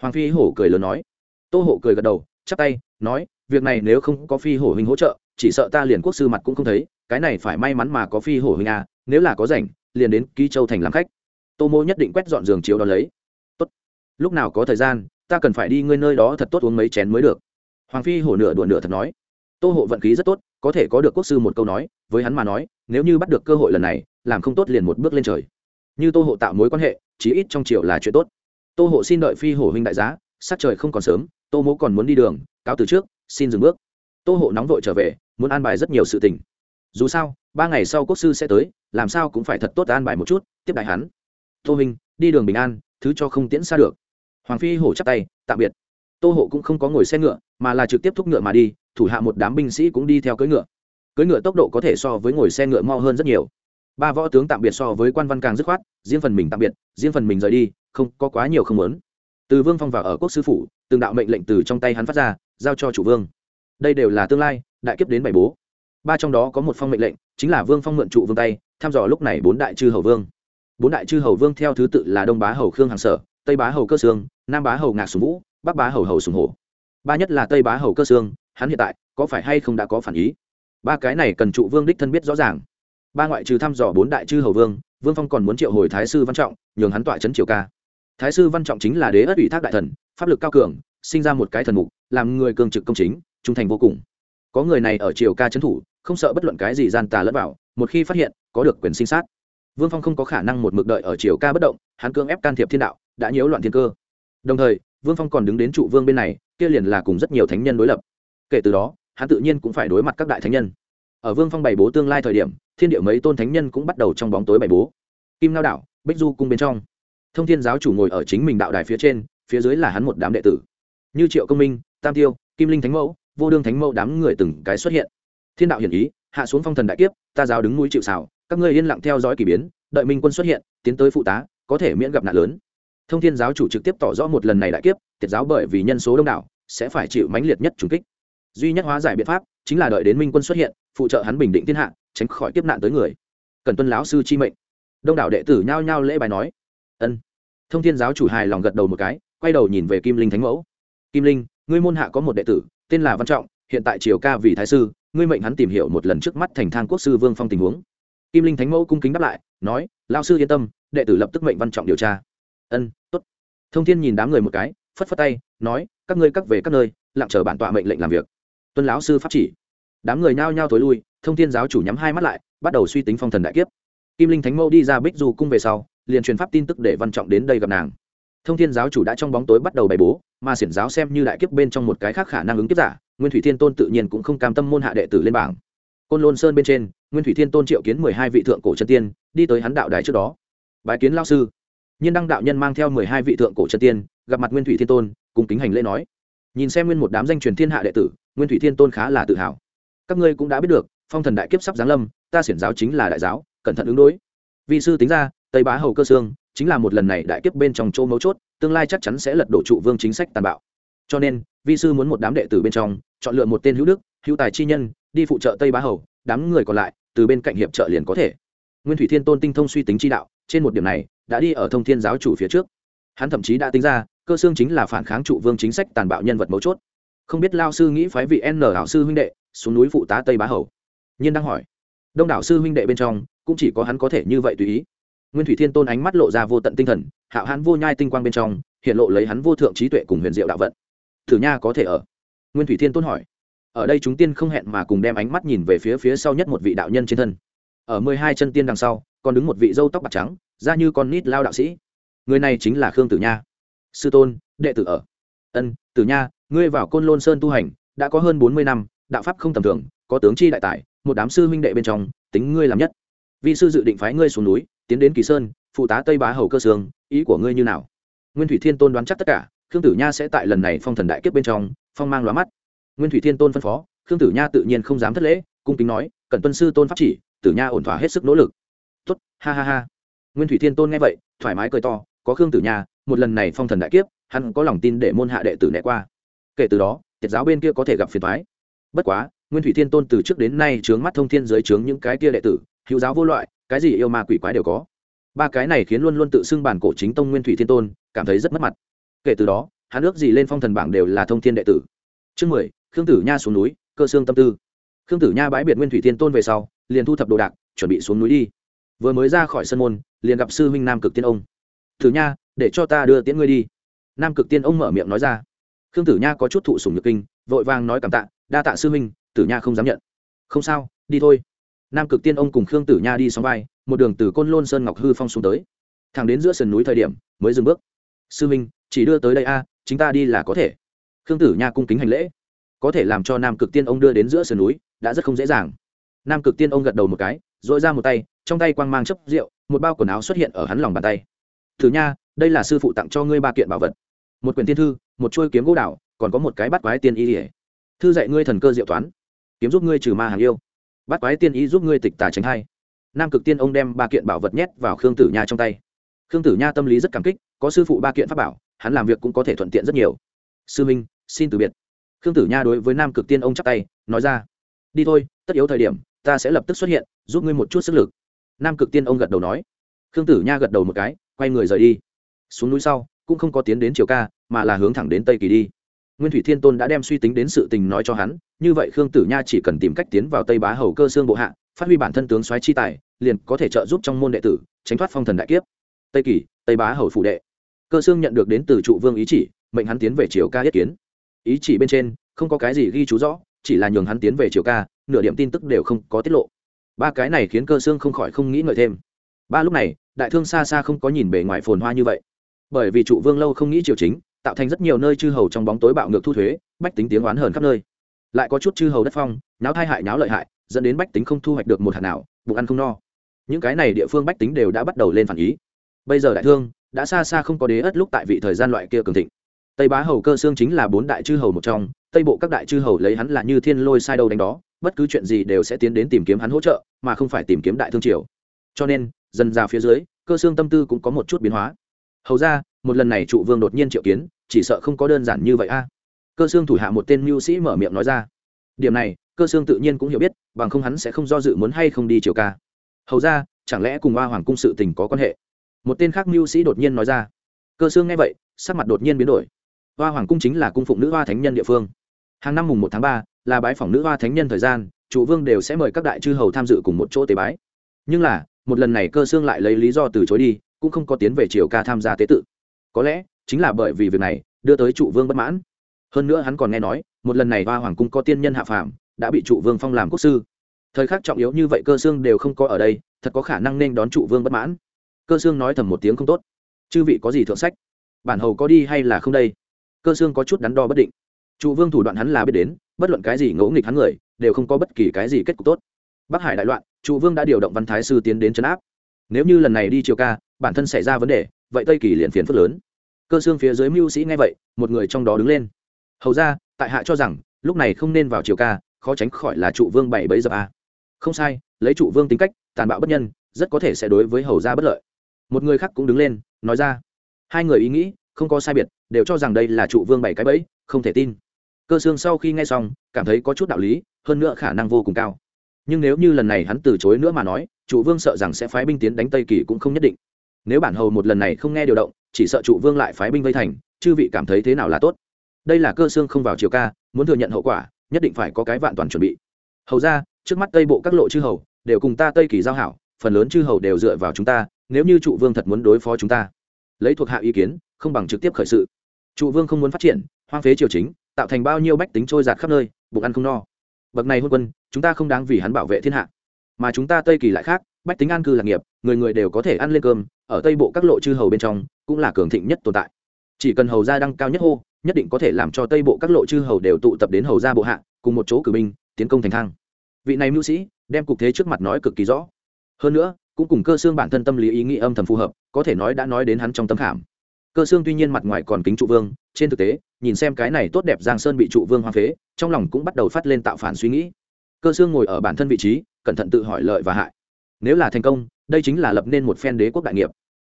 hoàng phi hổ cười lớn nói. Tô hộ cười gật đầu, chắp tay, nói, việc này nếu không có phi hổ huynh hỗ trợ, chỉ sợ ta liền quốc sư mặt cũng không thấy, cái này phải may mắn mà có phi hổ huynh à nếu là có rảnh, liền đến ký châu thành làm khách. Tô mô nhất định quét dọn giường chiếu đó lấy. Tốt. Lúc nào có thời gian, ta cần phải đi ngươi nơi đó thật tốt uống mấy chén mới được. Hoàng phi hổ nửa đùa nửa thật nói. Tô hộ vận khí rất tốt, có thể có được quốc sư một câu nói, với hắn mà nói, nếu như bắt được cơ hội lần này, làm không tốt liền một bước lên trời. Như tô hộ tạo mối quan hệ, chí ít trong triều là chuyện tốt tô hộ xin đợi phi hổ huynh đại giá sắc trời không còn sớm, tô mỗ còn muốn đi đường, cáo từ trước, xin dừng bước. Tô hộ nóng vội trở về, muốn an bài rất nhiều sự tình. Dù sao, ba ngày sau quốc sư sẽ tới, làm sao cũng phải thật tốt an bài một chút, tiếp đại hắn. Tô huynh đi đường bình an, thứ cho không tiễn xa được. Hoàng phi hổ chắp tay, tạm biệt. Tô hộ cũng không có ngồi xe ngựa, mà là trực tiếp thúc ngựa mà đi, thủ hạ một đám binh sĩ cũng đi theo cưỡi ngựa. Cưỡi ngựa tốc độ có thể so với ngồi xe ngựa mo hơn rất nhiều ba võ tướng tạm biệt so với quan văn càng dứt khoát, riêng phần mình tạm biệt, riêng phần mình rời đi, không, có quá nhiều không lớn từ vương phong vào ở quốc sư phủ, từng đạo mệnh lệnh từ trong tay hắn phát ra, giao cho chủ vương. Đây đều là tương lai, đại kiếp đến bảy bố. Ba trong đó có một phong mệnh lệnh, chính là vương phong mượn trụ vương tay thăm dò lúc này bốn đại chư hầu vương. Bốn đại chư hầu vương theo thứ tự là đông bá hầu khương hàng sở, tây bá hầu cơ sương, nam bá hầu ngạc sùng vũ, bắc bá hầu hầu sùng hổ. Ba nhất là tây bá hầu cơ sương, hắn hiện tại có phải hay không đã có phản ý? Ba cái này cần trụ vương đích thân biết rõ ràng ba ngoại trừ thăm dò bốn đại chư hầu vương vương phong còn muốn triệu hồi thái sư văn trọng, nhường hắn tọa trấn triều ca. Thái sư văn trọng chính là đế ất ủy thác đại thần, pháp lực cao cường, sinh ra một cái thần mục, làm người cường trực công chính, trung thành vô cùng. Có người này ở triều ca trấn thủ, không sợ bất luận cái gì gian tà lẫn vào, một khi phát hiện, có được quyền sinh sát. Vương phong không có khả năng một mực đợi ở triều ca bất động, hắn cương ép can thiệp thiên đạo, đã nhiễu loạn thiên cơ. Đồng thời, vương phong còn đứng đến trụ vương bên này, kia liền là cùng rất nhiều thánh nhân đối lập. Kể từ đó, hắn tự nhiên cũng phải đối mặt các đại thánh nhân ở vương phong bày bố tương lai thời điểm, thiên địa mấy tôn thánh nhân cũng bắt đầu trong bóng tối bày bố. Kim lao đạo bích du cung bên trong. Thông thiên giáo chủ ngồi ở chính mình đạo đài phía trên, phía dưới là hắn một đám đệ tử. Như triệu công minh, tam tiêu, kim linh thánh mẫu, vô đương thánh mẫu đám người từng cái xuất hiện. Thiên đạo hiển ý, hạ xuống phong thần đại kiếp, ta giáo đứng núi chịu xào các ngươi yên lặng theo dõi k ỳ biến, đợi minh quân xuất hiện, tiến tới phụ tá, có thể miễn gặp nạn lớn. Thông thiên giáo chủ trực tiếp tỏ rõ một lần này đại kiếp, tiệt giáo bởi vì nhân số đông đảo, sẽ phải chịu mãnh liệt nhất trùng kích. Duy nhất hóa giải biện pháp chính là đợi đến minh quân xuất hiện, phụ trợ hắn bình định thiên hạ, tránh khỏi kiếp nạn tới người. Cần tuân lão sư chi mệnh. Đông đảo đệ tử nhao nhao lễ bài nói. Ân. Thông thiên giáo chủ hài lòng gật đầu một cái, quay đầu nhìn về kim linh thánh mẫu. Kim linh, ngươi môn hạ có một đệ tử, tên là văn trọng, hiện tại triều ca vì thái sư, ngươi mệnh hắn tìm hiểu một lần trước mắt thành thang quốc sư vương phong tình huống. Kim linh thánh mẫu cung kính đáp lại, nói lao sư yên tâm, đệ tử lập tức mệnh văn trọng điều tra. Ân t ố t thông thiên nhìn đám người một cái, phất phất tay, nói, các ngươi cắt về các nơi, lặng chờ bản tọa mệnh lệnh làm việc. Tuân lão sư pháp chỉ đám người nhao nhao tối lui, thông thiên giáo chủ nhắm hai mắt lại, bắt đầu suy tính phong thần đại kiếp. Kim linh thánh mẫu đi ra bích du cung về sau, liền truyền pháp tin tức để văn trọng đến đây gặp nàng. Thông thiên giáo chủ đã trong bóng tối bắt đầu bày bố, mà xiển giáo xem như đại kiếp bên trong một cái khác khả năng ứng kiếp giả, nguyên thủy thiên tôn tự nhiên cũng không cam tâm môn hạ đệ tử lên bảng. Côn lôn sơn bên trên, nguyên thủy thiên tôn triệu kiến mười hai vị thượng cổ chân tiên, đi tới hắn đạo đài trước đó. Bái kiến lao sư. Nhiên đăng đạo nhân mang theo mười hai vị thượng cổ chân tiên, gặp mặt nguyên thủy thiên tôn, cùng kính hành lễ nói. Nhìn xem nguyên một đám danh truyền thiên hạ đệ tử, nguyên thủy thiên tôn khá là tự hào các ngươi cũng đã biết được, phong thần đại kiếp sắp giáng lâm, ta xiển giáo chính là đại giáo, cẩn thận ứng đối. Vị sư tính ra, tây bá hầu cơ sương, chính là một lần này đại kiếp bên trong chỗ mấu chốt, tương lai chắc chắn sẽ lật đổ trụ vương chính sách tàn bạo. Cho nên vi sư muốn một đám đệ tử bên trong, chọn lựa một tên hữu đức, hữu tài chi nhân, đi phụ trợ tây bá hầu, đám người còn lại, từ bên cạnh hiệp trợ liền có thể. Nguyên thủy thiên tôn tinh thông suy tính chi đạo, trên một điểm này, đã đi ở thông thiên giáo chủ phía trước. Hắn thậm chí đã tính ra, cơ xương chính là phản kháng trụ vương chính sách tàn bạo nhân vật mấu chốt. Không biết lao sư nghĩ phái vị n hảo sư huynh đệ xuống núi phụ tá tây bá hầu nhiên đang hỏi đông đảo sư huynh đệ bên trong cũng chỉ có hắn có thể như vậy tùy ý nguyên thủy thiên tôn ánh mắt lộ ra vô tận tinh thần hạo hắn vô nhai tinh quang bên trong hiện lộ lấy hắn vô thượng trí tuệ cùng huyền diệu đạo vận thử nha có thể ở nguyên thủy thiên tôn hỏi ở đây chúng tiên không hẹn mà cùng đem ánh mắt nhìn về phía phía sau nhất một vị đạo nhân trên thân ở mười hai chân tiên đằng sau còn đứng một vị dâu tóc bạc trắng da như con nít lao đạo sĩ người này chính là khương tử nha sư tôn đệ tử ở ân tử nha ngươi vào côn lôn sơn tu hành đã có hơn bốn mươi năm đạo pháp không tầm thường, có tướng chi đại tài, một đám sư huynh đệ bên trong, tính ngươi làm nhất. Vi sư dự định phái ngươi xuống núi, tiến đến kỳ sơn, phụ tá tây bá hầu cơ sương, ý của ngươi như nào? Nguyên thủy thiên tôn đoán chắc tất cả, khương tử nha sẽ tại lần này phong thần đại kiếp bên trong, phong mang lóa mắt. Nguyên thủy thiên tôn phân phó, khương tử nha tự nhiên không dám thất lễ, cung kính nói cần tuân sư tôn pháp chỉ, tử nha ổn thỏa hết sức nỗ lực. Tốt, ha ha ha. Nguyên thủy thiên tôn nghe vậy, thoải mái cười to, có khương tử nha, một lần này phong thần đại kiếp, hắn có lòng tin để môn hạ đệ tử né qua. Kể từ đó, tiệt giáo bên kia có thể gặp phiền thoái bất quá, nguyên thủy thiên tôn từ trước đến nay trướng mắt thông thiên giới trướng những cái kia đệ tử, hữu giáo vô loại, cái gì yêu ma quỷ quái đều có. Ba cái này khiến luôn luôn tự xưng bản cổ chính tông nguyên thủy thiên tôn, cảm thấy rất mất mặt. Kể từ đó, hắn ước gì lên phong thần bảng đều là thông thiên đệ tử. Chương mười, khương tử nha xuống núi, cơ xương tâm tư. Khương tử nha bãi biệt nguyên thủy thiên tôn về sau, liền thu thập đồ đạc, chuẩn bị xuống núi đi. Vừa mới ra khỏi sân môn, liền gặp sư huynh nam cực tiên ông. Tử nha, để cho ta đưa tiễn ngươi đi. Nam cực tiên ông mở miệng nói ra. Khương tử nha có chút thụ sùng nhược kinh, vội vàng nói cảm tạ đa tạ sư huynh, tử nha không dám nhận. Không sao, đi thôi. Nam cực tiên ông cùng khương tử nha đi sóng vai, một đường từ côn lôn sơn ngọc hư phong xuống tới. Thẳng đến giữa sườn núi thời điểm, mới dừng bước. Sư huynh, chỉ đưa tới đây a, chính ta đi là có thể. Khương tử nha cung kính hành lễ. Có thể làm cho nam cực tiên ông đưa đến giữa sườn núi, đã rất không dễ dàng. Nam cực tiên ông gật đầu một cái dội ra một tay, trong tay quang mang chấp rượu, một bao quần áo xuất hiện ở hắn lòng bàn tay. Thử nha, đây là sư phụ tặng cho ngươi ba kiện bảo vật. Một quyển tiên thư, một chuôi kiếm gỗ đảo, còn có một cái bắt quái tiên y ỉa thư dạy ngươi thần cơ diệu toán, kiếm giúp ngươi trừ ma hàng yêu, bắt quái tiên ý giúp ngươi tịch tà tránh hay. nam cực tiên ông đem ba kiện bảo vật nhét vào khương tử nha trong tay. Khương tử nha tâm lý rất cảm kích, có sư phụ ba kiện pháp bảo, hắn làm việc cũng có thể thuận tiện rất nhiều. Sư minh, xin từ biệt. Khương tử nha đối với nam cực tiên ông chắp tay, nói ra, đi thôi, tất yếu thời điểm, ta sẽ lập tức xuất hiện, giúp ngươi một chút sức lực. Nam cực tiên ông gật đầu nói. Khương tử nha gật đầu một cái, quay người rời đi. Xuống núi sau, cũng không có tiến đến triều ca, mà là hướng thẳng đến tây kỳ đi nguyên thủy thiên tôn đã đem suy tính đến sự tình nói cho hắn, như vậy khương tử nha chỉ cần tìm cách tiến vào tây bá hầu cơ xương bộ hạ, phát huy bản thân tướng soái chi tài, liền có thể trợ giúp trong môn đệ tử, tránh thoát phong thần đại kiếp. Tây kỳ tây bá hầu phủ đệ. Cơ xương nhận được đến từ trụ vương ý chỉ, mệnh hắn tiến về triều ca yết kiến. Ý chỉ bên trên, không có cái gì ghi chú rõ, chỉ là nhường hắn tiến về triều ca, nửa điểm tin tức đều không có tiết lộ. Ba cái này khiến cơ xương không khỏi không nghĩ ngợi thêm. Ba lúc này, đại thương xa xa không có nhìn bề ngoài phồn hoa như vậy. Bởi vì trụ vương lâu không nghĩ triều chính tạo thành rất nhiều nơi chư hầu trong bóng tối bạo ngược thu thuế, bách tính tiếng oán hờn khắp nơi. Lại có chút chư hầu đất phong náo thai hại náo lợi hại, dẫn đến bách tính không thu hoạch được một hạt nào, bụng ăn không no. Những cái này địa phương bách tính đều đã bắt đầu lên phản ý. Bây giờ đại thương, đã xa xa không có đế ất lúc tại vị thời gian loại kia cường thịnh. Tây bá hầu cơ xương chính là bốn đại chư hầu một trong, tây bộ các đại chư hầu lấy hắn là như thiên lôi sai đâu đánh đó, bất cứ chuyện gì đều sẽ tiến đến tìm kiếm hắn hỗ trợ, mà không phải tìm kiếm đại thương triều. Cho nên, dần ra phía dưới, cơ xương tâm tư cũng có một chút biến hóa. Hầu ra một lần này trụ vương đột nhiên triệu kiến, chỉ sợ không có đơn giản như vậy a. Cơ xương thủ hạ một tên mưu sĩ mở miệng nói ra. Điểm này, cơ xương tự nhiên cũng hiểu biết, bằng không hắn sẽ không do dự muốn hay không đi triều ca. Hầu ra, chẳng lẽ cùng hoa hoàng cung sự tình có quan hệ? Một tên khác mưu sĩ đột nhiên nói ra. Cơ xương nghe vậy, sắc mặt đột nhiên biến đổi. Hoa hoàng cung chính là cung phụng nữ hoa thánh nhân địa phương. Hàng năm mùng một tháng ba, là bái phỏng nữ hoa thánh nhân thời gian chủ vương đều sẽ mời các đại chư hầu tham dự cùng một chỗ tế bái. Nhưng là, một lần này cơ xương lại lấy lý do từ chối đi, cũng không có tiến về triều ca tham gia tế tự có lẽ chính là bởi vì việc này, đưa tới trụ vương bất mãn. Hơn nữa hắn còn nghe nói, một lần này hoa hoàng cung có tiên nhân hạ phàm, đã bị trụ vương phong làm quốc sư. Thời khắc trọng yếu như vậy cơ xương đều không có ở đây, thật có khả năng nên đón trụ vương bất mãn. Cơ xương nói thầm một tiếng không tốt. Chư vị có gì thượng sách? Bản hầu có đi hay là không đây? Cơ xương có chút đắn đo bất định. Trụ vương thủ đoạn hắn là biết đến, bất luận cái gì ngẫu nghịch hắn người, đều không có bất kỳ cái gì kết cục tốt. Bắc hải đại loạn, trụ vương đã điều động văn thái sư tiến đến chấn áp. Nếu như lần này đi triều ca, bản thân xảy ra vấn đề vậy tây kỳ liền phiền phức lớn. Cơ xương phía dưới mưu sĩ nghe vậy, một người trong đó đứng lên. Hầu ra, tại hạ cho rằng, lúc này không nên vào triều ca, khó tránh khỏi là trụ vương bảy bấy giờ a. Không sai, lấy trụ vương tính cách, tàn bạo bất nhân, rất có thể sẽ đối với hầu gia bất lợi. Một người khác cũng đứng lên, nói ra. Hai người ý nghĩ, không có sai biệt, đều cho rằng đây là trụ vương bảy cái bẫy, không thể tin. Cơ xương sau khi nghe xong, cảm thấy có chút đạo lý, hơn nữa khả năng vô cùng cao. Nhưng nếu như lần này hắn từ chối nữa mà nói, trụ vương sợ rằng sẽ phái binh tiến đánh tây kỳ cũng không nhất định nếu bản hầu một lần này không nghe điều động, chỉ sợ trụ vương lại phái binh vây thành, chư vị cảm thấy thế nào là tốt? Đây là cơ xương không vào chiều ca, muốn thừa nhận hậu quả, nhất định phải có cái vạn toàn chuẩn bị. Hầu ra, trước mắt tây bộ các lộ chư hầu, đều cùng ta tây kỳ giao hảo, phần lớn chư hầu đều dựa vào chúng ta, nếu như trụ vương thật muốn đối phó chúng ta. Lấy thuộc hạ ý kiến, không bằng trực tiếp khởi sự. Trụ vương không muốn phát triển, hoang phế triều chính, tạo thành bao nhiêu bách tính trôi giạt khắp nơi, bụng ăn không no. Bậc này hôn quân, chúng ta không đáng vì hắn bảo vệ thiên hạ. Mà chúng ta tây kỳ lại khác, bách tính an cư lạc nghiệp, người người đều có thể ăn lên cơm ở tây bộ các lộ chư hầu bên trong, cũng là cường thịnh nhất tồn tại. Chỉ cần hầu gia đăng cao nhất hô, nhất định có thể làm cho tây bộ các lộ chư hầu đều tụ tập đến hầu gia bộ hạ, cùng một chỗ cử binh, tiến công thành thang. Vị này mưu sĩ, đem cục thế trước mặt nói cực kỳ rõ. Hơn nữa, cũng cùng cơ xương bản thân tâm lý ý nghĩ âm thầm phù hợp, có thể nói đã nói đến hắn trong tâm khảm. Cơ xương tuy nhiên mặt ngoài còn kính trụ vương, trên thực tế, nhìn xem cái này tốt đẹp giang sơn bị trụ vương hoa phế, trong lòng cũng bắt đầu phát lên tạo phản suy nghĩ. Cơ xương ngồi ở bản thân vị trí, cẩn thận tự hỏi lợi và hại. Nếu là thành công, đây chính là lập nên một phen đế quốc đại nghiệp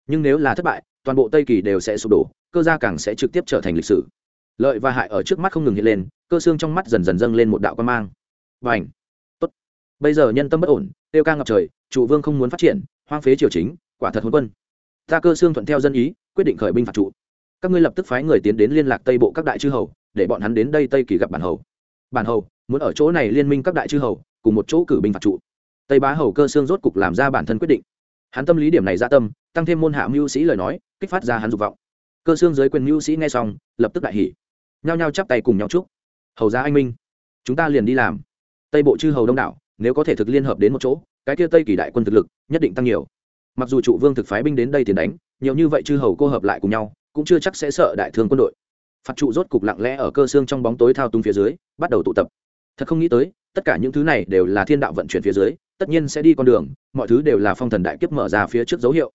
nhưng nếu là thất bại, toàn bộ tây kỳ đều sẽ sụp đổ, cơ gia càng sẽ trực tiếp trở thành lịch sử. Lợi và hại ở trước mắt không ngừng hiện lên, cơ xương trong mắt dần dần dâng lên một đạo quan mang. Và ảnh tốt! Bây giờ nhân tâm bất ổn, tiêu ca ngập trời trụ vương không muốn phát triển, hoang phế triều chính, quả thật hôn quân. Ta cơ xương thuận theo dân ý, quyết định khởi binh phạt trụ. Các ngươi lập tức phái người tiến đến liên lạc tây bộ các đại chư hầu, để bọn hắn đến đây tây kỳ gặp bản hầu. Bản hầu, muốn ở chỗ này liên minh các đại chư hầu, cùng một chỗ cử binh phạt trụ. Tây bá hầu cơ xương rốt cục làm ra bản thân quyết định hắn tâm lý điểm này ra tâm, tăng thêm môn hạ mưu sĩ lời nói, kích phát ra hắn dục vọng. Cơ xương dưới quyền mưu sĩ nghe xong, lập tức đại hỉ. Nhao nhao chắp tay cùng nhau chúc. Hầu ra anh minh, chúng ta liền đi làm. Tây bộ chư hầu đông đảo, nếu có thể thực liên hợp đến một chỗ, cái kia tây kỳ đại quân thực lực, nhất định tăng nhiều. Mặc dù trụ vương thực phái binh đến đây tiền đánh, nhiều như vậy chư hầu cô hợp lại cùng nhau, cũng chưa chắc sẽ sợ đại thương quân đội. Phạt trụ rốt cục lặng lẽ ở cơ xương trong bóng tối thao túng phía dưới, bắt đầu tụ tập. Thật không nghĩ tới, tất cả những thứ này đều là thiên đạo vận chuyển phía dưới tất nhiên sẽ đi con đường, mọi thứ đều là phong thần đại kiếp mở ra phía trước dấu hiệu.